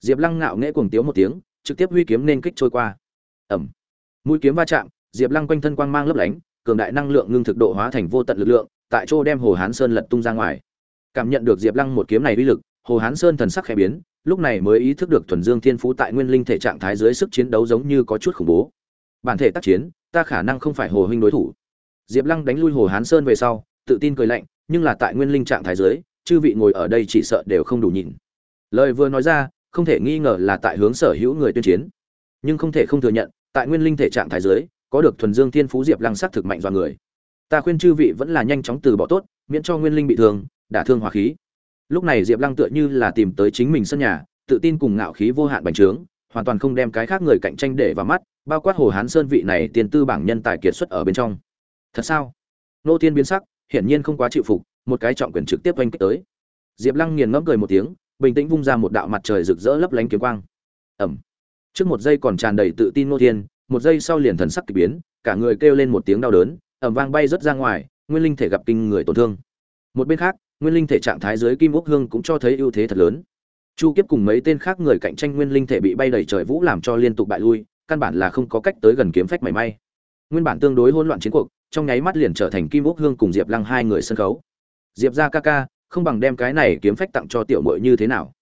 Diệp lăng ngạo nghễ cuồng tiếu một tiếng, trực tiếp huy kiếm nên kích trôi qua. Ẩm mũi kiếm va chạm, diệp lăng quanh thân quang mang lấp lánh, cường đại năng lượng ngưng thực độ hóa thành vô tận lực lượng tại chỗ đem hồ hán sơn lật tung ra ngoài. Cảm nhận được diệp lăng một kiếm này uy lực, hồ hán sơn thần sắc khẽ biến, lúc này mới ý thức được thuần dương thiên phú tại nguyên linh thể trạng thái dưới sức chiến đấu giống như có chút khủng bố. Bản thể tác chiến, ta khả năng không phải hồ huynh đối thủ. Diệp lăng đánh lui hồ hán sơn về sau, tự tin cười lạnh, nhưng là tại nguyên linh trạng thái dưới, chư vị ngồi ở đây chỉ sợ đều không đủ nhìn. Lời vừa nói ra, không thể nghi ngờ là tại hướng sở hữu người tuyên chiến. Nhưng không thể không thừa nhận, tại nguyên linh thể trạng thái dưới, có được thuần dương thiên phú diệp lăng sắc thực mạnh do người ta khuyên chư vị vẫn là nhanh chóng từ bỏ tốt, miễn cho nguyên linh bị thương, đả thương hòa khí. Lúc này diệp lăng tựa như là tìm tới chính mình sân nhà, tự tin cùng ngạo khí vô hạn bành trướng, hoàn toàn không đem cái khác người cạnh tranh để vào mắt, bao quát hồ hán sơn vị này tiền tư bảng nhân tài kiệt xuất ở bên trong. Thật sao? Nô tiên biến sắc, hiển nhiên không quá chịu phục, một cái trọng quyền trực tiếp oanh kích tới. Diệp lăng nghiền ngẫm cười một tiếng, bình tĩnh vung ra một đạo mặt trời rực rỡ lấp lánh kiếm quang. Ẩm trước một giây còn tràn đầy tự tin nô thiên, một giây sau liền thần sắc k ỳ biến, cả người kêu lên một tiếng đau đớn ẩm vang bay rớt ra ngoài, nguyên linh thể gặp kinh người tổn thương. Một bên khác, nguyên linh thể trạng thái dưới kim ốc hương cũng cho thấy ưu thế thật lớn. Chu kiếp cùng mấy tên khác người cạnh tranh nguyên linh thể bị bay đầy trời vũ làm cho liên tục bại lui, căn bản là không có cách tới gần kiếm phách mảy may. Nguyên bản tương đối hỗn loạn chiến cuộc, trong nháy mắt liền trở thành kim ốc hương cùng diệp lăng hai người sân khấu. Diệp ra ca ca, không bằng đem cái này kiếm phách tặng cho tiểu mội như thế nào?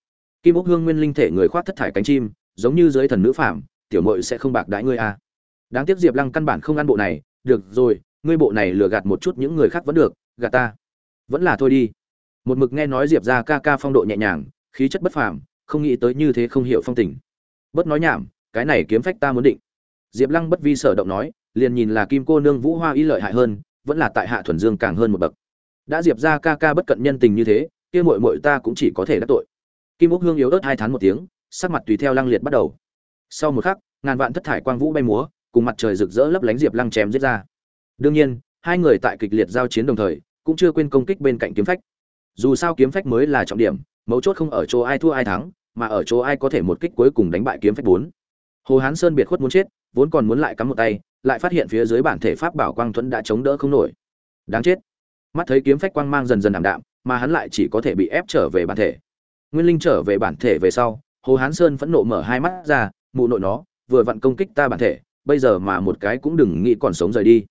Kim ốc hương nguyên linh thể người khoác thất thải cánh chim, giống như dưới thần nữ phạm tiểu mội sẽ không bạc đãi ngươi à. đáng tiếc diệp lăng căn bản không ăn bộ này, được rồi ngươi bộ này lừa gạt một chút những người khác vẫn được, gạt ta. Vẫn là thôi đi. Một mực nghe nói diệp ra ca ca phong độ nhẹ nhàng, khí chất bất phàm, không nghĩ tới như thế không hiểu phong tình. Bất nói nhảm, cái này kiếm phách ta muốn định. Diệp lăng bất vi sở động nói, liền nhìn là kim cô nương vũ hoa y lợi hại hơn, vẫn là tại hạ thuần dương càng hơn một bậc. Đã diệp ra ca ca bất cận nhân tình như thế, kia mội mội ta cũng chỉ có thể đắc tội. Kim úc hương yếu ớt hai tháng một tiếng, sắc mặt tùy theo lăng liệt bắt đầu. Sau một khắc, ngàn vạn thất thải quang vũ bay múa, cùng mặt trời rực rỡ lấp lánh diệp lăng chém giết ra đương nhiên, hai người tại kịch liệt giao chiến đồng thời, cũng chưa quên công kích bên cạnh kiếm phách. Dù sao kiếm phách mới là trọng điểm, mấu chốt không ở chỗ ai thua ai thắng, mà ở chỗ ai có thể một kích cuối cùng đánh bại kiếm phách bốn. Hồ hán sơn biệt khuất muốn chết, vốn còn muốn lại cắm một tay, lại phát hiện phía dưới bản thể pháp bảo quang thuẫn đã chống đỡ không nổi. Đáng chết. Mắt thấy kiếm phách quang mang dần dần ảm đạm, mà hắn lại chỉ có thể bị ép trở về bản thể. Nguyên linh trở về bản thể về sau, hồ hán sơn phẫn nộ mở hai mắt ra, mụ nội nó, vừa vặn công kích ta bản thể, bây giờ mà một cái cũng đừng nghĩ còn sống rời đi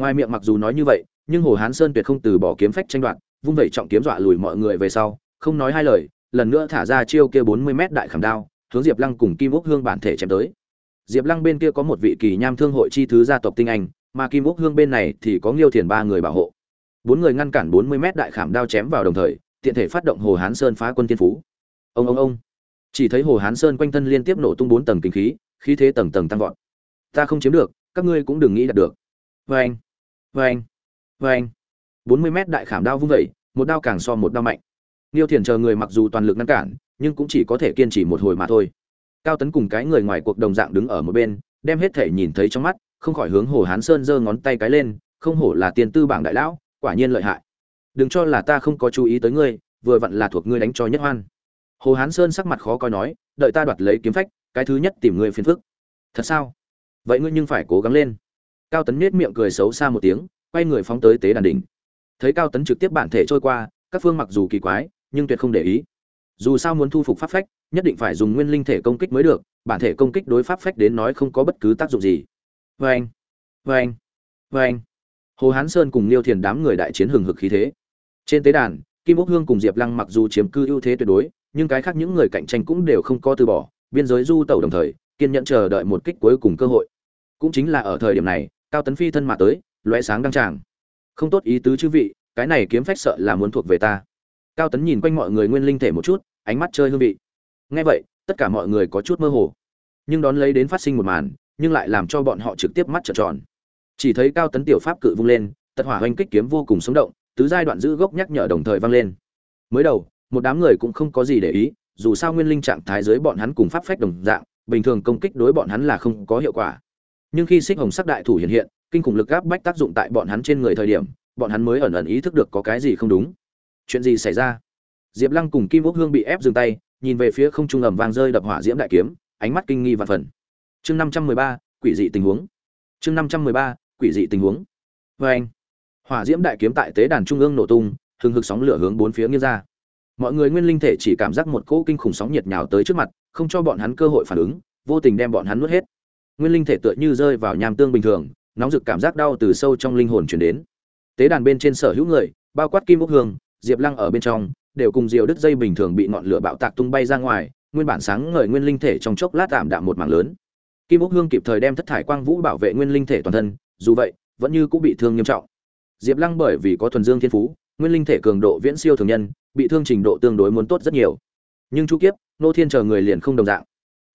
ngoài miệng mặc dù nói như vậy, nhưng hồ hán sơn tuyệt không từ bỏ kiếm phách tranh đoạt, vung vẩy trọng kiếm dọa lùi mọi người về sau, không nói hai lời, lần nữa thả ra chiêu kia bốn mươi mét đại khảm đao, hướng diệp lăng cùng kim úc hương bản thể chém tới. Diệp lăng bên kia có một vị kỳ nham thương hội chi thứ gia tộc tinh anh, mà kim úc hương bên này thì có nghiêu thiền ba người bảo hộ. Bốn người ngăn cản bốn mươi mét đại khảm đao chém vào đồng thời, tiện thể phát động hồ hán sơn phá quân tiên phú. Ông ông ông. Chỉ thấy hồ hán sơn quanh thân liên tiếp nổ tung bốn tầng kinh khí khí thế tầng tầng tăng vọt. Ta không chiếm được, các ngươi cũng đừng nghĩ đạt được. Vê anh vê anh vê anh bốn mươi mét đại khảm đao vung vẩy một đao càng so một đao mạnh Niêu Thiền chờ người mặc dù toàn lực ngăn cản, nhưng cũng chỉ có thể kiên trì một hồi mà thôi. Cao Tấn cùng cái người ngoài cuộc đồng dạng đứng ở một bên, đem hết thể nhìn thấy trong mắt, không khỏi hướng Hồ Hán Sơn giơ ngón tay cái lên, không hổ là tiền tư bảng đại lão, quả nhiên lợi hại. Đừng cho là ta không có chú ý tới ngươi, vừa vặn là thuộc ngươi đánh cho nhất hoan. Hồ Hán Sơn sắc mặt khó coi nói, đợi ta đoạt lấy kiếm phách, cái thứ nhất tìm ngươi phiền phức. Thật sao? Vậy ngươi nhưng phải cố gắng lên. Cao Tấn nết miệng cười xấu xa một tiếng, quay người phóng tới tế đàn đỉnh. Thấy Cao Tấn trực tiếp bản thể trôi qua, các phương mặc dù kỳ quái, nhưng tuyệt không để ý. Dù sao muốn thu phục pháp phách nhất định phải dùng nguyên linh thể công kích mới được bản thể công kích đối pháp phách đến nói không có bất cứ tác dụng gì. Vê anh vê anh vê anh hồ hán sơn cùng liêu thiền đám người đại chiến hừng hực khí thế. Trên tế đàn kim ốc hương cùng diệp lăng mặc dù chiếm cư ưu thế tuyệt đối nhưng cái khác những người cạnh tranh cũng đều không có từ bỏ biên giới du tẩu đồng thời kiên nhẫn chờ đợi một kích cuối cùng cơ hội. Cũng chính là ở thời điểm này cao tấn phi thân mà tới loé sáng đăng tràng. Không tốt ý tứ chư vị, cái này kiếm phách sợ là muốn thuộc về ta. Cao tấn nhìn quanh mọi người nguyên linh thể một chút, ánh mắt chơi hương vị. Ngay vậy, tất cả mọi người có chút mơ hồ. Nhưng đón lấy đến phát sinh một màn, nhưng lại làm cho bọn họ trực tiếp mắt trợn tròn. Chỉ thấy cao tấn tiểu pháp cự vung lên, tật hỏa hoành kích kiếm vô cùng sống động, tứ giai đoạn giữ gốc nhắc nhở đồng thời vang lên. Mới đầu, một đám người cũng không có gì để ý, dù sao nguyên linh trạng thái dưới bọn hắn cùng pháp phách đồng dạng, bình thường công kích đối bọn hắn là không có hiệu quả nhưng khi xích hồng sắc đại thủ hiện hiện, kinh khủng lực gáp bách tác dụng tại bọn hắn trên người thời điểm, bọn hắn mới ẩn ẩn ý thức được có cái gì không đúng. Chuyện gì xảy ra? Diệp lăng cùng kim ốc hương bị ép dừng tay, nhìn về phía không trung ẩm vang rơi đập hỏa diễm đại kiếm, ánh mắt kinh nghi và phần. Chương năm trăm mười ba, quỷ dị tình huống. Chương năm trăm mười ba, quỷ dị tình huống. Vê anh. Hỏa diễm đại kiếm tại tế đàn trung ương nổ tung, hừng hực sóng lửa hướng bốn phía nghiêng ra. Mọi người nguyên linh thể chỉ cảm giác một cỗ kinh khủng sóng nhiệt nhào tới trước mặt, không cho bọn hắn cơ hội phản ứng, vô tình đem bọn hắn nuốt hết nguyên linh thể tựa như rơi vào nham tương bình thường, nóng rực cảm giác đau từ sâu trong linh hồn chuyển đến. Tế đàn bên trên sở hữu người, bao quát kim ốc hương, diệp lăng ở bên trong, đều cùng diều đứt dây bình thường bị ngọn lửa bạo tạc tung bay ra ngoài, nguyên bản sáng ngời nguyên linh thể trong chốc lát tạm đạm một mảng lớn. Kim úc hương kịp thời đem thất thải quang vũ bảo vệ nguyên linh thể toàn thân, dù vậy, vẫn như cũng bị thương nghiêm trọng. Diệp lăng bởi vì có thuần dương thiên phú, nguyên linh thể cường độ viễn siêu thường nhân, bị thương trình độ tương đối muốn tốt rất nhiều. Nhưng chu kiếp, nô thiên chờ người liền không đồng dạng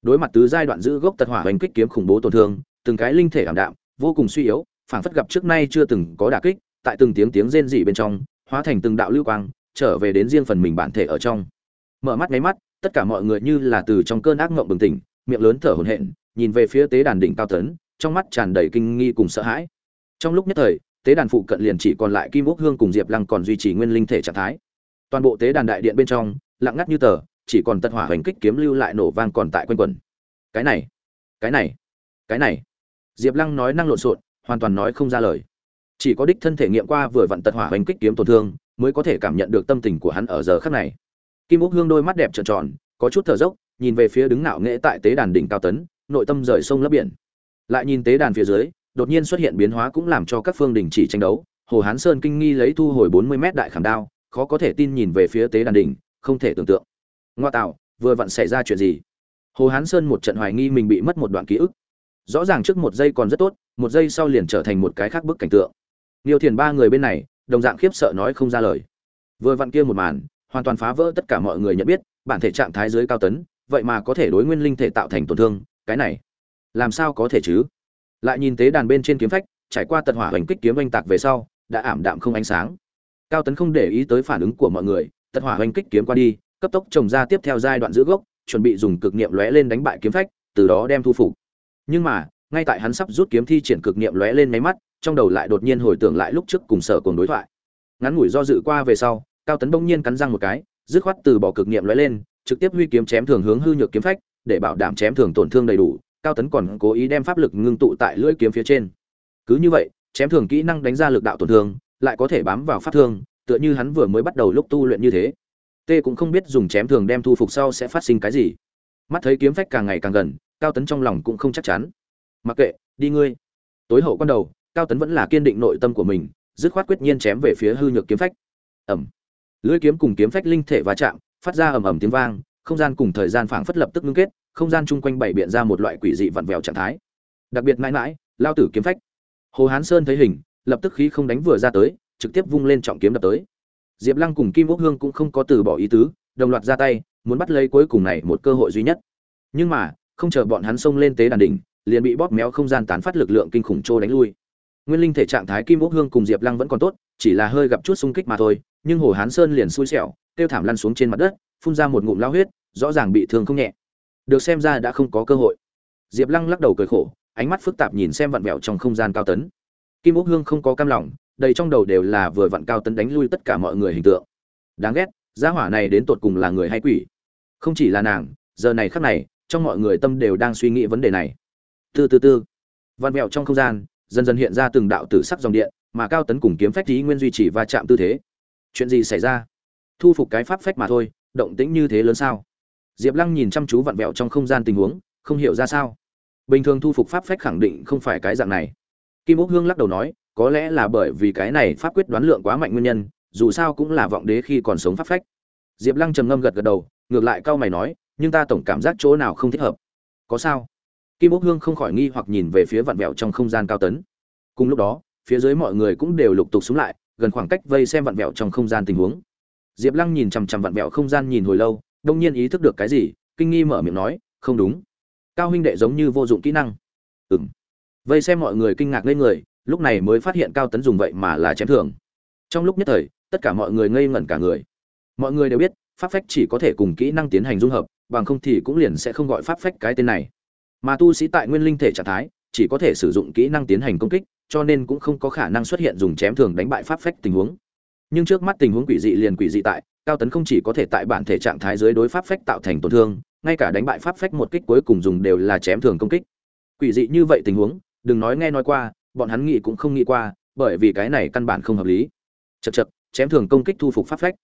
đối mặt tứ giai đoạn giữ gốc tật hỏa hành kích kiếm khủng bố tổn thương, từng cái linh thể ảm đạm, vô cùng suy yếu, phảng phất gặp trước nay chưa từng có đả kích, tại từng tiếng tiếng rên rỉ bên trong, hóa thành từng đạo lưu quang, trở về đến riêng phần mình bản thể ở trong. Mở mắt nháy mắt, tất cả mọi người như là từ trong cơn ác mộng bừng tỉnh, miệng lớn thở hổn hển, nhìn về phía tế đàn đỉnh cao tấn, trong mắt tràn đầy kinh nghi cùng sợ hãi. Trong lúc nhất thời, tế đàn phụ cận liền chỉ còn lại kim úc hương cùng diệp lăng còn duy trì nguyên linh thể trạng thái. Toàn bộ tế đàn đại điện bên trong, lặng ngắt như tờ chỉ còn tật hỏa hoành kích kiếm lưu lại nổ vang còn tại quanh quẩn cái này cái này cái này. Diệp lăng nói năng lộn xộn, hoàn toàn nói không ra lời. Chỉ có đích thân thể nghiệm qua vừa vặn tật hỏa hoành kích kiếm tổn thương, mới có thể cảm nhận được tâm tình của hắn ở giờ khắc này. Kim úc hương đôi mắt đẹp trợn tròn, có chút thở dốc, nhìn về phía đứng nạo nghễ tại tế đàn đỉnh cao tấn, nội tâm rời sông lấp biển. Lại nhìn tế đàn phía dưới, đột nhiên xuất hiện biến hóa cũng làm cho các phương đình chỉ tranh đấu. Hồ hán sơn kinh nghi lấy thu hồi bốn mươi mét đại khảm đao, khó có thể tin nhìn về phía tế đàn đỉnh, không thể tưởng tượng ngoa tạo, vừa vặn xảy ra chuyện gì? Hồ hán sơn một trận hoài nghi mình bị mất một đoạn ký ức. Rõ ràng trước một giây còn rất tốt, một giây sau liền trở thành một cái khác bức cảnh tượng. Nhiều thiền ba người bên này, đồng dạng khiếp sợ nói không ra lời. Vừa vặn kia một màn, hoàn toàn phá vỡ tất cả mọi người nhận biết, bản thể trạng thái dưới cao tấn, vậy mà có thể đối nguyên linh thể tạo thành tổn thương, cái này, làm sao có thể chứ? Lại nhìn tế đàn bên trên kiếm phách, trải qua tật hỏa hoành kích kiếm oanh tạc về sau, đã ảm đạm không ánh sáng. Cao tấn không để ý tới phản ứng của mọi người, tật hỏa hoành kích kiếm qua đi cấp tốc trồng ra tiếp theo giai đoạn giữ gốc, chuẩn bị dùng cực niệm lóe lên đánh bại kiếm phách, từ đó đem thu phục. Nhưng mà, ngay tại hắn sắp rút kiếm thi triển cực niệm lóe lên máy mắt, trong đầu lại đột nhiên hồi tưởng lại lúc trước cùng sở cùng đối thoại. Ngắn ngủi do dự qua về sau, cao tấn bỗng nhiên cắn răng một cái, dứt khoát từ bỏ cực niệm lóe lên, trực tiếp huy kiếm chém thường hướng hư nhược kiếm phách, để bảo đảm chém thường tổn thương đầy đủ, cao tấn còn cố ý đem pháp lực ngưng tụ tại lưỡi kiếm phía trên. Cứ như vậy, chém thường kỹ năng đánh ra lực đạo tổn thương, lại có thể bám vào pháp thương, tựa như hắn vừa mới bắt đầu lúc tu luyện như thế t cũng không biết dùng chém thường đem thu phục sau sẽ phát sinh cái gì. Mắt thấy kiếm phách càng ngày càng gần, cao tấn trong lòng cũng không chắc chắn. Mặc kệ, đi ngươi. Tối hậu quan đầu, cao tấn vẫn là kiên định nội tâm của mình, dứt khoát quyết nhiên chém về phía hư nhược kiếm phách. Ẩm lưỡi kiếm cùng kiếm phách linh thể va chạm, phát ra ầm ầm tiếng vang, không gian cùng thời gian phảng phất lập tức ngưng kết, không gian chung quanh bảy biện ra một loại quỷ dị vặn vẹo trạng thái. Đặc biệt mãi mãi, lao tử kiếm phách. Hồ hán sơn thấy hình, lập tức khí không đánh vừa ra tới, trực tiếp vung lên trọng kiếm đập tới diệp lăng cùng kim Úc hương cũng không có từ bỏ ý tứ, đồng loạt ra tay, muốn bắt lấy cuối cùng này một cơ hội duy nhất. Nhưng mà, không chờ bọn hắn xông lên tế đàn đỉnh, liền bị bóp méo không gian tán phát lực lượng kinh khủng trô đánh lui. Nguyên linh thể trạng thái kim Úc hương cùng diệp lăng vẫn còn tốt, chỉ là hơi gặp chút xung kích mà thôi, nhưng hồ hán sơn liền xui xẻo, kêu thảm lăn xuống trên mặt đất, phun ra một ngụm lao huyết, rõ ràng bị thương không nhẹ. Được xem ra đã không có cơ hội. Diệp lăng lắc đầu cười khổ, ánh mắt phức tạp nhìn xem vặn vẹo trong không gian cao tấn. Kim Úc hương không có cam lòng đầy trong đầu đều là vừa vặn cao tấn đánh lui tất cả mọi người hình tượng. Đáng ghét, gia hỏa này đến tột cùng là người hay quỷ? Không chỉ là nàng, giờ này khắc này, trong mọi người tâm đều đang suy nghĩ vấn đề này. Từ từ từ. Vặn vẹo trong không gian, dần dần hiện ra từng đạo tử sắc dòng điện, mà cao tấn cùng kiếm phách lý nguyên duy trì va chạm tư thế. Chuyện gì xảy ra? Thu phục cái pháp phách mà thôi, động tĩnh như thế lớn sao? Diệp lăng nhìn chăm chú vặn vẹo trong không gian tình huống, không hiểu ra sao. Bình thường thu phục pháp phách khẳng định không phải cái dạng này. Kim úc hương lắc đầu nói có lẽ là bởi vì cái này pháp quyết đoán lượng quá mạnh nguyên nhân, dù sao cũng là vọng đế khi còn sống pháp phách. Diệp lăng trầm ngâm gật gật đầu, ngược lại cao mày nói, nhưng ta tổng cảm giác chỗ nào không thích hợp. Có sao? Kim bốc hương không khỏi nghi hoặc nhìn về phía vạn vẹo trong không gian cao tấn. Cùng lúc đó, phía dưới mọi người cũng đều lục tục xuống lại, gần khoảng cách vây xem vạn vẹo trong không gian tình huống. Diệp lăng nhìn chằm chằm vạn vẹo không gian nhìn hồi lâu, đông nhiên ý thức được cái gì, kinh nghi mở miệng nói, không đúng. Cao huynh đệ giống như vô dụng kỹ năng. Ừ m vây xem mọi người kinh ngạc lên người lúc này mới phát hiện cao tấn dùng vậy mà là chém thường. Trong lúc nhất thời, tất cả mọi người ngây ngẩn cả người. Mọi người đều biết, pháp phách chỉ có thể cùng kỹ năng tiến hành dung hợp, bằng không thì cũng liền sẽ không gọi pháp phách cái tên này. Mà tu sĩ tại nguyên linh thể trạng thái, chỉ có thể sử dụng kỹ năng tiến hành công kích, cho nên cũng không có khả năng xuất hiện dùng chém thường đánh bại pháp phách tình huống. Nhưng trước mắt tình huống quỷ dị liền quỷ dị tại, cao tấn không chỉ có thể tại bản thể trạng thái dưới đối pháp phách tạo thành tổn thương, ngay cả đánh bại pháp phách một kích cuối cùng dùng đều là chém thường công kích. Quỷ dị như vậy tình huống, đừng nói nghe nói qua bọn hắn nghĩ cũng không nghĩ qua bởi vì cái này căn bản không hợp lý. Chậc chậc, chém thường công kích thu phục pháp phách.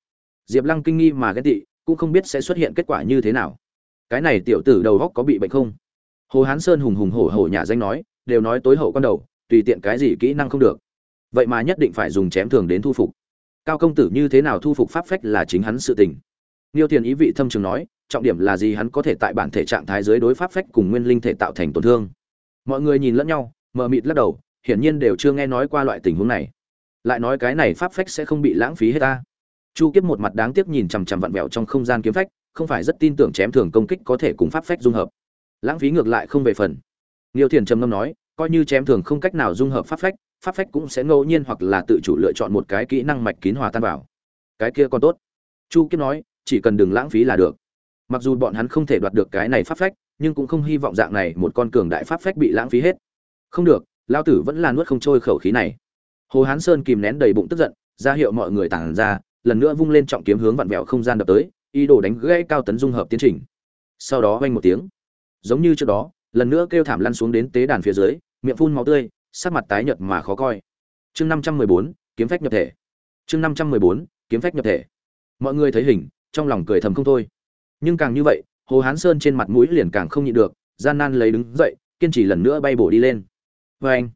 Diệp lăng kinh nghi mà ghen tị cũng không biết sẽ xuất hiện kết quả như thế nào. Cái này tiểu tử đầu góc có bị bệnh không? Hồ hán sơn hùng hùng hổ hổ nhà danh nói đều nói tối hậu con đầu tùy tiện cái gì kỹ năng không được. Vậy mà nhất định phải dùng chém thường đến thu phục. Cao công tử như thế nào thu phục pháp phách là chính hắn sự tình. Niêu tiền ý vị thâm trường nói trọng điểm là gì hắn có thể tại bản thể trạng thái dưới đối pháp phách cùng nguyên linh thể tạo thành tổn thương. Mọi người nhìn lẫn nhau mờ mịt lắc đầu hiển nhiên đều chưa nghe nói qua loại tình huống này lại nói cái này pháp phách sẽ không bị lãng phí hết ta chu kiếp một mặt đáng tiếc nhìn chằm chằm vặn vẹo trong không gian kiếm phách không phải rất tin tưởng chém thường công kích có thể cùng pháp phách dung hợp lãng phí ngược lại không về phần Niêu Thiền trầm ngâm nói, coi như chém thường không cách nào dung hợp pháp phách, pháp phách cũng sẽ ngẫu nhiên hoặc là tự chủ lựa chọn một cái kỹ năng mạch kín hòa tan vào. Cái kia còn tốt. Chu Kiếp nói, chỉ cần đừng lãng phí là được. Mặc dù bọn hắn không thể đoạt được cái này pháp phách, nhưng cũng không hy vọng dạng này một con cường đại pháp phách bị lãng phí hết. Không được, lão tử vẫn là nuốt không trôi khẩu khí này. Hồ Hán Sơn kìm nén đầy bụng tức giận, ra hiệu mọi người tản ra, lần nữa vung lên trọng kiếm hướng vặn vẹo không gian đập tới, ý đồ đánh gãy cao tấn dung hợp tiến trình. Sau đó vang một tiếng, giống như trước đó, lần nữa kêu thảm lăn xuống đến tế đàn phía dưới miệng phun máu tươi sắc mặt tái nhợt mà khó coi. Chương năm trăm mười bốn kiếm phách nhập thể. Chương năm trăm mười bốn kiếm phách nhập thể. Mọi người thấy hình trong lòng cười thầm không thôi. Nhưng càng như vậy hồ hán sơn trên mặt mũi liền càng không nhịn được gian nan lấy đứng dậy kiên trì lần nữa bay bổ đi lên vê anh.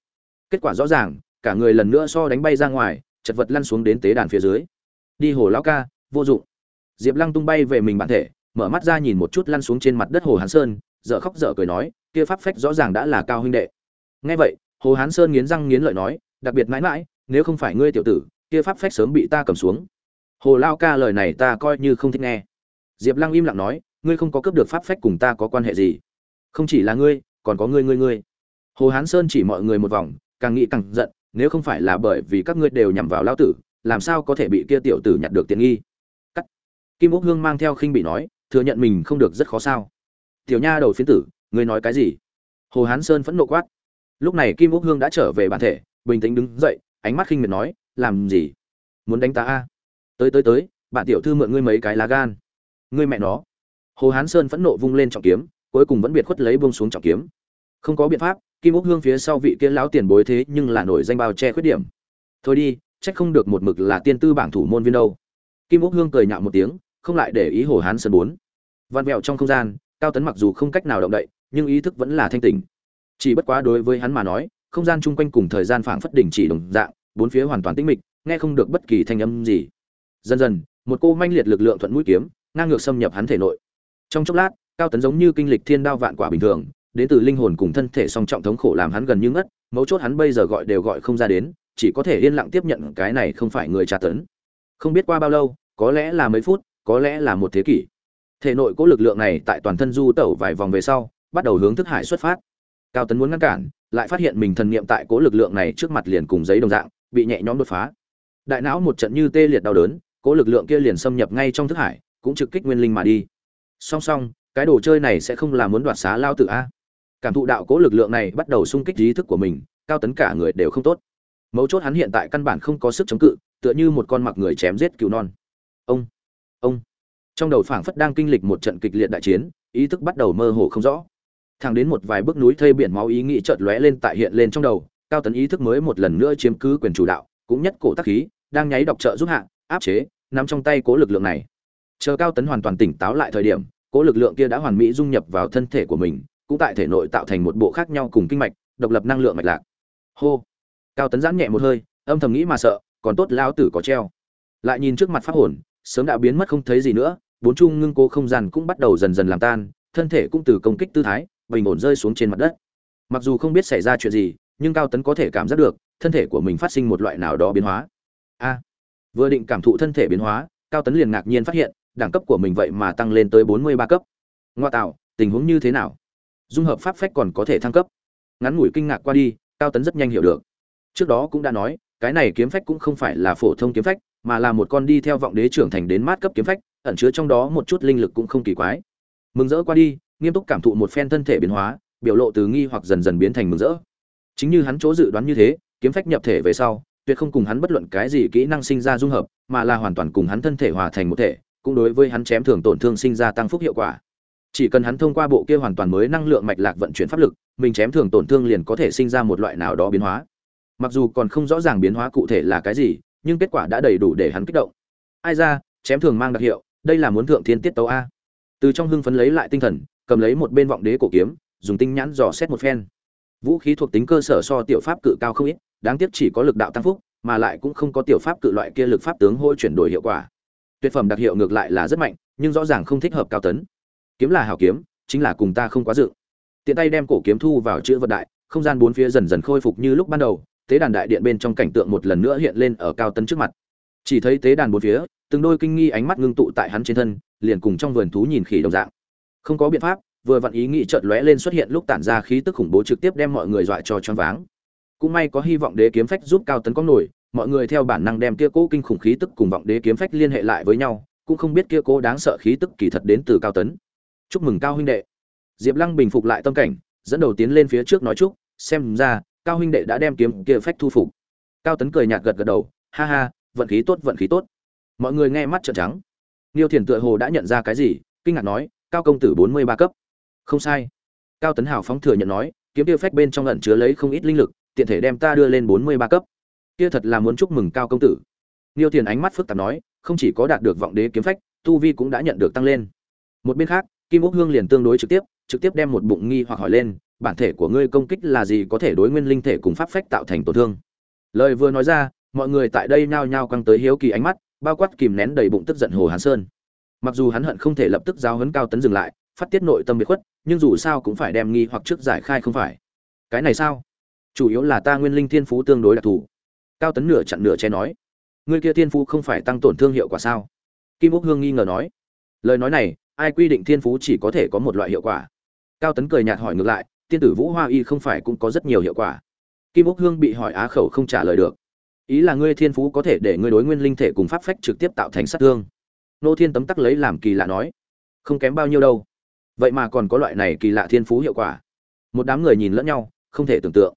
Kết quả rõ ràng, cả người lần nữa so đánh bay ra ngoài, chật vật lăn xuống đến tế đàn phía dưới. Đi hồ lão ca, vô dụng. Diệp lăng tung bay về mình bản thể, mở mắt ra nhìn một chút lăn xuống trên mặt đất hồ hán sơn, dở khóc dở cười nói, kia pháp phách rõ ràng đã là cao huynh đệ. Nghe vậy, hồ hán sơn nghiến răng nghiến lợi nói, đặc biệt mãi mãi, nếu không phải ngươi tiểu tử, kia pháp phách sớm bị ta cầm xuống. Hồ lao ca lời này ta coi như không thích nghe. Diệp lăng im lặng nói, ngươi không có cướp được pháp phách cùng ta có quan hệ gì. Không chỉ là ngươi, còn có ngươi ngươi ngươi hồ hán sơn chỉ mọi người một vòng, càng nghĩ càng giận, nếu không phải là bởi vì các ngươi đều nhằm vào lao tử, làm sao có thể bị kia tiểu tử nhặt được tiện nghi? Cắt. Kim úc hương mang theo khinh bị nói, thừa nhận mình không được rất khó sao. Tiểu nha đầu phiến tử, ngươi nói cái gì? Hồ hán sơn phẫn nộ quát. Lúc này kim úc hương đã trở về bản thể, bình tĩnh đứng dậy, ánh mắt khinh miệt nói, làm gì? Muốn đánh ta a? Tới tới tới, bạn tiểu thư mượn ngươi mấy cái lá gan. Ngươi mẹ nó. Hồ hán sơn phẫn nộ vung lên trọng kiếm, cuối cùng vẫn biệt khuất lấy buông xuống trọng kiếm không có biện pháp, kim úc hương phía sau vị kia lão tiền bối thế nhưng là nổi danh bao che khuyết điểm. Thôi đi, trách không được một mực là tiên tư bảng thủ môn viên đâu. Kim úc hương cười nhạo một tiếng, không lại để ý hồ hán sơn bốn. Văn mẹo trong không gian, cao tấn mặc dù không cách nào động đậy, nhưng ý thức vẫn là thanh tình chỉ bất quá đối với hắn mà nói, không gian chung quanh cùng thời gian phảng phất đỉnh chỉ đồng dạng, bốn phía hoàn toàn tĩnh mịch, nghe không được bất kỳ thanh âm gì. Dần dần, một cô manh liệt lực lượng thuận mũi kiếm, ngang ngược xâm nhập hắn thể nội. Trong chốc lát, cao tấn giống như kinh lịch thiên đao vạn quả bình thường đến từ linh hồn cùng thân thể song trọng thống khổ làm hắn gần như ngất, mấu chốt hắn bây giờ gọi đều gọi không ra đến, chỉ có thể yên lặng tiếp nhận cái này không phải người tra tấn. Không biết qua bao lâu, có lẽ là mấy phút, có lẽ là một thế kỷ. Thể nội cố lực lượng này tại toàn thân du tẩu vài vòng về sau, bắt đầu hướng thức hải xuất phát. Cao tấn muốn ngăn cản, lại phát hiện mình thần niệm tại cố lực lượng này trước mặt liền cùng giấy đồng dạng, bị nhẹ nhõm đột phá. Đại não một trận như tê liệt đau đớn, cố lực lượng kia liền xâm nhập ngay trong thức hải, cũng trực kích nguyên linh mà đi. Song song, cái đồ chơi này sẽ không là muốn đoạt xá lao tự a? Cảm thụ đạo cố lực lượng này bắt đầu xung kích ý thức của mình, cao tấn cả người đều không tốt. Mấu chốt hắn hiện tại căn bản không có sức chống cự, tựa như một con mặc người chém giết cừu non. Ông ông. Trong đầu phảng phất đang kinh lịch một trận kịch liệt đại chiến, ý thức bắt đầu mơ hồ không rõ. Thẳng đến một vài bước núi thây biển máu ý nghĩ chợt lóe lên tại hiện lên trong đầu, cao tấn ý thức mới một lần nữa chiếm cứ quyền chủ đạo, cũng nhất cổ tác khí, đang nháy đọc trợ giúp hạ, áp chế nằm trong tay cố lực lượng này. Chờ cao tấn hoàn toàn tỉnh táo lại thời điểm, cố lực lượng kia đã hoàn mỹ dung nhập vào thân thể của mình cũng tại thể nội tạo thành một bộ khác nhau cùng kinh mạch, độc lập năng lượng mạch lạc. Hô. Cao tấn giãn nhẹ một hơi, âm thầm nghĩ mà sợ, còn tốt lao tử có treo. Lại nhìn trước mặt pháp hồn, sớm đã biến mất không thấy gì nữa, bốn trung ngưng cố không gian cũng bắt đầu dần dần làm tan, thân thể cũng từ công kích tư thái, bình ổn rơi xuống trên mặt đất. Mặc dù không biết xảy ra chuyện gì, nhưng cao tấn có thể cảm giác được, thân thể của mình phát sinh một loại nào đó biến hóa. A. Vừa định cảm thụ thân thể biến hóa, cao tấn liền ngạc nhiên phát hiện, đẳng cấp của mình vậy mà tăng lên tới bốn mươi ba cấp. Ngoa tạo, tình huống như thế nào? Dung hợp pháp phách còn có thể thăng cấp. Ngắn ngủi kinh ngạc qua đi, cao tấn rất nhanh hiểu được. Trước đó cũng đã nói, cái này kiếm phách cũng không phải là phổ thông kiếm phách, mà là một con đi theo vọng đế trưởng thành đến mát cấp kiếm phách, ẩn chứa trong đó một chút linh lực cũng không kỳ quái. Mừng rỡ qua đi, nghiêm túc cảm thụ một phen thân thể biến hóa, biểu lộ từ nghi hoặc dần dần biến thành mừng rỡ. Chính như hắn chỗ dự đoán như thế, kiếm phách nhập thể về sau, tuyệt không cùng hắn bất luận cái gì kỹ năng sinh ra dung hợp, mà là hoàn toàn cùng hắn thân thể hòa thành một thể, cũng đối với hắn chém thường tổn thương sinh ra tăng phúc hiệu quả chỉ cần hắn thông qua bộ kia hoàn toàn mới năng lượng mạch lạc vận chuyển pháp lực, mình chém thường tổn thương liền có thể sinh ra một loại nào đó biến hóa. Mặc dù còn không rõ ràng biến hóa cụ thể là cái gì, nhưng kết quả đã đầy đủ để hắn kích động. Ai ra, chém thường mang đặc hiệu, đây là muốn thượng thiên tiết tấu a. Từ trong hưng phấn lấy lại tinh thần, cầm lấy một bên vọng đế cổ kiếm, dùng tinh nhãn dò xét một phen. Vũ khí thuộc tính cơ sở so tiểu pháp cự cao không ít, đáng tiếc chỉ có lực đạo tăng phúc, mà lại cũng không có tiểu pháp cự loại kia lực pháp tướng hôi chuyển đổi hiệu quả. Tuyệt phẩm đặc hiệu ngược lại là rất mạnh, nhưng rõ ràng không thích hợp cao tấn kiếm là hảo kiếm, chính là cùng ta không quá dự. Tiện tay đem cổ kiếm thu vào chữ vật đại, không gian bốn phía dần dần khôi phục như lúc ban đầu, tế đàn đại điện bên trong cảnh tượng một lần nữa hiện lên ở cao tấn trước mặt. Chỉ thấy tế đàn bốn phía, từng đôi kinh nghi ánh mắt ngưng tụ tại hắn trên thân, liền cùng trong vườn thú nhìn khỉ đồng dạng. Không có biện pháp, vừa vặn ý nghĩ chợt lóe lên xuất hiện lúc tản ra khí tức khủng bố trực tiếp đem mọi người dọa cho choáng váng. Cũng may có hy vọng đế kiếm phách giúp cao tấn có nổi, mọi người theo bản năng đem kia cố kinh khủng khí tức cùng vọng đế kiếm phách liên hệ lại với nhau, cũng không biết kia cố đáng sợ khí tức kỳ thật đến từ cao tấn chúc mừng cao huynh đệ. Diệp lăng bình phục lại tâm cảnh, dẫn đầu tiến lên phía trước nói chúc, xem ra, cao huynh đệ đã đem kiếm kia phách thu phục. Cao tấn cười nhạt gật gật đầu, ha ha, vận khí tốt, vận khí tốt. Mọi người nghe mắt trợn trắng. Niêu thiền tựa hồ đã nhận ra cái gì, kinh ngạc nói, cao công tử bốn mươi ba cấp. Không sai. Cao tấn hào phóng thừa nhận nói, kiếm kia phách bên trong ẩn chứa lấy không ít linh lực, tiện thể đem ta đưa lên bốn mươi ba cấp. Kia thật là muốn chúc mừng cao công tử. Niêu thiền ánh mắt phức tạp nói, không chỉ có đạt được vọng đế kiếm phách, tu vi cũng đã nhận được tăng lên. Một bên khác kim úc hương liền tương đối trực tiếp trực tiếp đem một bụng nghi hoặc hỏi lên, bản thể của ngươi công kích là gì có thể đối nguyên linh thể cùng pháp phách tạo thành tổn thương? Lời vừa nói ra, mọi người tại đây nhao nhao căng tới hiếu kỳ ánh mắt, bao quát kìm nén đầy bụng tức giận hồ hàn sơn. Mặc dù hắn hận không thể lập tức giao hấn cao tấn dừng lại, phát tiết nội tâm biệt khuất, nhưng dù sao cũng phải đem nghi hoặc trước giải khai không phải. Cái này sao? Chủ yếu là ta nguyên linh thiên phú tương đối đặc thù. Cao tấn nửa chặn nửa che nói. Ngươi kia thiên phú không phải tăng tổn thương hiệu quả sao? Kim úc hương nghi ngờ nói. Lời nói này ai quy định thiên phú chỉ có thể có một loại hiệu quả. Cao tấn cười nhạt hỏi ngược lại, tiên tử vũ hoa y không phải cũng có rất nhiều hiệu quả? Kim úc hương bị hỏi á khẩu không trả lời được. Ý là ngươi thiên phú có thể để ngươi đối nguyên linh thể cùng pháp phách trực tiếp tạo thành sát thương. Nô thiên tấm tắc lấy làm kỳ lạ nói, không kém bao nhiêu đâu. Vậy mà còn có loại này kỳ lạ thiên phú hiệu quả. Một đám người nhìn lẫn nhau, không thể tưởng tượng.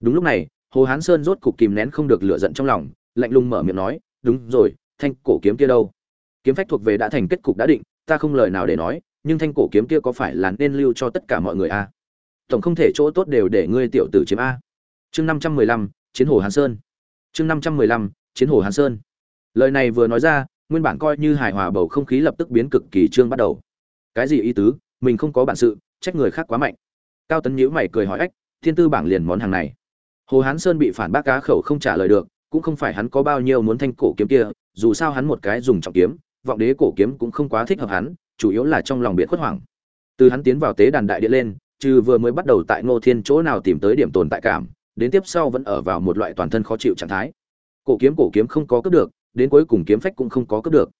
Đúng lúc này, hồ hán sơn rốt cục kìm nén không được lửa giận trong lòng, lạnh lùng mở miệng nói, đúng rồi, thanh cổ kiếm kia đâu? Kiếm phách thuộc về đã thành kết cục đã định ta không lời nào để nói, nhưng thanh cổ kiếm kia có phải là nên lưu cho tất cả mọi người a? À? tổng không thể chỗ tốt đều để ngươi tiểu tử chiếm a. Chương năm trăm mười lăm, chiến hồ hàn sơn. Chương năm trăm mười lăm, chiến hồ hàn sơn. Lời này vừa nói ra, nguyên bản coi như hài hòa bầu không khí lập tức biến cực kỳ trương bắt đầu. Cái gì ý tứ? Mình không có bản sự, trách người khác quá mạnh. Cao tấn nhữ mày cười hỏi ách, thiên tư bảng liền món hàng này. Hồ hán sơn bị phản bác cá khẩu không trả lời được, cũng không phải hắn có bao nhiêu muốn thanh cổ kiếm kia, dù sao hắn một cái dùng trọng kiếm vọng đế cổ kiếm cũng không quá thích hợp hắn, chủ yếu là trong lòng biệt khuất hoảng. Từ hắn tiến vào tế đàn đại điện lên, trừ vừa mới bắt đầu tại ngô thiên chỗ nào tìm tới điểm tồn tại cảm, đến tiếp sau vẫn ở vào một loại toàn thân khó chịu trạng thái. Cổ kiếm cổ kiếm không có cướp được, đến cuối cùng kiếm phách cũng không có cướp được.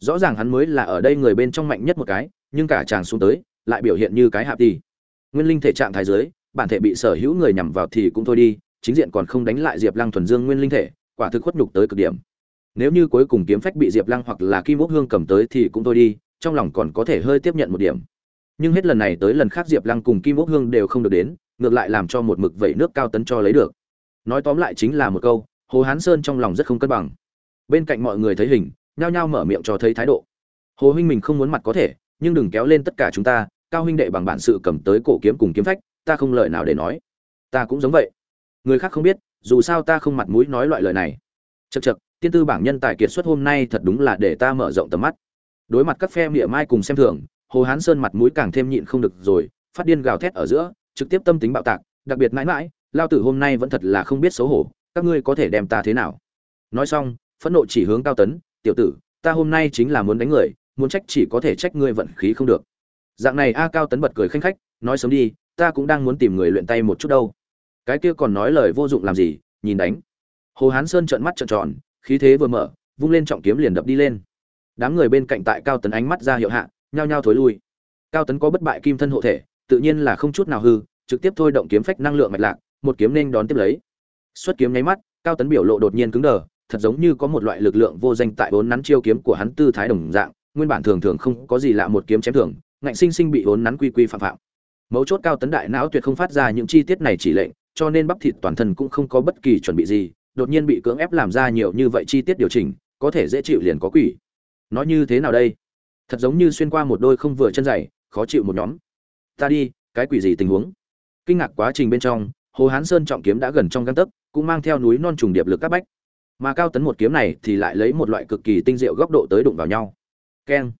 Rõ ràng hắn mới là ở đây người bên trong mạnh nhất một cái, nhưng cả chàng xuống tới, lại biểu hiện như cái hạ đi nguyên linh thể trạng thái giới bản thể bị sở hữu người nhằm vào thì cũng thôi đi, chính diện còn không đánh lại diệp lăng thuần dương nguyên linh thể, quả thực khuất nhục tới cực điểm nếu như cuối cùng kiếm phách bị diệp lăng hoặc là kim ốc hương cầm tới thì cũng thôi đi, trong lòng còn có thể hơi tiếp nhận một điểm. Nhưng hết lần này tới lần khác diệp lăng cùng kim ốc hương đều không được đến, ngược lại làm cho một mực vẩy nước cao tấn cho lấy được. Nói tóm lại chính là một câu, hồ hán sơn trong lòng rất không cân bằng. Bên cạnh mọi người thấy hình, nhao nhao mở miệng cho thấy thái độ. Hồ huynh mình không muốn mặt có thể, nhưng đừng kéo lên tất cả chúng ta, cao huynh đệ bằng bản sự cầm tới cổ kiếm cùng kiếm phách, ta không lời nào để nói. Ta cũng giống vậy. Người khác không biết, dù sao ta không mặt mũi nói loại lời này. Chật chật tiên tư bảng nhân tài kiệt xuất hôm nay thật đúng là để ta mở rộng tầm mắt. Đối mặt các phe mỉa mai cùng xem thường, hồ hán sơn mặt mũi càng thêm nhịn không được rồi, phát điên gào thét ở giữa, trực tiếp tâm tính bạo tạc, đặc biệt mãi mãi, lao tử hôm nay vẫn thật là không biết xấu hổ, các ngươi có thể đem ta thế nào? Nói xong, phẫn nộ chỉ hướng cao tấn, tiểu tử, ta hôm nay chính là muốn đánh người, muốn trách chỉ có thể trách ngươi vận khí không được. Dạng này a cao tấn bật cười khanh khách, nói sớm đi, ta cũng đang muốn tìm người luyện tay một chút đâu. Cái kia còn nói lời vô dụng làm gì, nhìn đánh. Hồ hán sơn trợn mắt trợn tròn khí thế vừa mở, vung lên trọng kiếm liền đập đi lên. Đám người bên cạnh tại cao tấn ánh mắt ra hiệu hạ, nhao nhao thối lui. Cao tấn có bất bại kim thân hộ thể, tự nhiên là không chút nào hư, trực tiếp thôi động kiếm phách năng lượng mạch lạc, một kiếm nên đón tiếp lấy. Xuất kiếm nháy mắt, cao tấn biểu lộ đột nhiên cứng đờ, thật giống như có một loại lực lượng vô danh tại bốn nắn chiêu kiếm của hắn tư thái đồng dạng, nguyên bản thường thường không có gì lạ một kiếm chém thường, ngạnh sinh sinh bị bốn nắn quy quy phạm phạm. Mấu chốt cao tấn đại não tuyệt không phát ra những chi tiết này chỉ lệnh, cho nên bắp thịt toàn thân cũng không có bất kỳ chuẩn bị gì đột nhiên bị cưỡng ép làm ra nhiều như vậy chi tiết điều chỉnh, có thể dễ chịu liền có quỷ. Nói như thế nào đây? Thật giống như xuyên qua một đôi không vừa chân dày, khó chịu một nhóm. Ta đi, cái quỷ gì tình huống? Kinh ngạc quá trình bên trong, hồ hán sơn trọng kiếm đã gần trong găng tấc, cũng mang theo núi non trùng điệp lực các bách. Mà cao tấn một kiếm này thì lại lấy một loại cực kỳ tinh diệu góc độ tới đụng vào nhau. Keng.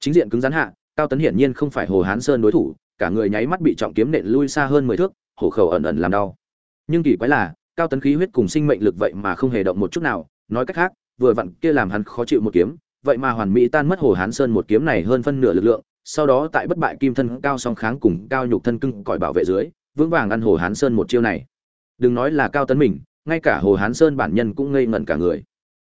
Chính diện cứng rắn hạ, cao tấn hiển nhiên không phải hồ hán sơn đối thủ, cả người nháy mắt bị trọng kiếm nện lui xa hơn mười thước, hổ khẩu ẩn ẩn làm đau. Nhưng kỳ quái là cao tấn khí huyết cùng sinh mệnh lực vậy mà không hề động một chút nào. Nói cách khác, vừa vặn kia làm hắn khó chịu một kiếm, vậy mà hoàn mỹ tan mất hồ hán sơn một kiếm này hơn phân nửa lực lượng, sau đó tại bất bại kim thân cao song kháng cùng cao nhục thân cưng cõi bảo vệ dưới, vững vàng ăn hồ hán sơn một chiêu này. Đừng nói là cao tấn mình, ngay cả hồ hán sơn bản nhân cũng ngây ngẩn cả người.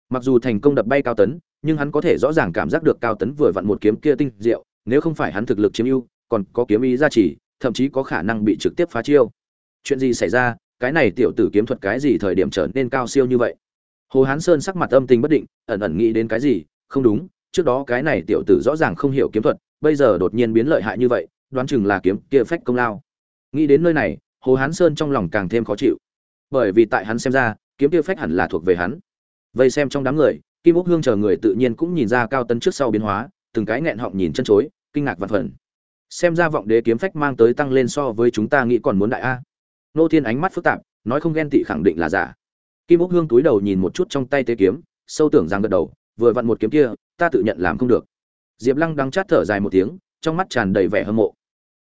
Mặc dù thành công đập bay cao tấn, nhưng hắn có thể rõ ràng cảm giác được cao tấn vừa vặn một kiếm kia tinh diệu, nếu không phải hắn thực lực chiếm ưu, còn có kiếm ý gia trì, thậm chí có khả năng bị trực tiếp phá chiêu. Chuyện gì xảy ra cái này tiểu tử kiếm thuật cái gì thời điểm trở nên cao siêu như vậy? Hồ hán sơn sắc mặt âm tình bất định, ẩn ẩn nghĩ đến cái gì? Không đúng, trước đó cái này tiểu tử rõ ràng không hiểu kiếm thuật, bây giờ đột nhiên biến lợi hại như vậy, đoán chừng là kiếm kia phách công lao. Nghĩ đến nơi này, hồ hán sơn trong lòng càng thêm khó chịu. Bởi vì tại hắn xem ra, kiếm kia phách hẳn là thuộc về hắn. Vây xem trong đám người, kim úc hương chờ người tự nhiên cũng nhìn ra cao tấn trước sau biến hóa, từng cái nghẹn họng nhìn chân chối, kinh ngạc vạn phần. Xem ra vọng đế kiếm phách mang tới tăng lên so với chúng ta nghĩ còn muốn đại a nô thiên ánh mắt phức tạp, nói không ghen tị khẳng định là giả. Kim úc hương túi đầu nhìn một chút trong tay tế kiếm, sâu tưởng rằng gật đầu, vừa vặn một kiếm kia, ta tự nhận làm không được. Diệp lăng đang chát thở dài một tiếng, trong mắt tràn đầy vẻ hâm mộ.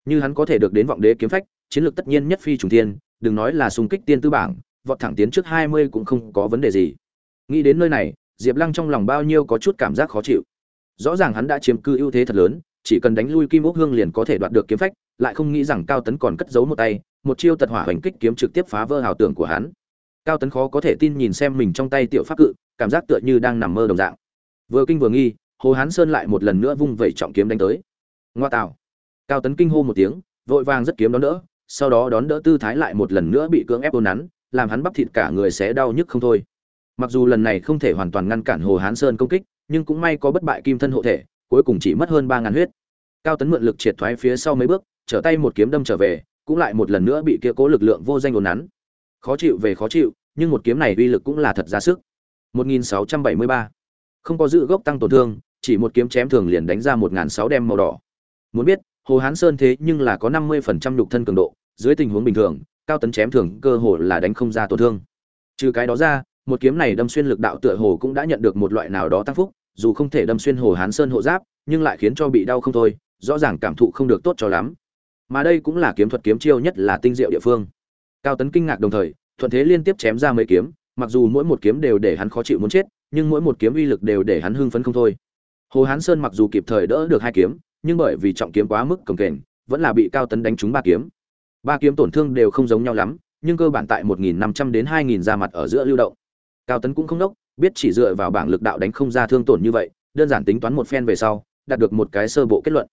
Như hắn có thể được đến vọng đế kiếm phách, chiến lược tất nhiên nhất phi trùng thiên, đừng nói là xung kích tiên tư bảng, vọt thẳng tiến trước hai mươi cũng không có vấn đề gì. Nghĩ đến nơi này, diệp lăng trong lòng bao nhiêu có chút cảm giác khó chịu. Rõ ràng hắn đã chiếm cư ưu thế thật lớn, chỉ cần đánh lui kim ốc hương liền có thể đoạt được kiếm phách, lại không nghĩ rằng cao tấn còn cất giấu một tay một chiêu tật hỏa hoành kích kiếm trực tiếp phá vỡ hào tưởng của hắn. Cao tấn khó có thể tin nhìn xem mình trong tay tiểu pháp cự, cảm giác tựa như đang nằm mơ đồng dạng. Vừa kinh vừa nghi, hồ hán sơn lại một lần nữa vung vẩy trọng kiếm đánh tới. Ngoa tạo. Cao tấn kinh hô một tiếng, vội vàng rất kiếm đón đỡ, sau đó đón đỡ tư thái lại một lần nữa bị cưỡng ép ôn nắn, làm hắn bắp thịt cả người sẽ đau nhức không thôi. Mặc dù lần này không thể hoàn toàn ngăn cản hồ hán sơn công kích, nhưng cũng may có bất bại kim thân hộ thể, cuối cùng chỉ mất hơn ba ngàn huyết. Cao tấn mượn lực triệt thoái phía sau mấy bước, trở tay một kiếm đâm trở về cũng lại một lần nữa bị kia cố lực lượng vô danh ồn nắn. Khó chịu về khó chịu, nhưng một kiếm này uy lực cũng là thật ra sức. 1673. không có dự gốc tăng tổn thương, chỉ một kiếm chém thường liền đánh ra 1006 đem màu đỏ. Muốn biết, hồ hán sơn thế nhưng là có 50% nhục thân cường độ, dưới tình huống bình thường, cao tấn chém thường cơ hồ là đánh không ra tổn thương. Trừ cái đó ra, một kiếm này đâm xuyên lực đạo tựa hồ cũng đã nhận được một loại nào đó tăng phúc, dù không thể đâm xuyên hồ hán sơn hộ giáp, nhưng lại khiến cho bị đau không thôi, rõ ràng cảm thụ không được tốt cho lắm mà đây cũng là kiếm thuật kiếm chiêu nhất là tinh diệu địa phương. Cao tấn kinh ngạc đồng thời, thuận thế liên tiếp chém ra mấy kiếm, mặc dù mỗi một kiếm đều để hắn khó chịu muốn chết, nhưng mỗi một kiếm uy lực đều để hắn hưng phấn không thôi. Hồ hán sơn mặc dù kịp thời đỡ được hai kiếm, nhưng bởi vì trọng kiếm quá mức cồng kềnh, vẫn là bị cao tấn đánh trúng ba kiếm. Ba kiếm tổn thương đều không giống nhau lắm, nhưng cơ bản tại 1.500 đến 2.000 ra mặt ở giữa lưu động. Cao tấn cũng không đốc biết chỉ dựa vào bảng lực đạo đánh không ra thương tổn như vậy, đơn giản tính toán một phen về sau, đạt được một cái sơ bộ kết luận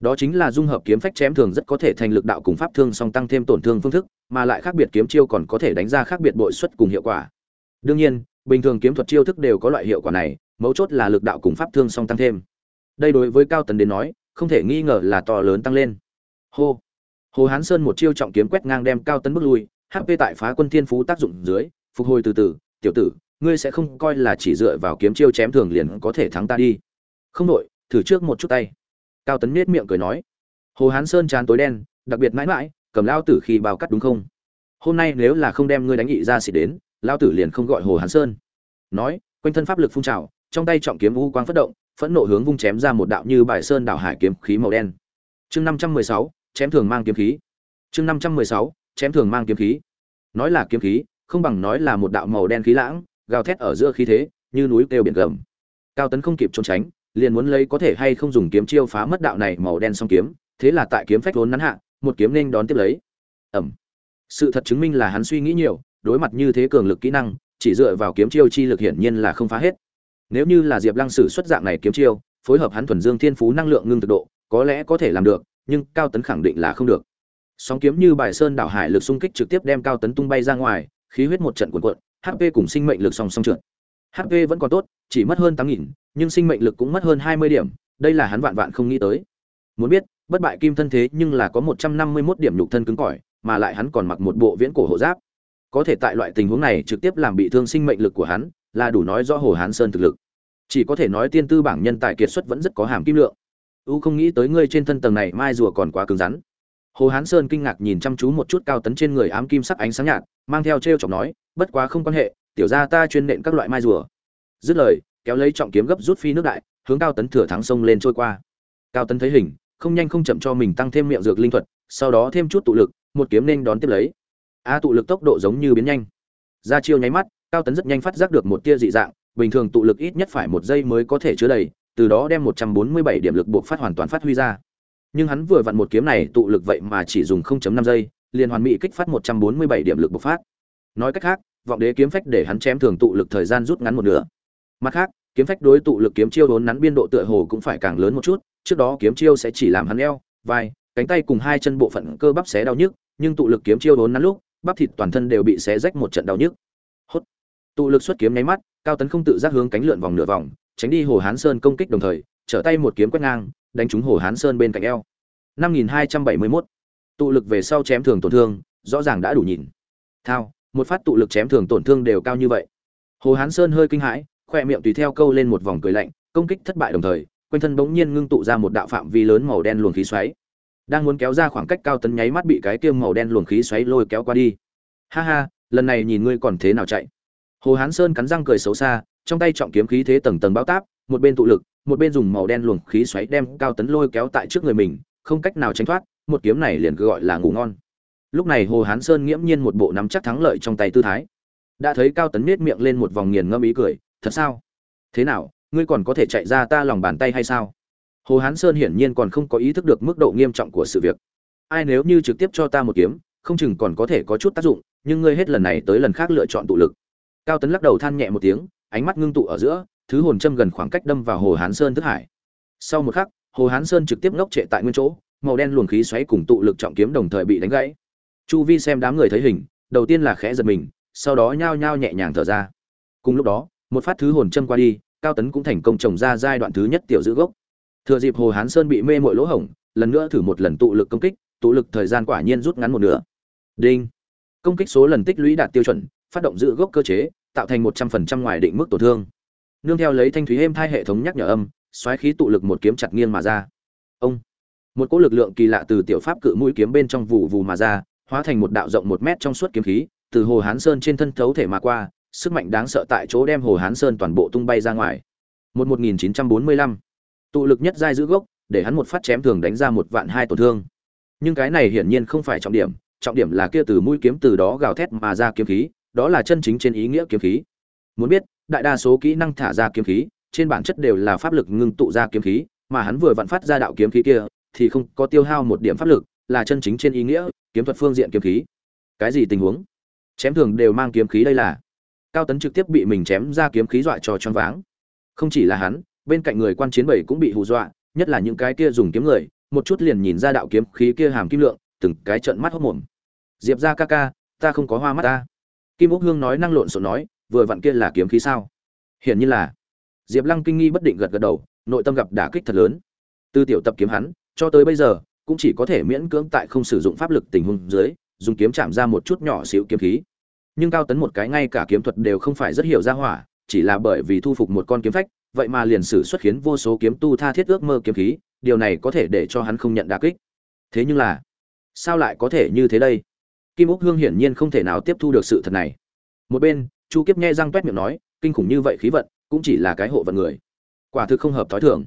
đó chính là dung hợp kiếm phách chém thường rất có thể thành lực đạo cùng pháp thương song tăng thêm tổn thương phương thức, mà lại khác biệt kiếm chiêu còn có thể đánh ra khác biệt bội suất cùng hiệu quả. Đương nhiên, bình thường kiếm thuật chiêu thức đều có loại hiệu quả này, mấu chốt là lực đạo cùng pháp thương song tăng thêm. Đây đối với cao tần đến nói, không thể nghi ngờ là to lớn tăng lên. Hô. Hồ hán sơn một chiêu trọng kiếm quét ngang đem cao tấn bước lui hp tại phá quân thiên phú tác dụng dưới, phục hồi từ từ, tiểu tử, ngươi sẽ không coi là chỉ dựa vào kiếm chiêu chém thường liền có thể thắng ta đi. Không đội, thử trước một chút tay cao tấn nết miệng cười nói, hồ hán sơn chán tối đen, đặc biệt mãi mãi, cầm lao tử khi bao cắt đúng không? Hôm nay nếu là không đem ngươi đánh nghị ra xịt đến lao tử liền không gọi hồ hán sơn. Nói, quanh thân pháp lực phun trào, trong tay trọng kiếm u quang phất động, phẫn nộ hướng vung chém ra một đạo như bài sơn đảo hải kiếm khí màu đen. Chương năm trăm mười sáu, chém thường mang kiếm khí. Chương năm trăm mười sáu, chém thường mang kiếm khí. Nói là kiếm khí, không bằng nói là một đạo màu đen khí lãng, gào thét ở giữa khí thế, như núi kêu biển gầm. Cao tấn không kịp trốn tránh liền muốn lấy có thể hay không dùng kiếm chiêu phá mất đạo này màu đen song kiếm, thế là tại kiếm phách vốn nắn hạ, một kiếm nên đón tiếp lấy. Ẩm. Sự thật chứng minh là hắn suy nghĩ nhiều, đối mặt như thế cường lực kỹ năng, chỉ dựa vào kiếm chiêu chi lực hiển nhiên là không phá hết. Nếu như là diệp lăng sử xuất dạng này kiếm chiêu, phối hợp hắn thuần dương thiên phú năng lượng ngưng thực độ, có lẽ có thể làm được, nhưng cao tấn khẳng định là không được. Sóng kiếm như bài sơn đảo hải lực xung kích trực tiếp đem cao tấn tung bay ra ngoài, khí huyết một trận cuộn cuộn hp cùng sinh mệnh lực song song trượt hp vẫn còn tốt, chỉ mất hơn tám nghìn, nhưng sinh mệnh lực cũng mất hơn hai mươi điểm, đây là hắn vạn vạn không nghĩ tới. Muốn biết, bất bại kim thân thế nhưng là có một trăm năm mươi mốt điểm nhục thân cứng cỏi, mà lại hắn còn mặc một bộ viễn cổ hộ giáp. Có thể tại loại tình huống này trực tiếp làm bị thương sinh mệnh lực của hắn, là đủ nói rõ hồ hán sơn thực lực. Chỉ có thể nói tiên tư bảng nhân tài kiệt xuất vẫn rất có hàm kim lượng. U không nghĩ tới ngươi trên thân tầng này mai rùa còn quá cứng rắn. Hồ hán sơn kinh ngạc nhìn chăm chú một chút cao tấn trên người ám kim sắc ánh sáng nhạt, mang theo t r e o chọc nói, bất quá không quan hệ tiểu ra ta chuyên nện các loại mai rùa. Dứt lời, kéo lấy trọng kiếm gấp rút phi nước đại, hướng cao tấn thừa thắng sông lên trôi qua. Cao tấn thấy hình, không nhanh không chậm cho mình tăng thêm miệng dược linh thuật, sau đó thêm chút tụ lực, một kiếm nên đón tiếp lấy. A, tụ lực tốc độ giống như biến nhanh. Ra chiêu nháy mắt, cao tấn rất nhanh phát giác được một tia dị dạng, bình thường tụ lực ít nhất phải một giây mới có thể chứa đầy, từ đó đem một trăm bốn mươi bảy điểm lực buộc phát hoàn toàn phát huy ra. Nhưng hắn vừa vặn một kiếm này tụ lực vậy mà chỉ dùng 0.5 giây, liền hoàn mỹ kích phát 147 điểm lực bộc phát. Nói cách khác vọng đế kiếm phách để hắn chém thường tụ lực thời gian rút ngắn một nửa. Mặt khác, kiếm phách đối tụ lực kiếm chiêu đốn nắn biên độ tựa hồ cũng phải càng lớn một chút, trước đó kiếm chiêu sẽ chỉ làm hắn eo, vai, cánh tay cùng hai chân bộ phận cơ bắp xé đau nhức, nhưng tụ lực kiếm chiêu đốn nắn lúc, bắp thịt toàn thân đều bị xé rách một trận đau nhức. Hốt. Tụ lực xuất kiếm nháy mắt, cao tấn không tự giác hướng cánh lượn vòng nửa vòng, tránh đi hồ hán sơn công kích đồng thời, trở tay một kiếm quét ngang, đánh trúng hồ hán sơn bên cạnh eo. 5271. tụ lực về sau chém thường tổn thương, rõ ràng đã đủ nhìn. Thao một phát tụ lực chém thường tổn thương đều cao như vậy. Hồ hán sơn hơi kinh hãi, khoe miệng tùy theo câu lên một vòng cười lạnh, công kích thất bại đồng thời, quanh thân bỗng nhiên ngưng tụ ra một đạo phạm vi lớn màu đen luồng khí xoáy. Đang muốn kéo ra khoảng cách cao tấn nháy mắt bị cái kiêm màu đen luồng khí xoáy lôi kéo qua đi. Ha ha, lần này nhìn ngươi còn thế nào chạy. Hồ hán sơn cắn răng cười xấu xa, trong tay trọng kiếm khí thế tầng tầng bao táp, một bên tụ lực, một bên dùng màu đen luồng khí xoáy đem cao tấn lôi kéo tại trước người mình, không cách nào tránh thoát, một kiếm này liền cứ gọi là ngủ ngon lúc này hồ hán sơn nghiễm nhiên một bộ nắm chắc thắng lợi trong tay tư thái. Đã thấy cao tấn nết miệng lên một vòng nghiền ngâm ý cười, thật sao? Thế nào, ngươi còn có thể chạy ra ta lòng bàn tay hay sao? Hồ hán sơn hiển nhiên còn không có ý thức được mức độ nghiêm trọng của sự việc. Ai nếu như trực tiếp cho ta một kiếm, không chừng còn có thể có chút tác dụng, nhưng ngươi hết lần này tới lần khác lựa chọn tụ lực. Cao tấn lắc đầu than nhẹ một tiếng, ánh mắt ngưng tụ ở giữa, thứ hồn châm gần khoảng cách đâm vào hồ hán sơn thức hải. Sau một khắc, hồ hán sơn trực tiếp ngốc trệ tại nguyên chỗ, màu đen luồng khí xoáy cùng tụ lực trọng kiếm đồng thời bị đánh gãy chu vi xem đám người thấy hình, đầu tiên là khẽ giật mình, sau đó nhao nhao nhẹ nhàng thở ra. Cùng lúc đó, một phát thứ hồn châm qua đi, cao tấn cũng thành công trồng ra giai đoạn thứ nhất tiểu giữ gốc. Thừa dịp hồ hán sơn bị mê mội lỗ hổng, lần nữa thử một lần tụ lực công kích, tụ lực thời gian quả nhiên rút ngắn một nửa. Đinh. Công kích số lần tích lũy đạt tiêu chuẩn, phát động giữ gốc cơ chế, tạo thành một trăm phần trăm ngoài định mức tổn thương. Nương theo lấy thanh thúy êm thai hệ thống nhắc nhở âm, xoáy khí tụ lực một kiếm chặt nghiêng mà ra. Ông. Một cỗ lực lượng kỳ lạ từ tiểu pháp cự mũi kiếm bên trong vụ vù mà ra hóa thành một đạo rộng một mét trong suốt kiếm khí, từ hồ hán sơn trên thân thấu thể mà qua, sức mạnh đáng sợ tại chỗ đem hồ hán sơn toàn bộ tung bay ra ngoài. Một một nghìn chín trăm bốn mươi lăm, tụ lực nhất giai giữ gốc, để hắn một phát chém thường đánh ra một vạn hai tổn thương. Nhưng cái này hiển nhiên không phải trọng điểm trọng điểm là kia từ mũi kiếm từ đó gào thét mà ra kiếm khí, đó là chân chính trên ý nghĩa kiếm khí. Muốn biết, đại đa số kỹ năng thả ra kiếm khí, trên bản chất đều là pháp lực ngưng tụ ra kiếm khí, mà hắn vừa vặn phát ra đạo kiếm khí kia, thì không có tiêu hao một điểm pháp lực là chân chính trên ý nghĩa, kiếm thuật phương diện kiếm khí. Cái gì tình huống? Chém thường đều mang kiếm khí đây là. Cao tấn trực tiếp bị mình chém ra kiếm khí dọa cho choáng váng. Không chỉ là hắn, bên cạnh người quan chiến bảy cũng bị hù dọa, nhất là những cái kia dùng kiếm người, một chút liền nhìn ra đạo kiếm khí kia hàm kim lượng, từng cái trận mắt hốc mồm. Diệp ra ca ca, ta không có hoa mắt ta. Kim úc hương nói năng lộn xộn nói, vừa vặn kia là kiếm khí sao? Hiển nhiên là. Diệp lăng kinh nghi bất định gật gật đầu, nội tâm gặp đả kích thật lớn. Từ tiểu tập kiếm hắn, cho tới bây giờ cũng chỉ có thể miễn cưỡng tại không sử dụng pháp lực tình huống dưới, dùng kiếm chạm ra một chút nhỏ xíu kiếm khí. Nhưng cao tấn một cái ngay cả kiếm thuật đều không phải rất hiểu ra hỏa, chỉ là bởi vì thu phục một con kiếm phách, vậy mà liền sử xuất khiến vô số kiếm tu tha thiết ước mơ kiếm khí, điều này có thể để cho hắn không nhận đả kích. Thế nhưng là, sao lại có thể như thế đây? Kim úc hương hiển nhiên không thể nào tiếp thu được sự thật này. Một bên, chu kiếp nghe răng toét miệng nói, kinh khủng như vậy khí vận, cũng chỉ là cái hộ vận người. Quả thực không hợp thói thường.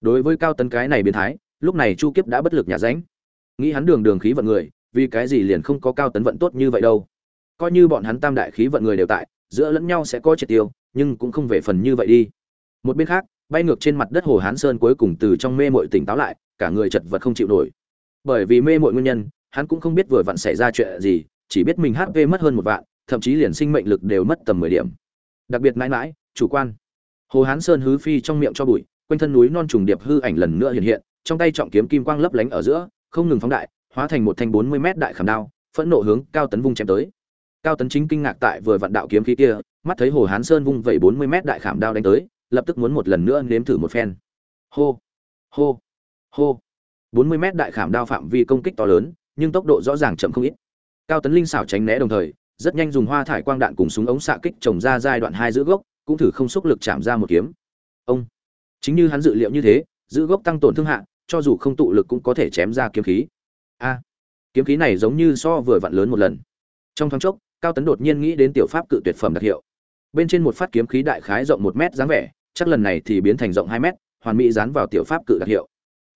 Đối với cao tấn cái này biến thái lúc này chu kiếp đã bất lực nhà ránh. Nghĩ hắn đường đường khí vận người, vì cái gì liền không có cao tấn vận tốt như vậy đâu. Coi như bọn hắn tam đại khí vận người đều tại, giữa lẫn nhau sẽ có triệt tiêu, nhưng cũng không về phần như vậy đi. Một bên khác, bay ngược trên mặt đất hồ hán sơn cuối cùng từ trong mê mội tỉnh táo lại, cả người chật vật không chịu nổi. Bởi vì mê mội nguyên nhân, hắn cũng không biết vừa vặn xảy ra chuyện gì, chỉ biết mình hp mất hơn một vạn, thậm chí liền sinh mệnh lực đều mất tầm mười điểm. Đặc biệt mãi mãi, chủ quan. Hồ hán sơn hứ phi trong miệng cho bụi, quanh thân núi non trùng điệp hư ảnh lần nữa hiện hiện trong tay trọng kiếm kim quang lấp lánh ở giữa, không ngừng phóng đại, hóa thành một thanh bốn mươi mét đại khảm đao, phẫn nộ hướng cao tấn vung chém tới. Cao tấn chính kinh ngạc tại vừa vặn đạo kiếm khí kia, mắt thấy hồ hán sơn vung vẩy bốn mươi mét đại khảm đao đánh tới, lập tức muốn một lần nữa nếm thử một phen. Hô hô hô. Bốn mươi mét đại khảm đao phạm vi công kích to lớn, nhưng tốc độ rõ ràng chậm không ít. Cao tấn linh xảo tránh né đồng thời, rất nhanh dùng hoa thải quang đạn cùng súng ống xạ kích trồng ra giai đoạn hai giữ gốc, cũng thử không xúc lực chạm ra một kiếm. Ông, chính như hắn dự liệu như thế, giữ gốc tăng tổn thương hạ cho dù không tụ lực cũng có thể chém ra kiếm khí. A, kiếm khí này giống như so vừa vặn lớn một lần. Trong thoáng chốc, cao tấn đột nhiên nghĩ đến tiểu pháp cự tuyệt phẩm đặc hiệu. Bên trên một phát kiếm khí đại khái rộng một mét dáng vẻ, chắc lần này thì biến thành rộng hai mét, hoàn mỹ dán vào tiểu pháp cự đặc hiệu.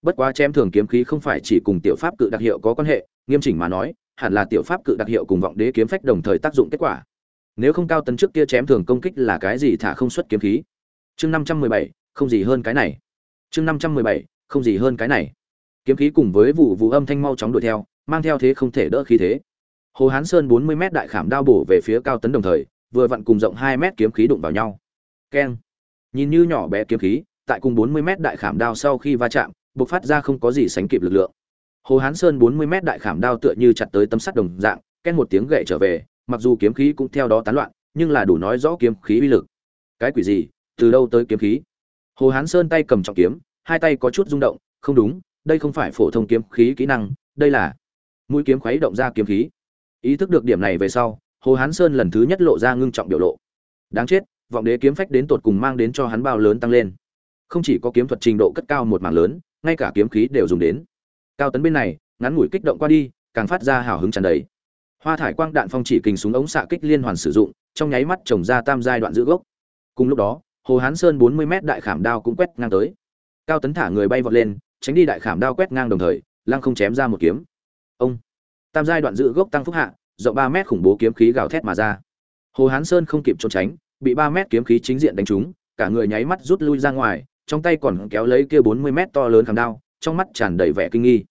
Bất quá chém thường kiếm khí không phải chỉ cùng tiểu pháp cự đặc hiệu có quan hệ, nghiêm chỉnh mà nói, hẳn là tiểu pháp cự đặc hiệu cùng vọng đế kiếm phách đồng thời tác dụng kết quả. Nếu không cao tấn trước kia chém thường công kích là cái gì thả không xuất kiếm khí. Chương năm trăm mười bảy, không gì hơn cái này. Chương năm trăm mười bảy không gì hơn cái này. Kiếm khí cùng với vụ vụ âm thanh mau chóng đuổi theo, mang theo thế không thể đỡ khí thế. Hồ hán sơn bốn mươi m đại khảm đao bổ về phía cao tấn đồng thời, vừa vặn cùng rộng hai m kiếm khí đụng vào nhau. Keng. Nhìn như nhỏ bé kiếm khí, tại cùng bốn mươi m đại khảm đao sau khi va chạm, bộc phát ra không có gì sánh kịp lực lượng. Hồ hán sơn bốn mươi m đại khảm đao tựa như chặt tới tấm sắt đồng dạng ken một tiếng gậy trở về, mặc dù kiếm khí cũng theo đó tán loạn, nhưng là đủ nói rõ kiếm khí uy lực. Cái quỷ gì? Từ đâu tới kiếm khí? Hồ hán sơn tay cầm trọng kiếm hai tay có chút rung động, không đúng, đây không phải phổ thông kiếm khí kỹ năng, đây là mũi kiếm khuấy động ra kiếm khí. Ý thức được điểm này về sau, hồ hán sơn lần thứ nhất lộ ra ngưng trọng biểu lộ. Đáng chết, vọng đế kiếm phách đến tột cùng mang đến cho hắn bao lớn tăng lên. Không chỉ có kiếm thuật trình độ cất cao một mảng lớn, ngay cả kiếm khí đều dùng đến. Cao tấn bên này, ngắn ngủi kích động qua đi, càng phát ra hào hứng tràn đầy. Hoa thải quang đạn phong chỉ kình súng ống xạ kích liên hoàn sử dụng, trong nháy mắt trồng ra tam giai đoạn giữ gốc. Cùng lúc đó, hồ hán sơn bốn mươi m đại khảm đao cũng quét ngang tới cao tấn thả người bay vọt lên, tránh đi đại khảm đao quét ngang đồng thời, lăng không chém ra một kiếm. Ông, tam giai đoạn giữ gốc tăng phúc hạ, rộng ba mét khủng bố kiếm khí gào thét mà ra. Hồ hán sơn không kịp trốn tránh, bị ba mét kiếm khí chính diện đánh trúng, cả người nháy mắt rút lui ra ngoài, trong tay còn kéo lấy kia bốn mươi mét to lớn khảm đao, trong mắt tràn đầy vẻ kinh nghi.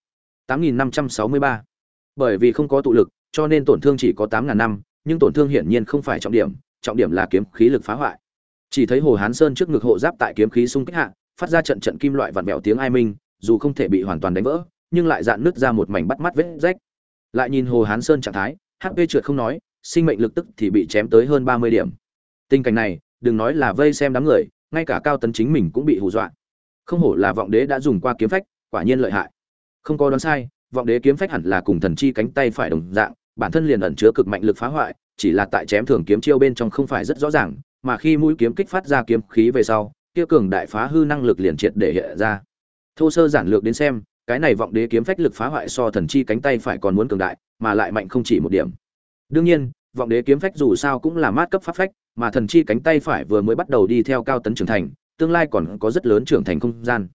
Tám nghìn năm trăm sáu mươi ba. Bởi vì không có tụ lực, cho nên tổn thương chỉ có tám ngàn năm, nhưng tổn thương hiển nhiên không phải trọng điểm trọng điểm là kiếm khí lực phá hoại. Chỉ thấy hồ hán sơn trước ngực hộ giáp tại kiếm khí xung kích hạ phát ra trận trận kim loại vặn vẹo tiếng ai minh, dù không thể bị hoàn toàn đánh vỡ, nhưng lại dạn nứt ra một mảnh bắt mắt vết rách. Lại nhìn hồ hán sơn trạng thái hp trượt không nói, sinh mệnh lực tức thì bị chém tới hơn ba mươi điểm. Tình cảnh này, đừng nói là vây xem đám người, ngay cả cao tấn chính mình cũng bị hù dọa. Không hổ là vọng đế đã dùng qua kiếm phách, quả nhiên lợi hại. Không có đoán sai, vọng đế kiếm phách hẳn là cùng thần chi cánh tay phải đồng dạng, bản thân liền ẩn chứa cực mạnh lực phá hoại, chỉ là tại chém thường kiếm chiêu bên trong không phải rất rõ ràng, mà khi mũi kiếm kích phát ra kiếm khí về sau kia cường đại phá hư năng lực liền triệt để hiện ra. Thô sơ giản lược đến xem, cái này vọng đế kiếm phách lực phá hoại so thần chi cánh tay phải còn muốn cường đại, mà lại mạnh không chỉ một điểm. Đương nhiên, vọng đế kiếm phách dù sao cũng là mát cấp pháp phách, mà thần chi cánh tay phải vừa mới bắt đầu đi theo cao tấn trưởng thành, tương lai còn có rất lớn trưởng thành không gian.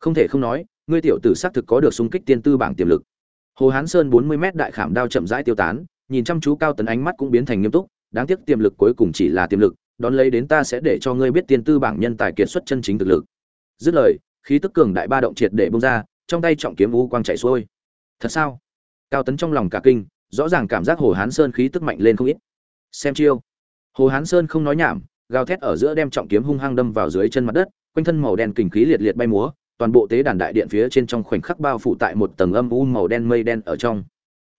Không thể không nói, ngươi tiểu tử xác thực có được xung kích tiên tư bảng tiềm lực. Hồ hán sơn bốn mươi m đại khảm đao chậm rãi tiêu tán, nhìn chăm chú cao tấn ánh mắt cũng biến thành nghiêm túc, đáng tiếc tiềm lực cuối cùng chỉ là tiềm lực đón lấy đến ta sẽ để cho ngươi biết tiên tư bảng nhân tài kiệt xuất chân chính thực lực. Dứt lời, khí tức cường đại ba động triệt để bung ra, trong tay trọng kiếm u quang chạy xuôi. Thật sao? Cao tấn trong lòng cả kinh, rõ ràng cảm giác hồ hán sơn khí tức mạnh lên không ít. Xem chiêu. Hồ hán sơn không nói nhảm, gào thét ở giữa đem trọng kiếm hung hăng đâm vào dưới chân mặt đất, quanh thân màu đen kình khí liệt liệt bay múa, toàn bộ tế đàn đại điện phía trên trong khoảnh khắc bao phủ tại một tầng âm u màu đen mây đen ở trong.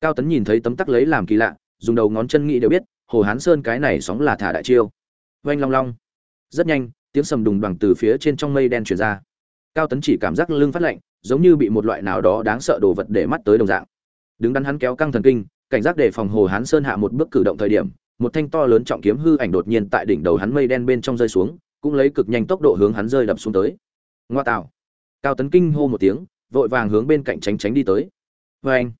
Cao tấn nhìn thấy tấm tắc lấy làm kỳ lạ, dùng đầu ngón chân nghĩ đều biết, hồ hán sơn cái này sóng là thả đại chiêu oanh long long. Rất nhanh, tiếng sầm đùng đoằng từ phía trên trong mây đen truyền ra. Cao tấn chỉ cảm giác lưng phát lạnh, giống như bị một loại nào đó đáng sợ đồ vật để mắt tới đồng dạng. Đứng đắn hắn kéo căng thần kinh, cảnh giác để phòng hồ hán sơn hạ một bước cử động thời điểm, một thanh to lớn trọng kiếm hư ảnh đột nhiên tại đỉnh đầu hắn mây đen bên trong rơi xuống, cũng lấy cực nhanh tốc độ hướng hắn rơi đập xuống tới. Ngoa tạo. Cao tấn kinh hô một tiếng, vội vàng hướng bên cạnh tránh tránh đi tới. Vê anh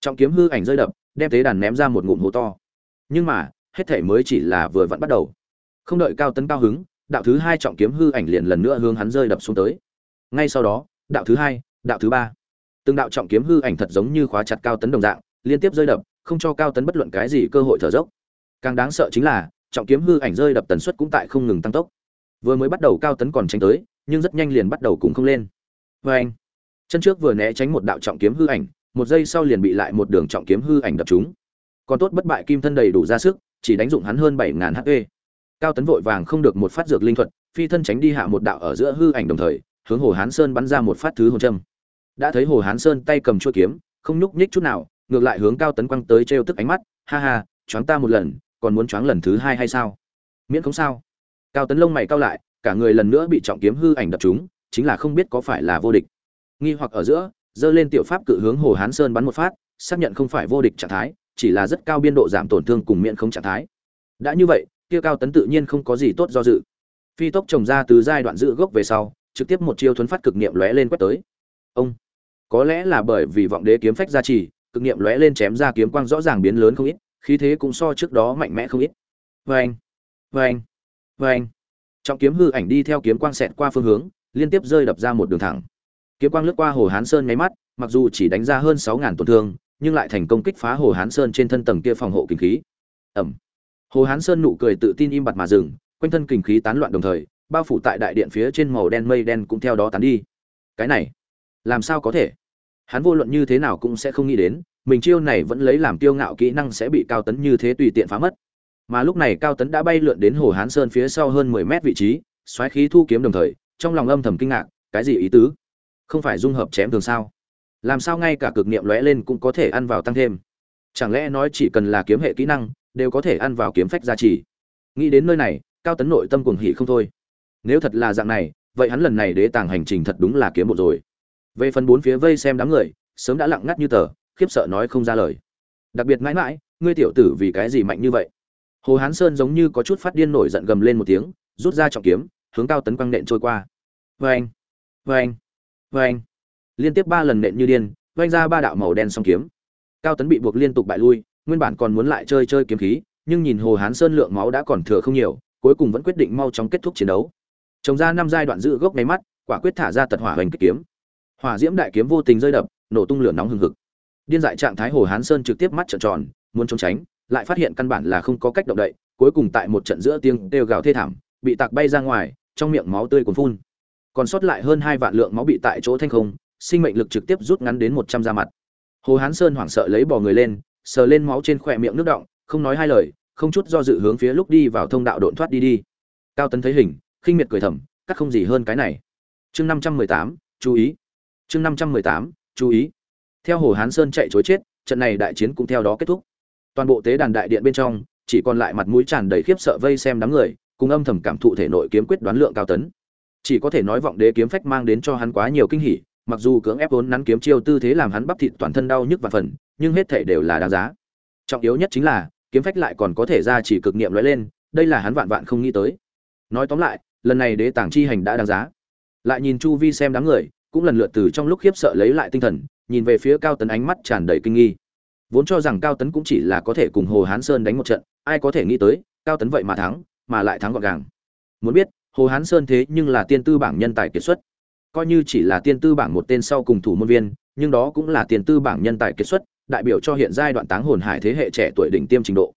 trọng kiếm hư ảnh rơi đập, đem tế đàn ném ra một ngụm hố to. Nhưng mà, hết thể mới chỉ là vừa vặn bắt đầu không đợi cao tấn cao hứng, đạo thứ hai trọng kiếm hư ảnh liền lần nữa hướng hắn rơi đập xuống tới. Ngay sau đó, đạo thứ hai, đạo thứ ba. Từng đạo trọng kiếm hư ảnh thật giống như khóa chặt cao tấn đồng dạng, liên tiếp rơi đập, không cho cao tấn bất luận cái gì cơ hội thở dốc. Càng đáng sợ chính là, trọng kiếm hư ảnh rơi đập tần suất cũng tại không ngừng tăng tốc. Vừa mới bắt đầu cao tấn còn tránh tới, nhưng rất nhanh liền bắt đầu cùng không lên. Vê anh, chân trước vừa né tránh một đạo trọng kiếm hư ảnh, một giây sau liền bị lại một đường trọng kiếm hư ảnh đập trúng. Còn tốt bất bại kim thân đầy đủ ra sức, chỉ đánh dụng hắn hơn bảy ngàn hp cao tấn vội vàng không được một phát dược linh thuật, phi thân tránh đi hạ một đạo ở giữa hư ảnh đồng thời, hướng hồ hán sơn bắn ra một phát thứ hồn châm. Đã thấy hồ hán sơn tay cầm chuôi kiếm, không nhúc nhích chút nào, ngược lại hướng cao tấn quăng tới trêu tức ánh mắt, ha ha, choáng ta một lần, còn muốn choáng lần thứ hai hay sao? Miễn không sao. Cao tấn lông mày cao lại, cả người lần nữa bị trọng kiếm hư ảnh đập trúng, chính là không biết có phải là vô địch. Nghi hoặc ở giữa dơ lên tiểu pháp cự hướng hồ hán sơn bắn một phát, xác nhận không phải vô địch trạng thái, chỉ là rất cao biên độ giảm tổn thương cùng miễn không trạng thái. Đã như vậy kia cao tấn tự nhiên không có gì tốt do dự. Phi tốc trồng ra từ giai đoạn giữ gốc về sau, trực tiếp một chiêu thuấn phát cực niệm lóe lên quét tới. Ông, có lẽ là bởi vì vọng đế kiếm phách gia trì, cực niệm lóe lên chém ra kiếm quang rõ ràng biến lớn không ít, khí thế cũng so trước đó mạnh mẽ không ít. Vê anh vê trọng kiếm hư ảnh đi theo kiếm quang xẹt qua phương hướng, liên tiếp rơi đập ra một đường thẳng. Kiếm quang lướt qua hồ hán sơn nháy mắt, mặc dù chỉ đánh ra hơn sáu ngàn tổn thương, nhưng lại thành công kích phá hồ hán sơn trên thân tầng kia phòng hộ kinh khí. Ẩm hồ hán sơn nụ cười tự tin im bặt mà dừng, quanh thân kinh khí tán loạn đồng thời, bao phủ tại đại điện phía trên màu đen mây đen cũng theo đó tán đi. Cái này, làm sao có thể? Hắn vô luận như thế nào cũng sẽ không nghĩ đến, mình chiêu này vẫn lấy làm kiêu ngạo kỹ năng sẽ bị cao tấn như thế tùy tiện phá mất. Mà lúc này cao tấn đã bay lượn đến hồ hán sơn phía sau hơn mười mét vị trí, xoáy khí thu kiếm đồng thời, trong lòng âm thầm kinh ngạc, cái gì ý tứ? Không phải dung hợp chém thường sao? Làm sao ngay cả cực niệm lóe lên cũng có thể ăn vào tăng thêm? Chẳng lẽ nói chỉ cần là kiếm hệ kỹ năng đều có thể ăn vào kiếm phách gia trì. Nghĩ đến nơi này, cao tấn nội tâm cuồng hỉ không thôi. Nếu thật là dạng này, vậy hắn lần này đế tàng hành trình thật đúng là kiếm một rồi. Về phần bốn phía vây xem đám người, sớm đã lặng ngắt như tờ, khiếp sợ nói không ra lời. Đặc biệt mãi mãi, ngươi tiểu tử vì cái gì mạnh như vậy? Hồ hán sơn giống như có chút phát điên nổi giận gầm lên một tiếng, rút ra trọng kiếm, hướng cao tấn quăng nện trôi qua. Vê anh vê anh vê anh liên tiếp ba lần nện như điên vanh ra ba đạo màu đen song kiếm. Cao tấn bị buộc liên tục bại lui nguyên bản còn muốn lại chơi chơi kiếm khí, nhưng nhìn hồ hán sơn lượng máu đã còn thừa không nhiều, cuối cùng vẫn quyết định mau chóng kết thúc chiến đấu. Trồng ra năm giai đoạn giữ gốc máy mắt, quả quyết thả ra tật hỏa hoành kích kiếm. Hỏa diễm đại kiếm vô tình rơi đập, nổ tung lửa nóng hừng hực. Điên dại trạng thái hồ hán sơn trực tiếp mắt trợn tròn, muốn trốn tránh, lại phát hiện căn bản là không có cách động đậy, cuối cùng tại một trận giữa tiếng đều gào thê thảm, bị tạc bay ra ngoài, trong miệng máu tươi cuồn phun. Còn sót lại hơn hai vạn lượng máu bị tại chỗ thanh không, sinh mệnh lực trực tiếp rút ngắn đến một trăm da mặt. Hồ hán sơn hoảng sợ lấy bò người lên sờ lên máu trên khỏe miệng nước động, không nói hai lời, không chút do dự hướng phía lúc đi vào thông đạo độn thoát đi đi. Cao tấn thấy hình, khinh miệt cười thầm cắt không gì hơn cái này. Chương năm trăm mười tám, chú ý. Chương năm trăm mười tám, chú ý. Theo hồ hán sơn chạy chối chết, trận này đại chiến cũng theo đó kết thúc. Toàn bộ tế đàn đại điện bên trong, chỉ còn lại mặt mũi tràn đầy khiếp sợ vây xem đám người, cùng âm thầm cảm thụ thể nội kiếm quyết đoán lượng cao tấn. Chỉ có thể nói vọng đế kiếm phách mang đến cho hắn quá nhiều kinh hỉ mặc dù cưỡng ép vốn nắn kiếm chiêu tư thế làm hắn bắp thịt toàn thân đau nhức và phần, nhưng hết thể đều là đáng giá. Trọng yếu nhất chính là, kiếm phách lại còn có thể ra chỉ cực niệm lóe lên, đây là hắn vạn vạn không nghĩ tới. Nói tóm lại, lần này đế tàng chi hành đã đáng giá. Lại nhìn chu vi xem đám người, cũng lần lượt từ trong lúc khiếp sợ lấy lại tinh thần, nhìn về phía cao tấn ánh mắt tràn đầy kinh nghi. Vốn cho rằng cao tấn cũng chỉ là có thể cùng hồ hán sơn đánh một trận, ai có thể nghĩ tới, cao tấn vậy mà thắng, mà lại thắng gọn gàng. Muốn biết, hồ hán sơn thế nhưng là tiên tư bảng nhân tài kiệt xuất coi như chỉ là tiên tư bảng một tên sau cùng thủ môn viên nhưng đó cũng là tiên tư bảng nhân tài kiệt xuất đại biểu cho hiện giai đoạn táng hồn hải thế hệ trẻ tuổi đỉnh tiêm trình độ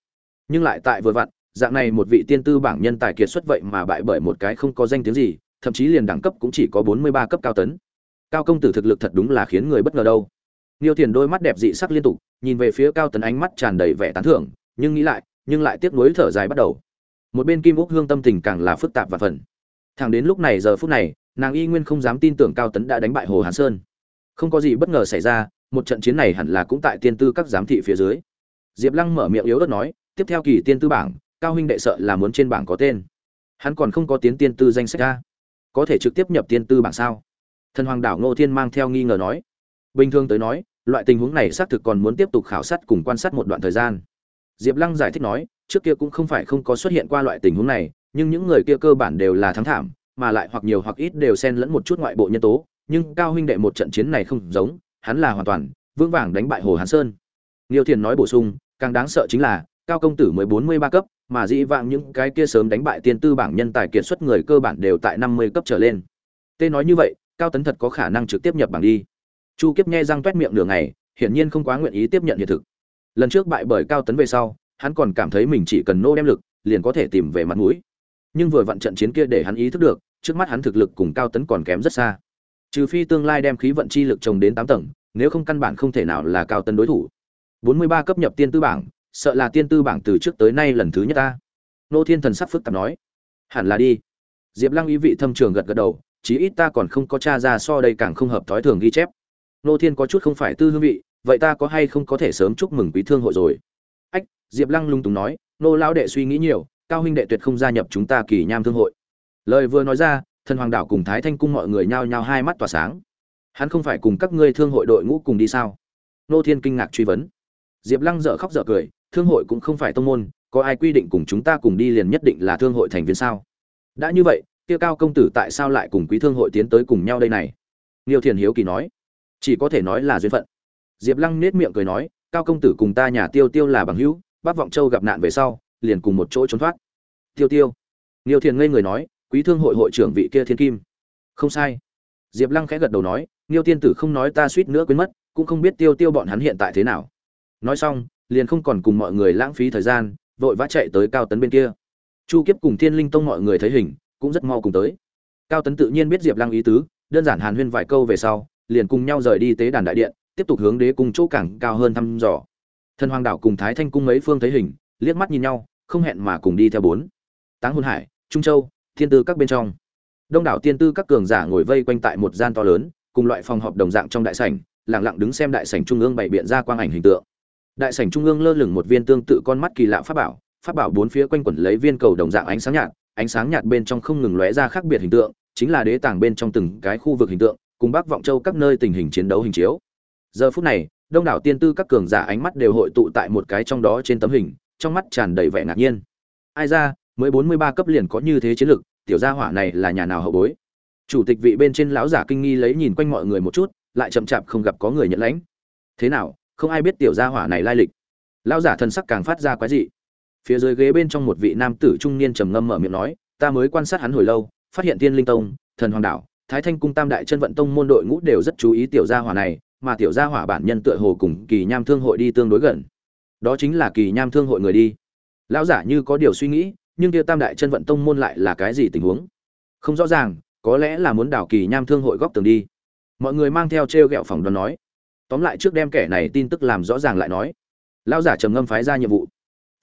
nhưng lại tại vừa vặn dạng này một vị tiên tư bảng nhân tài kiệt xuất vậy mà bại bởi một cái không có danh tiếng gì thậm chí liền đẳng cấp cũng chỉ có bốn mươi ba cấp cao tấn cao công tử thực lực thật đúng là khiến người bất ngờ đâu Niêu Thiền đôi mắt đẹp dị sắc liên tục, nhìn về phía Cao Tấn ánh mắt tràn đầy vẻ tán thưởng, nhưng nghĩ lại, nhưng lại tiếc nuối thở dài bắt đầu. Một bên Kim Úc Hương tâm tình càng là phức tạp và phần. Thẳng đến lúc này giờ phút này, nàng y nguyên không dám tin tưởng Cao Tấn đã đánh bại Hồ Hán Sơn. Không có gì bất ngờ xảy ra, một trận chiến này hẳn là cũng tại tiên tư các giám thị phía dưới. Diệp Lăng mở miệng yếu ớt nói, tiếp theo kỳ tiên tư bảng, Cao huynh đệ sợ là muốn trên bảng có tên. Hắn còn không có tiến tiên tư danh sách a, có thể trực tiếp nhập tiên tư bảng sao? Thần Hoàng đảo Ngô Thiên mang theo nghi ngờ nói. Bình thường tới nói, loại tình huống này xác thực còn muốn tiếp tục khảo sát cùng quan sát một đoạn thời gian diệp lăng giải thích nói trước kia cũng không phải không có xuất hiện qua loại tình huống này nhưng những người kia cơ bản đều là thắng thảm mà lại hoặc nhiều hoặc ít đều xen lẫn một chút ngoại bộ nhân tố nhưng cao huynh đệ một trận chiến này không giống hắn là hoàn toàn vững vàng đánh bại hồ hán sơn. Liêu Thiền nói bổ sung, càng đáng sợ chính là cao công tử mới bốn mươi ba cấp, mà dĩ vãng những cái kia sớm đánh bại tiên tư bảng nhân tài kiệt xuất người cơ bản đều tại năm mươi cấp trở lên. Tê nói như vậy, cao tấn thật có khả năng trực tiếp nhập bảng đi. Chu kiếp nghe răng toét miệng nửa ngày hiển nhiên không quá nguyện ý tiếp nhận hiện thực. Lần trước bại bởi cao tấn về sau hắn còn cảm thấy mình chỉ cần nô đem lực liền có thể tìm về mặt mũi. Nhưng vừa vặn trận chiến kia để hắn ý thức được trước mắt hắn thực lực cùng cao tấn còn kém rất xa. Trừ phi tương lai đem khí vận chi lực trồng đến tám tầng, nếu không căn bản không thể nào là cao tấn đối thủ. Bốn mươi ba cấp nhập tiên tư bảng, sợ là tiên tư bảng từ trước tới nay lần thứ nhất ta. Nô thiên thần sắc phức tạp nói. Hẳn là đi. Diệp lăng ý vị thâm trường gật gật đầu, chí ít ta còn không có t r a ra so đây càng không hợp thói thường ghi chép. Nô thiên có chút không phải tư hương vị, vậy ta có hay không có thể sớm chúc mừng quý thương hội rồi? Ách, diệp lăng lung túng nói, nô lão đệ suy nghĩ nhiều, cao huynh đệ tuyệt không gia nhập chúng ta kỳ nham thương hội lời vừa nói ra, thần hoàng đảo cùng thái thanh cung mọi người nhao nhao hai mắt tỏa sáng. Hắn không phải cùng các ngươi thương hội đội ngũ cùng đi sao? Nô thiên kinh ngạc truy vấn. Diệp lăng dở khóc dở cười, thương hội cũng không phải tông môn, có ai quy định cùng chúng ta cùng đi liền nhất định là thương hội thành viên sao? Đã như vậy, kia cao công tử tại sao lại cùng quý thương hội tiến tới cùng nhau đây này? Niêu thiền hiếu kỳ nói. Chỉ có thể nói là duyên phận. Diệp lăng nết miệng cười nói, cao công tử cùng ta nhà tiêu tiêu là bằng hữu bác vọng châu gặp nạn về sau, liền cùng một chỗ trốn thoát. Tiêu tiêu. Niêu thiền ngây người nói quý thương hội hội trưởng vị kia thiên kim. Không sai. Diệp lăng khẽ gật đầu nói, nghiêu tiên tử không nói ta suýt nữa quên mất, cũng không biết tiêu tiêu bọn hắn hiện tại thế nào. Nói xong, liền không còn cùng mọi người lãng phí thời gian, vội vã chạy tới cao tấn bên kia. Chu kiếp cùng thiên linh tông mọi người thấy hình, cũng rất mau cùng tới. Cao tấn tự nhiên biết diệp lăng ý tứ, đơn giản hàn huyên vài câu về sau, liền cùng nhau rời đi tế đàn đại điện, tiếp tục hướng đế cung chỗ cảng cao hơn thăm dò. Thần hoàng đảo cùng thái thanh cung mấy phương thấy hình, liếc mắt nhìn nhau, không hẹn mà cùng đi theo bốn. Táng hôn hải, trung châu thiên tư các bên trong. Đông đảo tiên tư các cường giả ngồi vây quanh tại một gian to lớn, cùng loại phòng họp đồng dạng trong đại sảnh, lặng lặng đứng xem đại sảnh trung ương bày biện ra quang ảnh hình tượng. Đại sảnh trung ương lơ lửng một viên tương tự con mắt kỳ lạ pháp bảo pháp bảo bốn phía quanh quẩn lấy viên cầu đồng dạng ánh sáng nhạt, ánh sáng nhạt bên trong không ngừng lóe ra khác biệt hình tượng, chính là đế tàng bên trong từng cái khu vực hình tượng, cùng bắc vọng châu các nơi tình hình chiến đấu hình chiếu. Giờ phút này, đông đảo tiên tư các cường giả ánh mắt đều hội tụ tại một cái trong đó trên tấm hình, trong mắt tràn đầy vẻ ngạc nhiên. Ai ra mới bốn mươi ba cấp liền có như thế chiến lực tiểu gia hỏa này là nhà nào hậu bối? Chủ tịch vị bên trên lão giả kinh nghi lấy nhìn quanh mọi người một chút, lại chậm chạp không gặp có người nhận lãnh. Thế nào, không ai biết tiểu gia hỏa này lai lịch? Lão giả thần sắc càng phát ra quái dị. Phía dưới ghế bên trong một vị nam tử trung niên trầm ngâm mở miệng nói, ta mới quan sát hắn hồi lâu, phát hiện tiên linh tông, thần hoàng đảo, thái thanh cung tam đại chân vận tông môn đội ngũ đều rất chú ý tiểu gia hỏa này, mà tiểu gia hỏa bản nhân tựa hồ cùng kỳ nham thương hội đi tương đối gần. Đó chính là kỳ nham thương hội người đi. Lão giả như có điều suy nghĩ nhưng kia tam đại chân vận tông môn lại là cái gì tình huống? Không rõ ràng, có lẽ là muốn đảo kỳ nham thương hội góc tường đi. Mọi người mang theo t r e o g ẹ o phỏng đoán nói. Tóm lại trước đem kẻ này tin tức làm rõ ràng lại nói. Lão giả trầm ngâm phái ra nhiệm vụ.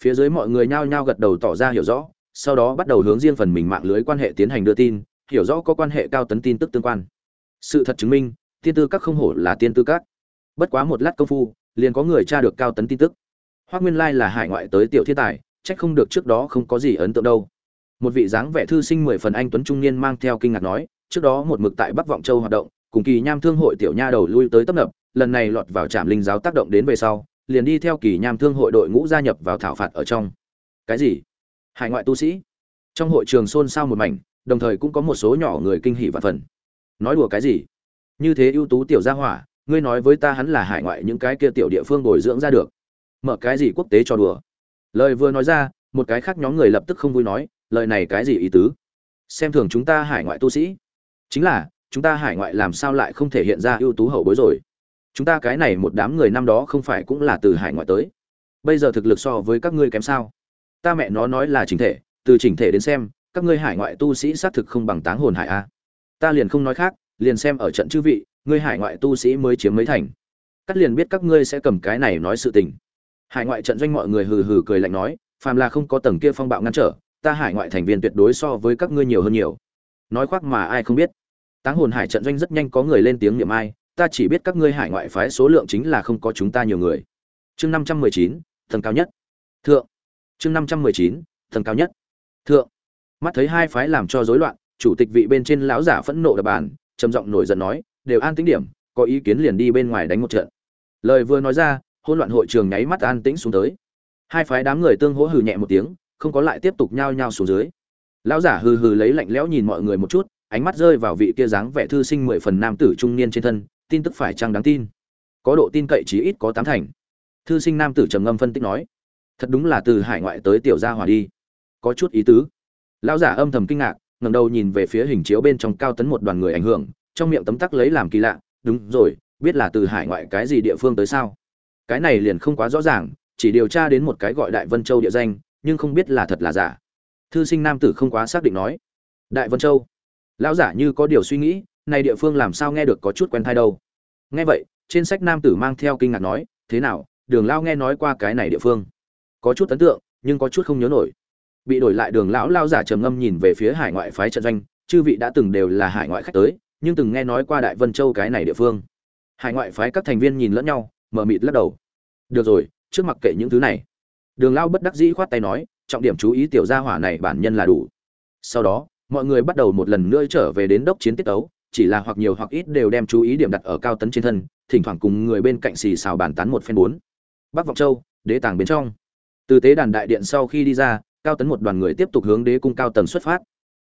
Phía dưới mọi người nhao nhao gật đầu tỏ ra hiểu rõ, sau đó bắt đầu hướng riêng phần mình mạng lưới quan hệ tiến hành đưa tin, hiểu rõ có quan hệ cao tấn tin tức tương quan. Sự thật chứng minh, tiên tư các không hổ là tiên tư các. Bất quá một lát công phu, liền có người tra được cao tấn tin tức. Hoác nguyên lai là hải ngoại tới tiểu thiên tài trách không được trước đó không có gì ấn tượng đâu. Một vị dáng vẻ thư sinh mười phần anh tuấn trung niên mang theo kinh ngạc nói, trước đó một mực tại bắc vọng châu hoạt động, cùng kỳ nham thương hội tiểu nha đầu lui tới tấp nập, lần này lọt vào trạm linh giáo tác động đến về sau, liền đi theo kỳ nham thương hội đội ngũ gia nhập vào thảo phạt ở trong. Cái gì? Hải ngoại tu sĩ? Trong hội trường xôn xao một mảnh, đồng thời cũng có một số nhỏ người kinh hỉ và phần. Nói đùa cái gì? Như thế ưu tú tiểu gia hỏa, ngươi nói với ta hắn là hải ngoại những cái kia tiểu địa phương bồi dưỡng ra được. Mở cái gì quốc tế cho đùa? Lời vừa nói ra, một cái khác nhóm người lập tức không vui nói, lời này cái gì ý tứ? Xem thường chúng ta hải ngoại tu sĩ. Chính là, chúng ta hải ngoại làm sao lại không thể hiện ra ưu tú hậu bối rồi? Chúng ta cái này một đám người năm đó không phải cũng là từ hải ngoại tới. Bây giờ thực lực so với các ngươi kém sao? Ta mẹ nó nói là chỉnh thể, từ chỉnh thể đến xem, các ngươi hải ngoại tu sĩ xác thực không bằng táng hồn hải a. Ta liền không nói khác, liền xem ở trận chư vị, ngươi hải ngoại tu sĩ mới chiếm mấy thành. Cắt liền biết các ngươi sẽ cầm cái này nói sự tình hải ngoại trận doanh mọi người hừ hừ cười lạnh nói, phàm là không có tầng kia phong bạo ngăn trở, ta hải ngoại thành viên tuyệt đối so với các ngươi nhiều hơn nhiều. Nói khoác mà ai không biết. Táng hồn hải trận doanh rất nhanh có người lên tiếng niệm ai, ta chỉ biết các ngươi hải ngoại phái số lượng chính là không có chúng ta nhiều người. Chương năm trăm mười chín thần cao nhất. Thượng. Chương năm trăm mười chín thần cao nhất. Thượng. Mắt thấy hai phái làm cho rối loạn, chủ tịch vị bên trên lão giả phẫn nộ đập bàn, trầm giọng nổi giận nói, đều an tĩnh điểm, có ý kiến liền đi bên ngoài đánh một trận. Lời vừa nói ra hỗn loạn hội trường nháy mắt an tĩnh xuống tới. Hai phái đám người tương hỗ hừ nhẹ một tiếng, không có lại tiếp tục nhao nhao xuống dưới. Lão giả hừ hừ lấy lạnh lẽo nhìn mọi người một chút, ánh mắt rơi vào vị kia dáng vẻ thư sinh mười phần nam tử trung niên trên thân, tin tức phải chăng đáng tin? Có độ tin cậy chí ít có tám thành. Thư sinh nam tử trầm ngâm phân tích nói, thật đúng là từ hải ngoại tới tiểu gia hòa đi. Có chút ý tứ. Lão giả âm thầm kinh ngạc, ngẩng đầu nhìn về phía hình chiếu bên trong cao tấn một đoàn người ảnh hưởng, trong miệng tấm tắc lấy làm kỳ lạ, đúng rồi, biết là từ hải ngoại cái gì địa phương tới sao? Cái này liền không quá rõ ràng, chỉ điều tra đến một cái gọi đại vân châu địa danh, nhưng không biết là thật là giả. Thư sinh nam tử không quá xác định nói, đại vân châu? Lão giả như có điều suy nghĩ, này địa phương làm sao nghe được có chút quen thai đâu? Nghe vậy, trên sách nam tử mang theo kinh ngạc nói, thế nào, đường lao nghe nói qua cái này địa phương? Có chút ấn tượng, nhưng có chút không nhớ nổi. Bị đổi lại đường lão, lao giả trầm ngâm nhìn về phía hải ngoại phái trận doanh, chư vị đã từng đều là hải ngoại khách tới, nhưng từng nghe nói qua đại vân châu cái này địa phương. Hải ngoại phái các thành viên nhìn lẫn nhau mở mịt lắc đầu. Được rồi, trước mặc kệ những thứ này. Đường lao bất đắc dĩ khoát tay nói, trọng điểm chú ý tiểu gia hỏa này bản nhân là đủ. Sau đó, mọi người bắt đầu một lần nữa trở về đến đốc chiến tiết tấu, chỉ là hoặc nhiều hoặc ít đều đem chú ý điểm đặt ở cao tấn trên thân, thỉnh thoảng cùng người bên cạnh xì xào bàn tán một phen bốn. Bắc vọng châu, đế tàng bên trong. Từ tế đàn đại điện sau khi đi ra, cao tấn một đoàn người tiếp tục hướng đế cung cao tầng xuất phát.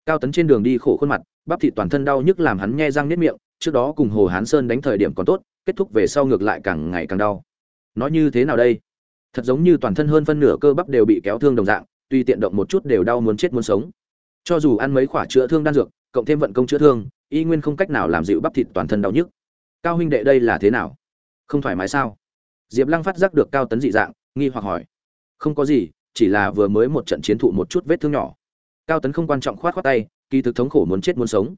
Cao tấn trên đường đi khổ khuôn mặt, bắp thịt toàn thân đau nhức làm hắn nhe răng nếp miệng, trước đó cùng hồ hán sơn đánh thời điểm còn tốt kết thúc về sau ngược lại càng ngày càng đau. Nói như thế nào đây? Thật giống như toàn thân hơn phân nửa cơ bắp đều bị kéo thương đồng dạng, tuy tiện động một chút đều đau muốn chết muốn sống. Cho dù ăn mấy khoả chữa thương đan dược, cộng thêm vận công chữa thương, y nguyên không cách nào làm dịu bắp thịt toàn thân đau nhức. Cao huynh đệ đây là thế nào? Không thoải mái sao? Diệp lăng phát giác được cao tấn dị dạng, nghi hoặc hỏi. Không có gì, chỉ là vừa mới một trận chiến thụ một chút vết thương nhỏ. Cao tấn không quan trọng khoát khoát tay, kỳ thực thống khổ muốn chết muốn sống.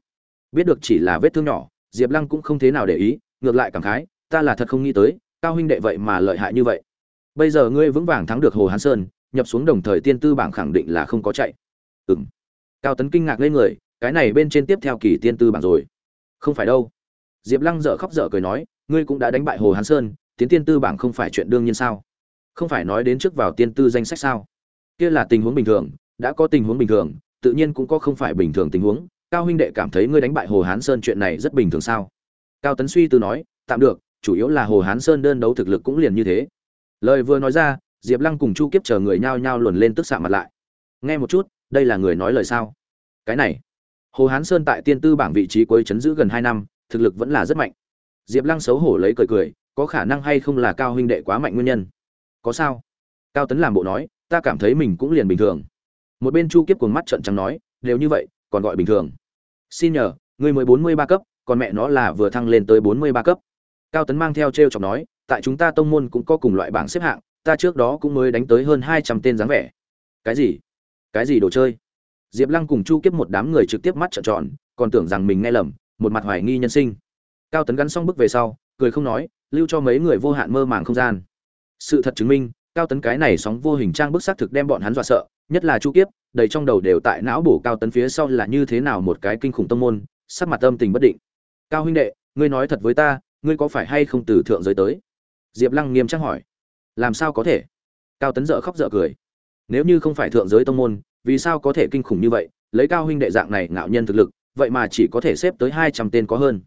Biết được chỉ là vết thương nhỏ, diệp lăng cũng không thế nào để ý ngược lại cảm khái, ta là thật không nghĩ tới, cao huynh đệ vậy mà lợi hại như vậy. Bây giờ ngươi vững vàng thắng được hồ hán sơn, nhập xuống đồng thời tiên tư bảng khẳng định là không có chạy. Ừ m cao tấn kinh ngạc lên người, cái này bên trên tiếp theo kỳ tiên tư bảng rồi. Không phải đâu. Diệp lăng dở khóc dở cười nói, ngươi cũng đã đánh bại hồ hán sơn, tiến tiên tư bảng không phải chuyện đương nhiên sao? Không phải nói đến trước vào tiên tư danh sách sao? Kia là tình huống bình thường, đã có tình huống bình thường, tự nhiên cũng có không phải bình thường tình huống. Cao huynh đệ cảm thấy ngươi đánh bại hồ hán sơn chuyện này rất bình thường sao? Cao tấn suy tư nói, tạm được, chủ yếu là hồ hán sơn đơn đấu thực lực cũng liền như thế. Lời vừa nói ra, diệp lăng cùng chu kiếp chờ người nhao nhao luồn lên tức xạ mặt lại. Nghe một chút, đây là người nói lời sao? Cái này, hồ hán sơn tại tiên tư bảng vị trí cuối chấn giữ gần hai năm, thực lực vẫn là rất mạnh. Diệp lăng xấu hổ lấy cười cười, có khả năng hay không là cao huynh đệ quá mạnh nguyên nhân? Có sao? Cao tấn làm bộ nói, ta cảm thấy mình cũng liền bình thường. Một bên chu kiếp cuồng mắt trận trắng nói, đều như vậy, còn gọi bình thường. Xin nhờ người mới bốn mươi ba cấp còn mẹ nó là vừa thăng lên tới bốn mươi ba cấp. Cao tấn mang theo t r e o chọc nói, tại chúng ta tông môn cũng có cùng loại bảng xếp hạng, ta trước đó cũng mới đánh tới hơn hai trăm tên dáng vẻ. Cái gì? Cái gì đồ chơi? Diệp lăng cùng chu kiếp một đám người trực tiếp mắt trợn tròn, còn tưởng rằng mình nghe lầm, một mặt hoài nghi nhân sinh. Cao tấn gắn xong bước về sau, cười không nói, lưu cho mấy người vô hạn mơ màng không gian. Sự thật chứng minh, cao tấn cái này sóng vô hình trang bức xác thực đem bọn hắn dọa sợ, nhất là chu kiếp, đầy trong đầu đều tại não bổ cao tấn phía sau là như thế nào một cái kinh khủng tông môn, sắc mặt âm tình bất định cao huynh đệ, ngươi nói thật với ta, ngươi có phải hay không từ thượng giới tới? Diệp lăng nghiêm trang hỏi. Làm sao có thể? Cao tấn dợ khóc dợ cười. Nếu như không phải thượng giới tông môn, vì sao có thể kinh khủng như vậy? Lấy cao huynh đệ dạng này ngạo nhân thực lực, vậy mà chỉ có thể xếp tới hai trăm tên có hơn.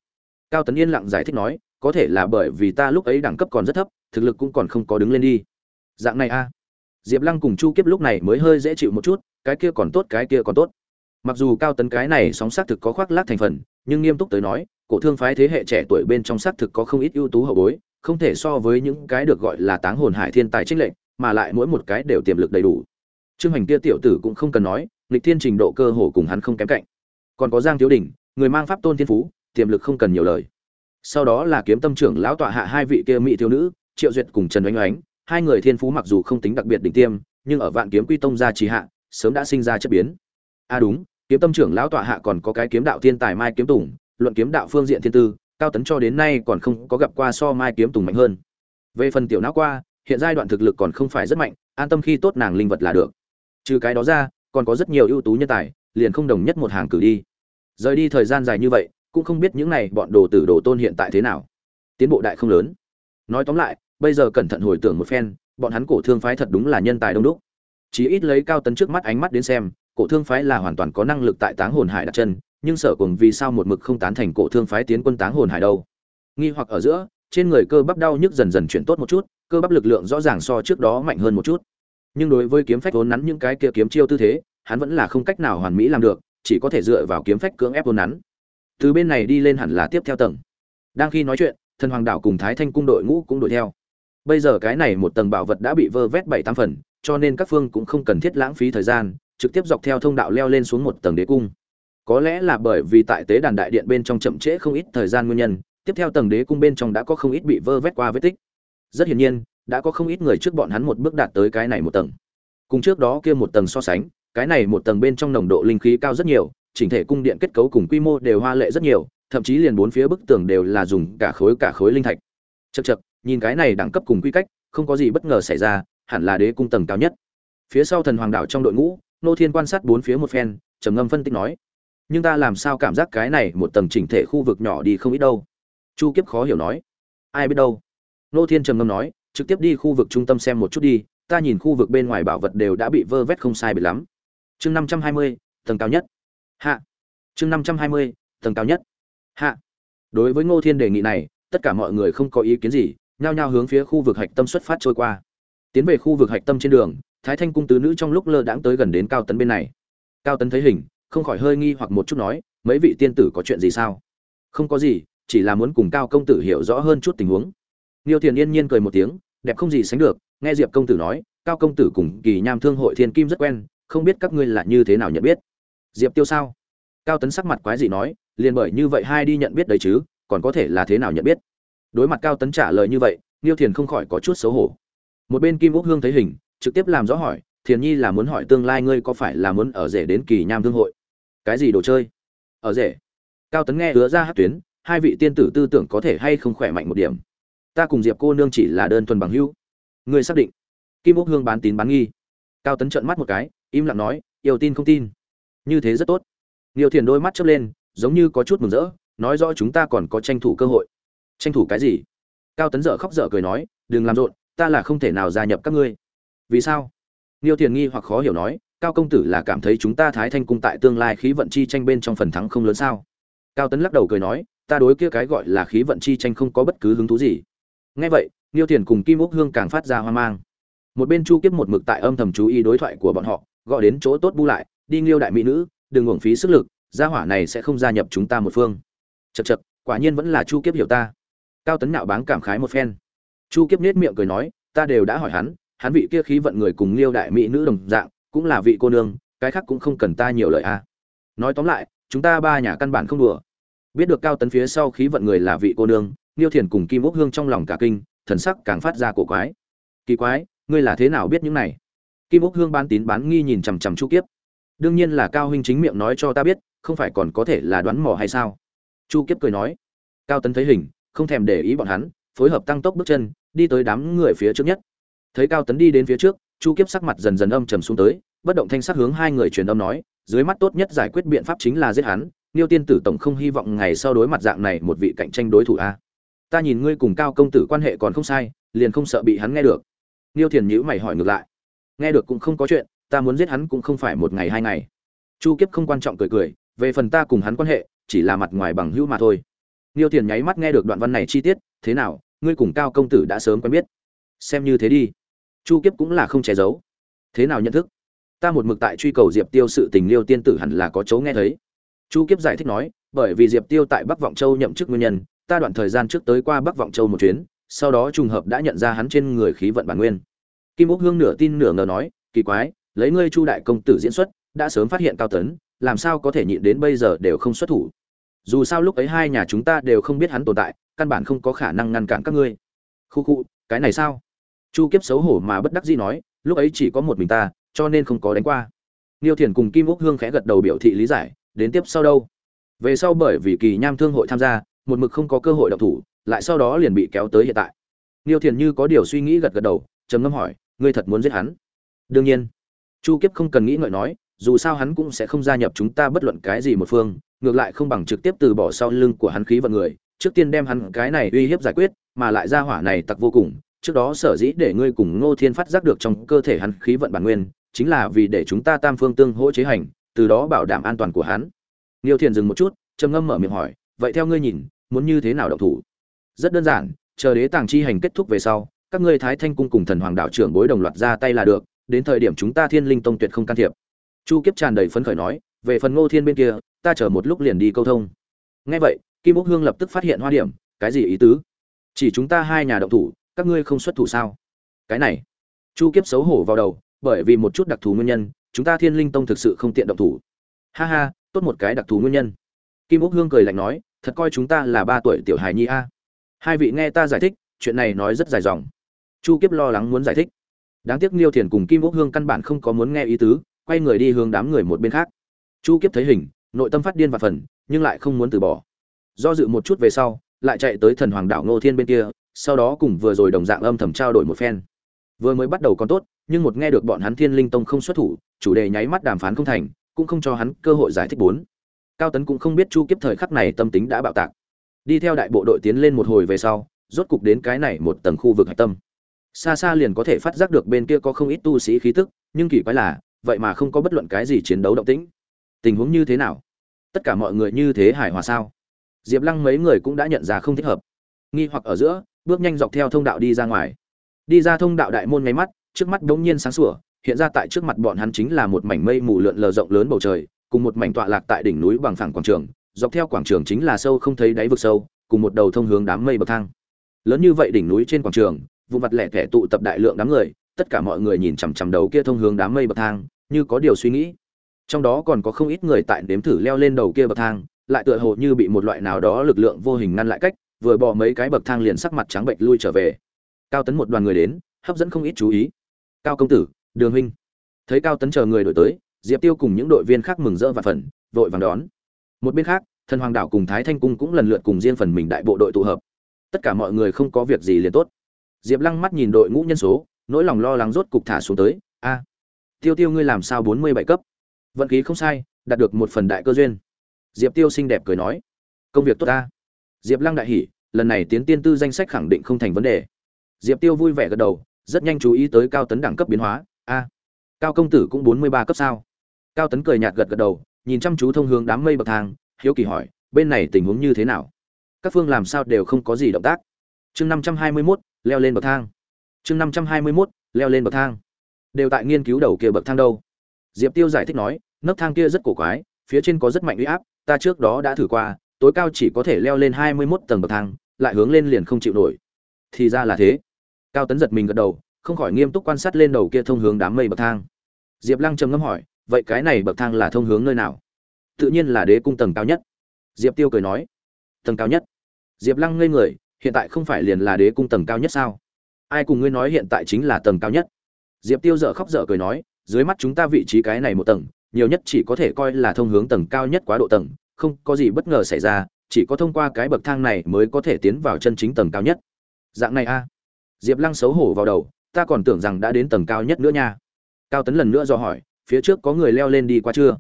Cao tấn yên lặng giải thích nói, có thể là bởi vì ta lúc ấy đẳng cấp còn rất thấp, thực lực cũng còn không có đứng lên đi. Dạng này a. Diệp lăng cùng chu kiếp lúc này mới hơi dễ chịu một chút, cái kia còn tốt, cái kia còn tốt. Mặc dù cao tấn cái này sóng xác thực có khoác lác thành phần, nhưng nghiêm túc tới nói cổ thương phái thế hệ trẻ tuổi bên trong xác thực có không ít ưu tú hậu bối, không thể so với những cái được gọi là táng hồn hải thiên tài trích lệnh mà lại mỗi một cái đều tiềm lực đầy đủ. Trương hành kia tiểu tử cũng không cần nói, nghịch thiên trình độ cơ hồ cùng hắn không kém cạnh. Còn có giang thiếu đình, người mang pháp tôn thiên phú, tiềm lực không cần nhiều lời. Sau đó là kiếm tâm trưởng lão tọa hạ hai vị kia mỹ thiếu nữ, triệu duyệt cùng trần oánh oánh, hai người thiên phú mặc dù không tính đặc biệt đỉnh tiêm, nhưng ở vạn kiếm quy tông gia trì hạ, sớm đã sinh ra chất biến. À đúng, kiếm tâm trưởng lão tọa hạ còn có cái kiếm đạo thiên tài mai kiếm tùng luận kiếm đạo phương diện thiên tư, cao tấn cho đến nay còn không có gặp qua so mai kiếm tùng mạnh hơn. Về phần tiểu não qua, hiện giai đoạn thực lực còn không phải rất mạnh, an tâm khi tốt nàng linh vật là được. Trừ cái đó ra, còn có rất nhiều ưu tú nhân tài, liền không đồng nhất một hàng cử đi. Rời đi thời gian dài như vậy, cũng không biết những này bọn đồ tử đồ tôn hiện tại thế nào. Tiến bộ đại không lớn. Nói tóm lại, bây giờ cẩn thận hồi tưởng một phen, bọn hắn cổ thương phái thật đúng là nhân tài đông đúc. Chỉ ít lấy cao tấn trước mắt ánh mắt đến xem, cổ thương phái là hoàn toàn có năng lực tại táng hồn hải đặt chân nhưng sở cùng vì sao một mực không tán thành cổ thương phái tiến quân táng hồn hải đâu? Nghi hoặc ở giữa, trên người cơ bắp đau nhức dần dần chuyển tốt một chút, cơ bắp lực lượng rõ ràng so trước đó mạnh hơn một chút. Nhưng đối với kiếm phách vốn nắn những cái kia kiếm chiêu tư thế, hắn vẫn là không cách nào hoàn mỹ làm được, chỉ có thể dựa vào kiếm phách cưỡng ép vốn nắn. Từ bên này đi lên hẳn là tiếp theo tầng. Đang khi nói chuyện, thần hoàng đảo cùng thái thanh cung đội ngũ cũng đuổi theo. Bây giờ cái này một tầng bảo vật đã bị vơ vét bảy tám phần, cho nên các phương cũng không cần thiết lãng phí thời gian, trực tiếp dọc theo thông đạo leo lên xuống một tầng đế cung có lẽ là bởi vì tại tế đàn đại điện bên trong chậm trễ không ít thời gian nguyên nhân, tiếp theo tầng đế cung bên trong đã có không ít bị vơ vét qua vết tích. Rất hiển nhiên, đã có không ít người trước bọn hắn một bước đạt tới cái này một tầng. Cùng trước đó kia một tầng so sánh, cái này một tầng bên trong nồng độ linh khí cao rất nhiều, chỉnh thể cung điện kết cấu cùng quy mô đều hoa lệ rất nhiều, thậm chí liền bốn phía bức tường đều là dùng cả khối cả khối linh thạch. Chật chật nhìn cái này đẳng cấp cùng quy cách, không có gì bất ngờ xảy ra, hẳn là đế cung tầng cao nhất. Phía sau thần hoàng đảo trong đội ngũ, nô thiên quan sát bốn phía một phen, trầm ngâm phân tích nói nhưng ta làm sao cảm giác cái này một tầng chỉnh thể khu vực nhỏ đi không ít đâu? Chu kiếp khó hiểu nói. Ai biết đâu? Nô thiên trầm ngâm nói, trực tiếp đi khu vực trung tâm xem một chút đi, ta nhìn khu vực bên ngoài bảo vật đều đã bị vơ vét không sai biệt lắm. Chương năm trăm hai mươi, tầng cao nhất. Hạ. Chương năm trăm hai mươi, tầng cao nhất. Hạ. Đối với ngô thiên đề nghị này, tất cả mọi người không có ý kiến gì, nhao nhao hướng phía khu vực hạch tâm xuất phát trôi qua. Tiến về khu vực hạch tâm trên đường, thái thanh cung tứ nữ trong lúc lơ đãng tới gần đến cao tấn bên này. Cao tấn thấy hình không khỏi hơi nghi hoặc một chút nói mấy vị tiên tử có chuyện gì sao không có gì chỉ là muốn cùng cao công tử hiểu rõ hơn chút tình huống Niêu Thiền yên nhiên cười một tiếng, đẹp không gì sánh được, nghe Diệp công tử nói, Cao công tử cùng Kỳ Nham Thương hội Thiên Kim rất quen, không biết các ngươi là như thế nào nhận biết. Diệp Tiêu sao? Cao Tấn sắc mặt quái gì nói, liền bởi như vậy hai đi nhận biết đấy chứ, còn có thể là thế nào nhận biết? Đối mặt Cao Tấn trả lời như vậy, Niêu Thiền không khỏi có chút xấu hổ. Một bên Kim Úc Hương thấy hình, trực tiếp làm rõ hỏi, Thiền Nhi là muốn hỏi tương lai ngươi có phải là muốn ở rể đến Kỳ Nham Thương hội? Cái gì đồ chơi? Ở rể? Cao Tấn nghe hứa ra hát tuyến, hai vị tiên tử tư tưởng có thể hay không khỏe mạnh một điểm? Ta cùng diệp cô nương chỉ là đơn thuần bằng hữu. Người xác định. Kim úc hương bán tín bán nghi. Cao tấn trợn mắt một cái im lặng nói yêu tin không tin. Như thế rất tốt. Nhiều thiền đôi mắt chớp lên giống như có chút mừng rỡ nói rõ chúng ta còn có tranh thủ cơ hội. Tranh thủ cái gì? Cao tấn dở khóc dở cười nói đừng làm rộn ta là không thể nào gia nhập các ngươi. Vì sao? Niêu Thiền nghi hoặc khó hiểu nói, Cao công tử là cảm thấy chúng ta Thái Thanh cung tại tương lai khí vận chi tranh bên trong phần thắng không lớn sao? Cao Tấn lắc đầu cười nói, ta đối kia cái gọi là khí vận chi tranh không có bất cứ hứng thú gì. Nghe vậy, Niêu Thiền cùng Kim Úc Hương càng phát ra hoang mang. Một bên Chu Kiếp một mực tại âm thầm chú ý đối thoại của bọn họ, gọi đến chỗ tốt bu lại, đi nghiêu đại mỹ nữ, đừng uổng phí sức lực, gia hỏa này sẽ không gia nhập chúng ta một phương. chật chật quả nhiên vẫn là Chu Kiếp hiểu ta. Cao Tấn nạo báng cảm khái một phen. Chu Kiếp nết miệng cười nói, ta đều đã hỏi hắn, hắn vị kia khí vận người cùng Liêu đại mỹ nữ đồng dạng, cũng là vị cô nương, cái khác cũng không cần ta nhiều lời a. Nói tóm lại, chúng ta ba nhà căn bản không đùa. Biết được Cao Tấn phía sau khí vận người là vị cô nương, Liêu Thiền cùng Kim Úc Hương trong lòng cả kinh, thần sắc càng phát ra cổ quái. Kỳ quái, ngươi là thế nào biết những này? Kim Úc Hương bán tín bán nghi nhìn chằm chằm Chu Kiếp. Đương nhiên là Cao huynh chính miệng nói cho ta biết, không phải còn có thể là đoán mò hay sao? Chu Kiếp cười nói. Cao Tấn thấy hình, không thèm để ý bọn hắn, phối hợp tăng tốc bước chân, đi tới đám người phía trước nhất thấy cao tấn đi đến phía trước chu kiếp sắc mặt dần dần âm trầm xuống tới, bất động thanh sắc hướng hai người truyền âm nói, dưới mắt tốt nhất giải quyết biện pháp chính là giết hắn, niêu tiên tử tổng không hy vọng ngày sau đối mặt dạng này một vị cạnh tranh đối thủ a. Ta nhìn ngươi cùng cao công tử quan hệ còn không sai, liền không sợ bị hắn nghe được. Niêu thiền nhữ mày hỏi ngược lại. Nghe được cũng không có chuyện, ta muốn giết hắn cũng không phải một ngày hai ngày. Chu kiếp không quan trọng cười cười, về phần ta cùng hắn quan hệ, chỉ là mặt ngoài bằng hữu mà thôi. Niêu thiền nháy mắt nghe được đoạn văn này chi tiết, thế nào, ngươi cùng cao công tử đã sớm quen biết. Xem như thế đi chu kiếp cũng là không che giấu. Thế nào nhận thức? Ta một mực tại truy cầu diệp tiêu sự tình liêu tiên tử hẳn là có chấu nghe thấy. Chu kiếp giải thích nói, bởi vì diệp tiêu tại bắc vọng châu nhậm chức nguyên nhân, ta đoạn thời gian trước tới qua bắc vọng châu một chuyến, sau đó trùng hợp đã nhận ra hắn trên người khí vận bản nguyên. Kim úc hương nửa tin nửa ngờ nói, kỳ quái, lấy ngươi chu đại công tử diễn xuất, đã sớm phát hiện cao tấn, làm sao có thể nhịn đến bây giờ đều không xuất thủ? Dù sao lúc ấy hai nhà chúng ta đều không biết hắn tồn tại, căn bản không có khả năng ngăn cản các ngươi. Khu khu, cái này sao? Chu kiếp xấu hổ mà bất đắc dĩ nói, lúc ấy chỉ có một mình ta, cho nên không có đánh qua. Niêu thiền cùng kim úc hương khẽ gật đầu biểu thị lý giải, đến tiếp sau đâu? Về sau bởi vì kỳ nham thương hội tham gia, một mực không có cơ hội độc thủ, lại sau đó liền bị kéo tới hiện tại. Niêu thiền như có điều suy nghĩ gật gật đầu, trầm ngâm hỏi, ngươi thật muốn giết hắn? Đương nhiên. Chu kiếp không cần nghĩ ngợi nói, dù sao hắn cũng sẽ không gia nhập chúng ta bất luận cái gì một phương, ngược lại không bằng trực tiếp từ bỏ sau lưng của hắn khí vận người, trước tiên đem hắn cái này uy hiếp giải quyết, mà lại ra hỏa này tặc vô cùng trước đó sở dĩ để ngươi cùng Ngô Thiên phát giác được trong cơ thể hắn khí vận bản nguyên, chính là vì để chúng ta tam phương tương hỗ chế hành, từ đó bảo đảm an toàn của hắn. Niêu Thiền dừng một chút, trầm ngâm mở miệng hỏi, vậy theo ngươi nhìn, muốn như thế nào động thủ? Rất đơn giản, chờ đế tàng chi hành kết thúc về sau, các ngươi Thái Thanh cung cùng Thần Hoàng đạo trưởng bối đồng loạt ra tay là được, đến thời điểm chúng ta Thiên Linh tông tuyệt không can thiệp. Chu Kiếp tràn đầy phấn khởi nói, về phần Ngô Thiên bên kia, ta chờ một lúc liền đi câu thông. Nghe vậy, Kim Úc Hương lập tức phát hiện hoa điểm, cái gì ý tứ? Chỉ chúng ta hai nhà động thủ, các ngươi không xuất thủ sao? Cái này, chu kiếp xấu hổ vào đầu, bởi vì một chút đặc thù nguyên nhân, chúng ta thiên linh tông thực sự không tiện động thủ. Ha ha, tốt một cái đặc thù nguyên nhân. Kim úc hương cười lạnh nói, thật coi chúng ta là ba tuổi tiểu hài nhi a. Hai vị nghe ta giải thích, chuyện này nói rất dài dòng. Chu kiếp lo lắng muốn giải thích. Đáng tiếc liêu thiền cùng kim úc hương căn bản không có muốn nghe ý tứ, quay người đi hướng đám người một bên khác. Chu kiếp thấy hình, nội tâm phát điên và phần nhưng lại không muốn từ bỏ. Do dự một chút về sau, lại chạy tới thần hoàng đảo ngô thiên bên kia sau đó cùng vừa rồi đồng dạng âm thầm trao đổi một phen. Vừa mới bắt đầu còn tốt, nhưng một nghe được bọn hắn thiên linh tông không xuất thủ, chủ đề nháy mắt đàm phán không thành, cũng không cho hắn cơ hội giải thích bốn. Cao tấn cũng không biết chu kiếp thời khắc này tâm tính đã bạo tạc. Đi theo đại bộ đội tiến lên một hồi về sau, rốt cục đến cái này một tầng khu vực hạch tâm. Xa xa liền có thể phát giác được bên kia có không ít tu sĩ khí tức, nhưng kỳ quái là, vậy mà không có bất luận cái gì chiến đấu động tĩnh. Tình huống như thế nào? Tất cả mọi người như thế hài hòa sao? Diệp lăng mấy người cũng đã nhận ra không thích hợp. Nghi hoặc ở giữa bước nhanh dọc theo thông đạo đi ra ngoài. Đi ra thông đạo đại môn ngay mắt, trước mắt đống nhiên sáng sủa, hiện ra tại trước mặt bọn hắn chính là một mảnh mây mù lượn lờ rộng lớn bầu trời, cùng một mảnh tọa lạc tại đỉnh núi bằng phẳng quảng trường, dọc theo quảng trường chính là sâu không thấy đáy vực sâu, cùng một đầu thông hướng đám mây bậc thang. Lớn như vậy đỉnh núi trên quảng trường, vụ mặt lẻ thẻ tụ tập đại lượng đám người, tất cả mọi người nhìn chằm chằm đầu kia thông hướng đám mây bậc thang, như có điều suy nghĩ. Trong đó còn có không ít người tại nếm thử leo lên đầu kia bậc thang, lại tựa hồ như bị một loại nào đó lực lượng vô hình ngăn lại cách vừa bỏ mấy cái bậc thang liền sắc mặt trắng bệnh lui trở về. Cao tấn một đoàn người đến, hấp dẫn không ít chú ý. Cao công tử, đường huynh. Thấy cao tấn chờ người đổi tới, diệp tiêu cùng những đội viên khác mừng rỡ và phần vội vàng đón. Một bên khác, thần hoàng đảo cùng thái thanh cung cũng lần lượt cùng riêng phần mình đại bộ đội tụ hợp. Tất cả mọi người không có việc gì liền tốt. Diệp lăng mắt nhìn đội ngũ nhân số, nỗi lòng lo lắng rốt cục thả xuống tới. A, tiêu tiêu ngươi làm sao bốn mươi bảy cấp? Vận khí không sai, đạt được một phần đại cơ duyên. Diệp tiêu xinh đẹp cười nói. Công việc tốt ta diệp lăng đại hỉ, lần này tiến tiên tư danh sách khẳng định không thành vấn đề. Diệp tiêu vui vẻ gật đầu, rất nhanh chú ý tới cao tấn đẳng cấp biến hóa. A, cao công tử cũng bốn mươi ba cấp sao? Cao tấn cười nhạt gật gật đầu, nhìn chăm chú thông hướng đám mây bậc thang, hiếu kỳ hỏi, bên này tình huống như thế nào? Các phương làm sao đều không có gì động tác. Chương năm trăm hai mươi mốt, leo lên bậc thang. Chương năm trăm hai mươi mốt, leo lên bậc thang. Đều tại nghiên cứu đầu kia bậc thang đâu. Diệp tiêu giải thích nói, nấc thang kia rất cổ quái, phía trên có rất mạnh uy áp, ta trước đó đã thử qua tối cao chỉ có thể leo lên hai mươi mốt tầng bậc thang, lại hướng lên liền không chịu nổi. Thì ra là thế. Cao tấn giật mình gật đầu, không khỏi nghiêm túc quan sát lên đầu kia thông hướng đám mây bậc thang. Diệp lăng trầm ngâm hỏi, vậy cái này bậc thang là thông hướng nơi nào? Tự nhiên là đế cung tầng cao nhất. Diệp tiêu cười nói, tầng cao nhất. Diệp lăng ngây người, hiện tại không phải liền là đế cung tầng cao nhất sao? Ai cùng ngươi nói hiện tại chính là tầng cao nhất? Diệp tiêu dở khóc dở cười nói, dưới mắt chúng ta vị trí cái này một tầng, nhiều nhất chỉ có thể coi là thông hướng tầng cao nhất quá độ tầng không có gì bất ngờ xảy ra, chỉ có thông qua cái bậc thang này mới có thể tiến vào chân chính tầng cao nhất. Dạng này a. Diệp lăng xấu hổ vào đầu, ta còn tưởng rằng đã đến tầng cao nhất nữa nha. Cao tấn lần nữa do hỏi, phía trước có người leo lên đi qua chưa?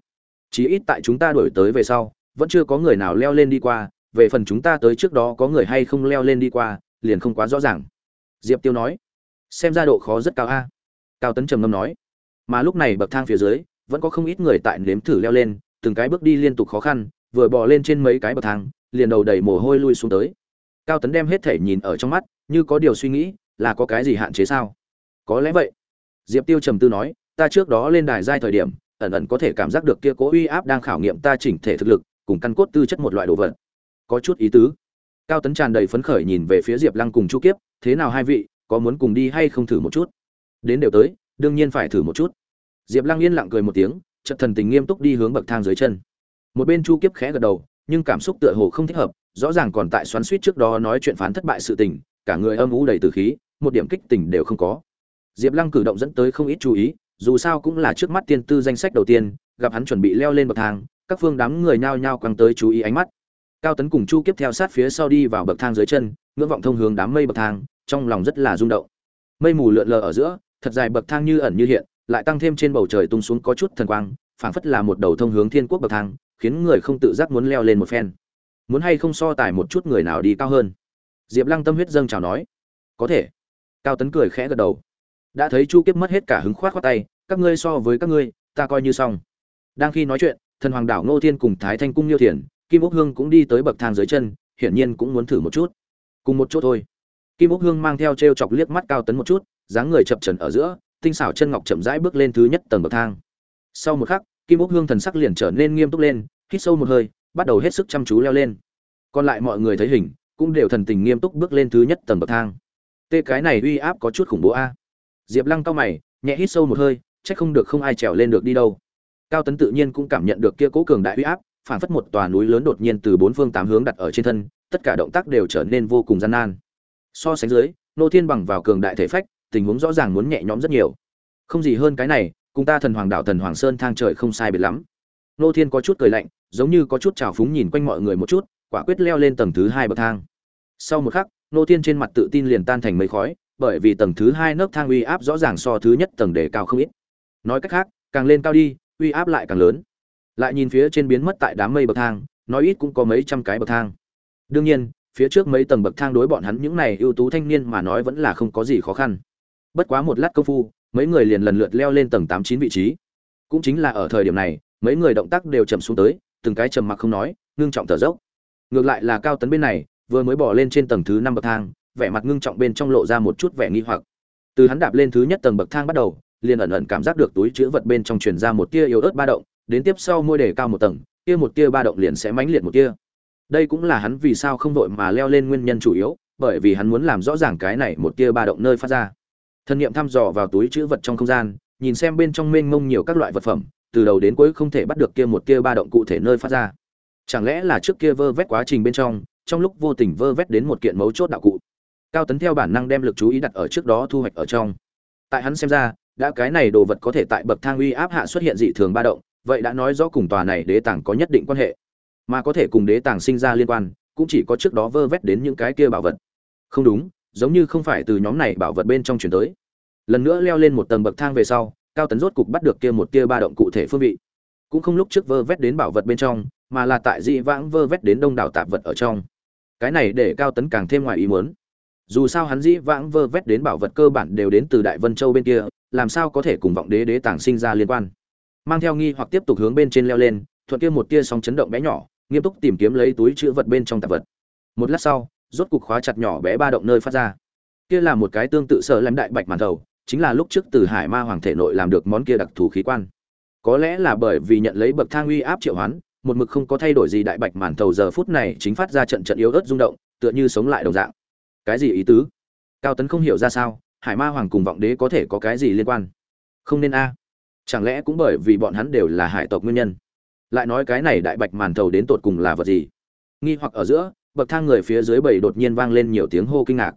Chí ít tại chúng ta đổi tới về sau, vẫn chưa có người nào leo lên đi qua, về phần chúng ta tới trước đó có người hay không leo lên đi qua, liền không quá rõ ràng. Diệp tiêu nói, xem ra độ khó rất cao a. Cao tấn trầm ngâm nói, mà lúc này bậc thang phía dưới, vẫn có không ít người tại nếm thử leo lên, từng cái bước đi liên tục khó khăn vừa bò lên trên mấy cái bậc thang, liền đầu đầy mồ hôi lui xuống tới. Cao tấn đem hết thể nhìn ở trong mắt, như có điều suy nghĩ, là có cái gì hạn chế sao? Có lẽ vậy. Diệp tiêu trầm tư nói, ta trước đó lên đài giai thời điểm, ẩn ẩn có thể cảm giác được kia cố uy áp đang khảo nghiệm ta chỉnh thể thực lực, cùng căn cốt tư chất một loại đồ vật. Có chút ý tứ. Cao tấn tràn đầy phấn khởi nhìn về phía diệp lăng cùng chu kiếp, thế nào hai vị, có muốn cùng đi hay không thử một chút? Đến đều tới, đương nhiên phải thử một chút. Diệp lăng yên lặng cười một tiếng chật thần tình nghiêm túc đi hướng bậc thang dưới chân một bên chu kiếp khẽ gật đầu, nhưng cảm xúc tựa hồ không thích hợp, rõ ràng còn tại xoắn suýt trước đó nói chuyện phán thất bại sự tình, cả người âm ủ đầy từ khí, một điểm kích tình đều không có. Diệp lăng cử động dẫn tới không ít chú ý, dù sao cũng là trước mắt tiên tư danh sách đầu tiên, gặp hắn chuẩn bị leo lên bậc thang, các phương đám người nhao nhao quăng tới chú ý ánh mắt. Cao tấn cùng chu kiếp theo sát phía sau đi vào bậc thang dưới chân, ngưỡng vọng thông hướng đám mây bậc thang, trong lòng rất là rung động. Mây mù lượn lờ ở giữa, thật dài bậc thang như ẩn như hiện, lại tăng thêm trên bầu trời tung xuống có chút thần quang, phảng phất là một đầu thông hướng thiên quốc bậc thang khiến người không tự giác muốn leo lên một phen. Muốn hay không so tài một chút người nào đi cao hơn? Diệp lăng tâm huyết dâng chào nói. Có thể. Cao tấn cười khẽ gật đầu. Đã thấy chu kiếp mất hết cả hứng khoát khoát tay, các ngươi so với các ngươi, ta coi như xong. Đang khi nói chuyện, thần hoàng đảo ngô thiên cùng thái thanh cung liêu thiền, kim úc hương cũng đi tới bậc thang dưới chân, hiển nhiên cũng muốn thử một chút. Cùng một chỗ thôi. Kim úc hương mang theo t r e o chọc liếc mắt cao tấn một chút, dáng người chập trần ở giữa, tinh xảo chân ngọc chậm rãi bước lên thứ nhất tầng bậc thang. Sau một khắc kim úc hương thần sắc liền trở nên nghiêm túc lên, hít sâu một hơi, bắt đầu hết sức chăm chú leo lên. Còn lại mọi người thấy hình, cũng đều thần tình nghiêm túc bước lên thứ nhất tầng bậc thang. Tê cái này uy áp có chút khủng bố a. Diệp lăng cao mày, nhẹ hít sâu một hơi c h ắ c không được không ai trèo lên được đi đâu. Cao tấn tự nhiên cũng cảm nhận được kia cố cường đại uy áp, phản phất một tòa núi lớn đột nhiên từ bốn phương tám hướng đặt ở trên thân, tất cả động tác đều trở nên vô cùng gian nan. So sánh dưới, nô thiên bằng vào cường đại thể phách, tình huống rõ ràng muốn nhẹ nhõm rất nhiều. Không gì hơn cái này cùng ta thần hoàng đạo thần hoàng sơn thang trời không sai biệt lắm. Nô thiên có chút cười lạnh, giống như có chút trào phúng nhìn quanh mọi người một chút, quả quyết leo lên tầng thứ hai bậc thang. Sau một khắc, nô thiên trên mặt tự tin liền tan thành mấy khói, bởi vì tầng thứ hai nấc thang uy áp rõ ràng so thứ nhất tầng đề cao không ít. Nói cách khác, càng lên cao đi, uy áp lại càng lớn. Lại nhìn phía trên biến mất tại đám mây bậc thang, nói ít cũng có mấy trăm cái bậc thang. Đương nhiên, phía trước mấy tầng bậc thang đối bọn hắn những này ưu tú thanh niên mà nói vẫn là không có gì khó khăn. Bất quá một lát công phu mấy người liền lần lượt leo lên tầng tám chín vị trí. Cũng chính là ở thời điểm này, mấy người động tác đều chậm xuống tới, từng cái trầm mặc không nói, ngưng trọng thở dốc. Ngược lại là cao tấn bên này, vừa mới bỏ lên trên tầng thứ năm bậc thang, vẻ mặt ngưng trọng bên trong lộ ra một chút vẻ nghi hoặc. Từ hắn đạp lên thứ nhất tầng bậc thang bắt đầu, liền ẩn ẩn cảm giác được túi chứa vật bên trong truyền ra một tia yếu ớt ba động, đến tiếp sau môi đề cao một tầng, kia một tia ba động liền sẽ mãnh liệt một tia. Đây cũng là hắn vì sao không đội mà leo lên nguyên nhân chủ yếu, bởi vì hắn muốn làm rõ ràng cái này một tia ba động nơi phát ra. Thần niệm thăm dò vào túi chứa vật trong không gian, nhìn xem bên trong mênh mông nhiều các loại vật phẩm, từ đầu đến cuối không thể bắt được kia một kia ba động cụ thể nơi phát ra. Chẳng lẽ là trước kia vơ vét quá trình bên trong trong lúc vô tình vơ vét đến một kiện mấu chốt đạo cụ? Cao tấn theo bản năng đem lực chú ý đặt ở trước đó thu hoạch ở trong. Tại hắn xem ra, đã cái này đồ vật có thể tại bậc thang uy áp hạ xuất hiện dị thường ba động, vậy đã nói rõ cùng tòa này đế tàng có nhất định quan hệ. Mà có thể cùng đế tàng sinh ra liên quan, cũng chỉ có trước đó vơ vét đến những cái kia bảo vật. Không đúng giống như không phải từ nhóm này bảo vật bên trong chuyển tới. Lần nữa leo lên một tầng bậc thang về sau, cao tấn rốt cục bắt được kia một tia ba động cụ thể phương vị. Cũng không lúc trước vơ vét đến bảo vật bên trong, mà là tại dị vãng vơ vét đến đông đảo tạp vật ở trong. Cái này để cao tấn càng thêm ngoài ý muốn. Dù sao hắn dĩ vãng vơ vét đến bảo vật cơ bản đều đến từ đại vân châu bên kia, làm sao có thể cùng vọng đế đế tàng sinh ra liên quan? Mang theo nghi hoặc tiếp tục hướng bên trên leo lên, thuận kia một tia sóng chấn động bé nhỏ, nghiêm túc tìm kiếm lấy túi chữ vật bên trong tạp vật. Một lát sau rốt cục khóa chặt nhỏ bé ba động nơi phát ra. Kia là một cái tương tự sở lãnh đại bạch màn thầu, chính là lúc trước từ hải ma hoàng thể nội làm được món kia đặc thù khí quan. Có lẽ là bởi vì nhận lấy bậc thang uy áp triệu hoán, một mực không có thay đổi gì đại bạch màn thầu giờ phút này chính phát ra trận trận yếu ớt rung động, tựa như sống lại đồng dạng. Cái gì ý tứ? Cao tấn không hiểu ra sao, hải ma hoàng cùng vọng đế có thể có cái gì liên quan? Không nên a. Chẳng lẽ cũng bởi vì bọn hắn đều là hải tộc nguyên nhân? Lại nói cái này đại bạch màn thầu đến tột cùng là vật gì? Nghi hoặc ở giữa bậc thang người phía dưới bảy đột nhiên vang lên nhiều tiếng hô kinh ngạc.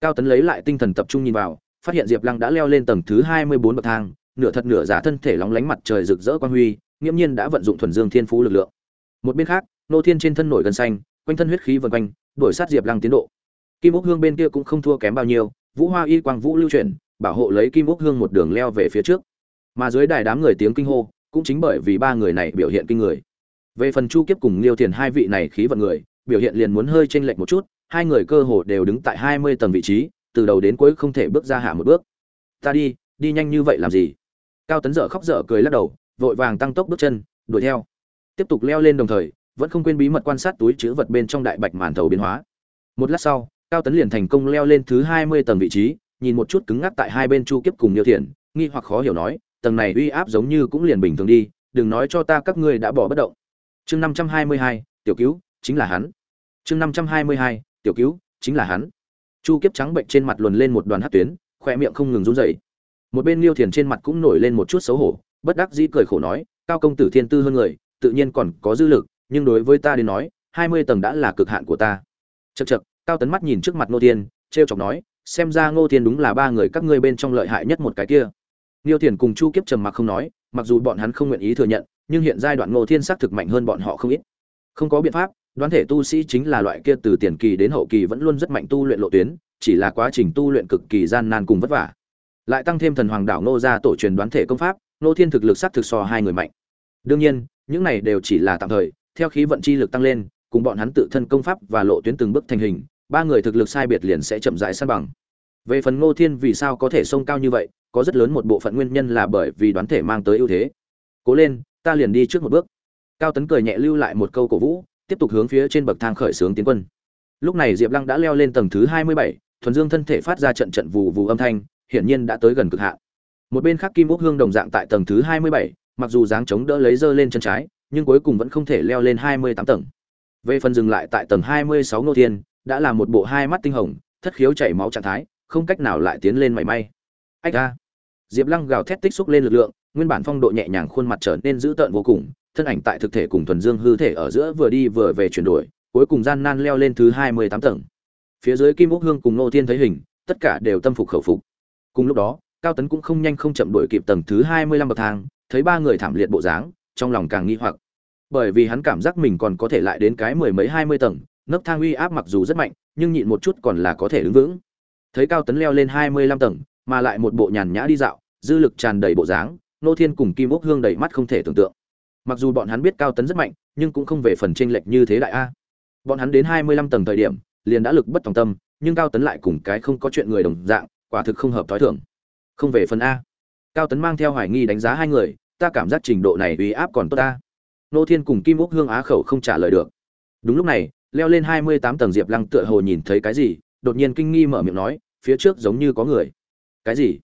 Cao tấn lấy lại tinh thần tập trung nhìn vào, phát hiện diệp lăng đã leo lên tầng thứ hai mươi bốn bậc thang, nửa thật nửa giả thân thể lóng lánh mặt trời rực rỡ quang huy, nghiễm nhiên đã vận dụng thuần dương thiên phú lực lượng. Một bên khác, nô thiên trên thân nổi gần xanh, quanh thân huyết khí vần quanh, đuổi sát diệp lăng tiến độ. Kim úc hương bên kia cũng không thua kém bao nhiêu, vũ hoa y quang vũ lưu chuyển, bảo hộ lấy kim úc hương một đường leo về phía trước. Mà dưới đài đám người tiếng kinh hô, cũng chính bởi vì ba người này biểu hiện kinh người. Về phần chu kiếp cùng liêu thiền hai vị này khí vận người biểu hiện liền muốn hơi chênh lệch một chút, hai người cơ hồ đều đứng tại hai mươi tầng vị trí, từ đầu đến cuối không thể bước ra hạ một bước. Ta đi đi nhanh như vậy làm gì? Cao tấn dở khóc dở cười lắc đầu, vội vàng tăng tốc bước chân, đuổi theo. Tiếp tục leo lên đồng thời, vẫn không quên bí mật quan sát túi chứa vật bên trong đại bạch màn thầu biến hóa. Một lát sau, cao tấn liền thành công leo lên thứ hai mươi tầng vị trí, nhìn một chút cứng ngắc tại hai bên chu kiếp cùng diêu thiện nghi hoặc khó hiểu nói, tầng này uy áp giống như cũng liền bình thường đi, đừng nói cho ta các ngươi đã bỏ bất động. Chương năm trăm hai mươi hai, tiểu cứu, chính là hắn chương năm trăm hai mươi hai tiểu cứu chính là hắn. Chu kiếp trắng bệnh trên mặt luồn lên một đoàn hát tuyến khoe miệng không ngừng run rẩy. Một bên liêu thiền trên mặt cũng nổi lên một chút xấu hổ bất đắc dĩ cười khổ nói cao công tử thiên tư hơn người tự nhiên còn có dư lực nhưng đối với ta đến nói hai mươi tầng đã là cực hạn của ta. Chật chật cao tấn mắt nhìn trước mặt ngô thiên t chọc nói xem ra ngô thiên đúng là ba người các ngươi bên trong lợi hại nhất một cái kia. Liêu Thiền cùng Chu Kiếp trầm mặc không nói, mặc dù bọn hắn không nguyện ý thừa nhận, nhưng hiện giai đoạn Ngô Thiên xác thực mạnh hơn bọn họ không ít. Không có biện pháp, đoán thể tu sĩ chính là loại kia từ tiền kỳ đến hậu kỳ vẫn luôn rất mạnh tu luyện lộ tuyến, chỉ là quá trình tu luyện cực kỳ gian nan cùng vất vả. Lại tăng thêm thần hoàng đảo Nô gia tổ truyền đoán thể công pháp, Nô Thiên thực lực xác thực so hai người mạnh. Đương nhiên, những này đều chỉ là tạm thời, theo khí vận chi lực tăng lên, cùng bọn hắn tự thân công pháp và lộ tuyến từng bước thành hình, ba người thực lực sai biệt liền sẽ chậm rãi san bằng. Về phần Ngô Thiên vì sao có thể sông cao như vậy, có rất lớn một bộ phận nguyên nhân là bởi vì đoán thể mang tới ưu thế. Cố lên, ta liền đi trước một bước. Cao Tấn cười nhẹ lưu lại một câu cổ vũ, tiếp tục hướng phía trên bậc thang khởi xướng tiến quân. Lúc này Diệp Lăng đã leo lên tầng thứ hai mươi bảy, thuần dương thân thể phát ra trận trận vù vù âm thanh, hiển nhiên đã tới gần cực hạn. Một bên khác Kim Úc Hương đồng dạng tại tầng thứ hai mươi bảy, mặc dù dáng chống đỡ lấy dơ lên chân trái, nhưng cuối cùng vẫn không thể leo lên hai mươi tám tầng. Về phần dừng lại tại tầng hai mươi sáu Ngô Thiên, đã là một bộ hai mắt tinh hồng, thất khiếu chảy máu trạng thái, không cách nào lại tiến lên mảy may ách a diệp lăng gào thét tích xúc lên lực lượng nguyên bản phong độ nhẹ nhàng khuôn mặt trở nên dữ tợn vô cùng thân ảnh tại thực thể cùng thuần dương hư thể ở giữa vừa đi vừa về chuyển đổi, cuối cùng gian nan leo lên thứ hai mươi tám tầng. Phía dưới kim úc hương cùng nô thiên thấy hình, tất cả đều tâm phục khẩu phục. Cùng lúc đó, cao tấn cũng không nhanh không chậm đuổi kịp tầng thứ hai mươi lăm bậc thang, thấy ba người thảm liệt bộ dáng, trong lòng càng nghi hoặc. Bởi vì hắn cảm giác mình còn có thể lại đến cái mười mấy hai mươi tầng, nấc thang uy áp mặc dù rất mạnh, nhưng nhịn một chút còn là có thể đứng vững. Thấy cao tấn leo lên hai mươi lăm tầng, mà lại một bộ nhàn nhã đi dạo, dư lực tràn đầy bộ dáng nô thiên cùng kim ốc hương đầy mắt không thể tưởng tượng mặc dù bọn hắn biết cao tấn rất mạnh, nhưng cũng không về phần tranh lệch như thế đại a. Bọn hắn đến hai mươi lăm tầng thời điểm, liền đã lực bất tòng tâm, nhưng cao tấn lại cùng cái không có chuyện người đồng dạng, quả thực không hợp t h i thưởng không về phần a. Cao tấn mang theo hoài nghi đánh giá hai người, ta cảm giác trình độ này uy áp còn tốt ta nô thiên cùng kim Úc hương á khẩu không trả lời được. Đúng lúc này, leo lên hai mươi tám tầng diệp lăng tựa hồ nhìn thấy cái gì, đột nhiên kinh nghi mở miệng nói, phía trước giống như có người. Cái gì?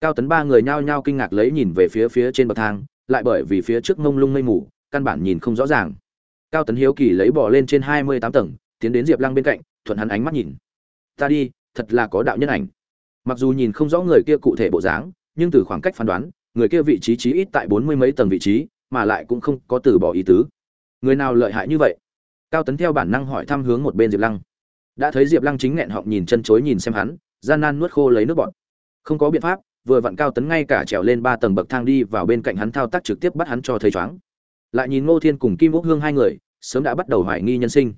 Cao tấn ba người nhao nhao kinh ngạc lấy nhìn về phía phía trên bậc thang lại bởi vì phía trước ngông lung mây mù, căn bản nhìn không rõ ràng. Cao tấn hiếu kỳ lấy bỏ lên trên hai mươi tám tầng, tiến đến diệp lăng bên cạnh, thuận hắn ánh mắt nhìn. Ta đi, thật là có đạo nhân ảnh. Mặc dù nhìn không rõ người kia cụ thể bộ dáng, nhưng từ khoảng cách phán đoán, người kia vị trí trí ít tại bốn mươi mấy tầng vị trí, mà lại cũng không có từ bỏ ý tứ. Người nào lợi hại như vậy? Cao tấn theo bản năng hỏi thăm hướng một bên diệp lăng. Đã thấy diệp lăng chính nghẹn họng nhìn chân chối nhìn xem hắn, gian nan nuốt khô lấy nước bọt. Không có biện pháp vừa vặn cao tấn ngay cả trèo lên ba tầng bậc thang đi vào bên cạnh hắn thao tác trực tiếp bắt hắn cho thấy choáng. Lại nhìn ngô thiên cùng kim úc hương hai người, sớm đã bắt đầu hoài nghi nhân sinh.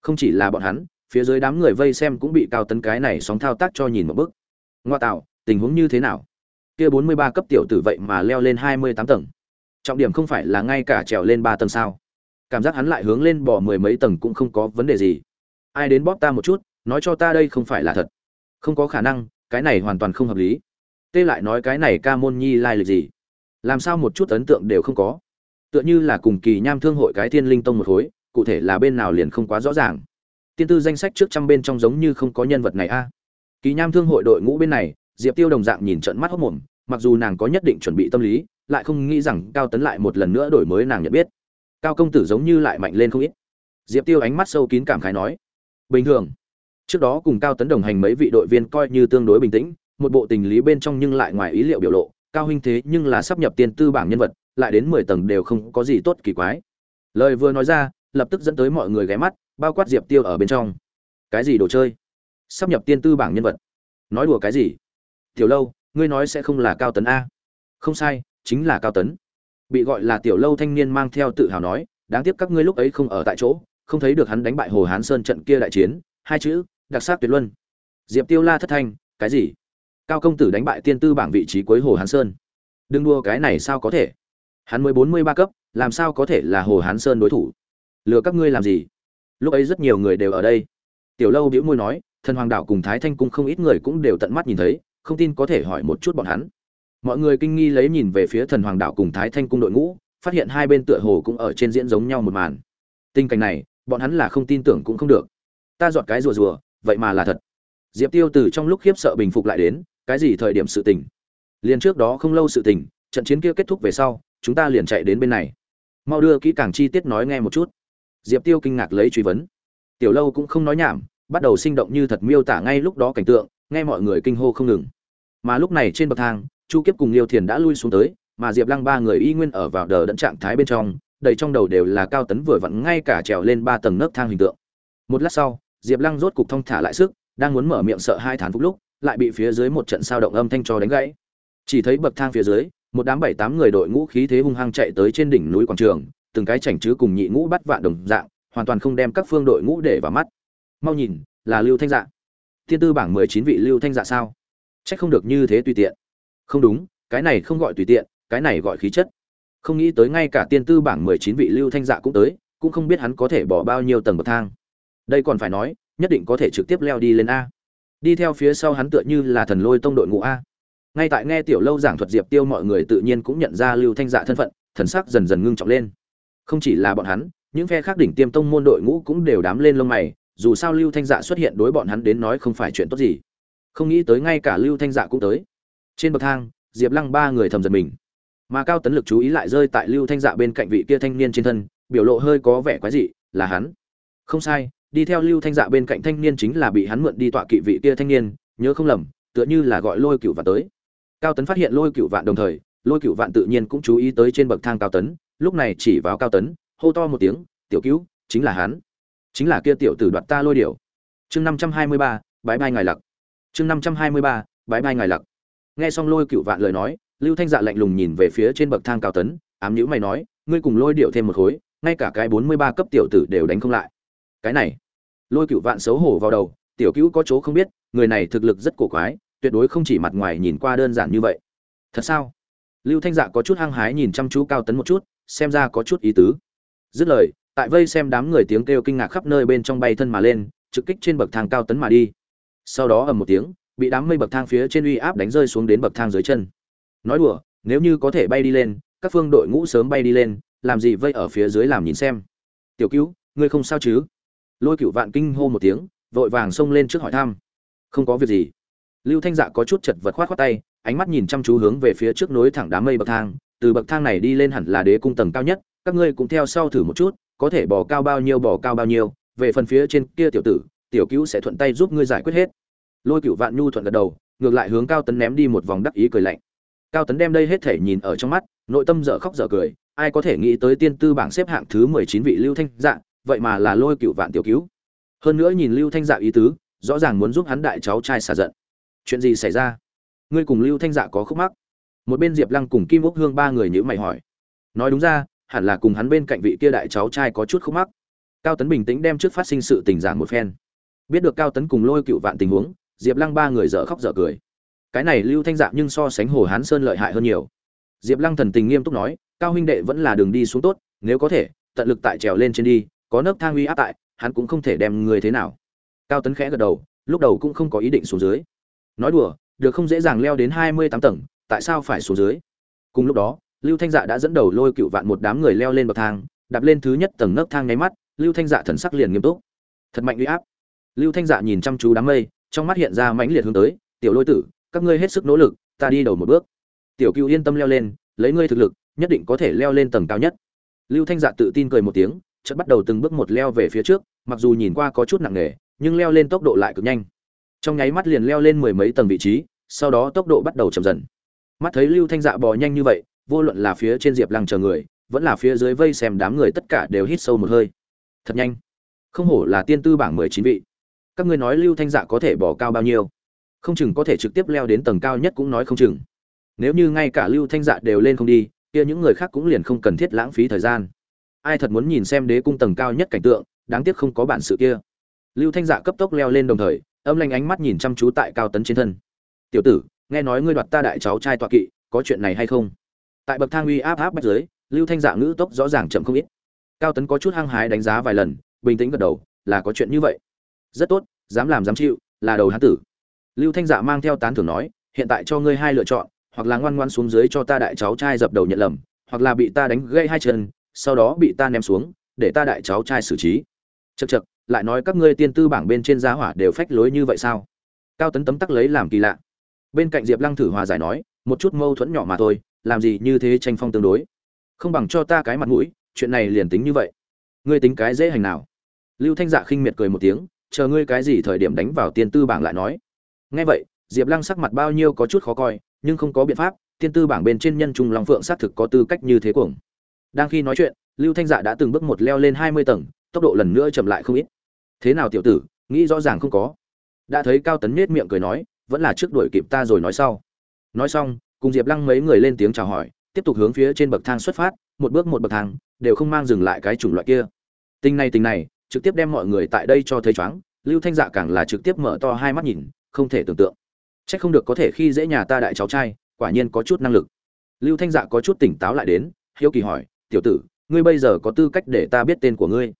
Không chỉ là bọn hắn, phía dưới đám người vây xem cũng bị cao tấn cái này sóng thao tác cho nhìn một bức ngoa tạo, tình huống như thế nào? Kia bốn mươi ba cấp tiểu tử vậy mà leo lên hai mươi tám tầng. Trọng điểm không phải là ngay cả trèo lên ba tầng sao? Cảm giác hắn lại hướng lên bỏ mười mấy tầng cũng không có vấn đề gì. Ai đến bóp ta một chút, nói cho ta đây không phải là thật. Không có khả năng, cái này hoàn toàn không hợp lý tê lại nói cái này ca môn nhi lai lịch gì? Làm sao một chút ấn tượng đều không có? Tựa như là cùng kỳ nham thương hội cái thiên linh tông một khối, cụ thể là bên nào liền không quá rõ ràng. Tiên tư danh sách trước trăm bên trong giống như không có nhân vật này a. Kỳ nham thương hội đội ngũ bên này, diệp tiêu đồng dạng nhìn trận mắt hốc mồm, mặc dù nàng có nhất định chuẩn bị tâm lý, lại không nghĩ rằng cao tấn lại một lần nữa đổi mới nàng nhận biết. Cao công tử giống như lại mạnh lên không ít. Diệp tiêu ánh mắt sâu kín cảm khái nói, bình thường. Trước đó cùng cao tấn đồng hành mấy vị đội viên coi như tương đối bình tĩnh một bộ tình lý bên trong nhưng lại ngoài ý liệu biểu lộ, cao huynh thế nhưng là sắp nhập tiên tư bảng nhân vật, lại đến mười tầng đều không có gì tốt kỳ quái. Lời vừa nói ra, lập tức dẫn tới mọi người ghé mắt, bao quát diệp tiêu ở bên trong. Cái gì đồ chơi? Sắp nhập tiên tư bảng nhân vật. Nói đùa cái gì? Tiểu lâu, ngươi nói sẽ không là cao tấn a. Không sai, chính là cao tấn. Bị gọi là tiểu lâu thanh niên mang theo tự hào nói, đáng tiếc các ngươi lúc ấy không ở tại chỗ, không thấy được hắn đánh bại hồ hán sơn trận kia đại chiến, hai chữ, đặc sắc tuyệt luân. Diệp tiêu la thất thanh, cái gì? Cao công tử đánh bại tiên tư bảng vị trí cuối hồ hán sơn. Đừng đua cái này sao có thể? Hắn mới bốn mươi ba cấp, làm sao có thể là hồ hán sơn đối thủ? Lừa các ngươi làm gì? Lúc ấy rất nhiều người đều ở đây. Tiểu lâu bĩu môi nói, thần hoàng đạo cùng thái thanh cung không ít người cũng đều tận mắt nhìn thấy, không tin có thể hỏi một chút bọn hắn. Mọi người kinh nghi lấy nhìn về phía thần hoàng đạo cùng thái thanh cung đội ngũ, phát hiện hai bên tựa hồ cũng ở trên diễn giống nhau một màn. Tình cảnh này, bọn hắn là không tin tưởng cũng không được. Ta dọn cái rùa rùa, vậy mà là thật. Diệp tiêu từ trong lúc khiếp sợ bình phục lại đến cái gì thời điểm sự tình? Liền trước đó không lâu sự tình, trận chiến kia kết thúc về sau, chúng ta liền chạy đến bên này. Mau đưa kỹ càng chi tiết nói nghe một chút. Diệp tiêu kinh ngạc lấy truy vấn. Tiểu lâu cũng không nói nhảm, bắt đầu sinh động như thật miêu tả ngay lúc đó cảnh tượng, nghe mọi người kinh hô không ngừng. Mà lúc này trên bậc thang, chu kiếp cùng liêu thiền đã lui xuống tới, mà diệp lăng ba người y nguyên ở vào đờ đẫn trạng thái bên trong, đầy trong đầu đều là cao tấn vừa vặn ngay cả trèo lên ba tầng nấc thang hình tượng. Một lát sau, diệp lăng rốt cục thong thả lại sức, đang muốn mở miệng sợ hai thán phúc lúc lại bị phía dưới một trận sao động âm thanh cho đánh gãy. Chỉ thấy bậc thang phía dưới, một đám bảy tám người đội ngũ khí thế hung hăng chạy tới trên đỉnh núi quảng trường, từng cái chảnh chứ cùng nhị ngũ bắt vạn đồng dạng, hoàn toàn không đem các phương đội ngũ để vào mắt. Mau nhìn, là lưu thanh dạ. Thiên tư bảng mười chín vị lưu thanh dạ sao? Trách không được như thế tùy tiện. Không đúng, cái này không gọi tùy tiện, cái này gọi khí chất. Không nghĩ tới ngay cả tiên tư bảng mười chín vị lưu thanh dạ cũng tới, cũng không biết hắn có thể bỏ bao nhiêu tầng bậc thang. Đây còn phải nói, nhất định có thể trực tiếp leo đi lên a đi theo phía sau hắn tựa như là thần lôi tông đội ngũ a. Ngay tại nghe tiểu lâu giảng thuật diệp tiêu mọi người tự nhiên cũng nhận ra lưu thanh dạ thân phận, thần sắc dần dần ngưng trọng lên. Không chỉ là bọn hắn, những phe khác đỉnh tiêm tông môn đội ngũ cũng đều đám lên lông mày, dù sao lưu thanh dạ xuất hiện đối bọn hắn đến nói không phải chuyện tốt gì. Không nghĩ tới ngay cả lưu thanh dạ cũng tới. Trên bậc thang, diệp lăng ba người thầm giật mình. Mà cao tấn lực chú ý lại rơi tại lưu thanh dạ bên cạnh vị kia thanh niên trên thân, biểu lộ hơi có vẻ quái dị, là hắn. Không sai đi theo lưu thanh dạ bên cạnh thanh niên chính là bị hắn mượn đi tọa kỵ vị kia thanh niên, nhớ không lầm, tựa như là gọi lôi cựu vạn tới. Cao tấn phát hiện lôi cựu vạn đồng thời, lôi cựu vạn tự nhiên cũng chú ý tới trên bậc thang cao tấn, lúc này chỉ vào cao tấn, hô to một tiếng, tiểu cứu, chính là hắn. Chính là kia tiểu tử đoạt ta lôi điểu. Chương năm trăm hai mươi ba bãi bai ngài lặc. Chương năm trăm hai mươi ba bãi bai ngài lặc. Nghe xong lôi cựu vạn lời nói, lưu thanh dạ lạnh lùng nhìn về phía trên bậc thang cao tấn, ám nhữ mày nói, ngươi cùng lôi điệu thêm một khối, ngay cả cái bốn mươi ba cấp tiểu tử đều đánh không lại cái này. Lôi cựu vạn xấu hổ vào đầu, tiểu cứu có chỗ không biết, người này thực lực rất cổ quái, tuyệt đối không chỉ mặt ngoài nhìn qua đơn giản như vậy. Thật sao? Lưu thanh dạ có chút hăng hái nhìn chăm chú cao tấn một chút, xem ra có chút ý tứ. Dứt lời, tại vây xem đám người tiếng kêu kinh ngạc khắp nơi bên trong bay thân mà lên, trực kích trên bậc thang cao tấn mà đi. Sau đó ầm một tiếng, bị đám mây bậc thang phía trên uy áp đánh rơi xuống đến bậc thang dưới chân. Nói đùa, nếu như có thể bay đi lên, các phương đội ngũ sớm bay đi lên, làm gì vây ở phía dưới làm nhìn xem. Tiểu cứu, ngươi không sao chứ? Lôi cựu vạn kinh hô một tiếng, vội vàng xông lên trước hỏi thăm. Không có việc gì. Lưu thanh dạ có chút chật vật khoát khoát tay, ánh mắt nhìn chăm chú hướng về phía trước nối thẳng đám mây bậc thang. Từ bậc thang này đi lên hẳn là đế cung tầng cao nhất, các ngươi cũng theo sau thử một chút, có thể bỏ cao bao nhiêu bỏ cao bao nhiêu, về phần phía trên kia tiểu tử, tiểu cứu sẽ thuận tay giúp ngươi giải quyết hết. Lôi cựu vạn nhu thuận gật đầu, ngược lại hướng cao tấn ném đi một vòng đắc ý cười lạnh. Cao tấn đem đây hết thể nhìn ở trong mắt, nội tâm dở khóc dở cười, ai có thể nghĩ tới tiên tư bảng xếp hạng thứ mười chín vị lưu thanh dạ vậy mà là lôi cựu vạn tiểu cứu. Hơn nữa nhìn lưu thanh dạ ý tứ, rõ ràng muốn giúp hắn đại cháu trai xả giận. Chuyện gì xảy ra? Ngươi cùng lưu thanh dạ có khúc mắc? Một bên diệp lăng cùng kim úc hương ba người nhữ mày hỏi. Nói đúng ra, hẳn là cùng hắn bên cạnh vị kia đại cháu trai có chút khúc mắc. Cao tấn bình tĩnh đem trước phát sinh sự tình giảng một phen. Biết được cao tấn cùng lôi cựu vạn tình huống, diệp lăng ba người dở khóc dở cười. Cái này lưu thanh dạ nhưng so sánh hồ hán sơn lợi hại hơn nhiều. Diệp lăng thần tình nghiêm túc nói, cao huynh đệ vẫn là đường đi xuống tốt, nếu có thể, tận lực tại trèo lên trên đi có nấc thang uy áp tại, hắn cũng không thể đem người thế nào. Cao tấn khẽ gật đầu, lúc đầu cũng không có ý định xuống dưới. Nói đùa, được không dễ dàng leo đến hai mươi tám tầng, tại sao phải xuống dưới? Cùng lúc đó, lưu thanh dạ đã dẫn đầu lôi cựu vạn một đám người leo lên bậc thang, đạp lên thứ nhất tầng nấc thang nháy mắt, lưu thanh dạ thần sắc liền nghiêm túc. Thật mạnh uy áp. Lưu thanh dạ nhìn chăm chú đám mây, trong mắt hiện ra mãnh liệt hướng tới, tiểu lôi tử, các ngươi hết sức nỗ lực, ta đi đầu một bước. Tiểu cựu yên tâm leo lên, lấy ngươi thực lực, nhất định có thể leo lên tầng cao nhất. Lưu thanh dạ tự tin cười một tiếng chợt bắt đầu từng bước một leo về phía trước, mặc dù nhìn qua có chút nặng nề, nhưng leo lên tốc độ lại cực nhanh. Trong nháy mắt liền leo lên mười mấy tầng vị trí, sau đó tốc độ bắt đầu chậm dần. Mắt thấy lưu thanh dạ bò nhanh như vậy, vô luận là phía trên diệp lăng chờ người, vẫn là phía dưới vây xem đám người tất cả đều hít sâu một hơi. Thật nhanh. Không hổ là tiên tư bảng mười chín vị. Các ngươi nói lưu thanh dạ có thể bỏ cao bao nhiêu? Không chừng có thể trực tiếp leo đến tầng cao nhất cũng nói không chừng. Nếu như ngay cả lưu thanh dạ đều lên không đi, kia những người khác cũng liền không cần thiết lãng phí thời gian ai thật muốn nhìn xem đế cung tầng cao nhất cảnh tượng, đáng tiếc không có bản sự kia. Lưu thanh dạ cấp tốc leo lên đồng thời, âm lanh ánh mắt nhìn chăm chú tại cao tấn trên thân. Tiểu tử, nghe nói ngươi đoạt ta đại cháu trai tọa kỵ, có chuyện này hay không? Tại bậc thang uy áp áp bách dưới, lưu thanh dạ ngữ tốc rõ ràng chậm không ít. Cao tấn có chút hăng hái đánh giá vài lần, bình tĩnh gật đầu, là có chuyện như vậy. Rất tốt, dám làm dám chịu, là đầu hán tử. Lưu thanh dạ mang theo tán thưởng nói, hiện tại cho ngươi hai lựa chọn, hoặc là ngoan ngoan xuống dưới cho ta đại cháu trai dập đầu nhận lầm, hoặc là bị ta đánh gãy hai chân sau đó bị ta ném xuống, để ta đại cháu trai xử trí. Chật chật lại nói các ngươi tiên tư bảng bên trên giá hỏa đều phách lối như vậy sao? Cao tấn tấm tắc lấy làm kỳ lạ. Bên cạnh diệp lăng thử hòa giải nói, một chút mâu thuẫn nhỏ mà thôi, làm gì như thế tranh phong tương đối? Không bằng cho ta cái mặt mũi, chuyện này liền tính như vậy. Ngươi tính cái dễ hành nào? Lưu thanh dạ khinh miệt cười một tiếng, chờ ngươi cái gì thời điểm đánh vào tiên tư bảng lại nói. Nghe vậy, diệp lăng sắc mặt bao nhiêu có chút khó coi, nhưng không có biện pháp, tiên tư bảng bên trên nhân trung long phượng xác thực có tư cách như thế cuồng đang khi nói chuyện, lưu thanh dạ đã từng bước một leo lên hai mươi tầng, tốc độ lần nữa chậm lại không ít. Thế nào tiểu tử, nghĩ rõ ràng không có? Đã thấy cao tấn nết miệng cười nói, vẫn là trước đuổi kịp ta rồi nói sau. Nói xong, cùng diệp lăng mấy người lên tiếng chào hỏi, tiếp tục hướng phía trên bậc thang xuất phát, một bước một bậc thang, đều không mang dừng lại cái chủng loại kia. Tình này tình này, trực tiếp đem mọi người tại đây cho thấy chóng lưu thanh dạ càng là trực tiếp mở to hai mắt nhìn, không thể tưởng tượng. C h ắ c không được có thể khi dễ nhà ta đại cháu trai, quả nhiên có chút năng lực. Lưu thanh dạ có chút tỉnh táo lại đến, hiếu kỳ hỏi tiểu tử, ngươi bây giờ có tư cách để ta biết tên của ngươi.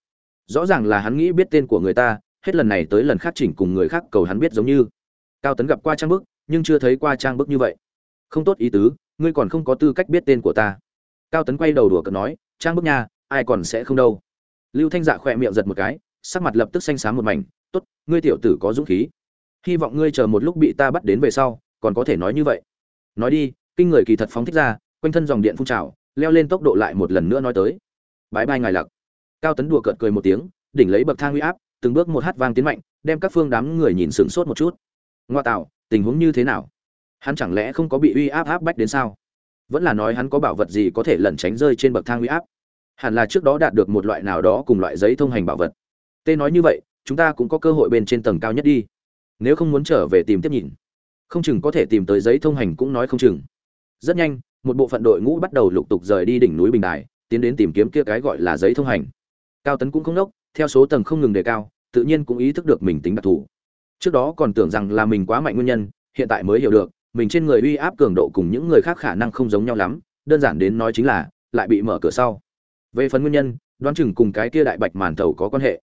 Rõ ràng là hắn nghĩ biết tên của người ta, hết lần này tới lần khác chỉnh cùng người khác cầu hắn biết giống như. Cao tấn gặp qua trang bức, nhưng chưa thấy qua trang bức như vậy. Không tốt ý tứ, ngươi còn không có tư cách biết tên của ta. Cao tấn quay đầu đùa cợt nói, trang bức nha, ai còn sẽ không đâu. Lưu thanh dạ khỏe miệng giật một cái, sắc mặt lập tức xanh xám một mảnh, tốt, ngươi tiểu tử có dũng khí. Hy vọng ngươi chờ một lúc bị ta bắt đến về sau, còn có thể nói như vậy. Nói đi, kinh người kỳ thật phóng thích ra, quanh thân dòng điện phun trào leo lên tốc độ lại một lần nữa nói tới. Bãi bai ngài lặc. Cao tấn đùa cợt cười một tiếng, đỉnh lấy bậc thang uy áp, từng bước một hát vang tiến mạnh, đem các phương đám người nhìn sửng sốt một chút. Ngoa tạo, tình huống như thế nào? Hắn chẳng lẽ không có bị uy áp áp bách đến sao? Vẫn là nói hắn có bảo vật gì có thể lẩn tránh rơi trên bậc thang uy áp? Hẳn là trước đó đạt được một loại nào đó cùng loại giấy thông hành bảo vật. Tê nói như vậy, chúng ta cũng có cơ hội bên trên tầng cao nhất đi. Nếu không muốn trở về tìm tiếp nhìn. Không chừng có thể tìm tới giấy thông hành cũng nói không chừng. Rất nhanh một bộ phận đội ngũ bắt đầu lục tục rời đi đỉnh núi bình đài, tiến đến tìm kiếm kia cái gọi là giấy thông hành. Cao tấn cũng không đốc theo số tầng không ngừng đề cao, tự nhiên cũng ý thức được mình tính đặc thù. Trước đó còn tưởng rằng là mình quá mạnh nguyên nhân, hiện tại mới hiểu được, mình trên người uy áp cường độ cùng những người khác khả năng không giống nhau lắm, đơn giản đến nói chính là, lại bị mở cửa sau. Về phần nguyên nhân, đoán chừng cùng cái kia đại bạch màn thầu có quan hệ.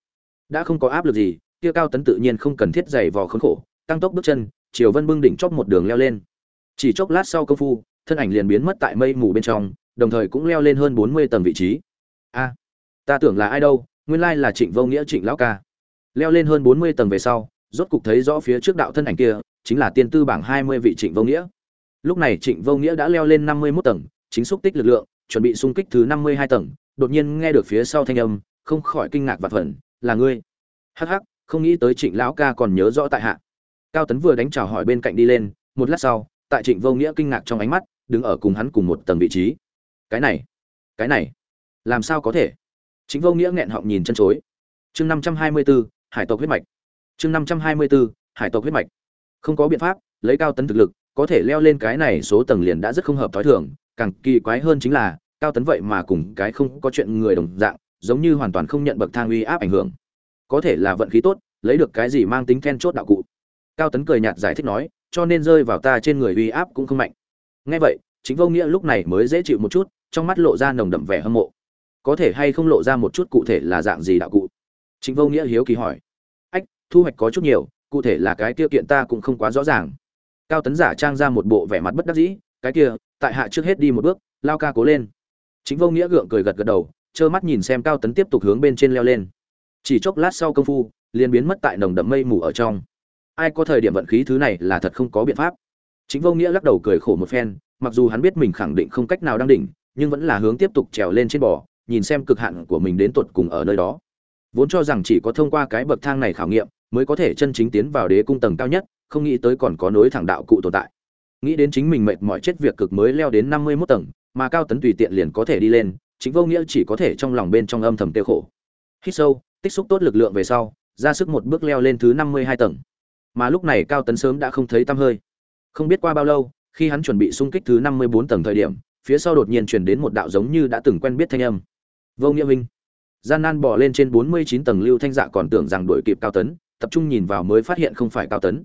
Đã không có áp lực gì, kia cao tấn tự nhiên không cần thiết giày vò khốn khổ, tăng tốc bước chân, chiều vân bưng đỉnh chóp một đường leo lên. Chỉ chốc lát sau công phu thân ảnh liền biến mất tại mây mù bên trong, đồng thời cũng leo lên hơn bốn mươi tầng vị trí. A, ta tưởng là ai đâu, nguyên lai là trịnh vô nghĩa trịnh lão ca. Leo lên hơn bốn mươi tầng về sau, rốt cục thấy rõ phía trước đạo thân ảnh kia, chính là tiên tư bảng hai mươi vị trịnh vô nghĩa. Lúc này trịnh vô nghĩa đã leo lên năm mươi mốt tầng, chính xúc tích lực lượng, chuẩn bị xung kích thứ năm mươi hai tầng, đột nhiên nghe được phía sau thanh âm, không khỏi kinh ngạc và phần là ngươi? Hắc hắc, không nghĩ tới trịnh lão ca còn nhớ rõ tại hạ. Cao tấn vừa đánh chào hỏi bên cạnh đi lên, một lát sau, tại trịnh vô nghĩa kinh ngạc trong ánh mắt đứng ở cùng hắn cùng một tầng vị trí. Cái này cái này, làm sao có thể? Chính vô nghĩa nghẹn họng nhìn chân chối. Chương năm trăm hai mươi bốn hải tộc huyết mạch. Chương năm trăm hai mươi bốn hải tộc huyết mạch. Không có biện pháp, lấy cao tấn thực lực, có thể leo lên cái này số tầng liền đã rất không hợp thói thường. Càng kỳ quái hơn chính là, cao tấn vậy mà cùng cái không có chuyện người đồng dạng, giống như hoàn toàn không nhận bậc thang uy áp ảnh hưởng. Có thể là vận khí tốt, lấy được cái gì mang tính then chốt đạo cụ. Cao tấn cười nhạt giải thích nói, cho nên rơi vào ta trên người uy áp cũng không mạnh nghe vậy, chính vô nghĩa lúc này mới dễ chịu một chút, trong mắt lộ ra nồng đậm vẻ hâm mộ. Có thể hay không lộ ra một chút cụ thể là dạng gì đạo cụ? Chính vô nghĩa hiếu kỳ hỏi. Ách, thu hoạch có chút nhiều, cụ thể là cái kia kiện ta cũng không quá rõ ràng. Cao tấn giả trang ra một bộ vẻ mặt bất đắc dĩ, cái kia, tại hạ trước hết đi một bước, lao ca cố lên. Chính vô nghĩa gượng cười gật gật đầu, trơ mắt nhìn xem cao tấn tiếp tục hướng bên trên leo lên. Chỉ chốc lát sau công phu, liền biến mất tại nồng đậm mây mù ở trong. Ai có thời điểm vận khí thứ này là thật không có biện pháp chính vô nghĩa lắc đầu cười khổ một phen, mặc dù hắn biết mình khẳng định không cách nào đang đỉnh, nhưng vẫn là hướng tiếp tục trèo lên trên bò, nhìn xem cực hạn của mình đến tuột cùng ở nơi đó. Vốn cho rằng chỉ có thông qua cái bậc thang này khảo nghiệm, mới có thể chân chính tiến vào đế cung tầng cao nhất, không nghĩ tới còn có nối thẳng đạo cụ tồn tại. Nghĩ đến chính mình mệt mỏi chết việc cực mới leo đến năm mươi 51 tầng, mà cao tấn tùy tiện liền có thể đi lên, chính vô nghĩa chỉ có thể trong lòng bên trong âm thầm tiêu khổ. Hít sâu, tích xúc tốt lực lượng về sau, ra sức một bước leo lên thứ năm mươi hai tầng. Mà lúc này cao tấn sớm đã không thấy tăm hơi không biết qua bao lâu, khi hắn chuẩn bị xung kích thứ năm mươi bốn tầng thời điểm, phía sau đột nhiên truyền đến một đạo giống như đã từng quen biết thanh âm. Vô nghĩa huynh." gian nan bò lên trên bốn mươi chín tầng lưu thanh dạ còn tưởng rằng đuổi kịp cao tấn, tập trung nhìn vào mới phát hiện không phải cao tấn.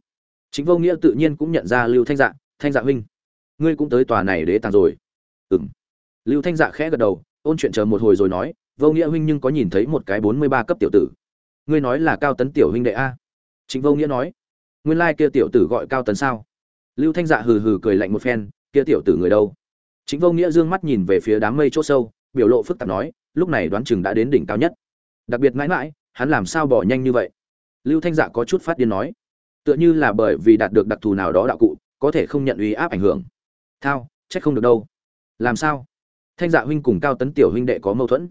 Chính vô nghĩa tự nhiên cũng nhận ra lưu thanh dạ thanh dạ huynh, ngươi cũng tới tòa này để tàng rồi. Ừm. lưu thanh dạ khẽ gật đầu, ôn chuyện chờ một hồi rồi nói, vô nghĩa huynh nhưng có nhìn thấy một cái bốn mươi ba cấp tiểu tử. Ngươi nói là cao tấn tiểu huynh đệ a? Chính vô nghĩa nói, nguyên lai kia tiểu tử gọi cao tấn sao? Lưu thanh dạ hừ hừ cười lạnh một phen, kia tiểu tử người đâu? Chính vô nghĩa dương mắt nhìn về phía đám mây chỗ sâu, biểu lộ phức tạp nói, lúc này đoán chừng đã đến đỉnh cao nhất. Đặc biệt mãi mãi, hắn làm sao bỏ nhanh như vậy? Lưu thanh dạ có chút phát điên nói, tựa như là bởi vì đạt được đặc thù nào đó đạo cụ, có thể không nhận uy áp ảnh hưởng. Thao, trách không được đâu. Làm sao? Thanh dạ huynh cùng cao tấn tiểu huynh đệ có mâu thuẫn.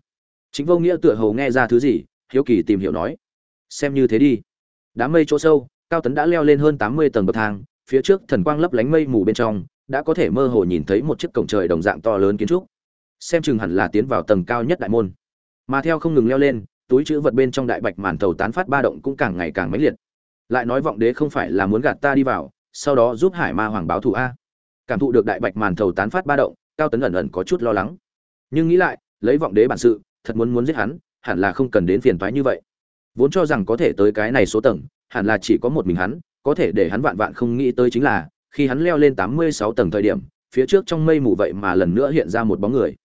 Chính vô nghĩa tựa hầu nghe ra thứ gì, hiếu kỳ tìm hiểu nói, xem như thế đi. Đám mây chỗ sâu, cao tấn đã leo lên hơn tám mươi tầng bậc thang phía trước thần quang lấp lánh mây mù bên trong, đã có thể mơ hồ nhìn thấy một chiếc cổng trời đồng dạng to lớn kiến trúc. Xem chừng hẳn là tiến vào tầng cao nhất đại môn. Mà theo không ngừng leo lên, túi chữ vật bên trong đại bạch màn thầu tán phát ba động cũng càng ngày càng mãnh liệt. Lại nói vọng đế không phải là muốn gạt ta đi vào, sau đó giúp hải ma hoàng báo thù a. Cảm thụ được đại bạch màn thầu tán phát ba động, cao tấn ẩn ẩn có chút lo lắng. Nhưng nghĩ lại, lấy vọng đế bản sự, thật muốn muốn giết hắn, hẳn là không cần đến phiền toái như vậy. Vốn cho rằng có thể tới cái này số tầng, hẳn là chỉ có một mình hắn có thể để hắn vạn vạn không nghĩ tới chính là, khi hắn leo lên tám mươi sáu tầng thời điểm, phía trước trong mây mù vậy mà lần nữa hiện ra một bóng người.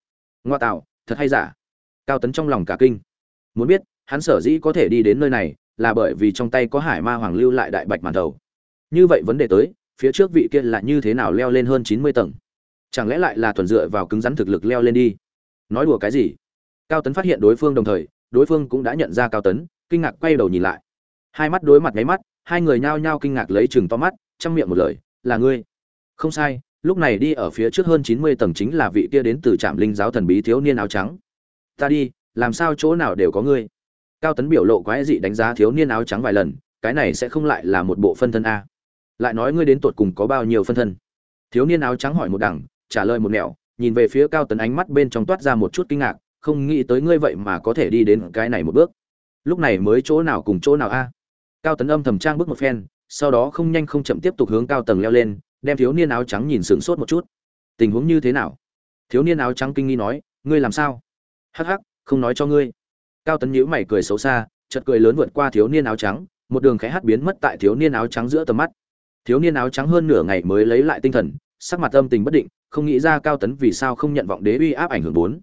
Ngoa tạo, thật hay giả? Cao tấn trong lòng cả kinh. Muốn biết, hắn sở dĩ có thể đi đến nơi này, là bởi vì trong tay có hải ma hoàng lưu lại đại bạch màn đầu. Như vậy vấn đề tới, phía trước vị kia là như thế nào leo lên hơn chín mươi tầng? Chẳng lẽ lại là thuần dựa vào cứng rắn thực lực leo lên đi? Nói đùa cái gì? Cao tấn phát hiện đối phương đồng thời, đối phương cũng đã nhận ra cao tấn, kinh ngạc quay đầu nhìn lại. Hai mắt đối mặt nháy mắt hai người nhao nhao kinh ngạc lấy chừng to mắt chăm miệng một lời, là ngươi? Không sai, lúc này đi ở phía trước hơn chín mươi tầng chính là vị kia đến từ trạm linh giáo thần bí thiếu niên áo trắng. Ta đi, làm sao chỗ nào đều có ngươi? Cao tấn biểu lộ quái dị đánh giá thiếu niên áo trắng vài lần, cái này sẽ không lại là một bộ phân thân a. Lại nói ngươi đến tột cùng có bao nhiêu phân thân? Thiếu niên áo trắng hỏi một đằng, trả lời một mẹo nhìn về phía cao tấn ánh mắt bên trong toát ra một chút kinh ngạc, không nghĩ tới ngươi vậy mà có thể đi đến cái này một bước. Lúc này mới chỗ nào cùng chỗ nào a? Cao tấn âm thầm trang bước một phen, sau đó không nhanh không chậm tiếp tục hướng cao tầng leo lên, đem thiếu niên áo trắng nhìn sửng sốt một chút. Tình huống như thế nào? Thiếu niên áo trắng kinh nghi nói, ngươi làm sao? Hắc hắc, không nói cho ngươi. Cao tấn nhíu mày cười xấu xa, chợt cười lớn vượt qua thiếu niên áo trắng, một đường khẽ hát biến mất tại thiếu niên áo trắng giữa tầm mắt. Thiếu niên áo trắng hơn nửa ngày mới lấy lại tinh thần, sắc mặt âm tình bất định, không nghĩ ra cao tấn vì sao không nhận vọng đế uy áp ảnh hưởng bốn.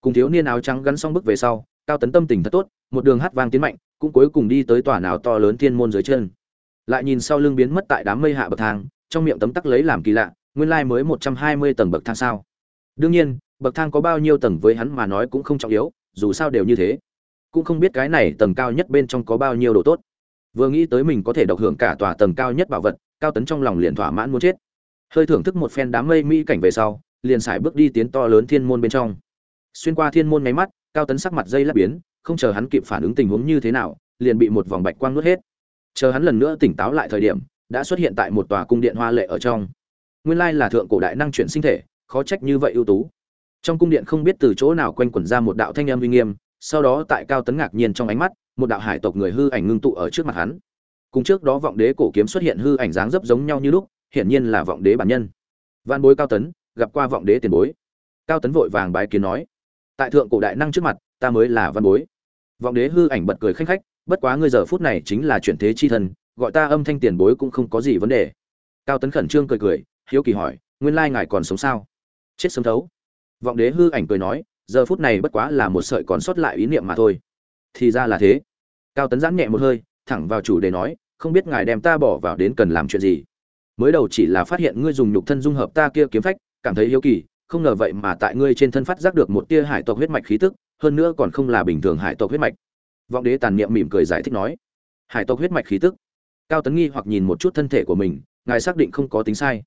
Cùng thiếu niên áo trắng gắn xong bước về sau, cao tấn tâm tình thật tốt, một đường hát vang tiến mạnh cũng cuối cùng đi tới tòa nào to lớn thiên môn dưới chân. Lại nhìn sau lưng biến mất tại đám mây hạ bậc thang, trong miệng tấm tắc lấy làm kỳ lạ, nguyên lai mới một trăm hai mươi tầng bậc thang sao? Đương nhiên, bậc thang có bao nhiêu tầng với hắn mà nói cũng không trọng yếu, dù sao đều như thế. Cũng không biết cái này tầng cao nhất bên trong có bao nhiêu đồ tốt. Vừa nghĩ tới mình có thể độc hưởng cả tòa tầng cao nhất bảo vật, cao tấn trong lòng liền thỏa mãn muốn chết. Hơi thưởng thức một phen đám mây mỹ cảnh về sau, liền sải bước đi tiến to lớn thiên môn bên trong. Xuyên qua thiên môn máy mắt, cao tấn sắc mặt dây lắp biến không chờ hắn kịp phản ứng tình huống như thế nào, liền bị một vòng bạch quang nuốt hết. Chờ hắn lần nữa tỉnh táo lại thời điểm, đã xuất hiện tại một tòa cung điện hoa lệ ở trong. Nguyên lai là thượng cổ đại năng chuyển sinh thể, khó trách như vậy ưu tú. Trong cung điện không biết từ chỗ nào quanh quẩn ra một đạo thanh âm uy nghiêm, sau đó tại cao tấn ngạc nhiên trong ánh mắt, một đạo hải tộc người hư ảnh ngưng tụ ở trước mặt hắn. Cùng trước đó vọng đế cổ kiếm xuất hiện hư ảnh dáng dấp giống nhau như lúc, hiển nhiên là vọng đế bản nhân. Văn bối cao tấn, gặp qua vọng đế tiền bối. Cao tấn vội vàng bái kiến nói, tại thượng cổ đại năng trước mặt, ta mới là văn bối vọng đế hư ảnh bật cười khanh khách, bất quá ngươi giờ phút này chính là chuyển thế chi thân, gọi ta âm thanh tiền bối cũng không có gì vấn đề. Cao tấn khẩn trương cười cười, hiếu kỳ hỏi, nguyên lai ngài còn sống sao? Chết sớm thấu. Vọng đế hư ảnh cười nói, giờ phút này bất quá là một sợi còn sót lại ý niệm mà thôi. Thì ra là thế. Cao tấn giãn nhẹ một hơi, thẳng vào chủ đề nói, không biết ngài đem ta bỏ vào đến cần làm chuyện gì. Mới đầu chỉ là phát hiện ngươi dùng nhục thân dung hợp ta kia kiếm phách, cảm thấy hiếu kỳ, không ngờ vậy mà tại ngươi trên thân phát giác được một tia hải tộc huyết mạch khí tức hơn nữa còn không là bình thường hải tộc huyết mạch. Vọng đế tàn niệm mỉm cười giải thích nói, hải tộc huyết mạch khí tức. Cao tấn nghi hoặc nhìn một chút thân thể của mình, ngài xác định không có tính sai.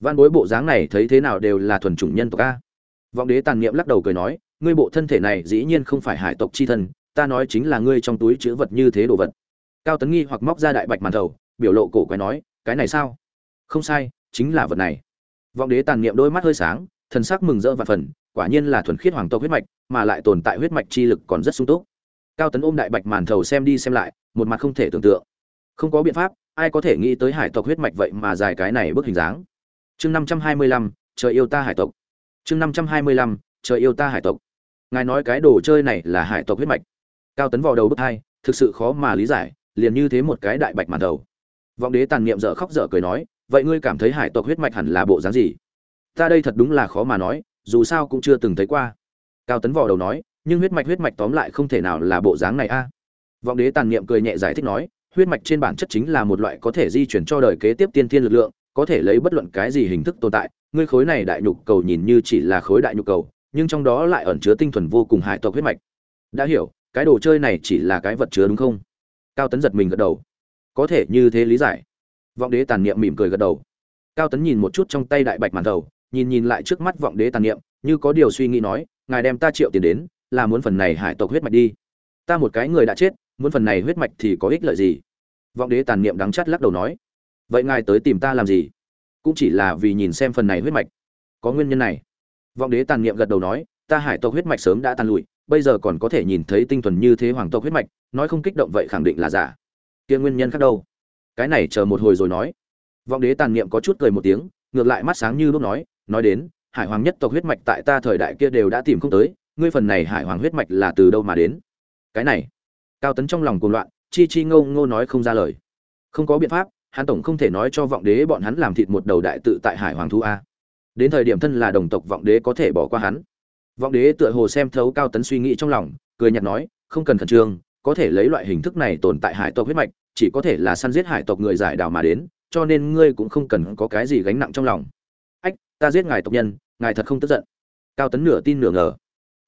Văn bối bộ dáng này thấy thế nào đều là thuần chủng nhân tộc a. Vọng đế tàn niệm lắc đầu cười nói, ngươi bộ thân thể này dĩ nhiên không phải hải tộc chi thân, ta nói chính là ngươi trong túi chứa vật như thế đồ vật. Cao tấn nghi hoặc móc ra đại bạch màn thầu biểu lộ cổ quái nói, cái này sao? Không sai, chính là vật này. Vọng đế tàn niệm đôi mắt hơi sáng, thần sắc mừng rỡ và phần, quả nhiên là thuần khiết hoàng tộc huyết mạch mà lại tồn tại huyết mạch chi lực còn rất sung túc. Cao tấn ôm đại bạch màn thầu xem đi xem lại, một mặt không thể tưởng tượng. Không có biện pháp, ai có thể nghĩ tới hải tộc huyết mạch vậy mà dài cái này bức hình dáng. Chương năm trăm hai mươi lăm, trời yêu ta hải tộc. Chương năm trăm hai mươi lăm, trời yêu ta hải tộc. Ngài nói cái đồ chơi này là hải tộc huyết mạch. Cao tấn vào đầu bức hai, thực sự khó mà lý giải, liền như thế một cái đại bạch màn đầu vọng đế tàn niệm dở khóc dở cười nói, vậy ngươi cảm thấy hải tộc huyết mạch hẳn là bộ dáng gì? Ta đây thật đúng là khó mà nói, dù sao cũng chưa từng thấy qua cao tấn vò đầu nói, nhưng huyết mạch huyết mạch tóm lại không thể nào là bộ dáng này a. Vọng đế tàn niệm cười nhẹ giải thích nói, huyết mạch trên bản chất chính là một loại có thể di chuyển cho đời kế tiếp tiên thiên lực lượng, có thể lấy bất luận cái gì hình thức tồn tại. Ngươi khối này đại nhục cầu nhìn như chỉ là khối đại nhục cầu, nhưng trong đó lại ẩn chứa tinh thuần vô cùng hải tộc huyết mạch. Đã hiểu, cái đồ chơi này chỉ là cái vật chứa đúng không? Cao tấn giật mình gật đầu. Có thể như thế lý giải. Vọng đế tàn niệm mỉm cười gật đầu. Cao tấn nhìn một chút trong tay đại bạch màn đầu, nhìn nhìn lại trước mắt vọng đế tàn niệm, như có điều suy nghĩ nói ngài đem ta triệu tiền đến, là muốn phần này hải tộc huyết mạch đi. Ta một cái người đã chết, muốn phần này huyết mạch thì có ích lợi gì? Vọng đế tàn niệm đắng chắt lắc đầu nói. Vậy ngài tới tìm ta làm gì? Cũng chỉ là vì nhìn xem phần này huyết mạch. Có nguyên nhân này. Vọng đế tàn niệm gật đầu nói, ta hải tộc huyết mạch sớm đã tàn lụi, bây giờ còn có thể nhìn thấy tinh thuần như thế hoàng tộc huyết mạch, nói không kích động vậy khẳng định là giả. Kia nguyên nhân khác đâu? Cái này chờ một hồi rồi nói. Vọng đế tàn niệm có chút cười một tiếng, ngược lại mắt sáng như lúc nói nói đến hải hoàng nhất tộc huyết mạch tại ta thời đại kia đều đã tìm không tới, ngươi phần này hải hoàng huyết mạch là từ đâu mà đến? Cái này, cao tấn trong lòng cuồng loạn, chi chi ngô ngô nói không ra lời. Không có biện pháp, hắn tổng không thể nói cho vọng đế bọn hắn làm thịt một đầu đại tự tại hải hoàng thu a. Đến thời điểm thân là đồng tộc vọng đế có thể bỏ qua hắn. Vọng đế tựa hồ xem thấu cao tấn suy nghĩ trong lòng, cười nhạt nói, không cần khẩn trương, có thể lấy loại hình thức này tồn tại hải tộc huyết mạch, chỉ có thể là săn giết hải tộc người giải đào mà đến, cho nên ngươi cũng không cần có cái gì gánh nặng trong lòng ta giết ngài tộc nhân, ngài thật không tức giận. Cao tấn nửa tin nửa ngờ.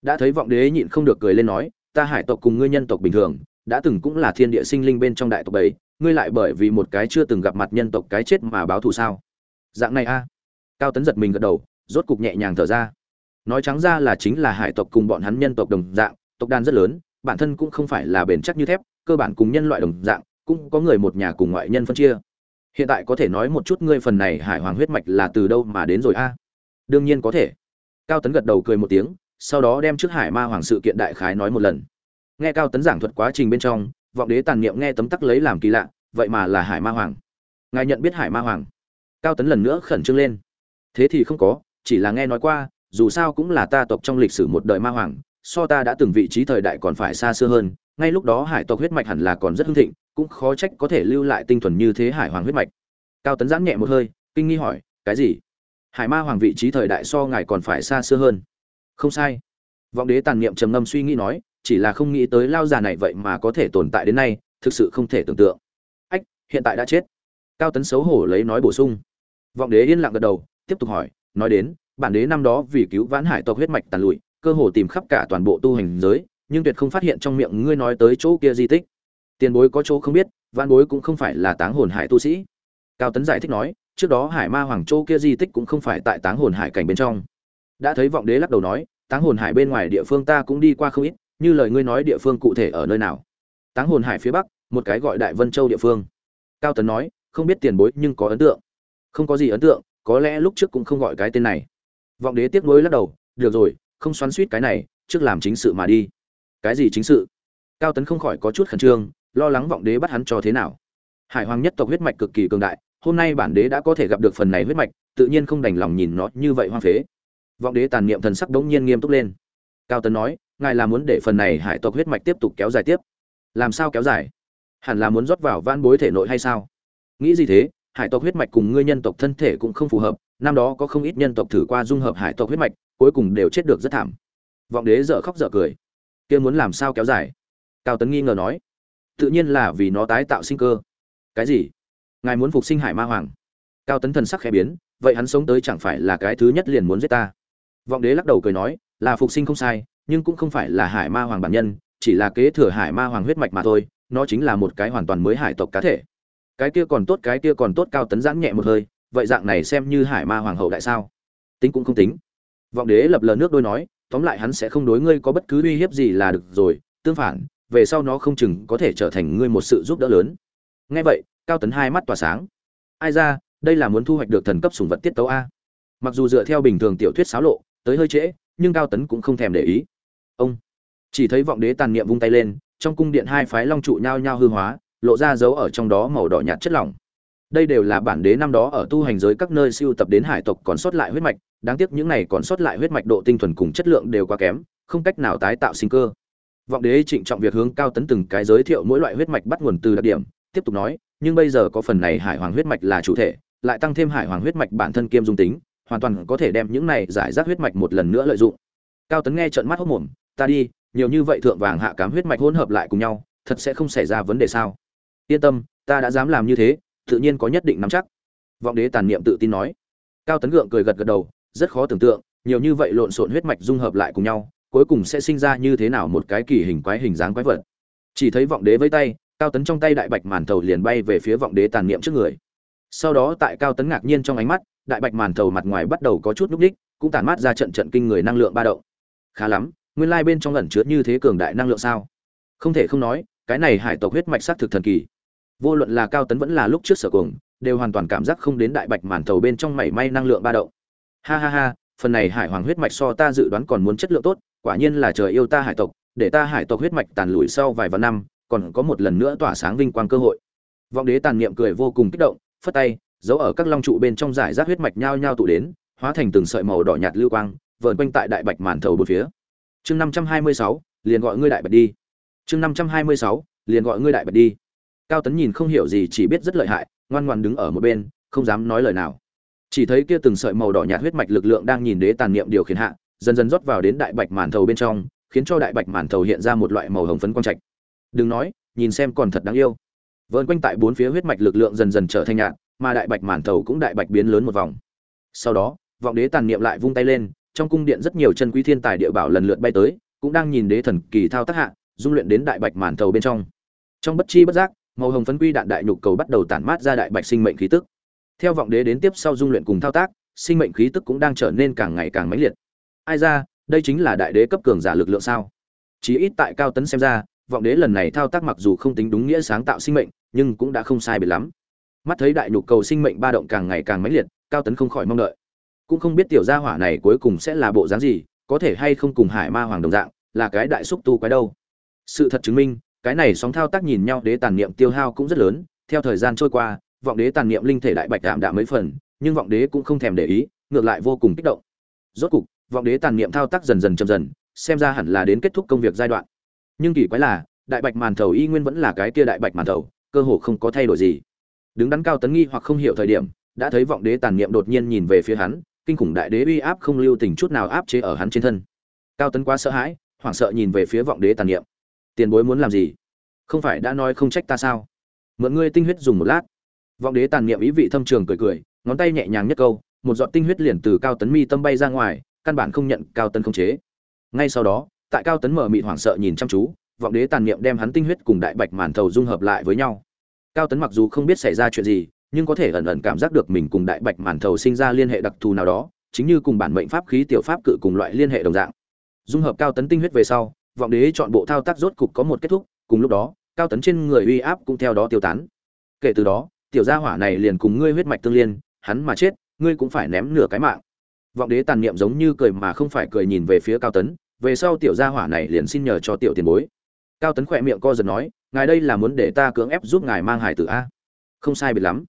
Đã thấy vọng đế nhịn không được cười lên nói, ta hải tộc cùng ngươi nhân tộc bình thường, đã từng cũng là thiên địa sinh linh bên trong đại tộc ấy ngươi lại bởi vì một cái chưa từng gặp mặt nhân tộc cái chết mà báo thù sao? Dạng này a. Cao tấn giật mình gật đầu, rốt cục nhẹ nhàng thở ra. Nói trắng ra là chính là hải tộc cùng bọn hắn nhân tộc đồng dạng, tộc đàn rất lớn, bản thân cũng không phải là bền chắc như thép, cơ bản cùng nhân loại đồng dạng, cũng có người một nhà cùng ngoại nhân phân chia hiện tại có thể nói một chút ngươi phần này hải hoàng huyết mạch là từ đâu mà đến rồi a? Đương nhiên có thể. Cao tấn gật đầu cười một tiếng, sau đó đem trước hải ma hoàng sự kiện đại khái nói một lần. Nghe cao tấn giảng thuật quá trình bên trong, vọng đế tàn niệm nghe tấm tắc lấy làm kỳ lạ, vậy mà là hải ma hoàng. Ngài nhận biết hải ma hoàng? Cao tấn lần nữa khẩn trương lên. Thế thì không có, chỉ là nghe nói qua, dù sao cũng là ta tộc trong lịch sử một đời ma hoàng, so ta đã từng vị trí thời đại còn phải xa xưa hơn, ngay lúc đó hải tộc huyết mạch hẳn là còn rất hưng thịnh cũng khó trách có thể lưu lại tinh thuần như thế hải hoàng huyết mạch. Cao tấn giãn nhẹ một hơi, kinh nghi hỏi, cái gì? Hải ma hoàng vị trí thời đại so ngài còn phải xa xưa hơn. Không sai. Vọng đế tàn niệm trầm ngâm suy nghĩ nói, chỉ là không nghĩ tới lao già này vậy mà có thể tồn tại đến nay, thực sự không thể tưởng tượng. Ách, hiện tại đã chết. Cao tấn xấu hổ lấy nói bổ sung. Vọng đế yên lặng gật đầu, tiếp tục hỏi, nói đến, bản đế năm đó vì cứu vãn hải tộc huyết mạch tàn lụi, cơ hồ tìm khắp cả toàn bộ tu hành giới, nhưng tuyệt không phát hiện trong miệng ngươi nói tới chỗ kia di tích tiền bối có chỗ không biết văn bối cũng không phải là táng hồn hải tu sĩ. Cao tấn giải thích nói, trước đó hải ma hoàng châu kia di tích cũng không phải tại táng hồn hải cảnh bên trong. Đã thấy vọng đế lắc đầu nói, táng hồn hải bên ngoài địa phương ta cũng đi qua không ít, như lời ngươi nói địa phương cụ thể ở nơi nào. Táng hồn hải phía bắc, một cái gọi đại vân châu địa phương. Cao tấn nói, không biết tiền bối nhưng có ấn tượng. Không có gì ấn tượng, có lẽ lúc trước cũng không gọi cái tên này. Vọng đế tiếc nuối lắc đầu, được rồi, không xoắn suýt cái này, trước làm chính sự mà đi. Cái gì chính sự? Cao tấn không khỏi có chút khẩn trương lo lắng vọng đế bắt hắn cho thế nào. Hải hoàng nhất tộc huyết mạch cực kỳ cường đại, hôm nay bản đế đã có thể gặp được phần này huyết mạch, tự nhiên không đành lòng nhìn nó như vậy hoang phế. Vọng đế tàn niệm thần sắc đống nhiên nghiêm túc lên. Cao tấn nói, ngài là muốn để phần này hải tộc huyết mạch tiếp tục kéo dài tiếp? Làm sao kéo dài? Hẳn là muốn rót vào van bối thể nội hay sao? Nghĩ gì thế? Hải tộc huyết mạch cùng ngươi nhân tộc thân thể cũng không phù hợp, năm đó có không ít nhân tộc thử qua dung hợp hải tộc huyết mạch, cuối cùng đều chết được rất thảm. Vọng đế dở khóc dở cười. Kia muốn làm sao kéo dài? Cao tấn nghi ngờ nói tự nhiên là vì nó tái tạo sinh cơ. Cái gì? Ngài muốn phục sinh hải ma hoàng? Cao tấn thần sắc khẽ biến, vậy hắn sống tới chẳng phải là cái thứ nhất liền muốn giết ta? Vọng đế lắc đầu cười nói, là phục sinh không sai, nhưng cũng không phải là hải ma hoàng bản nhân, chỉ là kế thừa hải ma hoàng huyết mạch mà thôi, nó chính là một cái hoàn toàn mới hải tộc cá thể. Cái kia còn tốt, cái kia còn tốt, cao tấn giãn nhẹ một hơi, vậy dạng này xem như hải ma hoàng hậu đại sao? Tính cũng không tính. Vọng đế lập lờ nước đôi nói, tóm lại hắn sẽ không đối ngươi có bất cứ uy hiếp gì là được rồi, tương phản về sau nó không chừng có thể trở thành ngươi một sự giúp đỡ lớn. Nghe vậy, cao tấn hai mắt tỏa sáng. Ai ra, đây là muốn thu hoạch được thần cấp sùng vật tiết tấu a. Mặc dù dựa theo bình thường tiểu thuyết xáo lộ, tới hơi trễ, nhưng cao tấn cũng không thèm để ý. Ông, chỉ thấy vọng đế tàn niệm vung tay lên, trong cung điện hai phái long trụ nhao nhao hư hóa, lộ ra dấu ở trong đó màu đỏ nhạt chất lỏng. Đây đều là bản đế năm đó ở tu hành giới các nơi siêu tập đến hải tộc còn sót lại huyết mạch, đáng tiếc những này còn sót lại huyết mạch độ tinh thuần cùng chất lượng đều quá kém, không cách nào tái tạo sinh cơ vọng đế trịnh trọng việc hướng cao tấn từng cái giới thiệu mỗi loại huyết mạch bắt nguồn từ đặc điểm, tiếp tục nói, nhưng bây giờ có phần này hải hoàng huyết mạch là chủ thể, lại tăng thêm hải hoàng huyết mạch bản thân kiêm dung tính, hoàn toàn có thể đem những này giải rác huyết mạch một lần nữa lợi dụng. Cao tấn nghe trợn mắt hốt mồm, ta đi, nhiều như vậy thượng vàng hạ cám huyết mạch hỗn hợp lại cùng nhau, thật sẽ không xảy ra vấn đề sao? Yên tâm, ta đã dám làm như thế, tự nhiên có nhất định nắm chắc. Vọng đế tàn niệm tự tin nói. Cao tấn gượng cười gật gật đầu, rất khó tưởng tượng, nhiều như vậy lộn xộn huyết mạch dung hợp lại cùng nhau cuối cùng sẽ sinh ra như thế nào một cái kỳ hình quái hình dáng quái vật. Chỉ thấy vọng đế với tay, cao tấn trong tay đại bạch màn thầu liền bay về phía vọng đế tàn niệm trước người. Sau đó tại cao tấn ngạc nhiên trong ánh mắt, đại bạch màn thầu mặt ngoài bắt đầu có chút núc đích cũng tản mát ra trận trận kinh người năng lượng ba động. Khá lắm, nguyên lai bên trong ẩn chứa như thế cường đại năng lượng sao? Không thể không nói, cái này hải tộc huyết mạch xác thực thần kỳ. Vô luận là cao tấn vẫn là lúc trước sở cùng đều hoàn toàn cảm giác không đến đại bạch màn thầu bên trong mảy may năng lượng ba động. Ha ha ha, phần này hải hoàng huyết mạch so ta dự đoán còn muốn chất lượng tốt quả nhiên là trời yêu ta hải tộc, để ta hải tộc huyết mạch tàn lùi sau vài vạn năm, còn có một lần nữa tỏa sáng vinh quang cơ hội. Vọng đế tàn niệm cười vô cùng kích động, phất tay, giấu ở các long trụ bên trong giải rác huyết mạch nhao nhao tụ đến, hóa thành từng sợi màu đỏ nhạt lưu quang, vờn quanh tại đại bạch màn thầu bốn phía. Chương năm trăm hai mươi sáu, liền gọi ngươi đại bạch đi. Chương năm trăm hai mươi sáu, liền gọi ngươi đại bạch đi. Cao tấn nhìn không hiểu gì, chỉ biết rất lợi hại, ngoan ngoan đứng ở một bên, không dám nói lời nào. Chỉ thấy kia từng sợi màu đỏ nhạt huyết mạch lực lượng đang nhìn đế tàn niệm điều khiển hạ dần dần rót vào đến đại bạch màn thầu bên trong, khiến cho đại bạch màn thầu hiện ra một loại màu hồng phấn quang trạch. Đừng nói, nhìn xem còn thật đáng yêu. Vơn quanh tại bốn phía huyết mạch lực lượng dần dần trở thành nhạt, mà đại bạch màn thầu cũng đại bạch biến lớn một vòng. Sau đó, vọng đế tàn niệm lại vung tay lên, trong cung điện rất nhiều chân quý thiên tài địa bảo lần lượt bay tới, cũng đang nhìn đế thần kỳ thao tác hạ, dung luyện đến đại bạch màn thầu bên trong. Trong bất chi bất giác, màu hồng phấn quy đạn đại nhục cầu bắt đầu tản mát ra đại bạch sinh mệnh khí tức. Theo vọng đế đến tiếp sau dung luyện cùng thao tác, sinh mệnh khí tức cũng đang trở nên càng ngày càng mãnh liệt ai ra, đây chính là đại đế cấp cường giả lực lượng sao? Chí ít tại cao tấn xem ra, vọng đế lần này thao tác mặc dù không tính đúng nghĩa sáng tạo sinh mệnh, nhưng cũng đã không sai biệt lắm. Mắt thấy đại nhục cầu sinh mệnh ba động càng ngày càng mãnh liệt, cao tấn không khỏi mong đợi. Cũng không biết tiểu gia hỏa này cuối cùng sẽ là bộ dáng gì, có thể hay không cùng hải ma hoàng đồng dạng, là cái đại xúc tu quái đâu. Sự thật chứng minh, cái này sóng thao tác nhìn nhau đế tàn niệm tiêu hao cũng rất lớn, theo thời gian trôi qua, vọng đế tàn niệm linh thể đại bạch đạm đạm mấy phần, nhưng vọng đế cũng không thèm để ý, ngược lại vô cùng kích động. Rốt cục vọng đế tàn niệm thao tác dần dần chậm dần, xem ra hẳn là đến kết thúc công việc giai đoạn. Nhưng kỳ quái là, đại bạch màn thầu y nguyên vẫn là cái kia đại bạch màn thầu, cơ hồ không có thay đổi gì. Đứng đắn cao tấn nghi hoặc không hiểu thời điểm, đã thấy vọng đế tàn niệm đột nhiên nhìn về phía hắn, kinh khủng đại đế uy áp không lưu tình chút nào áp chế ở hắn trên thân. Cao tấn quá sợ hãi, hoảng sợ nhìn về phía vọng đế tàn niệm. Tiền bối muốn làm gì? Không phải đã nói không trách ta sao? Mượn ngươi tinh huyết dùng một lát. Vọng đế tàn niệm ý vị thâm trường cười cười, ngón tay nhẹ nhàng nhất câu, một giọt tinh huyết liền từ cao tấn mi tâm bay ra ngoài căn bản không nhận cao tấn không chế. Ngay sau đó, tại cao tấn mở mịt hoảng sợ nhìn chăm chú, vọng đế tàn niệm đem hắn tinh huyết cùng đại bạch màn thầu dung hợp lại với nhau. Cao tấn mặc dù không biết xảy ra chuyện gì, nhưng có thể ẩn ẩn cảm giác được mình cùng đại bạch màn thầu sinh ra liên hệ đặc thù nào đó, chính như cùng bản mệnh pháp khí tiểu pháp cự cùng loại liên hệ đồng dạng. Dung hợp cao tấn tinh huyết về sau, vọng đế chọn bộ thao tác rốt cục có một kết thúc, cùng lúc đó, cao tấn trên người uy áp cũng theo đó tiêu tán. Kể từ đó, tiểu gia hỏa này liền cùng ngươi huyết mạch tương liên, hắn mà chết, ngươi cũng phải ném nửa cái mạng vọng đế tàn niệm giống như cười mà không phải cười nhìn về phía cao tấn, về sau tiểu gia hỏa này liền xin nhờ cho tiểu tiền bối. Cao tấn khỏe miệng co giật nói, ngài đây là muốn để ta cưỡng ép giúp ngài mang hải tử a? Không sai biệt lắm.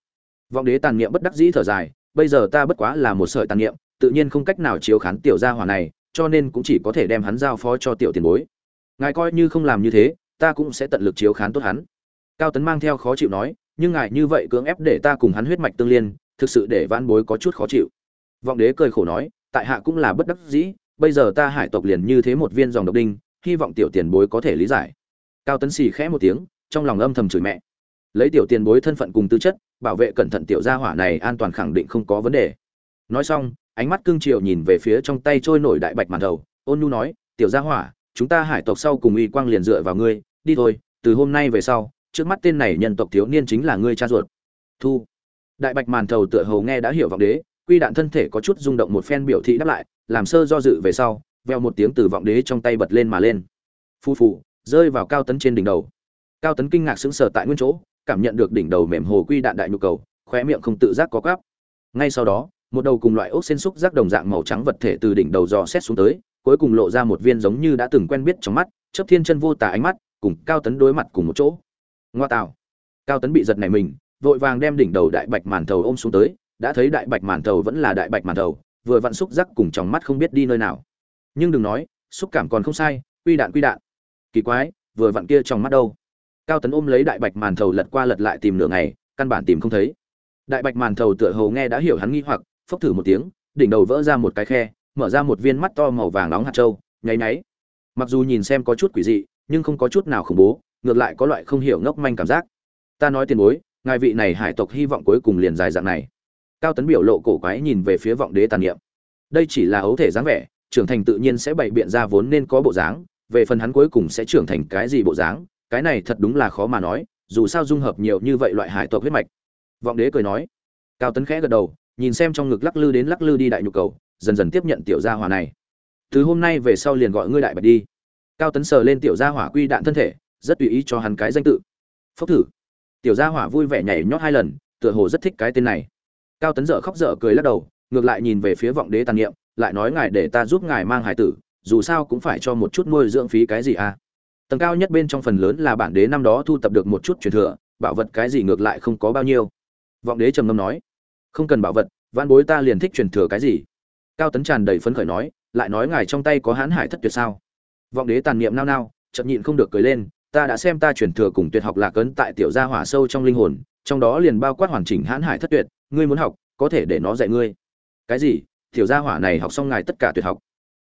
Vọng đế tàn niệm bất đắc dĩ thở dài, bây giờ ta bất quá là một sợi tàn niệm, tự nhiên không cách nào chiếu khán tiểu gia hỏa này, cho nên cũng chỉ có thể đem hắn giao phó cho tiểu tiền bối. Ngài coi như không làm như thế, ta cũng sẽ tận lực chiếu khán tốt hắn. Cao tấn mang theo khó chịu nói, nhưng ngài như vậy cưỡng ép để ta cùng hắn huyết mạch tương liên, thực sự để vãn bối có chút khó chịu vọng đế cười khổ nói, tại hạ cũng là bất đắc dĩ, bây giờ ta hải tộc liền như thế một viên dòng độc đinh, hy vọng tiểu tiền bối có thể lý giải. Cao tấn xì khẽ một tiếng, trong lòng âm thầm chửi mẹ. Lấy tiểu tiền bối thân phận cùng tư chất, bảo vệ cẩn thận tiểu gia hỏa này an toàn khẳng định không có vấn đề. Nói xong, ánh mắt cương triều nhìn về phía trong tay trôi nổi đại bạch màn đầu, ôn nhu nói, tiểu gia hỏa, chúng ta hải tộc sau cùng uy quang liền dựa vào ngươi, đi thôi, từ hôm nay về sau, trước mắt tên này nhân tộc thiếu niên chính là ngươi cha ruột. Thu. Đại bạch màn thầu tựa hầu nghe đã hiểu vọng đế quy đạn thân thể có chút rung động một phen biểu thị đáp lại, làm sơ do dự về sau, veo một tiếng từ vọng đế trong tay bật lên mà lên. Phu phù, rơi vào cao tấn trên đỉnh đầu. Cao tấn kinh ngạc sững sờ tại nguyên chỗ, cảm nhận được đỉnh đầu mềm hồ quy đạn đại nhu cầu, khóe miệng không tự giác có cắp ngay sau đó, một đầu cùng loại ốc sen xúc giác đồng dạng màu trắng vật thể từ đỉnh đầu dò xét xuống tới, cuối cùng lộ ra một viên giống như đã từng quen biết trong mắt chấp thiên chân vô tả ánh mắt, cùng cao tấn đối mặt cùng một chỗ. Ngoa tạo cao tấn bị giật này mình, vội vàng đem đỉnh đầu đại bạch màn thầu ôm xuống tới đã thấy đại bạch màn thầu vẫn là đại bạch màn thầu, vừa vặn xúc giác cùng trong mắt không biết đi nơi nào. Nhưng đừng nói, xúc cảm còn không sai, quy đạn quy đạn. Kỳ quái, vừa vặn kia trong mắt đâu? Cao tấn ôm lấy đại bạch màn thầu lật qua lật lại tìm nửa ngày, căn bản tìm không thấy. Đại bạch màn thầu tựa hồ nghe đã hiểu hắn nghi hoặc, phốc thử một tiếng, đỉnh đầu vỡ ra một cái khe, mở ra một viên mắt to màu vàng nóng hạt trâu nháy nháy. Mặc dù nhìn xem có chút quỷ dị, nhưng không có chút nào khủng bố, ngược lại có loại không hiểu ngốc manh cảm giác. Ta nói tiền bối, ngài vị này hải tộc hy vọng cuối cùng liền dài dạng này cao tấn biểu lộ cổ quái nhìn về phía vọng đế tàn niệm. Đây chỉ là ấu thể dáng vẻ, trưởng thành tự nhiên sẽ bày biện ra vốn nên có bộ dáng, về phần hắn cuối cùng sẽ trưởng thành cái gì bộ dáng, cái này thật đúng là khó mà nói, dù sao dung hợp nhiều như vậy loại hải tộc huyết mạch. Vọng đế cười nói. Cao tấn khẽ gật đầu, nhìn xem trong ngực lắc lư đến lắc lư đi đại nhu cầu, dần dần tiếp nhận tiểu gia hỏa này. Từ hôm nay về sau liền gọi ngươi đại bạch đi. Cao tấn sờ lên tiểu gia hỏa quy đạn thân thể, rất tùy ý cho hắn cái danh tự. Phốc thử. Tiểu gia hỏa vui vẻ nhảy nhót hai lần, tựa hồ rất thích cái tên này cao tấn dở khóc dở cười lắc đầu, ngược lại nhìn về phía vọng đế tàn niệm, lại nói ngài để ta giúp ngài mang hải tử, dù sao cũng phải cho một chút nuôi dưỡng phí cái gì à? Tầng cao nhất bên trong phần lớn là bản đế năm đó thu tập được một chút truyền thừa, bảo vật cái gì ngược lại không có bao nhiêu. Vọng đế trầm ngâm nói, không cần bảo vật văn bối ta liền thích truyền thừa cái gì? Cao tấn tràn đầy phấn khởi nói, lại nói ngài trong tay có hãn hải thất tuyệt sao? Vọng đế tàn niệm nao nao chậm nhịn không được cười lên, ta đã xem ta truyền thừa cùng tuyệt học lạc ấn tại tiểu gia hỏa sâu trong linh hồn, trong đó liền bao quát hoàn chỉnh hãn hải thất tuyệt ngươi muốn học, có thể để nó dạy ngươi. Cái gì? Tiểu gia hỏa này học xong ngài tất cả tuyệt học.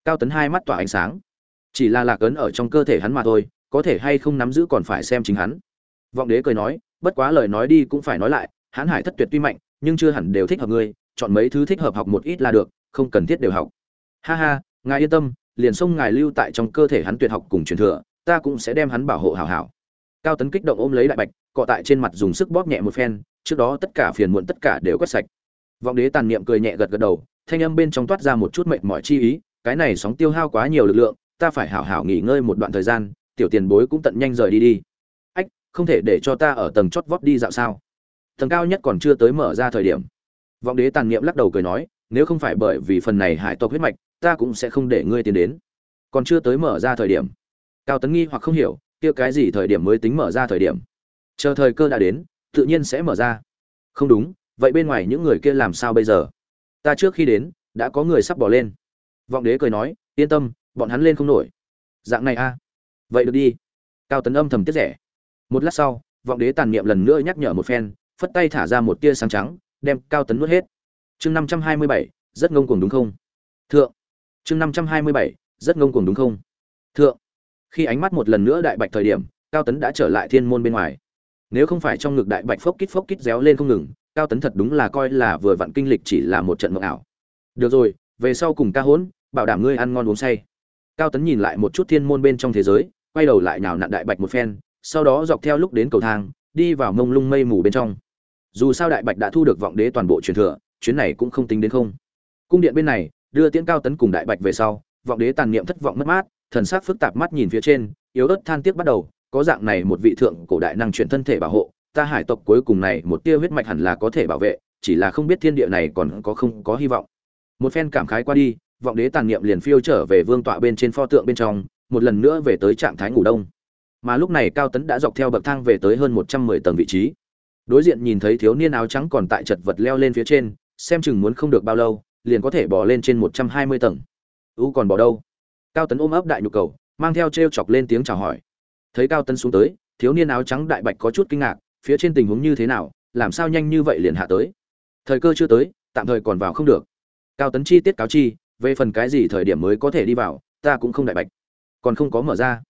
Cao tấn hai mắt tỏa ánh sáng. Chỉ là lạc ấn ở trong cơ thể hắn mà thôi, có thể hay không nắm giữ còn phải xem chính hắn. Vọng đế cười nói, bất quá lời nói đi cũng phải nói lại hãn hải thất tuyệt tuy mạnh, nhưng chưa hẳn đều thích hợp ngươi, chọn mấy thứ thích hợp học một ít là được, không cần thiết đều học. Ha ha, ngài yên tâm, liền xông ngài lưu tại trong cơ thể hắn tuyệt học cùng truyền thừa, ta cũng sẽ đem hắn bảo hộ hảo hảo. Cao tấn kích động ôm lấy đại bạch, cọ tại trên mặt dùng sức bóp nhẹ một phen trước đó tất cả phiền muộn tất cả đều quét sạch. Vọng đế tàn niệm cười nhẹ gật gật đầu, thanh âm bên trong toát ra một chút mệt mỏi chi ý, cái này sóng tiêu hao quá nhiều lực lượng, ta phải hảo hảo nghỉ ngơi một đoạn thời gian, tiểu tiền bối cũng tận nhanh rời đi đi. Ách, không thể để cho ta ở tầng chót vót đi dạo sao? Tầng cao nhất còn chưa tới mở ra thời điểm. Vọng đế tàn niệm lắc đầu cười nói, nếu không phải bởi vì phần này hải tộc huyết mạch, ta cũng sẽ không để ngươi tiến đến. Còn chưa tới mở ra thời điểm. Cao tấn nghi hoặc không hiểu, kia cái gì thời điểm mới tính mở ra thời điểm. Chờ thời cơ đã đến tự nhiên sẽ mở ra. Không đúng, vậy bên ngoài những người kia làm sao bây giờ? Ta trước khi đến, đã có người sắp bỏ lên. Vọng đế cười nói, yên tâm, bọn hắn lên không nổi. Dạng này a. Vậy được đi. Cao tấn âm thầm tiết rẻ. Một lát sau, vọng đế tàn niệm lần nữa nhắc nhở một phen, phất tay thả ra một tia sáng trắng, đem cao tấn nuốt hết. Chương năm trăm hai mươi bảy, rất ngông cuồng đúng không? Thượng. Chương năm trăm hai mươi bảy, rất ngông cuồng đúng không? Thượng. Khi ánh mắt một lần nữa đại bạch thời điểm, cao tấn đã trở lại thiên môn bên ngoài nếu không phải trong ngực đại bạch phốc kít phốc kít réo lên không ngừng, cao tấn thật đúng là coi là vừa vặn kinh lịch chỉ là một trận mộng ảo. Được rồi, về sau cùng ca hỗn, bảo đảm ngươi ăn ngon uống say. Cao tấn nhìn lại một chút thiên môn bên trong thế giới, quay đầu lại nhào nặn đại bạch một phen, sau đó dọc theo lúc đến cầu thang, đi vào mông lung mây mù bên trong. Dù sao đại bạch đã thu được vọng đế toàn bộ truyền thừa, chuyến này cũng không tính đến không. Cung điện bên này, đưa tiễn cao tấn cùng đại bạch về sau, vọng đế tàn niệm thất vọng mất mát, thần sắc phức tạp mắt nhìn phía trên, yếu ớt than tiếc bắt đầu có dạng này một vị thượng cổ đại năng chuyển thân thể bảo hộ, ta hải tộc cuối cùng này một tia huyết mạch hẳn là có thể bảo vệ, chỉ là không biết thiên địa này còn có không có hy vọng. Một phen cảm khái qua đi, vọng đế tàn niệm liền phiêu trở về vương tọa bên trên pho tượng bên trong, một lần nữa về tới trạng thái ngủ đông. Mà lúc này cao tấn đã dọc theo bậc thang về tới hơn một trăm mười tầng vị trí. Đối diện nhìn thấy thiếu niên áo trắng còn tại chật vật leo lên phía trên, xem chừng muốn không được bao lâu, liền có thể bỏ lên trên một trăm hai mươi tầng. Ú, còn bỏ đâu? Cao tấn ôm ấp đại nhục cầu, mang theo treo chọc lên tiếng chào hỏi thấy cao tấn xuống tới, thiếu niên áo trắng đại bạch có chút kinh ngạc, phía trên tình huống như thế nào, làm sao nhanh như vậy liền hạ tới? Thời cơ chưa tới, tạm thời còn vào không được. Cao tấn chi tiết cáo chi, về phần cái gì thời điểm mới có thể đi vào, ta cũng không đại bạch. Còn không có mở ra.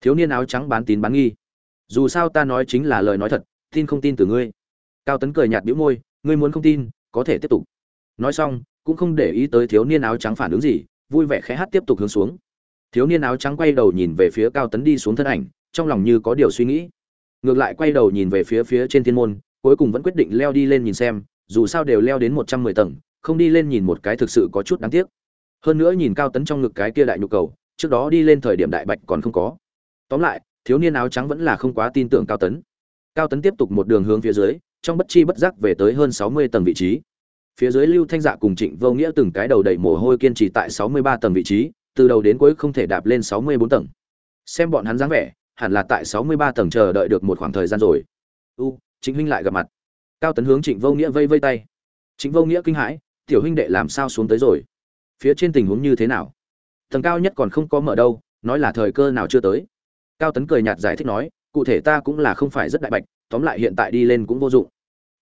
Thiếu niên áo trắng bán tín bán nghi. Dù sao ta nói chính là lời nói thật, tin không tin từ ngươi. Cao tấn cười nhạt bĩu môi, ngươi muốn không tin, có thể tiếp tục. Nói xong, cũng không để ý tới thiếu niên áo trắng phản ứng gì, vui vẻ khẽ hát tiếp tục hướng xuống. Thiếu niên áo trắng quay đầu nhìn về phía cao tấn đi xuống thân ảnh trong lòng như có điều suy nghĩ. Ngược lại quay đầu nhìn về phía phía trên thiên môn, cuối cùng vẫn quyết định leo đi lên nhìn xem, dù sao đều leo đến một trăm mười tầng, không đi lên nhìn một cái thực sự có chút đáng tiếc. Hơn nữa nhìn cao tấn trong ngực cái kia đại nhu cầu, trước đó đi lên thời điểm đại bạch còn không có. Tóm lại, thiếu niên áo trắng vẫn là không quá tin tưởng cao tấn. Cao tấn tiếp tục một đường hướng phía dưới, trong bất chi bất giác về tới hơn sáu mươi tầng vị trí. Phía dưới lưu thanh dạ cùng trịnh vô nghĩa từng cái đầu đầy mồ hôi kiên trì tại sáu mươi ba tầng vị trí, từ đầu đến cuối không thể đạp lên sáu mươi bốn tầng. Xem bọn hắn dáng vẻ hẳn là tại sáu mươi ba tầng chờ đợi được một khoảng thời gian rồi. U chính huynh lại gặp mặt. Cao tấn hướng trịnh vô nghĩa vây vây tay. Trịnh vô nghĩa kinh hãi, tiểu huynh đệ làm sao xuống tới rồi? Phía trên tình huống như thế nào? Tầng cao nhất còn không có mở đâu, nói là thời cơ nào chưa tới. Cao tấn cười nhạt giải thích nói, cụ thể ta cũng là không phải rất đại bạch, tóm lại hiện tại đi lên cũng vô dụng.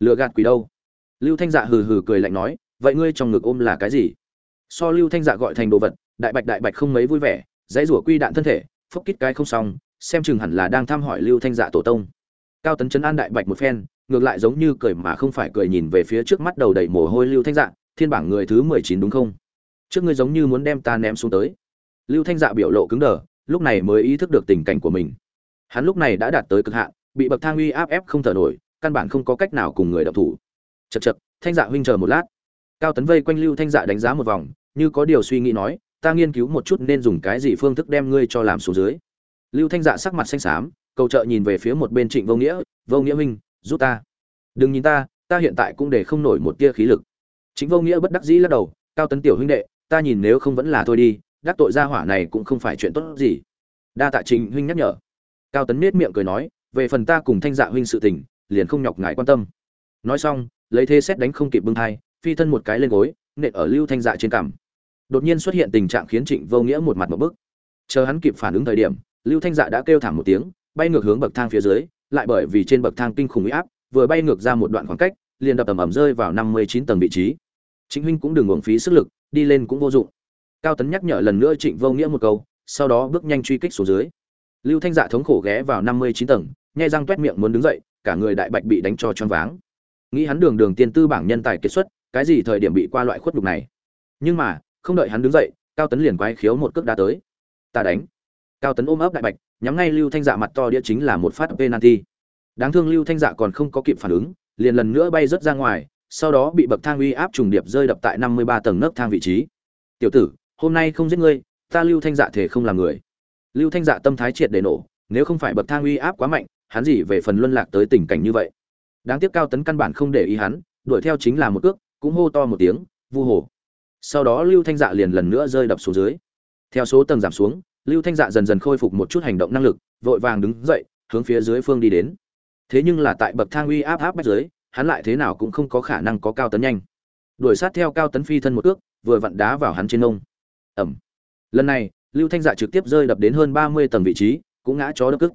Lựa gạt quỷ đâu? Lưu thanh dạ hừ hừ cười lạnh nói, vậy ngươi trong ngực ôm là cái gì? So lưu thanh dạ gọi thành đồ vật, đại bạch đại bạch không mấy vui vẻ, dãy rủa quy đạn thân thể phốc kít cái không xong xem chừng hẳn là đang thăm hỏi lưu thanh dạ tổ tông. Cao tấn chấn an đại bạch một phen, ngược lại giống như cười mà không phải cười nhìn về phía trước mắt đầu đầy mồ hôi lưu thanh dạ thiên bảng người thứ mười chín đúng không? Trước ngươi giống như muốn đem ta ném xuống tới. Lưu thanh dạ biểu lộ cứng đờ, lúc này mới ý thức được tình cảnh của mình. Hắn lúc này đã đạt tới cực hạn, bị bậc thang uy áp ép không thở nổi, căn bản không có cách nào cùng người đọc thủ. Chật chật thanh dạ huynh chờ một lát. Cao tấn vây quanh lưu thanh dạ đánh giá một vòng, như có điều suy nghĩ nói, ta nghiên cứu một chút nên dùng cái gì phương thức đem ngươi cho làm xuống dưới lưu thanh dạ sắc mặt xanh xám, cầu trợ nhìn về phía một bên trịnh vô nghĩa vô nghĩa huynh, giúp ta. Đừng nhìn ta ta hiện tại cũng để không nổi một tia khí lực. Chính vô nghĩa bất đắc dĩ lắc đầu, cao tấn tiểu huynh đệ, ta nhìn nếu không vẫn là thôi đi, đắc tội gia hỏa này cũng không phải chuyện tốt gì. Đa tạ trịnh huynh nhắc nhở. Cao tấn nết miệng cười nói, về phần ta cùng thanh dạ huynh sự tình, liền không nhọc ngại quan tâm. Nói xong, lấy thế xét đánh không kịp bưng thai, phi thân một cái lên gối, nện ở lưu thanh dạ trên cằm. Đột nhiên xuất hiện tình trạng khiến trịnh vô nghĩa một mặt một bức. Chờ hắn kịp phản ứng thời điểm lưu thanh dạ đã kêu thảm một tiếng, bay ngược hướng bậc thang phía dưới, lại bởi vì trên bậc thang kinh khủng uy áp, vừa bay ngược ra một đoạn khoảng cách, liền đập ầm ầm rơi vào năm mươi chín tầng vị trí. Chính huynh cũng đừng uổng phí sức lực, đi lên cũng vô dụng. Cao tấn nhắc nhở lần nữa trịnh vô nghĩa một câu, sau đó bước nhanh truy kích xuống dưới. Lưu thanh dạ thống khổ ghé vào năm mươi chín tầng, nhai răng toét miệng muốn đứng dậy, cả người đại bạch bị đánh cho choáng váng. Nghĩ hắn đường đường tiên tư bảng nhân tài kiệt xuất, cái gì thời điểm bị qua loại khuất đục này. Nhưng mà, không đợi hắn đứng dậy, cao tấn liền quay khiếu một cước đá tới. Ta đánh cao tấn ôm ấp đại bạch, nhắm ngay lưu thanh dạ mặt to đĩa chính là một phát penalty. Đáng thương lưu thanh dạ còn không có kịp phản ứng, liền lần nữa bay rớt ra ngoài, sau đó bị bậc thang uy áp trùng điệp rơi đập tại năm mươi ba tầng nấc thang vị trí. Tiểu tử, hôm nay không giết ngươi, ta lưu thanh dạ thể không làm người. Lưu thanh dạ tâm thái triệt để nổ, nếu không phải bậc thang uy áp quá mạnh, hắn gì về phần luân lạc tới tình cảnh như vậy? Đáng tiếc cao tấn căn bản không để ý hắn, đuổi theo chính là một cước, cũng hô to một tiếng, vu hồ. Sau đó lưu thanh dạ liền lần nữa rơi đập xuống dưới. Theo số tầng giảm xuống lưu thanh dạ dần dần khôi phục một chút hành động năng lực, vội vàng đứng dậy, hướng phía dưới phương đi đến. Thế nhưng là tại bậc thang uy áp áp bách dưới, hắn lại thế nào cũng không có khả năng có cao tấn nhanh. Đuổi sát theo cao tấn phi thân một ước, vừa vặn đá vào hắn trên ông. Ẩm. Lần này, lưu thanh dạ trực tiếp rơi đập đến hơn ba mươi tầng vị trí, cũng ngã chó đập cức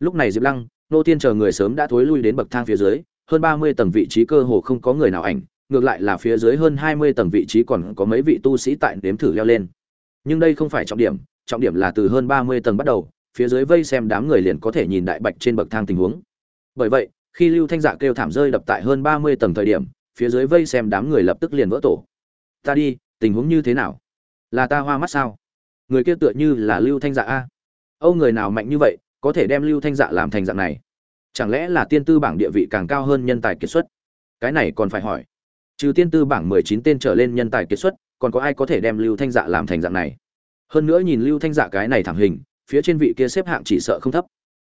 lúc này diệp lăng, nô tiên chờ người sớm đã thối lui đến bậc thang phía dưới, hơn ba mươi tầng vị trí cơ hồ không có người nào ảnh, ngược lại là phía dưới hơn hai mươi tầng vị trí còn có mấy vị tu sĩ tại đếm thử leo lên. Nhưng đây không phải trọng điểm trọng điểm là từ hơn ba mươi tầng bắt đầu, phía dưới vây xem đám người liền có thể nhìn đại bạch trên bậc thang tình huống. Bởi vậy, khi lưu thanh dạ kêu thảm rơi đập tại hơn ba mươi tầng thời điểm, phía dưới vây xem đám người lập tức liền vỡ tổ. Ta đi, tình huống như thế nào? Là ta hoa mắt sao? Người kia tựa như là lưu thanh dạ a. Âu người nào mạnh như vậy, có thể đem lưu thanh dạ làm thành dạng này? Chẳng lẽ là tiên tư bảng địa vị càng cao hơn nhân tài kiệt xuất? Cái này còn phải hỏi. Trừ tiên tư bảng mười chín tên trở lên nhân tài kiệt xuất, còn có ai có thể đem lưu thanh dạ làm thành dạng này? Hơn nữa nhìn lưu thanh dạ cái này thẳng hình, phía trên vị kia xếp hạng chỉ sợ không thấp.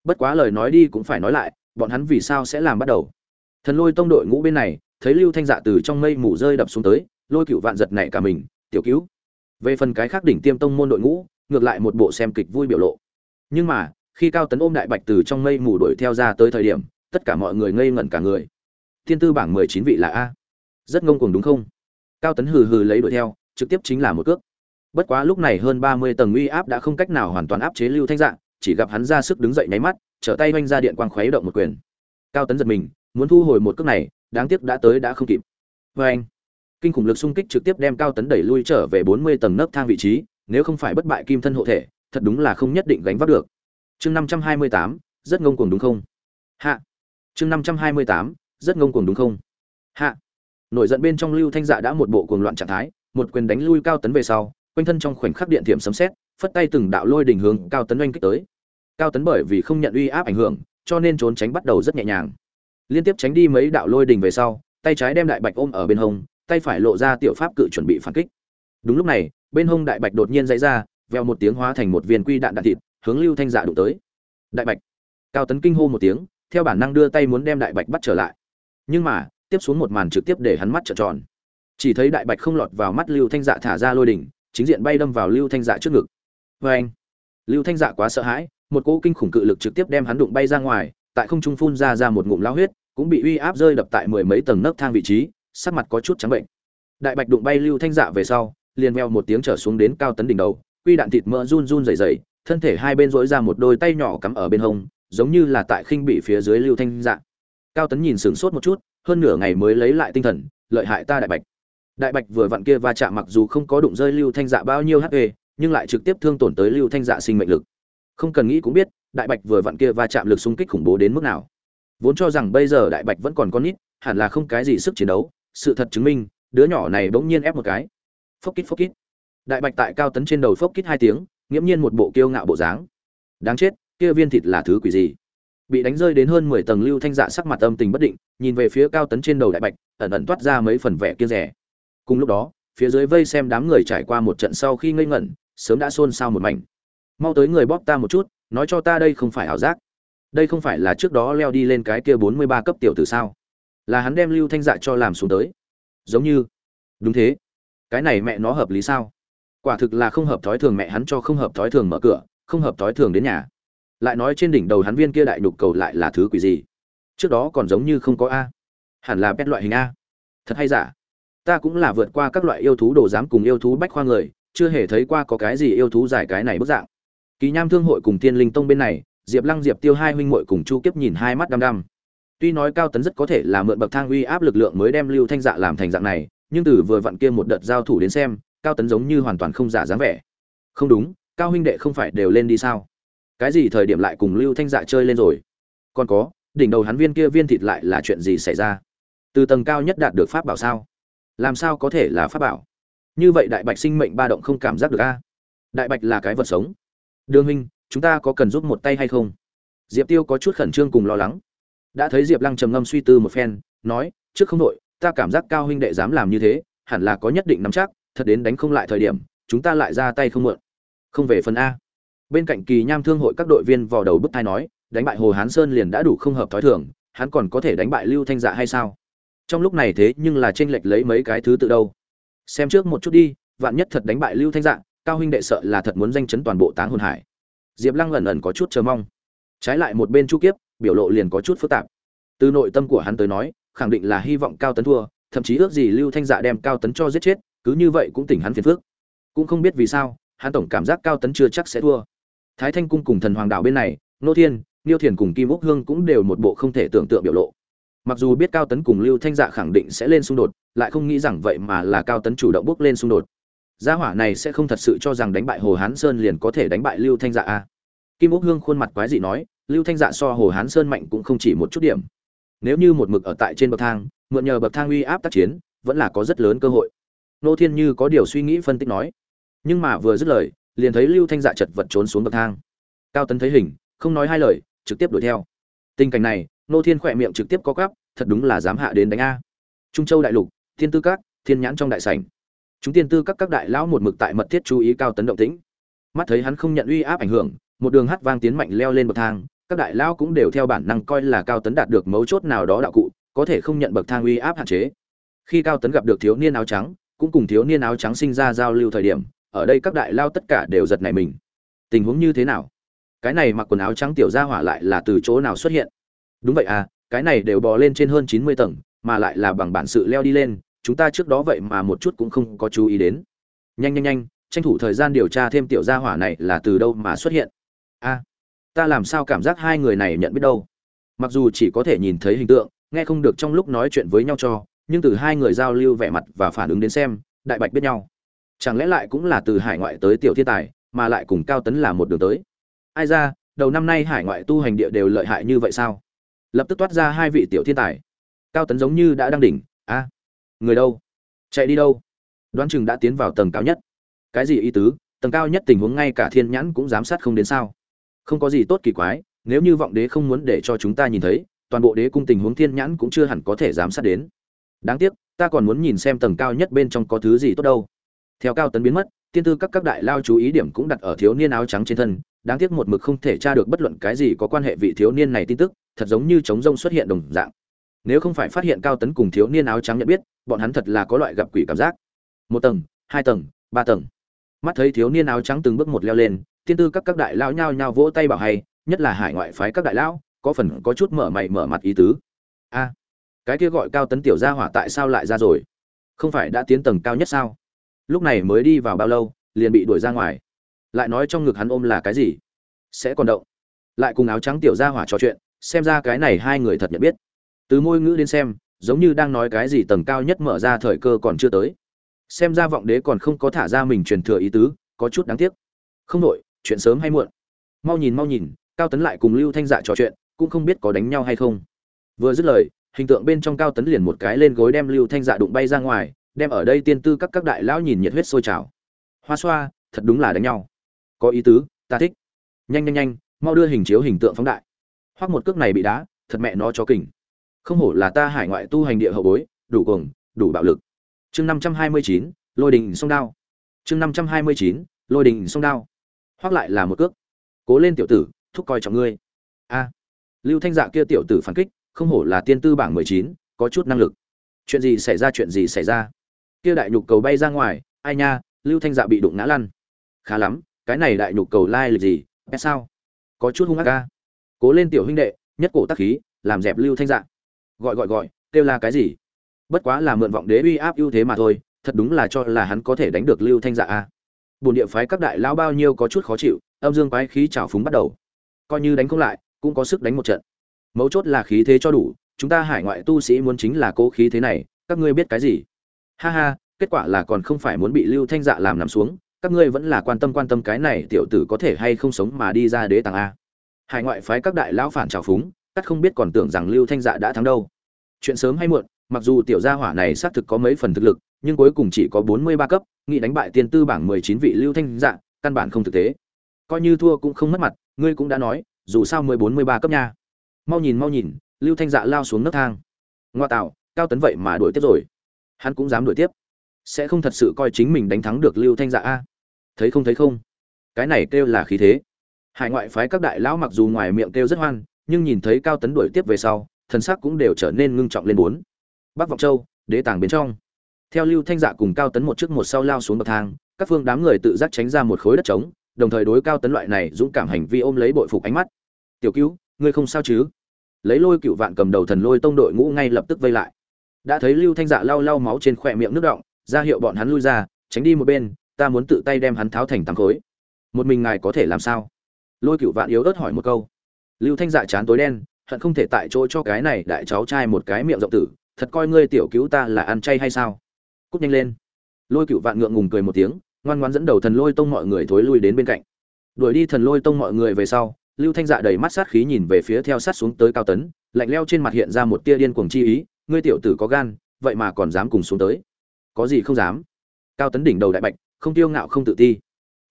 Bất quá lời nói đi cũng phải nói lại, bọn hắn vì sao sẽ làm bắt đầu? Thần lôi tông đội ngũ bên này, thấy lưu thanh dạ từ trong mây mù rơi đập xuống tới, lôi cựu vạn giật nảy cả mình, tiểu cứu. Về phần cái khác đỉnh tiêm tông môn đội ngũ, ngược lại một bộ xem kịch vui biểu lộ. Nhưng mà, khi cao tấn ôm đại bạch từ trong mây mù đuổi theo ra tới thời điểm, tất cả mọi người ngây ngẩn cả người. Thiên tư bảng mười chín vị là a. Rất ngông cuồng đúng không? Cao tấn hừ hừ lấy đuổi theo, trực tiếp chính là một cước bất quá lúc này hơn ba mươi tầng uy áp đã không cách nào hoàn toàn áp chế lưu thanh dạng, chỉ gặp hắn ra sức đứng dậy nháy mắt, trở tay oanh ra điện quang khuấy động một quyền. Cao tấn giật mình, muốn thu hồi một cước này, đáng tiếc đã tới đã không kịp. Vê anh, kinh khủng lực xung kích trực tiếp đem cao tấn đẩy lui trở về bốn mươi tầng nấc thang vị trí, nếu không phải bất bại kim thân hộ thể, thật đúng là không nhất định gánh vác được. Chương năm trăm hai mươi tám, rất ngông cuồng đúng không? Hạ. Chương năm trăm hai mươi tám, rất ngông cuồng đúng không? Hạ. Nổi giận bên trong lưu thanh dạ đã một bộ cuồng loạn trạng thái, một quyền đánh lui cao tấn về sau quanh thân trong khoảnh khắc điện thiểm sấm xét phất tay từng đạo lôi đỉnh hướng cao tấn oanh kích tới. Cao tấn bởi vì không nhận uy áp ảnh hưởng, cho nên trốn tránh bắt đầu rất nhẹ nhàng. Liên tiếp tránh đi mấy đạo lôi đỉnh về sau, tay trái đem đại bạch ôm ở bên hông, tay phải lộ ra tiểu pháp cự chuẩn bị phản kích. Đúng lúc này, bên hông đại bạch đột nhiên dãy ra veo một tiếng hóa thành một viên quy đạn đạn thịt, hướng lưu thanh dạ đụng tới. Đại bạch. Cao tấn kinh hô một tiếng, theo bản năng đưa tay muốn đem đại bạch bắt trở lại. Nhưng mà, tiếp xuống một màn trực tiếp để hắn mắt trợn tròn. Chỉ thấy đại bạch không lọt vào mắt lưu thanh dạ thả ra lôi đỉnh chính diện bay đâm vào lưu thanh dạ trước ngực. Vê anh, lưu thanh dạ quá sợ hãi, một cỗ kinh khủng cự lực trực tiếp đem hắn đụng bay ra ngoài, tại không trung phun ra ra một ngụm lao huyết, cũng bị uy áp rơi đập tại mười mấy tầng nấc thang vị trí, sắc mặt có chút trắng bệnh. Đại bạch đụng bay lưu thanh dạ về sau, liền meo một tiếng trở xuống đến cao tấn đỉnh đầu, quy đạn thịt mỡ run run rẩy rẩy, thân thể hai bên dỗi ra một đôi tay nhỏ cắm ở bên hông, giống như là tại khinh bị phía dưới lưu thanh dạ. Cao tấn nhìn sửng sốt một chút, hơn nửa ngày mới lấy lại tinh thần, lợi hại ta đại bạch đại bạch vừa vặn kia va chạm mặc dù không có đụng rơi lưu thanh dạ bao nhiêu hp nhưng lại trực tiếp thương tổn tới lưu thanh dạ sinh mệnh lực. Không cần nghĩ cũng biết, đại bạch vừa vặn kia va chạm lực xung kích khủng bố đến mức nào. Vốn cho rằng bây giờ đại bạch vẫn còn con nít, hẳn là không cái gì sức chiến đấu, sự thật chứng minh, đứa nhỏ này bỗng nhiên ép một cái. Phốc kít phốc kít. Đại bạch tại cao tấn trên đầu phốc kít hai tiếng, nghiễm nhiên một bộ kiêu ngạo bộ dáng. Đáng chết, kia viên thịt là thứ quỷ gì? Bị đánh rơi đến hơn mười tầng lưu thanh dạ sắc mặt âm tình bất định, nhìn về phía cao tấn trên đầu đại bạch, ẩn ẩn toát ra mấy phần vẻ kia rẻ cùng lúc đó, phía dưới vây xem đám người trải qua một trận sau khi ngây ngẩn, sớm đã xôn xao một mảnh. Mau tới người bóp ta một chút, nói cho ta đây không phải ảo giác. Đây không phải là trước đó leo đi lên cái kia bốn mươi ba cấp tiểu tử sao? Là hắn đem lưu thanh dạ cho làm xuống tới. Giống như. Đúng thế. Cái này mẹ nó hợp lý sao? Quả thực là không hợp thói thường mẹ hắn cho không hợp thói thường mở cửa, không hợp thói thường đến nhà. Lại nói trên đỉnh đầu hắn viên kia đại nhục cầu lại là thứ quỷ gì? Trước đó còn giống như không có a. Hẳn là pet loại hình a. Thật hay giả? Ta cũng là vượt qua các loại yêu thú đồ giám cùng yêu thú bách khoa người, chưa hề thấy qua có cái gì yêu thú giải cái này bức dạng. Kỳ nham thương hội cùng tiên linh tông bên này, diệp lăng diệp tiêu hai huynh muội cùng chu kiếp nhìn hai mắt đăm đăm. Tuy nói cao tấn rất có thể là mượn bậc thang uy áp lực lượng mới đem lưu thanh dạ làm thành dạng này, nhưng từ vừa vặn kia một đợt giao thủ đến xem, cao tấn giống như hoàn toàn không giả dáng vẻ. Không đúng, cao huynh đệ không phải đều lên đi sao? Cái gì thời điểm lại cùng lưu thanh dạ chơi lên rồi? Còn có, đỉnh đầu hắn viên kia viên thịt lại là chuyện gì xảy ra? Từ tầng cao nhất đạt được pháp bảo sao? Làm sao có thể là pháp bảo? Như vậy đại bạch sinh mệnh ba động không cảm giác được a. Đại bạch là cái vật sống. Đương huynh, chúng ta có cần giúp một tay hay không? Diệp tiêu có chút khẩn trương cùng lo lắng. Đã thấy diệp lăng trầm ngâm suy tư một phen, nói, trước không đội ta cảm giác cao huynh đệ dám làm như thế, hẳn là có nhất định nắm chắc, thật đến đánh không lại thời điểm, chúng ta lại ra tay không mượn. Không về phần a. Bên cạnh kỳ nham thương hội các đội viên vào đầu bức thai nói, đánh bại hồ hán sơn liền đã đủ không hợp thói thường, hắn còn có thể đánh bại lưu thanh dạ hay sao? Trong lúc này thế nhưng là tranh lệch lấy mấy cái thứ tự đâu. Xem trước một chút đi, vạn nhất thật đánh bại lưu thanh dạng cao huynh đệ sợ là thật muốn danh chấn toàn bộ táng hồn hải. Diệp lăng ẩn ẩn có chút chờ mong. Trái lại một bên chu kiếp, biểu lộ liền có chút phức tạp. Từ nội tâm của hắn tới nói, khẳng định là hy vọng cao tấn thua, thậm chí ước gì lưu thanh dạ đem cao tấn cho giết chết, cứ như vậy cũng tỉnh hắn phiền phước cũng không biết vì sao, hắn tổng cảm giác cao tấn chưa chắc sẽ thua. Thái thanh cung cùng thần hoàng đạo bên này, nô thiên niêu thiền cùng kim úc hương cũng đều một bộ không thể tưởng tượng biểu lộ mặc dù biết cao tấn cùng lưu thanh dạ khẳng định sẽ lên xung đột, lại không nghĩ rằng vậy mà là cao tấn chủ động bước lên xung đột. Gia hỏa này sẽ không thật sự cho rằng đánh bại hồ hán sơn liền có thể đánh bại lưu thanh dạ a à. kim úc hương khuôn mặt quái dị nói, lưu thanh dạ so hồ hán sơn mạnh cũng không chỉ một chút điểm. Nếu như một mực ở tại trên bậc thang, mượn nhờ bậc thang uy áp tác chiến, vẫn là có rất lớn cơ hội. Nô thiên như có điều suy nghĩ phân tích nói. Nhưng mà vừa dứt lời, liền thấy lưu thanh dạ chật vật trốn xuống bậc thang. Cao tấn thấy hình, không nói hai lời, trực tiếp đuổi theo. Tình cảnh này nô thiên khỏe miệng trực tiếp có cắp thật đúng là dám hạ đến đánh a. Trung châu đại lục, thiên tư các, thiên nhãn trong đại sảnh. Chúng tiên tư các các đại lão một mực tại mật thiết chú ý cao tấn động tĩnh. Mắt thấy hắn không nhận uy áp ảnh hưởng, một đường hát vang tiến mạnh leo lên bậc thang, các đại lão cũng đều theo bản năng coi là cao tấn đạt được mấu chốt nào đó đạo cụ, có thể không nhận bậc thang uy áp hạn chế. Khi cao tấn gặp được thiếu niên áo trắng, cũng cùng thiếu niên áo trắng sinh ra giao lưu thời điểm, ở đây các đại lao tất cả đều giật nảy mình. Tình huống như thế nào? Cái này mặc quần áo trắng tiểu gia hỏa lại là từ chỗ nào xuất hiện? Đúng vậy à cái này đều bò lên trên hơn chín mươi tầng, mà lại là bằng bản sự leo đi lên, chúng ta trước đó vậy mà một chút cũng không có chú ý đến. Nhanh nhanh nhanh, tranh thủ thời gian điều tra thêm tiểu gia hỏa này là từ đâu mà xuất hiện. A, ta làm sao cảm giác hai người này nhận biết đâu? Mặc dù chỉ có thể nhìn thấy hình tượng, nghe không được trong lúc nói chuyện với nhau cho, nhưng từ hai người giao lưu vẻ mặt và phản ứng đến xem, đại bạch biết nhau. Chẳng lẽ lại cũng là từ hải ngoại tới tiểu thiên tài, mà lại cùng cao tấn là một đường tới? Ai ra, đầu năm nay hải ngoại tu hành địa đều lợi hại như vậy sao? Lập tức toát ra hai vị tiểu thiên tài. Cao tấn giống như đã đang đỉnh, a, người đâu? Chạy đi đâu? Đoán chừng đã tiến vào tầng cao nhất. Cái gì ý tứ? Tầng cao nhất tình huống ngay cả thiên nhãn cũng giám sát không đến sao? Không có gì tốt kỳ quái, nếu như vọng đế không muốn để cho chúng ta nhìn thấy, toàn bộ đế cung tình huống thiên nhãn cũng chưa hẳn có thể giám sát đến. Đáng tiếc, ta còn muốn nhìn xem tầng cao nhất bên trong có thứ gì tốt đâu. Theo cao tấn biến mất, tiên tư các các đại lao chú ý điểm cũng đặt ở thiếu niên áo trắng trên thân. Đáng tiếc một mực không thể tra được bất luận cái gì có quan hệ vị thiếu niên này tin tức thật giống như trống rông xuất hiện đồng dạng. Nếu không phải phát hiện cao tấn cùng thiếu niên áo trắng nhận biết, bọn hắn thật là có loại gặp quỷ cảm giác. Một tầng, hai tầng, ba tầng. Mắt thấy thiếu niên áo trắng từng bước một leo lên tiên tư các các đại lão nhao nhao vỗ tay bảo hay, nhất là hải ngoại phái các đại lão, có phần có chút mở mày mở mặt ý tứ. A, cái kia gọi cao tấn tiểu gia hỏa tại sao lại ra rồi? Không phải đã tiến tầng cao nhất sao? Lúc này mới đi vào bao lâu, liền bị đuổi ra ngoài. Lại nói trong ngực hắn ôm là cái gì? Sẽ còn động. Lại cùng áo trắng tiểu gia hỏa trò chuyện xem ra cái này hai người thật nhận biết. Từ môi ngữ đến xem, giống như đang nói cái gì tầng cao nhất mở ra thời cơ còn chưa tới. Xem ra vọng đế còn không có thả ra mình truyền thừa ý tứ, có chút đáng tiếc. Không nội chuyện sớm hay muộn. Mau nhìn mau nhìn, cao tấn lại cùng lưu thanh dạ trò chuyện, cũng không biết có đánh nhau hay không. Vừa dứt lời, hình tượng bên trong cao tấn liền một cái lên gối đem lưu thanh dạ đụng bay ra ngoài, đem ở đây tiên tư các các đại lão nhìn nhiệt huyết sôi trào. Hoa xoa, thật đúng là đánh nhau. Có ý tứ, ta thích. Nhanh nhanh nhanh, mau đưa hình chiếu hình tượng phóng đại hoặc một cước này bị đá, thật mẹ nó cho kình. Không hổ là ta hải ngoại tu hành địa hậu bối, đủ cuồng, đủ bạo lực. Chương năm trăm hai mươi chín, lôi đình sông đao. Chương năm trăm hai mươi chín, lôi đình sông đao. Hoặc lại là một cước. Cố lên tiểu tử, thúc coi trọng ngươi. A. Lưu thanh dạ kia tiểu tử phản kích, không hổ là tiên tư bảng mười chín, có chút năng lực. Chuyện gì xảy ra, chuyện gì xảy ra? Kia đại nhục cầu bay ra ngoài, ai nha, lưu thanh dạ bị đụng ngã lăn. Khá lắm, cái này đại nhục cầu lai lịch gì sao? Có chút hung ác ca cố lên tiểu huynh đệ, nhất cổ tắc khí, làm dẹp lưu thanh dạng. Gọi gọi gọi, kêu là cái gì? Bất quá là mượn vọng đế uy áp ưu thế mà thôi, thật đúng là cho là hắn có thể đánh được lưu thanh dạ a. Bồn địa phái các đại lao bao nhiêu có chút khó chịu, âm dương quái khí trào phúng bắt đầu. Coi như đánh không lại, cũng có sức đánh một trận. Mấu chốt là khí thế cho đủ, chúng ta hải ngoại tu sĩ muốn chính là cố khí thế này, các ngươi biết cái gì? Ha ha, kết quả là còn không phải muốn bị lưu thanh dạ làm nằm xuống, các ngươi vẫn là quan tâm quan tâm cái này tiểu tử có thể hay không sống mà đi ra đế tàng a hải ngoại phái các đại lão phản trào phúng cắt không biết còn tưởng rằng lưu thanh dạ đã thắng đâu. Chuyện sớm hay muộn, mặc dù tiểu gia hỏa này xác thực có mấy phần thực lực, nhưng cuối cùng chỉ có bốn mươi ba cấp nghị đánh bại tiên tư bảng mười chín vị lưu thanh dạ căn bản không thực tế. Coi như thua cũng không mất mặt, ngươi cũng đã nói, dù sao mười bốn mươi ba cấp nha. Mau nhìn mau nhìn, lưu thanh dạ lao xuống nấc thang. Ngoa tạo, cao tấn vậy mà đuổi tiếp rồi. Hắn cũng dám đuổi tiếp. Sẽ không thật sự coi chính mình đánh thắng được lưu thanh dạ a? Thấy không thấy không? Cái này kêu là khí thế hải ngoại phái các đại lão mặc dù ngoài miệng kêu rất hoan, nhưng nhìn thấy cao tấn đuổi tiếp về sau, thần sắc cũng đều trở nên ngưng trọng lên bốn. Bắc vọng châu, đế tàng bên trong. Theo lưu thanh dạ cùng cao tấn một trước một sau lao xuống bậc thang, các phương đám người tự giác tránh ra một khối đất trống, đồng thời đối cao tấn loại này dũng cảm hành vi ôm lấy bội phục ánh mắt. Tiểu cứu, ngươi không sao chứ? Lấy lôi cựu vạn cầm đầu thần lôi tông đội ngũ ngay lập tức vây lại. Đã thấy lưu thanh dạ lau lau máu trên khỏe miệng nước động, ra hiệu bọn hắn lui ra, tránh đi một bên, ta muốn tự tay đem hắn tháo thành tám khối. Một mình ngài có thể làm sao? Lôi cựu vạn yếu ớt hỏi một câu. Lưu thanh dạ chán tối đen, hận không thể tại chỗ cho cái này đại cháu trai một cái miệng rộng tử, thật coi ngươi tiểu cứu ta là ăn chay hay sao? Cút nhanh lên. Lôi cựu vạn ngượng ngùng cười một tiếng, ngoan ngoan dẫn đầu thần lôi tông mọi người thối lui đến bên cạnh. Đuổi đi thần lôi tông mọi người về sau, lưu thanh dạ đầy mắt sát khí nhìn về phía theo sát xuống tới cao tấn, lạnh leo trên mặt hiện ra một tia điên cuồng chi ý, ngươi tiểu tử có gan, vậy mà còn dám cùng xuống tới. Có gì không dám? Cao tấn đỉnh đầu đại bạch, không tiêu ngạo không tự ti.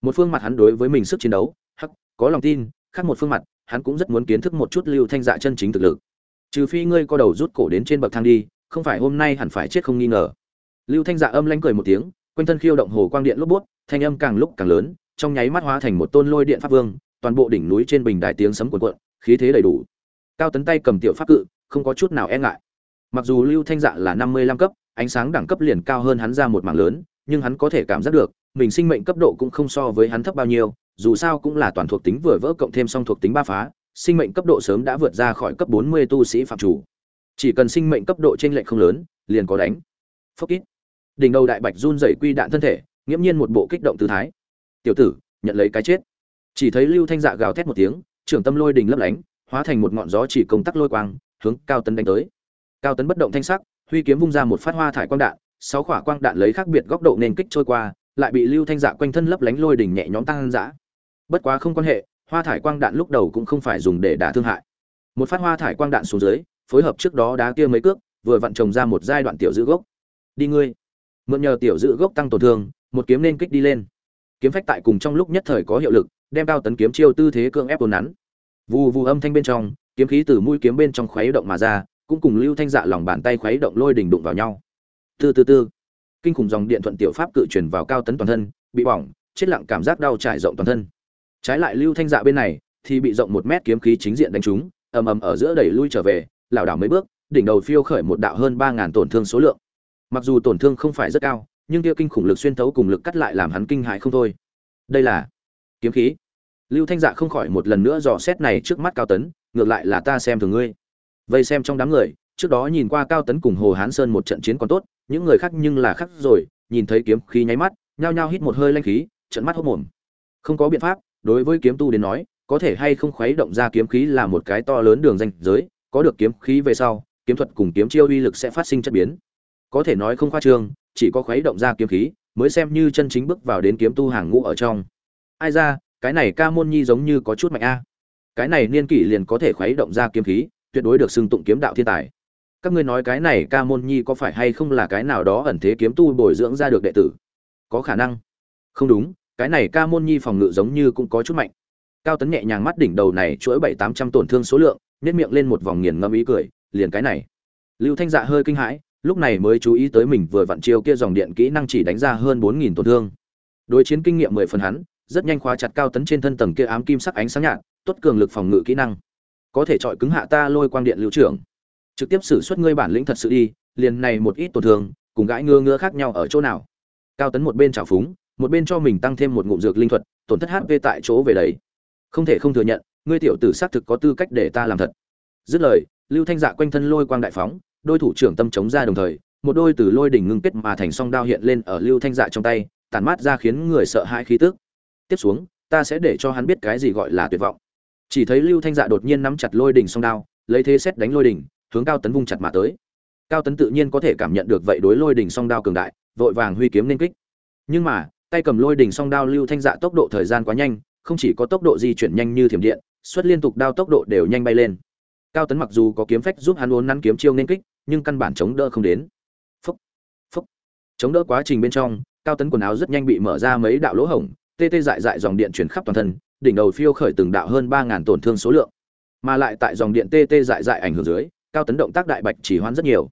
Một phương mặt hắn đối với mình sức chiến đấu có lòng tin, khác một phương mặt, hắn cũng rất muốn kiến thức một chút lưu thanh dạ chân chính thực lực. Trừ phi ngươi co đầu rút cổ đến trên bậc thang đi, không phải hôm nay hẳn phải chết không nghi ngờ. Lưu thanh dạ âm lanh cười một tiếng, quanh thân khiêu động hồ quang điện lốp bút, thanh âm càng lúc càng lớn, trong nháy mắt hóa thành một tôn lôi điện pháp vương, toàn bộ đỉnh núi trên bình đài tiếng sấm cuộn cuộn, khí thế đầy đủ. Cao tấn tay cầm tiểu pháp cự, không có chút nào e ngại. Mặc dù lưu thanh dạ là năm mươi lăm cấp, ánh sáng đẳng cấp liền cao hơn hắn ra một mảng lớn, nhưng hắn có thể cảm giác được, mình sinh mệnh cấp độ cũng không so với hắn thấp bao nhiêu dù sao cũng là toàn thuộc tính vừa vỡ cộng thêm song thuộc tính ba phá, sinh mệnh cấp độ sớm đã vượt ra khỏi cấp bốn mươi tu sĩ phạm chủ. Chỉ cần sinh mệnh cấp độ trên lệch không lớn, liền có đánh. Phốc ít đỉnh đầu đại bạch run rẩy quy đạn thân thể nghiêm nhiên một bộ kích động tư thái. Tiểu tử, nhận lấy cái chết. Chỉ thấy lưu thanh dạ gào thét một tiếng, trưởng tâm lôi đỉnh lấp lánh, hóa thành một ngọn gió chỉ công tắc lôi quang, hướng cao tấn đánh tới. Cao tấn bất động thanh sắc, huy kiếm vung ra một phát hoa thải quang đạn, sáu quả quang đạn lấy khác biệt góc độ nên kích trôi qua, lại bị lưu thanh dạ quanh thân lấp lánh lôi đỉnh nhẹ nhõm tăng dã bất quá không quan hệ, hoa thải quang đạn lúc đầu cũng không phải dùng để đả thương hại. Một phát hoa thải quang đạn xuống dưới, phối hợp trước đó đá kia mấy cước, vừa vặn trồng ra một giai đoạn tiểu giữ gốc. Đi ngươi. Mượn nhờ tiểu giữ gốc tăng tổn thương, một kiếm nên kích đi lên. Kiếm phách tại cùng trong lúc nhất thời có hiệu lực, đem cao tấn kiếm chiêu tư thế cưỡng ép ồn nắn. Vù vù âm thanh bên trong, kiếm khí từ mũi kiếm bên trong khuấy động mà ra, cũng cùng lưu thanh dạ lòng bàn tay khuấy động lôi đỉnh đụng vào nhau. Tư tư tư kinh khủng dòng điện thuận tiểu pháp cự truyền vào cao tấn toàn thân, bị bỏng, chết lặng cảm giác đau trải rộng toàn thân trái lại lưu thanh dạ bên này thì bị rộng một mét kiếm khí chính diện đánh trúng, ầm ầm ở giữa đẩy lui trở về, lảo đảo mấy bước, đỉnh đầu phiêu khởi một đạo hơn ba ngàn tổn thương số lượng. Mặc dù tổn thương không phải rất cao, nhưng kia kinh khủng lực xuyên thấu cùng lực cắt lại làm hắn kinh hại không thôi. Đây là kiếm khí. Lưu thanh dạ không khỏi một lần nữa dò xét này trước mắt cao tấn, ngược lại là ta xem thường ngươi. Vây xem trong đám người, trước đó nhìn qua cao tấn cùng hồ hán sơn một trận chiến còn tốt, những người khác nhưng là khác rồi, nhìn thấy kiếm khí nháy mắt, nhao nhao hít một hơi lanh khí trận mắt hốc mồm. Không có biện pháp đối với kiếm tu đến nói, có thể hay không khuấy động ra kiếm khí là một cái to lớn đường danh giới, có được kiếm khí về sau, kiếm thuật cùng kiếm chiêu uy lực sẽ phát sinh chất biến. Có thể nói không khoa trương, chỉ có khuấy động ra kiếm khí, mới xem như chân chính bước vào đến kiếm tu hàng ngũ ở trong. Ai ra, cái này ca môn nhi giống như có chút mạnh a. Cái này niên kỷ liền có thể khuấy động ra kiếm khí, tuyệt đối được xưng tụng kiếm đạo thiên tài. Các ngươi nói cái này ca môn nhi có phải hay không là cái nào đó ẩn thế kiếm tu bồi dưỡng ra được đệ tử? Có khả năng. Không đúng cái này ca môn nhi phòng ngự giống như cũng có chút mạnh. Cao tấn nhẹ nhàng mắt đỉnh đầu này chuỗi bảy tám trăm tổn thương số lượng nếp miệng lên một vòng nghiền ngâm ý cười, liền cái này. Lưu thanh dạ hơi kinh hãi, lúc này mới chú ý tới mình vừa vặn chiêu kia dòng điện kỹ năng chỉ đánh ra hơn bốn nghìn tổn thương. Đối chiến kinh nghiệm mười phần hắn, rất nhanh khóa chặt cao tấn trên thân tầng kia ám kim sắc ánh sáng nhạt, tốt cường lực phòng ngự kỹ năng. Có thể chọi cứng hạ ta lôi quang điện lưu trưởng. Trực tiếp xử suất ngươi bản lĩnh thật sự đi, liền này một ít tổn thương, cùng gãi ngơ ngơ khác nhau ở chỗ nào? Cao tấn một bên trào phúng một bên cho mình tăng thêm một ngụm dược linh thuật, tổn thất hp tại chỗ về đấy. Không thể không thừa nhận, ngươi tiểu tử xác thực có tư cách để ta làm thật. Dứt lời, lưu thanh dạ quanh thân lôi quang đại phóng, đôi thủ trưởng tâm chống ra đồng thời, một đôi từ lôi đỉnh ngưng kết mà thành song đao hiện lên ở lưu thanh dạ trong tay tàn mát ra khiến người sợ hãi khí tức. Tiếp xuống, ta sẽ để cho hắn biết cái gì gọi là tuyệt vọng. Chỉ thấy lưu thanh dạ đột nhiên nắm chặt lôi đỉnh song đao, lấy thế xét đánh lôi đỉnh, hướng cao tấn vung chặt mà tới. Cao tấn tự nhiên có thể cảm nhận được vậy đối lôi đỉnh song đao cường đại, vội vàng huy kiếm nên kích. Nhưng mà tay cầm lôi đỉnh song đao lưu thanh dạ tốc độ thời gian quá nhanh, không chỉ có tốc độ di chuyển nhanh như thiểm điện xuất liên tục đao tốc độ đều nhanh bay lên. Cao tấn mặc dù có kiếm phách giúp hắn uốn nắn kiếm chiêu nên kích, nhưng căn bản chống đỡ không đến. Phúc phúc. Chống đỡ quá trình bên trong, cao tấn quần áo rất nhanh bị mở ra mấy đạo lỗ hổng, tê tê dại dại dòng điện chuyển khắp toàn thân, đỉnh đầu phiêu khởi từng đạo hơn ba ngàn tổn thương số lượng. Mà lại tại dòng điện tê tê dại dại ảnh hưởng dưới, cao tấn động tác đại bạch chỉ hoãn rất nhiều.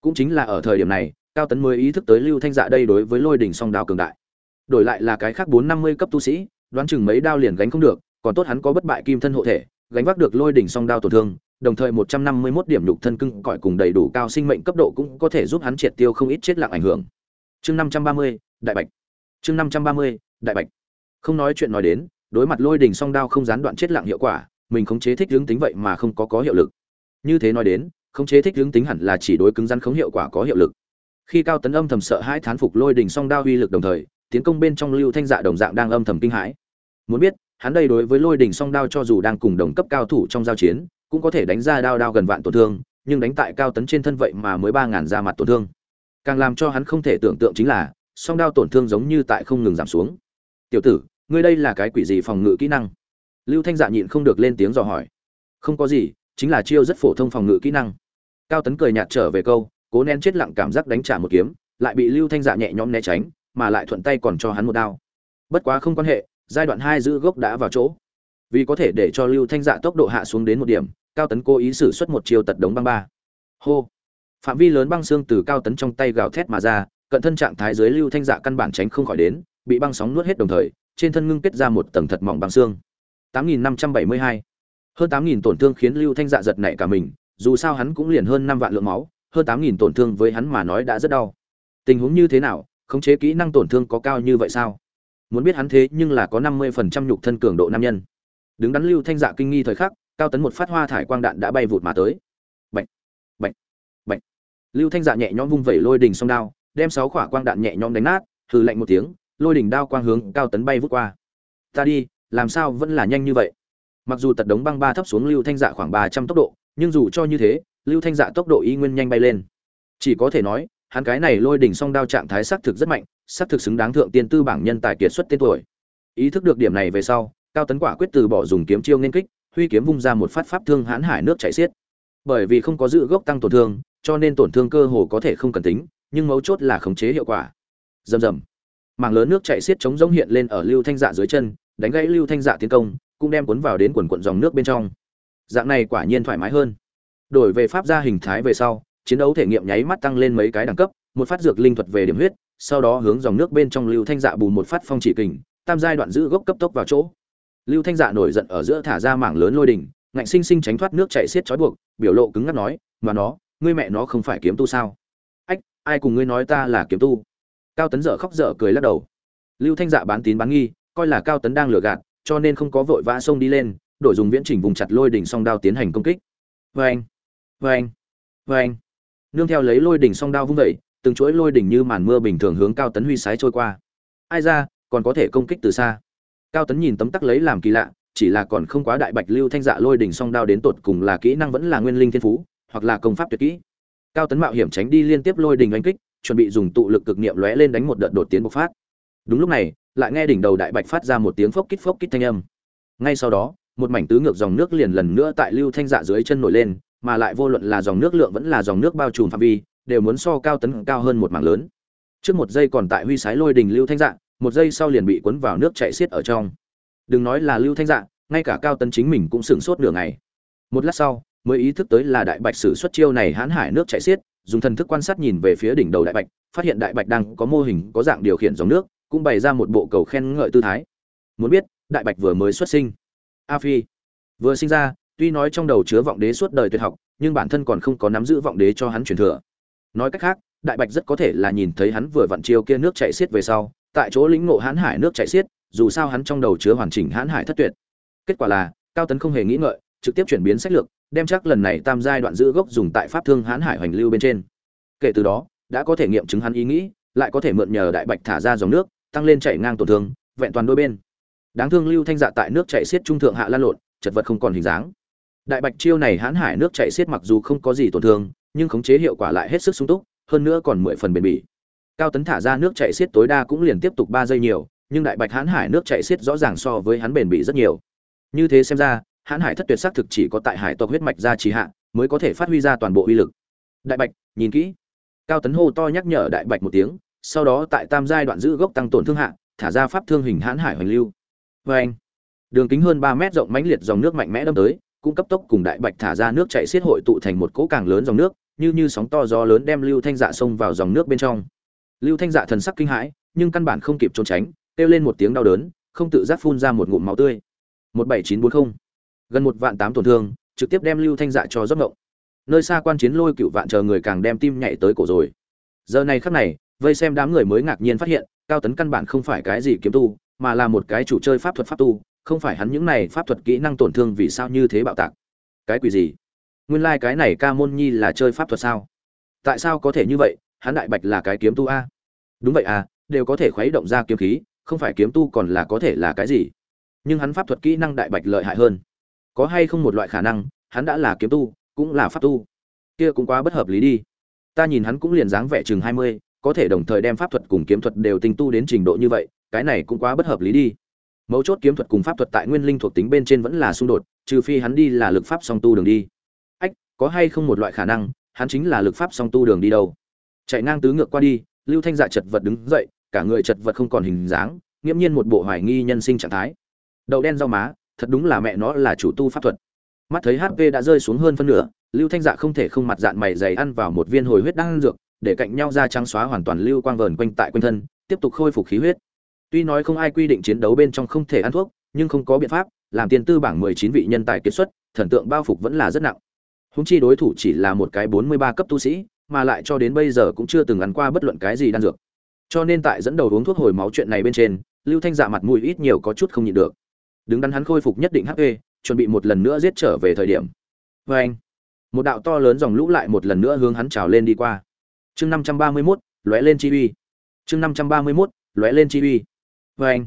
Cũng chính là ở thời điểm này, cao tấn mới ý thức tới lưu thanh dạ đây đối với lôi đỉnh song đao cường đại đổi lại là cái khác bốn năm mươi cấp tu sĩ đoán chừng mấy đao liền gánh không được còn tốt hắn có bất bại kim thân hộ thể gánh vác được lôi đỉnh song đao tổn thương đồng thời một trăm năm mươi 151 điểm nhục thân cưng cõi cùng đầy đủ cao sinh mệnh cấp độ cũng có thể giúp hắn triệt tiêu không ít chết lặng ảnh hưởng. Chương năm trăm ba mươi Đại Bạch. Chương năm trăm ba mươi Đại Bạch. Không nói chuyện nói đến, đối mặt lôi đỉnh song đao không gián đoạn chết lặng hiệu quả, mình khống chế thích hướng tính vậy mà không có có hiệu lực. Như thế nói đến, khống chế thích hướng tính hẳn là chỉ đối cứng rắn khống hiệu quả có hiệu lực. Khi Cao Tấn âm thầm sợ hãi thán phục lôi đỉnh song đao uy lực đồng thời, tiến công bên trong Lưu Thanh Dạ đồng dạng đang âm thầm kinh hãi. Muốn biết, hắn đây đối với lôi đỉnh song đao cho dù đang cùng đồng cấp cao thủ trong giao chiến, cũng có thể đánh ra đao đao gần vạn tổn thương, nhưng đánh tại cao tấn trên thân vậy mà mới ba ngàn ra mặt tổn thương. Càng làm cho hắn không thể tưởng tượng chính là, song đao tổn thương giống như tại không ngừng giảm xuống. "Tiểu tử, ngươi đây là cái quỷ gì phòng ngự kỹ năng?" Lưu Thanh Dạ nhịn không được lên tiếng dò hỏi. "Không có gì, chính là chiêu rất phổ thông phòng ngự kỹ năng." Cao Tấn cười nhạt trở về câu, cố nén chết lặng cảm giác đánh trả một kiếm, lại bị Lưu Thanh Dạ nhẹ nhõm né tránh, mà lại thuận tay còn cho hắn một đao. Bất quá không quan hệ, giai đoạn hai giữ gốc đã vào chỗ. Vì có thể để cho Lưu Thanh Dạ tốc độ hạ xuống đến một điểm, cao tấn cố ý sử xuất một chiêu tật đống băng ba. Hô. Phạm vi lớn băng xương từ cao tấn trong tay gào thét mà ra cận thân trạng thái dưới lưu thanh dạ căn bản tránh không khỏi đến bị băng sóng nuốt hết đồng thời trên thân ngưng kết ra một tầng thật mỏng băng xương. 8572 hơn 8000 tổn thương khiến lưu thanh dạ giật nảy cả mình dù sao hắn cũng liền hơn 5 vạn lượng máu hơn 8000 tổn thương với hắn mà nói đã rất đau. Tình huống như thế nào khống chế kỹ năng tổn thương có cao như vậy sao? Muốn biết hắn thế nhưng là có 50% nhục thân cường độ nam nhân. Đứng đắn lưu thanh dạ kinh nghi thời khắc, cao tấn một phát hoa thải quang đạn đã bay vụt mà tới. Bệnh bệnh bệnh lưu thanh dạ nhẹ nhõm vung vẩy lôi đình song đao, đem sáu quả quang đạn nhẹ nhõm đánh nát, hừ lạnh một tiếng, lôi đỉnh đao quang hướng cao tấn bay vút qua. Ta đi, làm sao vẫn là nhanh như vậy? Mặc dù tật đống băng ba thấp xuống lưu thanh dạ khoảng ba trăm tốc độ, nhưng dù cho như thế, lưu thanh dạ tốc độ y nguyên nhanh bay lên. Chỉ có thể nói hắn cái này lôi đỉnh song đao trạng thái xác thực rất mạnh, xác thực xứng đáng thượng tiên tư bảng nhân tài kiệt xuất tên tuổi. Ý thức được điểm này về sau, cao tấn quả quyết từ bỏ dùng kiếm chiêu nên kích, huy kiếm vung ra một phát pháp thương hãn hải nước chảy xiết. Bởi vì không có dự gốc tăng tổn thương, cho nên tổn thương cơ hồ có thể không cần tính, nhưng mấu chốt là khống chế hiệu quả. Rầm rầm. Mảng lớn nước chảy xiết chống rỗng hiện lên ở lưu thanh dạ dưới chân, đánh gãy lưu thanh dạ tiến công, cũng đem cuốn vào đến quần quần dòng nước bên trong. Dạng này quả nhiên thoải mái hơn. Đổi về pháp gia hình thái về sau chiến đấu thể nghiệm nháy mắt tăng lên mấy cái đẳng cấp, một phát dược linh thuật về điểm huyết, sau đó hướng dòng nước bên trong lưu thanh dạ bù một phát phong chỉ kình, tam giai đoạn giữ gốc cấp tốc vào chỗ. Lưu thanh dạ nổi giận ở giữa thả ra mảng lớn lôi đỉnh, ngạnh sinh sinh tránh thoát nước chảy xiết trói buộc, biểu lộ cứng ngắc nói, mà nó, ngươi mẹ nó không phải kiếm tu sao? Ách, ai cùng ngươi nói ta là kiếm tu? Cao tấn dở khóc dở cười lắc đầu. Lưu thanh dạ bán tín bán nghi, coi là cao tấn đang lừa gạt, cho nên không có vội vã xông đi lên, đổi dùng viễn chỉnh vùng chặt lôi đỉnh song đao tiến hành công kích. Vê anh vê nương theo lấy lôi đỉnh song đao vung vẩy từng chuỗi lôi đỉnh như màn mưa bình thường hướng cao tấn huy sái trôi qua. Ai ra, còn có thể công kích từ xa. Cao tấn nhìn tấm tắc lấy làm kỳ lạ, chỉ là còn không quá đại bạch lưu thanh dạ lôi đỉnh song đao đến tột cùng là kỹ năng vẫn là nguyên linh thiên phú, hoặc là công pháp tuyệt kỹ. Cao tấn mạo hiểm tránh đi liên tiếp lôi đỉnh đánh kích, chuẩn bị dùng tụ lực cực niệm lóe lên đánh một đợt đột tiến bộc phát. Đúng lúc này, lại nghe đỉnh đầu đại bạch phát ra một tiếng phốc kít phốc kít thanh âm. Ngay sau đó, một mảnh tứ ngược dòng nước liền lần nữa tại lưu thanh dạ dưới chân nổi lên mà lại vô luận là dòng nước lượng vẫn là dòng nước bao trùm phạm vi đều muốn so cao tấn cao hơn một mảng lớn. Trước một giây còn tại huy sái lôi đỉnh lưu thanh dạng, một giây sau liền bị cuốn vào nước chảy xiết ở trong. Đừng nói là lưu thanh dạng, ngay cả cao tấn chính mình cũng sửng sốt nửa ngày. Một lát sau mới ý thức tới là đại bạch sử xuất chiêu này hãn hải nước chảy xiết dùng thần thức quan sát nhìn về phía đỉnh đầu đại bạch phát hiện đại bạch đang có mô hình có dạng điều khiển dòng nước cũng bày ra một bộ cầu khen ngợi tư thái. Muốn biết đại bạch vừa mới xuất sinh. A phi vừa sinh ra tuy nói trong đầu chứa vọng đế suốt đời tuyệt học, nhưng bản thân còn không có nắm giữ vọng đế cho hắn truyền thừa. Nói cách khác, đại bạch rất có thể là nhìn thấy hắn vừa vặn chiêu kia nước chảy xiết về sau, tại chỗ lĩnh ngộ hãn hải nước chảy xiết, dù sao hắn trong đầu chứa hoàn chỉnh hãn hải thất tuyệt. Kết quả là, cao tấn không hề nghĩ ngợi, trực tiếp chuyển biến sách lược, đem chắc lần này tam giai đoạn giữ gốc dùng tại pháp thương hãn hải hoành lưu bên trên. Kể từ đó, đã có thể nghiệm chứng hắn ý nghĩ, lại có thể mượn nhờ đại bạch thả ra dòng nước, tăng lên chảy ngang tổn thương, vẹn toàn đôi bên. Đáng thương lưu thanh dạ tại nước chảy xiết trung thượng hạ lan lộn, chật vật không còn hình dáng đại bạch chiêu này hãn hải nước chảy xiết mặc dù không có gì tổn thương, nhưng khống chế hiệu quả lại hết sức sung túc, hơn nữa còn mười phần bền bỉ. Cao tấn thả ra nước chảy xiết tối đa cũng liền tiếp tục ba giây nhiều, nhưng đại bạch hãn hải nước chảy xiết rõ ràng so với hắn bền bỉ rất nhiều. Như thế xem ra, hãn hải thất tuyệt xác thực chỉ có tại hải tộc huyết mạch ra trì hạ, mới có thể phát huy ra toàn bộ uy lực. Đại bạch, nhìn kỹ. Cao tấn hô to nhắc nhở đại bạch một tiếng, sau đó tại tam giai đoạn giữ gốc tăng tổn thương hạ, thả ra pháp thương hình hãn hải hoành lưu. Vê anh đường kính hơn ba mét rộng mãnh liệt dòng nước mạnh mẽ đâm tới cũng cấp tốc cùng đại bạch thả ra nước chảy xiết hội tụ thành một cỗ càng lớn dòng nước, như như sóng to gió lớn đem lưu thanh dạ xông vào dòng nước bên trong. Lưu thanh dạ thần sắc kinh hãi, nhưng căn bản không kịp trốn tránh, kêu lên một tiếng đau đớn, không tự giác phun ra một ngụm máu tươi. Một bảy chín bốn không. Gần một vạn tám tổn thương, trực tiếp đem lưu thanh dạ cho giấc ngộng. Nơi xa quan chiến lôi cựu vạn chờ người càng đem tim nhảy tới cổ rồi. Giờ này khắc này, vây xem đám người mới ngạc nhiên phát hiện, cao tấn căn bản không phải cái gì kiếm tu, mà là một cái chủ chơi pháp thuật pháp tu không phải hắn những này pháp thuật kỹ năng tổn thương vì sao như thế bạo tạc. Cái quỷ gì? Nguyên lai cái này ca môn nhi là chơi pháp thuật sao? Tại sao có thể như vậy? Hắn đại bạch là cái kiếm tu a. Đúng vậy à đều có thể khuấy động ra kiếm khí, không phải kiếm tu còn là có thể là cái gì? Nhưng hắn pháp thuật kỹ năng đại bạch lợi hại hơn. Có hay không một loại khả năng, hắn đã là kiếm tu, cũng là pháp tu. Kia cũng quá bất hợp lý đi. Ta nhìn hắn cũng liền dáng vẻ chừng hai mươi, có thể đồng thời đem pháp thuật cùng kiếm thuật đều tinh tu đến trình độ như vậy, cái này cũng quá bất hợp lý đi mấu chốt kiếm thuật cùng pháp thuật tại nguyên linh thuộc tính bên trên vẫn là xung đột, trừ phi hắn đi là lực pháp song tu đường đi. Ách, có hay không một loại khả năng, hắn chính là lực pháp song tu đường đi đâu? Chạy ngang tứ ngược qua đi, lưu thanh dạ chật vật đứng dậy, cả người chật vật không còn hình dáng, nghiễm nhiên một bộ hoài nghi nhân sinh trạng thái. Đậu đen rau má, thật đúng là mẹ nó là chủ tu pháp thuật. Mắt thấy hp đã rơi xuống hơn phân nửa, lưu thanh dạ không thể không mặt dạng mày dày ăn vào một viên hồi huyết đang ăn dược, để cạnh nhau ra trắng xóa hoàn toàn lưu quang vờn quanh tại quanh thân, tiếp tục khôi phục khí huyết tuy nói không ai quy định chiến đấu bên trong không thể ăn thuốc, nhưng không có biện pháp, làm tiền tư bảng mười chín vị nhân tài kiệt xuất, thần tượng bao phục vẫn là rất nặng. Húng chi đối thủ chỉ là một cái bốn mươi ba cấp tu sĩ, mà lại cho đến bây giờ cũng chưa từng ăn qua bất luận cái gì đan dược. Cho nên tại dẫn đầu uống thuốc hồi máu chuyện này bên trên, lưu thanh dạ mặt mũi ít nhiều có chút không nhịn được. Đứng đắn hắn khôi phục nhất định hp chuẩn bị một lần nữa giết trở về thời điểm. Vê anh, một đạo to lớn dòng lũ lại một lần nữa hướng hắn trào lên đi qua. Chương năm trăm ba mươi mốt, lóe lên chi uy. Chương năm trăm ba mươi mốt, lóe lên chi uy vê anh,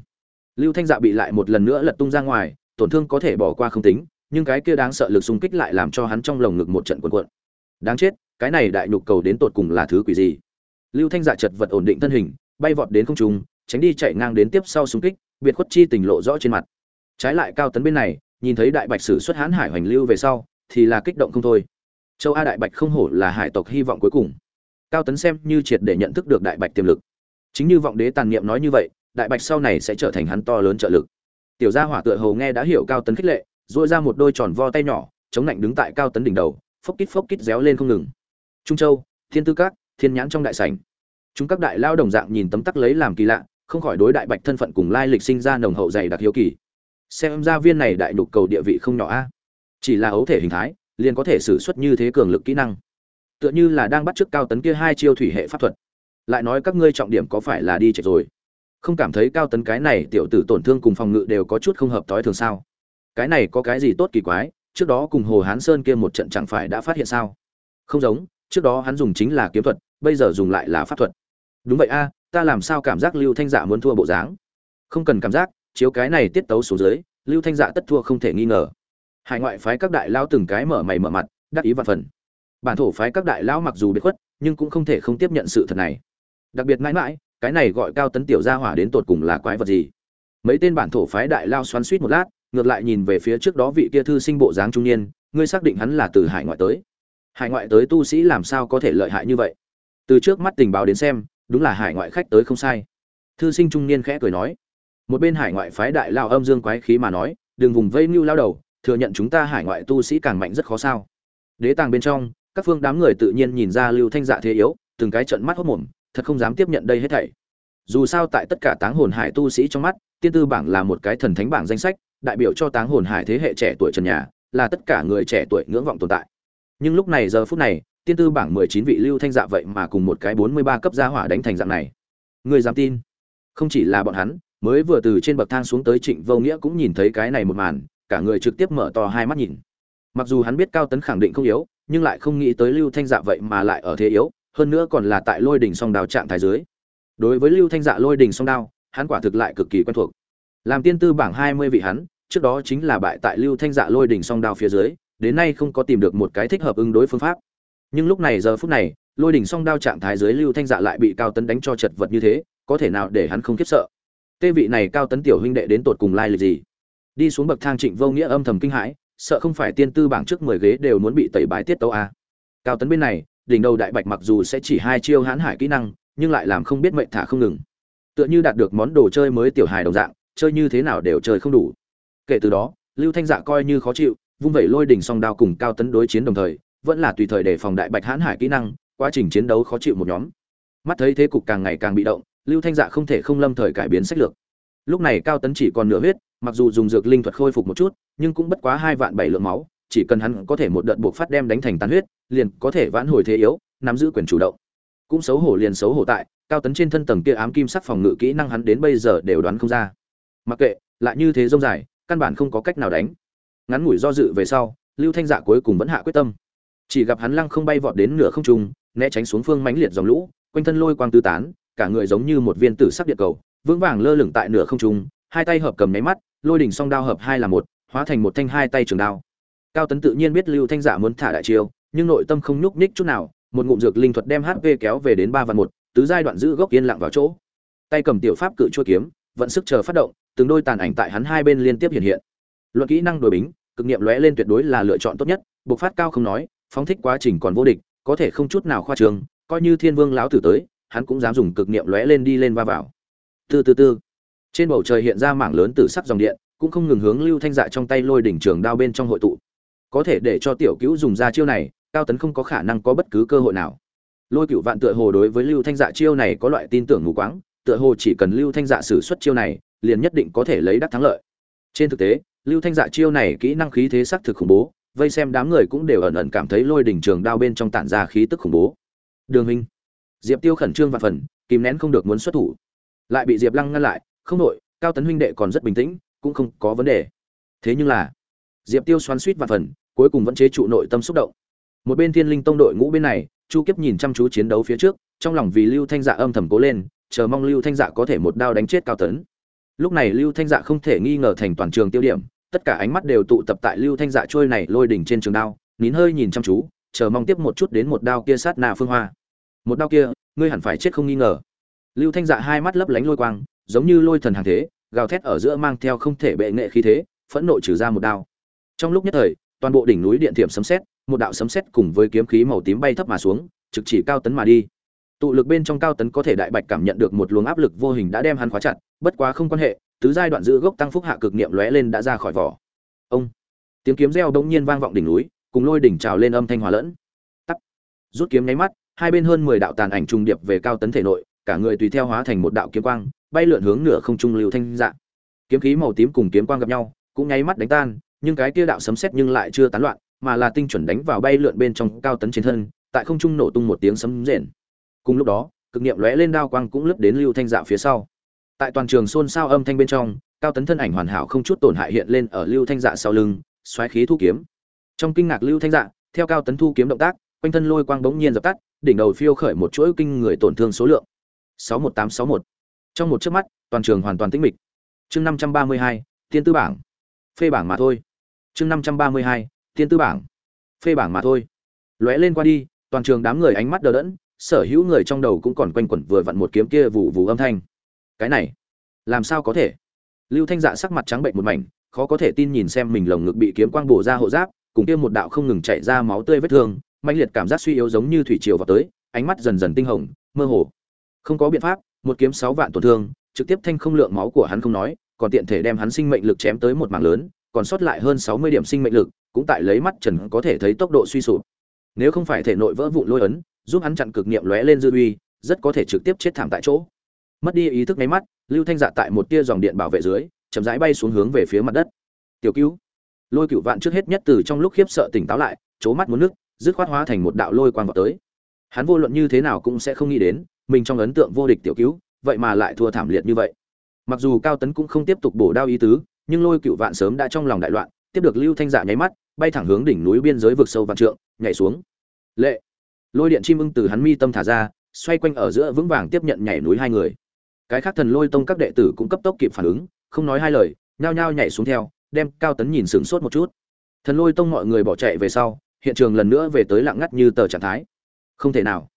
lưu thanh dạ bị lại một lần nữa lật tung ra ngoài, tổn thương có thể bỏ qua không tính, nhưng cái kia đáng sợ lực xung kích lại làm cho hắn trong lồng ngực một trận cuộn cuộn. Đáng chết, cái này đại nhục cầu đến tột cùng là thứ quỷ gì? Lưu thanh dạ chật vật ổn định thân hình, bay vọt đến không trung, tránh đi chạy ngang đến tiếp sau xung kích, biệt khuất chi tình lộ rõ trên mặt. Trái lại cao tấn bên này, nhìn thấy đại bạch sử xuất hãn hải hoành lưu về sau, thì là kích động không thôi. Châu a đại bạch không hổ là hải tộc hy vọng cuối cùng. Cao tấn xem như triệt để nhận thức được đại bạch tiềm lực. Chính như vọng đế tàn niệm nói như vậy đại bạch sau này sẽ trở thành hắn to lớn trợ lực. Tiểu gia hỏa tựa hầu nghe đã hiểu cao tấn khích lệ dội ra một đôi tròn vo tay nhỏ, chống lạnh đứng tại cao tấn đỉnh đầu, phốc kít phốc kít réo lên không ngừng. Trung châu, thiên tư các, thiên nhãn trong đại sảnh. Chúng các đại lao đồng dạng nhìn tấm tắc lấy làm kỳ lạ, không khỏi đối đại bạch thân phận cùng lai lịch sinh ra nồng hậu dày đặc hiếu kỳ. Xem ra viên này đại nhục cầu địa vị không nhỏ a. Chỉ là ấu thể hình thái, liền có thể sử xuất như thế cường lực kỹ năng. Tựa như là đang bắt chước cao tấn kia hai chiêu thủy hệ pháp thuật. Lại nói các ngươi trọng điểm có phải là đi chạy rồi? Không cảm thấy cao tấn cái này tiểu tử tổn thương cùng phòng ngự đều có chút không hợp tối thường sao? Cái này có cái gì tốt kỳ quái, trước đó cùng hồ hán sơn kia một trận chẳng phải đã phát hiện sao? Không giống, trước đó hắn dùng chính là kiếm thuật, bây giờ dùng lại là pháp thuật. Đúng vậy a, ta làm sao cảm giác lưu thanh dạ muốn thua bộ dáng? Không cần cảm giác, chiếu cái này tiết tấu xuống dưới, lưu thanh dạ tất thua không thể nghi ngờ. Hải ngoại phái các đại lao từng cái mở mày mở mặt, đắc ý vạn phần. Bản thổ phái các đại lao mặc dù bị khuất, nhưng cũng không thể không tiếp nhận sự thật này. Đặc biệt mãi mãi cái này gọi cao tấn tiểu gia hỏa đến tột cùng là quái vật gì? Mấy tên bản thổ phái đại lao xoắn suýt một lát, ngược lại nhìn về phía trước đó vị kia thư sinh bộ dáng trung niên, ngươi xác định hắn là từ hải ngoại tới. Hải ngoại tới tu sĩ làm sao có thể lợi hại như vậy? Từ trước mắt tình báo đến xem, đúng là hải ngoại khách tới không sai. Thư sinh trung niên khẽ cười nói, một bên hải ngoại phái đại lao âm dương quái khí mà nói, đừng vùng vây mưu lao đầu, thừa nhận chúng ta hải ngoại tu sĩ càng mạnh rất khó sao. Đế tàng bên trong, các phương đám người tự nhiên nhìn ra lưu thanh dạ thế yếu, từng cái trận mắt hốt mồm thật không dám tiếp nhận đây hết thảy. Dù sao tại tất cả táng hồn hải tu sĩ trong mắt, tiên tư bảng là một cái thần thánh bảng danh sách, đại biểu cho táng hồn hải thế hệ trẻ tuổi trần nhà, là tất cả người trẻ tuổi ngưỡng vọng tồn tại. Nhưng lúc này giờ phút này, tiên tư bảng mười chín vị lưu thanh dạ vậy mà cùng một cái bốn mươi ba cấp gia hỏa đánh thành dạng này. Người dám tin? Không chỉ là bọn hắn, mới vừa từ trên bậc thang xuống tới trịnh vô nghĩa cũng nhìn thấy cái này một màn, cả người trực tiếp mở to hai mắt nhìn. Mặc dù hắn biết cao tấn khẳng định không yếu, nhưng lại không nghĩ tới lưu thanh dạ vậy mà lại ở thế yếu hơn nữa còn là tại lôi đỉnh song đao trạng thái dưới. Đối với lưu thanh dạ lôi đỉnh song đao, hắn quả thực lại cực kỳ quen thuộc. Làm tiên tư bảng hai mươi vị hắn, trước đó chính là bại tại lưu thanh dạ lôi đỉnh song đao phía dưới, đến nay không có tìm được một cái thích hợp ứng đối phương pháp. Nhưng lúc này giờ phút này, lôi đỉnh song đao trạng thái dưới lưu thanh dạ lại bị cao tấn đánh cho chật vật như thế, có thể nào để hắn không khiếp sợ? Tê vị này cao tấn tiểu huynh đệ đến tột cùng lai lịch gì? Đi xuống bậc thang trịnh vô nghĩa âm thầm kinh hãi, sợ không phải tiên tư bảng trước mười ghế đều muốn bị tẩy bài tiết tấu a cao tấn bên này đỉnh đầu đại bạch mặc dù sẽ chỉ hai chiêu hãn hải kỹ năng, nhưng lại làm không biết mệnh thả không ngừng. Tựa như đạt được món đồ chơi mới tiểu hài đồng dạng, chơi như thế nào đều chơi không đủ. Kể từ đó, lưu thanh dạ coi như khó chịu, vung vẩy lôi đỉnh song đao cùng cao tấn đối chiến đồng thời, vẫn là tùy thời để phòng đại bạch hãn hải kỹ năng, quá trình chiến đấu khó chịu một nhóm. Mắt thấy thế cục càng ngày càng bị động, lưu thanh dạ không thể không lâm thời cải biến sách lược. Lúc này cao tấn chỉ còn nửa huyết, mặc dù dùng dược linh thuật khôi phục một chút, nhưng cũng bất quá hai vạn bảy lượng máu, chỉ cần hắn có thể một đợt buộc phát đem đánh thành tàn huyết liền có thể vãn hồi thế yếu, nắm giữ quyền chủ động. Cũng xấu hổ liền xấu hổ tại, cao tấn trên thân tầng kia ám kim sắc phòng ngự kỹ năng hắn đến bây giờ đều đoán không ra. Mặc kệ, lại như thế rông dài, căn bản không có cách nào đánh. Ngắn ngủi do dự về sau, lưu thanh dạ cuối cùng vẫn hạ quyết tâm. Chỉ gặp hắn lăng không bay vọt đến nửa không trung, né tránh xuống phương mãnh liệt dòng lũ, quanh thân lôi quang tứ tán, cả người giống như một viên tử sắc điện cầu, vững vàng lơ lửng tại nửa không trung, hai tay hợp cầm nháy mắt, lôi đỉnh song đao hợp hai là một, hóa thành một thanh hai tay trường đao. Cao tấn tự nhiên biết lưu thanh dạ muốn thả đại chiêu nhưng nội tâm không nhúc nhích chút nào, một ngụm dược linh thuật đem hp kéo về đến ba vạn một, tứ giai đoạn giữ gốc yên lặng vào chỗ. Tay cầm tiểu pháp cự chuôi kiếm, vận sức chờ phát động, từng đôi tàn ảnh tại hắn hai bên liên tiếp hiện hiện. Luận kỹ năng đối bính, cực nghiệm lóe lên tuyệt đối là lựa chọn tốt nhất, bộc phát cao không nói, phóng thích quá trình còn vô địch, có thể không chút nào khoa trương. coi như thiên vương lão tử tới, hắn cũng dám dùng cực nghiệm lóe lên đi lên va vào. Từ từ từ. Trên bầu trời hiện ra mảng lớn tử sắc dòng điện, cũng không ngừng hướng lưu thanh dạ trong tay lôi đỉnh trường đao bên trong hội tụ. Có thể để cho tiểu cứu dùng ra chiêu này cao tấn không có khả năng có bất cứ cơ hội nào. Lôi cựu vạn tựa hồ đối với lưu thanh dạ chiêu này có loại tin tưởng mù quáng, tựa hồ chỉ cần lưu thanh dạ xử suất chiêu này, liền nhất định có thể lấy đắc thắng lợi. Trên thực tế, lưu thanh dạ chiêu này kỹ năng khí thế xác thực khủng bố, vây xem đám người cũng đều ẩn ẩn cảm thấy lôi đỉnh trường đao bên trong tản ra khí tức khủng bố. Đường hình diệp tiêu khẩn trương và phần, kìm nén không được muốn xuất thủ. Lại bị diệp lăng ngăn lại, không nội cao tấn huynh đệ còn rất bình tĩnh, cũng không có vấn đề. Thế nhưng là, diệp tiêu xoắn suýt và phần, cuối cùng vẫn chế trụ nội tâm xúc động một bên thiên linh tông đội ngũ bên này, chu kiếp nhìn chăm chú chiến đấu phía trước, trong lòng vì lưu thanh dạ âm thầm cố lên, chờ mong lưu thanh dạ có thể một đao đánh chết cao tấn. Lúc này lưu thanh dạ không thể nghi ngờ thành toàn trường tiêu điểm, tất cả ánh mắt đều tụ tập tại lưu thanh dạ trôi này lôi đỉnh trên trường đao, nín hơi nhìn chăm chú, chờ mong tiếp một chút đến một đao kia sát nà phương hoa. Một đao kia, ngươi hẳn phải chết không nghi ngờ. Lưu thanh dạ hai mắt lấp lánh lôi quang, giống như lôi thần hàng thế, gào thét ở giữa mang theo không thể bệ nghệ khí thế, phẫn nộ trừ ra một đao. Trong lúc nhất thời, toàn bộ đỉnh núi điện thiểm sấm sét một đạo sấm sét cùng với kiếm khí màu tím bay thấp mà xuống, trực chỉ cao tấn mà đi. Tụ lực bên trong cao tấn có thể đại bạch cảm nhận được một luồng áp lực vô hình đã đem hắn khóa chặt, bất quá không quan hệ, tứ giai đoạn giữ gốc tăng phúc hạ cực niệm lóe lên đã ra khỏi vỏ. Ông! Tiếng kiếm reo đống nhiên vang vọng đỉnh núi, cùng lôi đỉnh trào lên âm thanh hòa lẫn. Tắt rút kiếm nháy mắt, hai bên hơn mười đạo tàn ảnh trùng điệp về cao tấn thể nội, cả người tùy theo hóa thành một đạo kiếm quang, bay lượn hướng nửa không trung lưu thanh dạ. Kiếm khí màu tím cùng kiếm quang gặp nhau, cũng nháy mắt đánh tan, nhưng cái kia đạo sấm sét nhưng lại chưa tán loạn mà là tinh chuẩn đánh vào bay lượn bên trong cao tấn trên thân tại không trung nổ tung một tiếng sấm rền. Cùng lúc đó cực niệm lóe lên đao quang cũng lướt đến lưu thanh dạ phía sau. Tại toàn trường xôn xao âm thanh bên trong cao tấn thân ảnh hoàn hảo không chút tổn hại hiện lên ở lưu thanh dạ sau lưng xoáy khí thu kiếm. Trong kinh ngạc lưu thanh dạ theo cao tấn thu kiếm động tác quanh thân lôi quang bỗng nhiên dập tắt đỉnh đầu phiêu khởi một chuỗi kinh người tổn thương số lượng. 61861. trong một chớp mắt toàn trường hoàn toàn tĩnh mịch. Chương 532, tiên tư bảng. Phê bảng mà thôi. Chương 532, tiên tư bảng. Phê bảng mà thôi. Lóe lên qua đi, toàn trường đám người ánh mắt đờ đẫn, sở hữu người trong đầu cũng còn quanh quẩn vừa vặn một kiếm kia vụ vụ âm thanh. Cái này, làm sao có thể? Lưu thanh dạ sắc mặt trắng bệnh một mảnh, khó có thể tin nhìn xem mình lồng ngực bị kiếm quang bổ ra hộ giáp, cùng kia một đạo không ngừng chảy ra máu tươi vết thương, mãnh liệt cảm giác suy yếu giống như thủy triều vào tới, ánh mắt dần dần tinh hồng, mơ hồ. Không có biện pháp, một kiếm sáu vạn tổn thương, trực tiếp thanh không lượng máu của hắn không nói, còn tiện thể đem hắn sinh mệnh lực chém tới một mảng lớn, còn sót lại hơn sáu mươi điểm sinh mệnh lực cũng tại lấy mắt trần có thể thấy tốc độ suy sụp. Nếu không phải thể nội vỡ vụn lôi ấn, giúp hắn chặn cực niệm lóe lên dư uy, rất có thể trực tiếp chết thảm tại chỗ. Mất đi ý thức nháy mắt, lưu thanh dạ tại một tia dòng điện bảo vệ dưới, chậm rãi bay xuống hướng về phía mặt đất. Tiểu cứu lôi cựu vạn trước hết nhất từ trong lúc khiếp sợ tỉnh táo lại, chố mắt muốn nước, dứt khoát hóa thành một đạo lôi quang vào tới. Hắn vô luận như thế nào cũng sẽ không nghĩ đến, mình trong ấn tượng vô địch tiểu cứu vậy mà lại thua thảm liệt như vậy. Mặc dù cao tấn cũng không tiếp tục bổ đao ý tứ, nhưng lôi cựu vạn sớm đã trong lòng đại loạn tiếp được lưu thanh dạ nháy mắt, bay thẳng hướng đỉnh núi biên giới vực sâu vạn trượng, nhảy xuống. Lệ. Lôi điện chim ưng từ hắn mi tâm thả ra, xoay quanh ở giữa vững vàng tiếp nhận nhảy núi hai người. Cái khác thần lôi tông các đệ tử cũng cấp tốc kịp phản ứng, không nói hai lời, nhao nhao nhảy xuống theo, đem cao tấn nhìn sửng sốt một chút. Thần lôi tông mọi người bỏ chạy về sau, hiện trường lần nữa về tới lặng ngắt như tờ trạng thái. Không thể nào.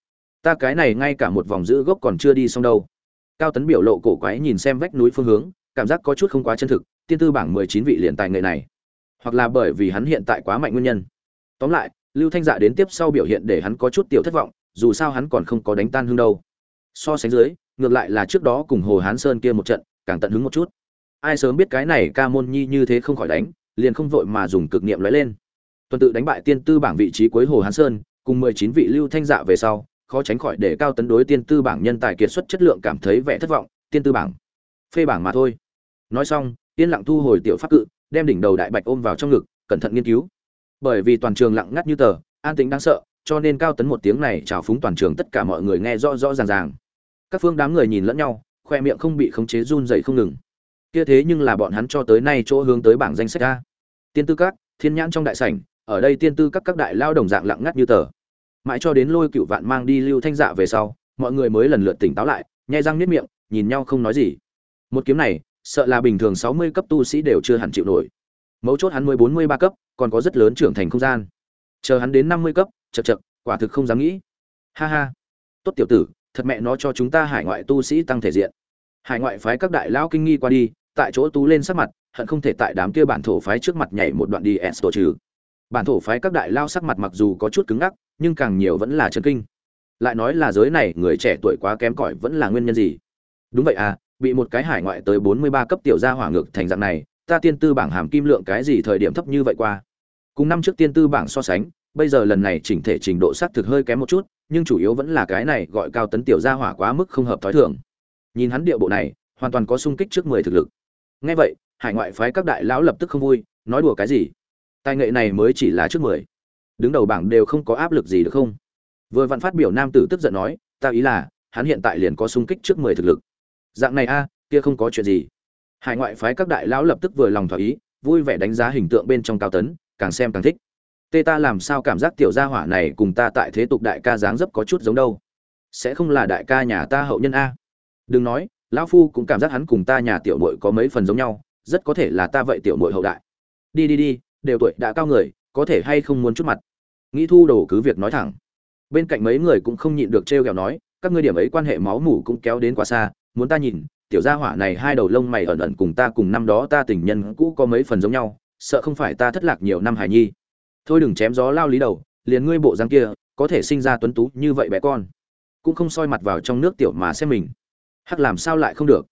Ta cái này ngay cả một vòng giữ gốc còn chưa đi xong đâu. Cao tấn biểu lộ cổ quái nhìn xem vách núi phương hướng, cảm giác có chút không quá chân thực, tiên tư bảng mười chín vị liền tài nghệ này hoặc là bởi vì hắn hiện tại quá mạnh nguyên nhân. Tóm lại, lưu thanh dạ đến tiếp sau biểu hiện để hắn có chút tiểu thất vọng, dù sao hắn còn không có đánh tan hương đâu. So sánh dưới, ngược lại là trước đó cùng hồ hán sơn kia một trận, càng tận hứng một chút. Ai sớm biết cái này ca môn nhi như thế không khỏi đánh, liền không vội mà dùng cực niệm lóe lên. Tuần tự đánh bại tiên tư bảng vị trí cuối hồ hán sơn, cùng mười chín vị lưu thanh dạ về sau, khó tránh khỏi để cao tấn đối tiên tư bảng nhân tài kiệt xuất chất lượng cảm thấy vẻ thất vọng, tiên tư bảng. Phê bảng mà thôi. Nói xong, yên lặng thu hồi tiểu pháp cự đem đỉnh đầu đại bạch ôm vào trong ngực, cẩn thận nghiên cứu. Bởi vì toàn trường lặng ngắt như tờ, an tĩnh đáng sợ, cho nên cao tấn một tiếng này trào phúng toàn trường tất cả mọi người nghe rõ rõ ràng ràng. Các phương đám người nhìn lẫn nhau, khoe miệng không bị khống chế run dậy không ngừng. Kia thế nhưng là bọn hắn cho tới nay chỗ hướng tới bảng danh sách a. Tiên tư các, thiên nhãn trong đại sảnh, ở đây tiên tư các các đại lao đồng dạng lặng ngắt như tờ. Mãi cho đến lôi cựu vạn mang đi lưu thanh dạ về sau, mọi người mới lần lượt tỉnh táo lại, nhai răng nếp miệng, nhìn nhau không nói gì. Một kiếm này sợ là bình thường sáu mươi cấp tu sĩ đều chưa hẳn chịu nổi. Mấu chốt hắn mới bốn mươi ba cấp, còn có rất lớn trưởng thành không gian. Chờ hắn đến năm mươi cấp chật chật quả thực không dám nghĩ. Ha ha. Tốt tiểu tử, thật mẹ nó cho chúng ta hải ngoại tu sĩ tăng thể diện. Hải ngoại phái các đại lão kinh nghi qua đi, tại chỗ tú lên sắc mặt, hận không thể tại đám kia bản thổ phái trước mặt nhảy một đoạn đi s tổ trừ. Bản thổ phái các đại lao sắc mặt mặc dù có chút cứng ngắc, nhưng càng nhiều vẫn là chân kinh. Lại nói là giới này người trẻ tuổi quá kém cỏi vẫn là nguyên nhân gì? Đúng vậy à bị một cái hải ngoại tới bốn mươi ba cấp tiểu gia hỏa ngược thành dạng này, ta tiên tư bảng hàm kim lượng cái gì thời điểm thấp như vậy qua? Cùng năm trước tiên tư bảng so sánh, bây giờ lần này chỉnh thể trình độ xác thực hơi kém một chút, nhưng chủ yếu vẫn là cái này gọi cao tấn tiểu gia hỏa quá mức không hợp thói thường. Nhìn hắn điệu bộ này, hoàn toàn có sung kích trước mười thực lực. Nghe vậy, hải ngoại phái các đại lão lập tức không vui, nói đùa cái gì? Tài nghệ này mới chỉ là trước mười. Đứng đầu bảng đều không có áp lực gì được không? Vừa vặn phát biểu nam tử tức giận nói, ta ý là, hắn hiện tại liền có sung kích trước mười thực lực dạng này a, kia không có chuyện gì. Hải ngoại phái các đại lão lập tức vừa lòng thỏa ý, vui vẻ đánh giá hình tượng bên trong cao tấn, càng xem càng thích. Tê ta làm sao cảm giác tiểu gia hỏa này cùng ta tại thế tục đại ca dáng dấp có chút giống đâu? Sẽ không là đại ca nhà ta hậu nhân a? Đừng nói, lão phu cũng cảm giác hắn cùng ta nhà tiểu muội có mấy phần giống nhau, rất có thể là ta vậy tiểu muội hậu đại. Đi đi đi, đều tuổi đã cao người, có thể hay không muốn chút mặt? Nghĩ thu đồ cứ việc nói thẳng. Bên cạnh mấy người cũng không nhịn được trêu ghẹo nói, các ngươi điểm ấy quan hệ máu mủ cũng kéo đến quá xa muốn ta nhìn, tiểu gia hỏa này hai đầu lông mày ẩn ẩn cùng ta cùng năm đó ta tình nhân cũ có mấy phần giống nhau, sợ không phải ta thất lạc nhiều năm hài nhi. Thôi đừng chém gió lao lý đầu, liền ngươi bộ dáng kia, có thể sinh ra tuấn tú như vậy bé con. Cũng không soi mặt vào trong nước tiểu mà xem mình. Hắc làm sao lại không được?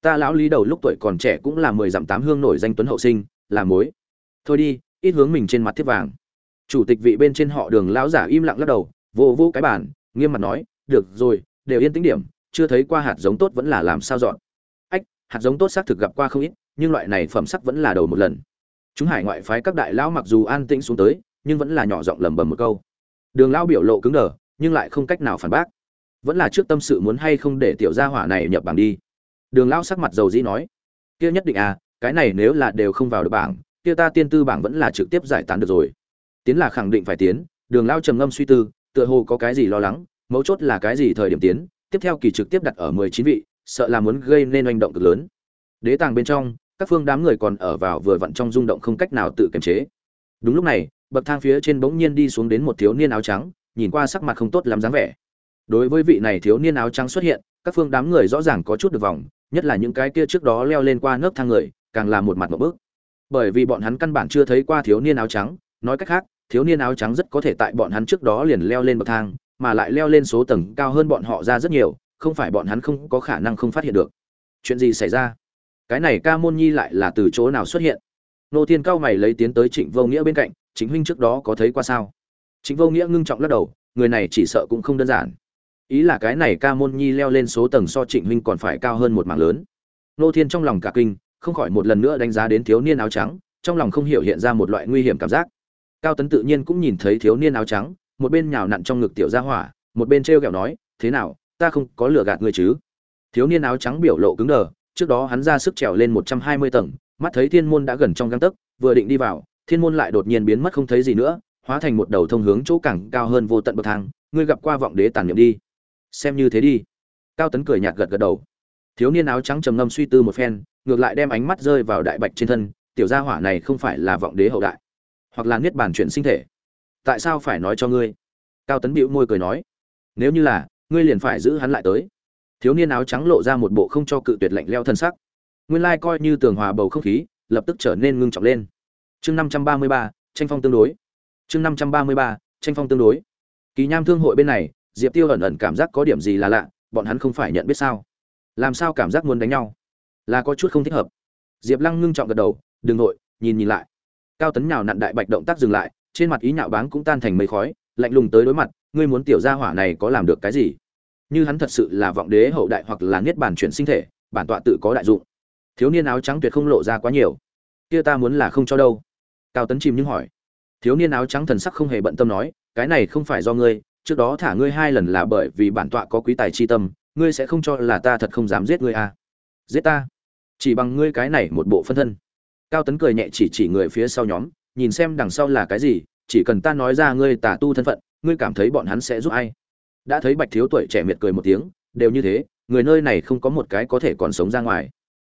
Ta lão lý đầu lúc tuổi còn trẻ cũng là mười dặm tám hương nổi danh tuấn hậu sinh, là mối. Thôi đi, ít hướng mình trên mặt thiết vàng. Chủ tịch vị bên trên họ đường lão giả im lặng lắc đầu vô vô cái bàn, nghiêm mặt nói, được rồi, đều yên tĩnh điểm chưa thấy qua hạt giống tốt vẫn là làm sao dọn. Ách, hạt giống tốt xác thực gặp qua không ít, nhưng loại này phẩm sắc vẫn là đầu một lần. Chúng hải ngoại phái các đại lão mặc dù an tĩnh xuống tới, nhưng vẫn là nhỏ giọng lầm bầm một câu. Đường lão biểu lộ cứng đờ, nhưng lại không cách nào phản bác. Vẫn là trước tâm sự muốn hay không để tiểu gia hỏa này nhập bảng đi. Đường lão sắc mặt dầu dĩ nói, kia nhất định à cái này nếu là đều không vào được bảng, kia ta tiên tư bảng vẫn là trực tiếp giải tán được rồi. Tiến là khẳng định phải tiến, đường lão trầm ngâm suy tư, tựa hồ có cái gì lo lắng, mấu chốt là cái gì thời điểm tiến tiếp theo kỳ trực tiếp đặt ở mười chín vị, sợ là muốn gây nên hành động cực lớn. Đế tàng bên trong, các phương đám người còn ở vào vừa vặn trong rung động không cách nào tự kiềm chế. Đúng lúc này, bậc thang phía trên bỗng nhiên đi xuống đến một thiếu niên áo trắng, nhìn qua sắc mặt không tốt lắm dáng vẻ. Đối với vị này thiếu niên áo trắng xuất hiện, các phương đám người rõ ràng có chút được vòng, nhất là những cái kia trước đó leo lên qua nấc thang người, càng là một mặt ngộp bước. Bởi vì bọn hắn căn bản chưa thấy qua thiếu niên áo trắng, nói cách khác, thiếu niên áo trắng rất có thể tại bọn hắn trước đó liền leo lên bậc thang mà lại leo lên số tầng cao hơn bọn họ ra rất nhiều, không phải bọn hắn không có khả năng không phát hiện được. Chuyện gì xảy ra? Cái này ca môn nhi lại là từ chỗ nào xuất hiện? Nô thiên cao mày lấy tiến tới trịnh vô nghĩa bên cạnh chính huynh trước đó có thấy qua sao? Trịnh vô nghĩa ngưng trọng lắc đầu, người này chỉ sợ cũng không đơn giản. Ý là cái này ca môn nhi leo lên số tầng so trịnh huynh còn phải cao hơn một mảng lớn. Nô thiên trong lòng cả kinh, không khỏi một lần nữa đánh giá đến thiếu niên áo trắng, trong lòng không hiểu hiện ra một loại nguy hiểm cảm giác. Cao tấn tự nhiên cũng nhìn thấy thiếu niên áo trắng một bên nhào nặn trong ngực tiểu gia hỏa, một bên trêu ghẹo nói, thế nào, ta không có lừa gạt ngươi chứ? Thiếu niên áo trắng biểu lộ cứng đờ, trước đó hắn ra sức trèo lên một trăm hai mươi tầng, mắt thấy thiên môn đã gần trong gang tấc, vừa định đi vào, thiên môn lại đột nhiên biến mất không thấy gì nữa, hóa thành một đầu thông hướng chỗ càng cao hơn vô tận bậc thang, ngươi gặp qua vọng đế tàn niệm đi. Xem như thế đi. Cao tấn cười nhạt gật gật đầu. Thiếu niên áo trắng trầm ngâm suy tư một phen, ngược lại đem ánh mắt rơi vào đại bạch trên thân, tiểu gia hỏa này không phải là vọng đế hậu đại, hoặc là niết bàn chuyển sinh thể tại sao phải nói cho ngươi? Cao tấn bĩu môi cười nói, nếu như là, ngươi liền phải giữ hắn lại tới. Thiếu niên áo trắng lộ ra một bộ không cho cự tuyệt lạnh leo thân sắc. Nguyên lai coi như tường hòa bầu không khí, lập tức trở nên ngưng trọng lên. Chương năm trăm ba mươi ba, tranh phong tương đối. Chương năm trăm ba mươi ba, tranh phong tương đối. Kỳ nham thương hội bên này, diệp tiêu ẩn ẩn cảm giác có điểm gì là lạ, bọn hắn không phải nhận biết sao? Làm sao cảm giác muốn đánh nhau? Là có chút không thích hợp. Diệp lăng ngưng trọng gật đầu, đừng nội, nhìn nhìn lại. Cao tấn nhào nặn đại bạch động tác dừng lại trên mặt ý nhạo báng cũng tan thành mây khói, lạnh lùng tới đối mặt, ngươi muốn tiểu gia hỏa này có làm được cái gì? Như hắn thật sự là vọng đế hậu đại hoặc là niết bàn chuyển sinh thể, bản tọa tự có đại dụng. Thiếu niên áo trắng tuyệt không lộ ra quá nhiều. Kia ta muốn là không cho đâu. Cao tấn chìm nhưng hỏi. Thiếu niên áo trắng thần sắc không hề bận tâm nói, cái này không phải do ngươi, trước đó thả ngươi hai lần là bởi vì bản tọa có quý tài chi tâm, ngươi sẽ không cho là ta thật không dám giết ngươi à? Giết ta? Chỉ bằng ngươi cái này một bộ phân thân. Cao tấn cười nhẹ chỉ chỉ người phía sau nhóm nhìn xem đằng sau là cái gì, chỉ cần ta nói ra ngươi tà tu thân phận, ngươi cảm thấy bọn hắn sẽ giúp ai. Đã thấy bạch thiếu tuổi trẻ miệt cười một tiếng, đều như thế, người nơi này không có một cái có thể còn sống ra ngoài.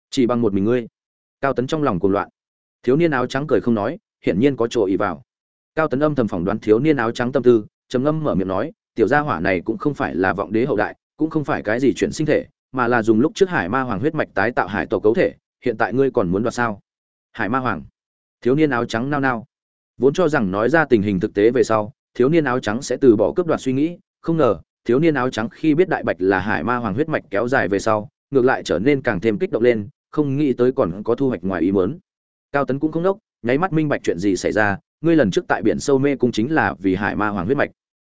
Chỉ bằng một mình ngươi. Cao tấn trong lòng cuồng loạn. Thiếu niên áo trắng cười không nói, hiển nhiên có chỗ ý vào. Cao tấn âm thầm phỏng đoán thiếu niên áo trắng tâm tư, trầm ngâm mở miệng nói, tiểu gia hỏa này cũng không phải là vọng đế hậu đại, cũng không phải cái gì chuyển sinh thể, mà là dùng lúc trước hải ma hoàng huyết mạch tái tạo hải tổ cấu thể, hiện tại ngươi còn muốn đoạt sao? Hải ma hoàng thiếu niên áo trắng nao nao. Vốn cho rằng nói ra tình hình thực tế về sau, thiếu niên áo trắng sẽ từ bỏ cướp đoạt suy nghĩ. Không ngờ, thiếu niên áo trắng khi biết đại bạch là hải ma hoàng huyết mạch kéo dài về sau, ngược lại trở nên càng thêm kích động lên, không nghĩ tới còn có thu hoạch ngoài ý muốn. Cao tấn cũng không nốc, nháy mắt minh bạch chuyện gì xảy ra, ngươi lần trước tại biển sâu mê cũng chính là vì hải ma hoàng huyết mạch.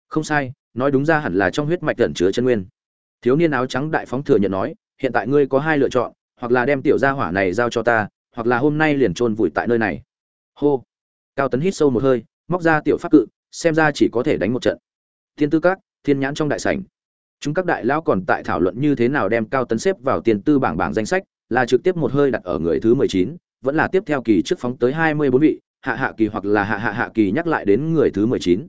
Không sai, nói đúng ra hẳn là trong huyết mạch ẩn chứa chân nguyên. Thiếu niên áo trắng đại phóng thừa nhận nói, hiện tại ngươi có hai lựa chọn, hoặc là đem tiểu gia hỏa này giao cho ta, hoặc là hôm nay liền chôn vùi tại nơi này hô. Cao tấn hít sâu một hơi, móc ra tiểu pháp cự, xem ra chỉ có thể đánh một trận. Thiên tư các, thiên nhãn trong đại sảnh. Chúng các đại lão còn tại thảo luận như thế nào đem cao tấn xếp vào tiền tư bảng bảng danh sách, là trực tiếp một hơi đặt ở người thứ mười chín, vẫn là tiếp theo kỳ trước phóng tới hai mươi bốn vị, hạ hạ kỳ hoặc là hạ hạ hạ kỳ nhắc lại đến người thứ mười chín.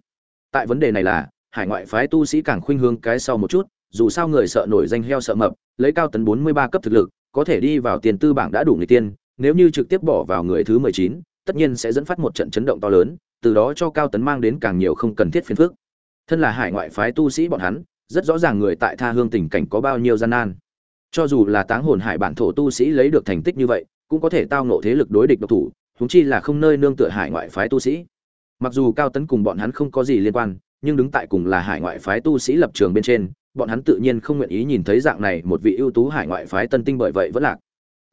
Tại vấn đề này là, hải ngoại phái tu sĩ càng khuynh hướng cái sau một chút, dù sao người sợ nổi danh heo sợ mập, lấy cao tấn bốn mươi ba cấp thực lực, có thể đi vào tiền tư bảng đã đủ người tiên, nếu như trực tiếp bỏ vào người thứ mười chín tất nhiên sẽ dẫn phát một trận chấn động to lớn, từ đó cho cao tấn mang đến càng nhiều không cần thiết phiền phức. Thân là hải ngoại phái tu sĩ bọn hắn, rất rõ ràng người tại tha hương tình cảnh có bao nhiêu gian nan. Cho dù là táng hồn hải bản thổ tu sĩ lấy được thành tích như vậy, cũng có thể tao ngộ thế lực đối địch độc thủ, huống chi là không nơi nương tựa hải ngoại phái tu sĩ. Mặc dù cao tấn cùng bọn hắn không có gì liên quan, nhưng đứng tại cùng là hải ngoại phái tu sĩ lập trường bên trên, bọn hắn tự nhiên không nguyện ý nhìn thấy dạng này một vị ưu tú hải ngoại phái tân tinh bởi vậy vẫn lạc.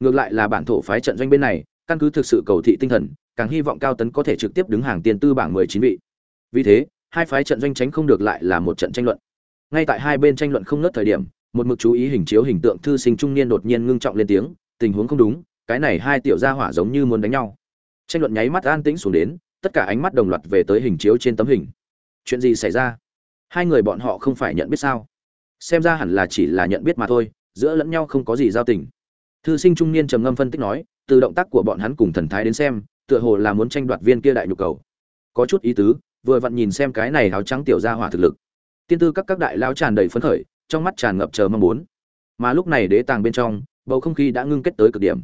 Ngược lại là bản thổ phái trận doanh bên này căn cứ thực sự cầu thị tinh thần, càng hy vọng cao tấn có thể trực tiếp đứng hàng tiền tư bảng mười chín vị. Vì thế, hai phái trận doanh tránh không được lại là một trận tranh luận. Ngay tại hai bên tranh luận không nớt thời điểm, một mực chú ý hình chiếu hình tượng thư sinh trung niên đột nhiên ngưng trọng lên tiếng, tình huống không đúng, cái này hai tiểu gia hỏa giống như muốn đánh nhau. Tranh luận nháy mắt an tĩnh xuống đến, tất cả ánh mắt đồng loạt về tới hình chiếu trên tấm hình. Chuyện gì xảy ra? Hai người bọn họ không phải nhận biết sao? Xem ra hẳn là chỉ là nhận biết mà thôi, giữa lẫn nhau không có gì giao tình. Thư sinh trung niên trầm ngâm phân tích nói từ động tác của bọn hắn cùng thần thái đến xem, tựa hồ là muốn tranh đoạt viên kia đại nhu cầu. Có chút ý tứ, vừa vặn nhìn xem cái này áo trắng tiểu gia hỏa thực lực. Tiên tư các các đại lao tràn đầy phấn khởi, trong mắt tràn ngập chờ mong muốn. Mà lúc này đế tàng bên trong, bầu không khí đã ngưng kết tới cực điểm.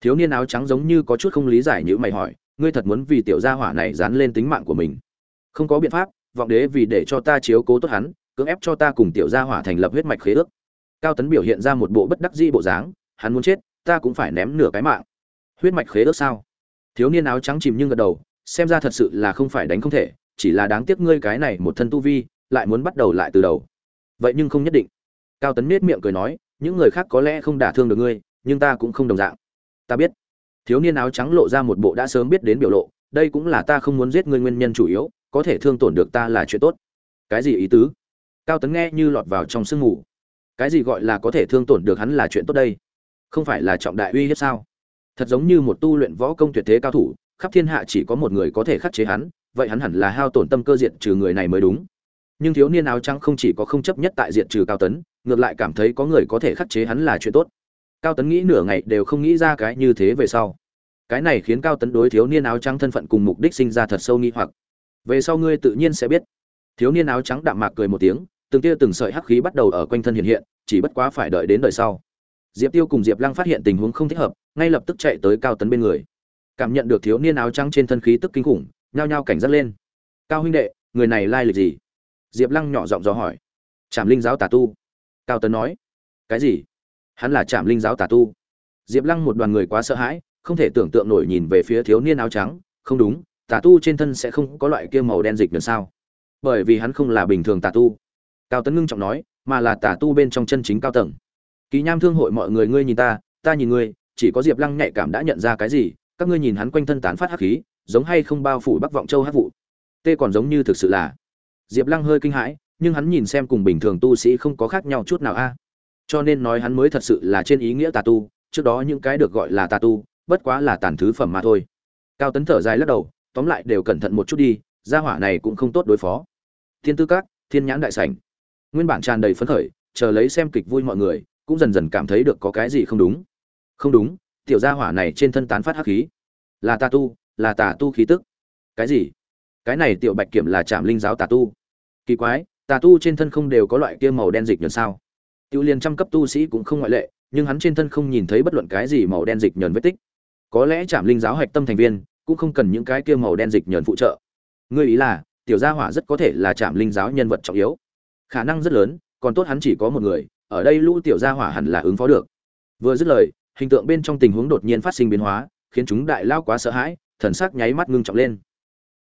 Thiếu niên áo trắng giống như có chút không lý giải như mày hỏi, ngươi thật muốn vì tiểu gia hỏa này dán lên tính mạng của mình? Không có biện pháp, vọng đế vì để cho ta chiếu cố tốt hắn, cưỡng ép cho ta cùng tiểu gia hỏa thành lập huyết mạch khế ước. Cao tấn biểu hiện ra một bộ bất đắc dĩ bộ dáng, hắn muốn chết, ta cũng phải ném nửa cái mạng huyết mạch khế ước sao? Thiếu niên áo trắng chìm nhưng gật đầu, xem ra thật sự là không phải đánh không thể, chỉ là đáng tiếc ngươi cái này một thân tu vi, lại muốn bắt đầu lại từ đầu. Vậy nhưng không nhất định. Cao tấn nết miệng cười nói, những người khác có lẽ không đả thương được ngươi, nhưng ta cũng không đồng dạng. Ta biết. Thiếu niên áo trắng lộ ra một bộ đã sớm biết đến biểu lộ, đây cũng là ta không muốn giết ngươi nguyên nhân chủ yếu, có thể thương tổn được ta là chuyện tốt. Cái gì ý tứ? Cao tấn nghe như lọt vào trong sương mù. Cái gì gọi là có thể thương tổn được hắn là chuyện tốt đây? Không phải là trọng đại uy hiếp sao? Thật giống như một tu luyện võ công tuyệt thế cao thủ, khắp thiên hạ chỉ có một người có thể khắc chế hắn, vậy hắn hẳn là hao tổn tâm cơ diện trừ người này mới đúng. Nhưng thiếu niên áo trắng không chỉ có không chấp nhất tại diện trừ cao tấn, ngược lại cảm thấy có người có thể khắc chế hắn là chuyện tốt. Cao tấn nghĩ nửa ngày đều không nghĩ ra cái như thế về sau. Cái này khiến cao tấn đối thiếu niên áo trắng thân phận cùng mục đích sinh ra thật sâu nghi hoặc. Về sau ngươi tự nhiên sẽ biết. Thiếu niên áo trắng đạm mạc cười một tiếng, từng tia từng sợi hắc khí bắt đầu ở quanh thân hiện hiện, chỉ bất quá phải đợi đến đời sau diệp tiêu cùng diệp lăng phát hiện tình huống không thích hợp, ngay lập tức chạy tới cao tấn bên người. Cảm nhận được thiếu niên áo trắng trên thân khí tức kinh khủng, nhao nhao cảnh giác lên. Cao huynh đệ, người này lai lịch gì? Diệp lăng nhỏ giọng dò hỏi. Trảm linh giáo tà tu. Cao tấn nói. Cái gì? Hắn là trảm linh giáo tà tu. Diệp lăng một đoàn người quá sợ hãi, không thể tưởng tượng nổi nhìn về phía thiếu niên áo trắng. Không đúng, tà tu trên thân sẽ không có loại kia màu đen dịch nữa sao? Bởi vì hắn không là bình thường tà tu. Cao tấn ngưng trọng nói, mà là tà tu bên trong chân chính cao tầng kỳ nham thương hội mọi người ngươi nhìn ta ta nhìn ngươi, chỉ có diệp lăng nhạy cảm đã nhận ra cái gì, các ngươi nhìn hắn quanh thân tán phát hắc khí, giống hay không bao phủ bắc vọng châu hắc vụ. Tê còn giống như thực sự là. Diệp lăng hơi kinh hãi, nhưng hắn nhìn xem cùng bình thường tu sĩ không có khác nhau chút nào a. Cho nên nói hắn mới thật sự là trên ý nghĩa tà tu, trước đó những cái được gọi là tà tu, bất quá là tàn thứ phẩm mà thôi. Cao tấn thở dài lắc đầu, tóm lại đều cẩn thận một chút đi, gia hỏa này cũng không tốt đối phó. Thiên tư các, thiên nhãn đại sảnh. Nguyên bản tràn đầy phấn khởi, chờ lấy xem kịch vui mọi người cũng dần dần cảm thấy được có cái gì không đúng. Không đúng, tiểu gia hỏa này trên thân tán phát hắc khí. Là tà tu, là tà tu khí tức. Cái gì? Cái này tiểu bạch kiểm là trạm linh giáo tà tu. Kỳ quái, tà tu trên thân không đều có loại kia màu đen dịch nhờn sao? Tiểu liên trăm cấp tu sĩ cũng không ngoại lệ, nhưng hắn trên thân không nhìn thấy bất luận cái gì màu đen dịch nhờn vết tích. Có lẽ trạm linh giáo hạch tâm thành viên cũng không cần những cái kia màu đen dịch nhờn phụ trợ. Ngươi ý là, tiểu gia hỏa rất có thể là trạm linh giáo nhân vật trọng yếu. Khả năng rất lớn, còn tốt hắn chỉ có một người ở đây lũ tiểu gia hỏa hẳn là ứng phó được. Vừa dứt lời, hình tượng bên trong tình huống đột nhiên phát sinh biến hóa, khiến chúng đại lao quá sợ hãi, thần sắc nháy mắt ngưng trọng lên.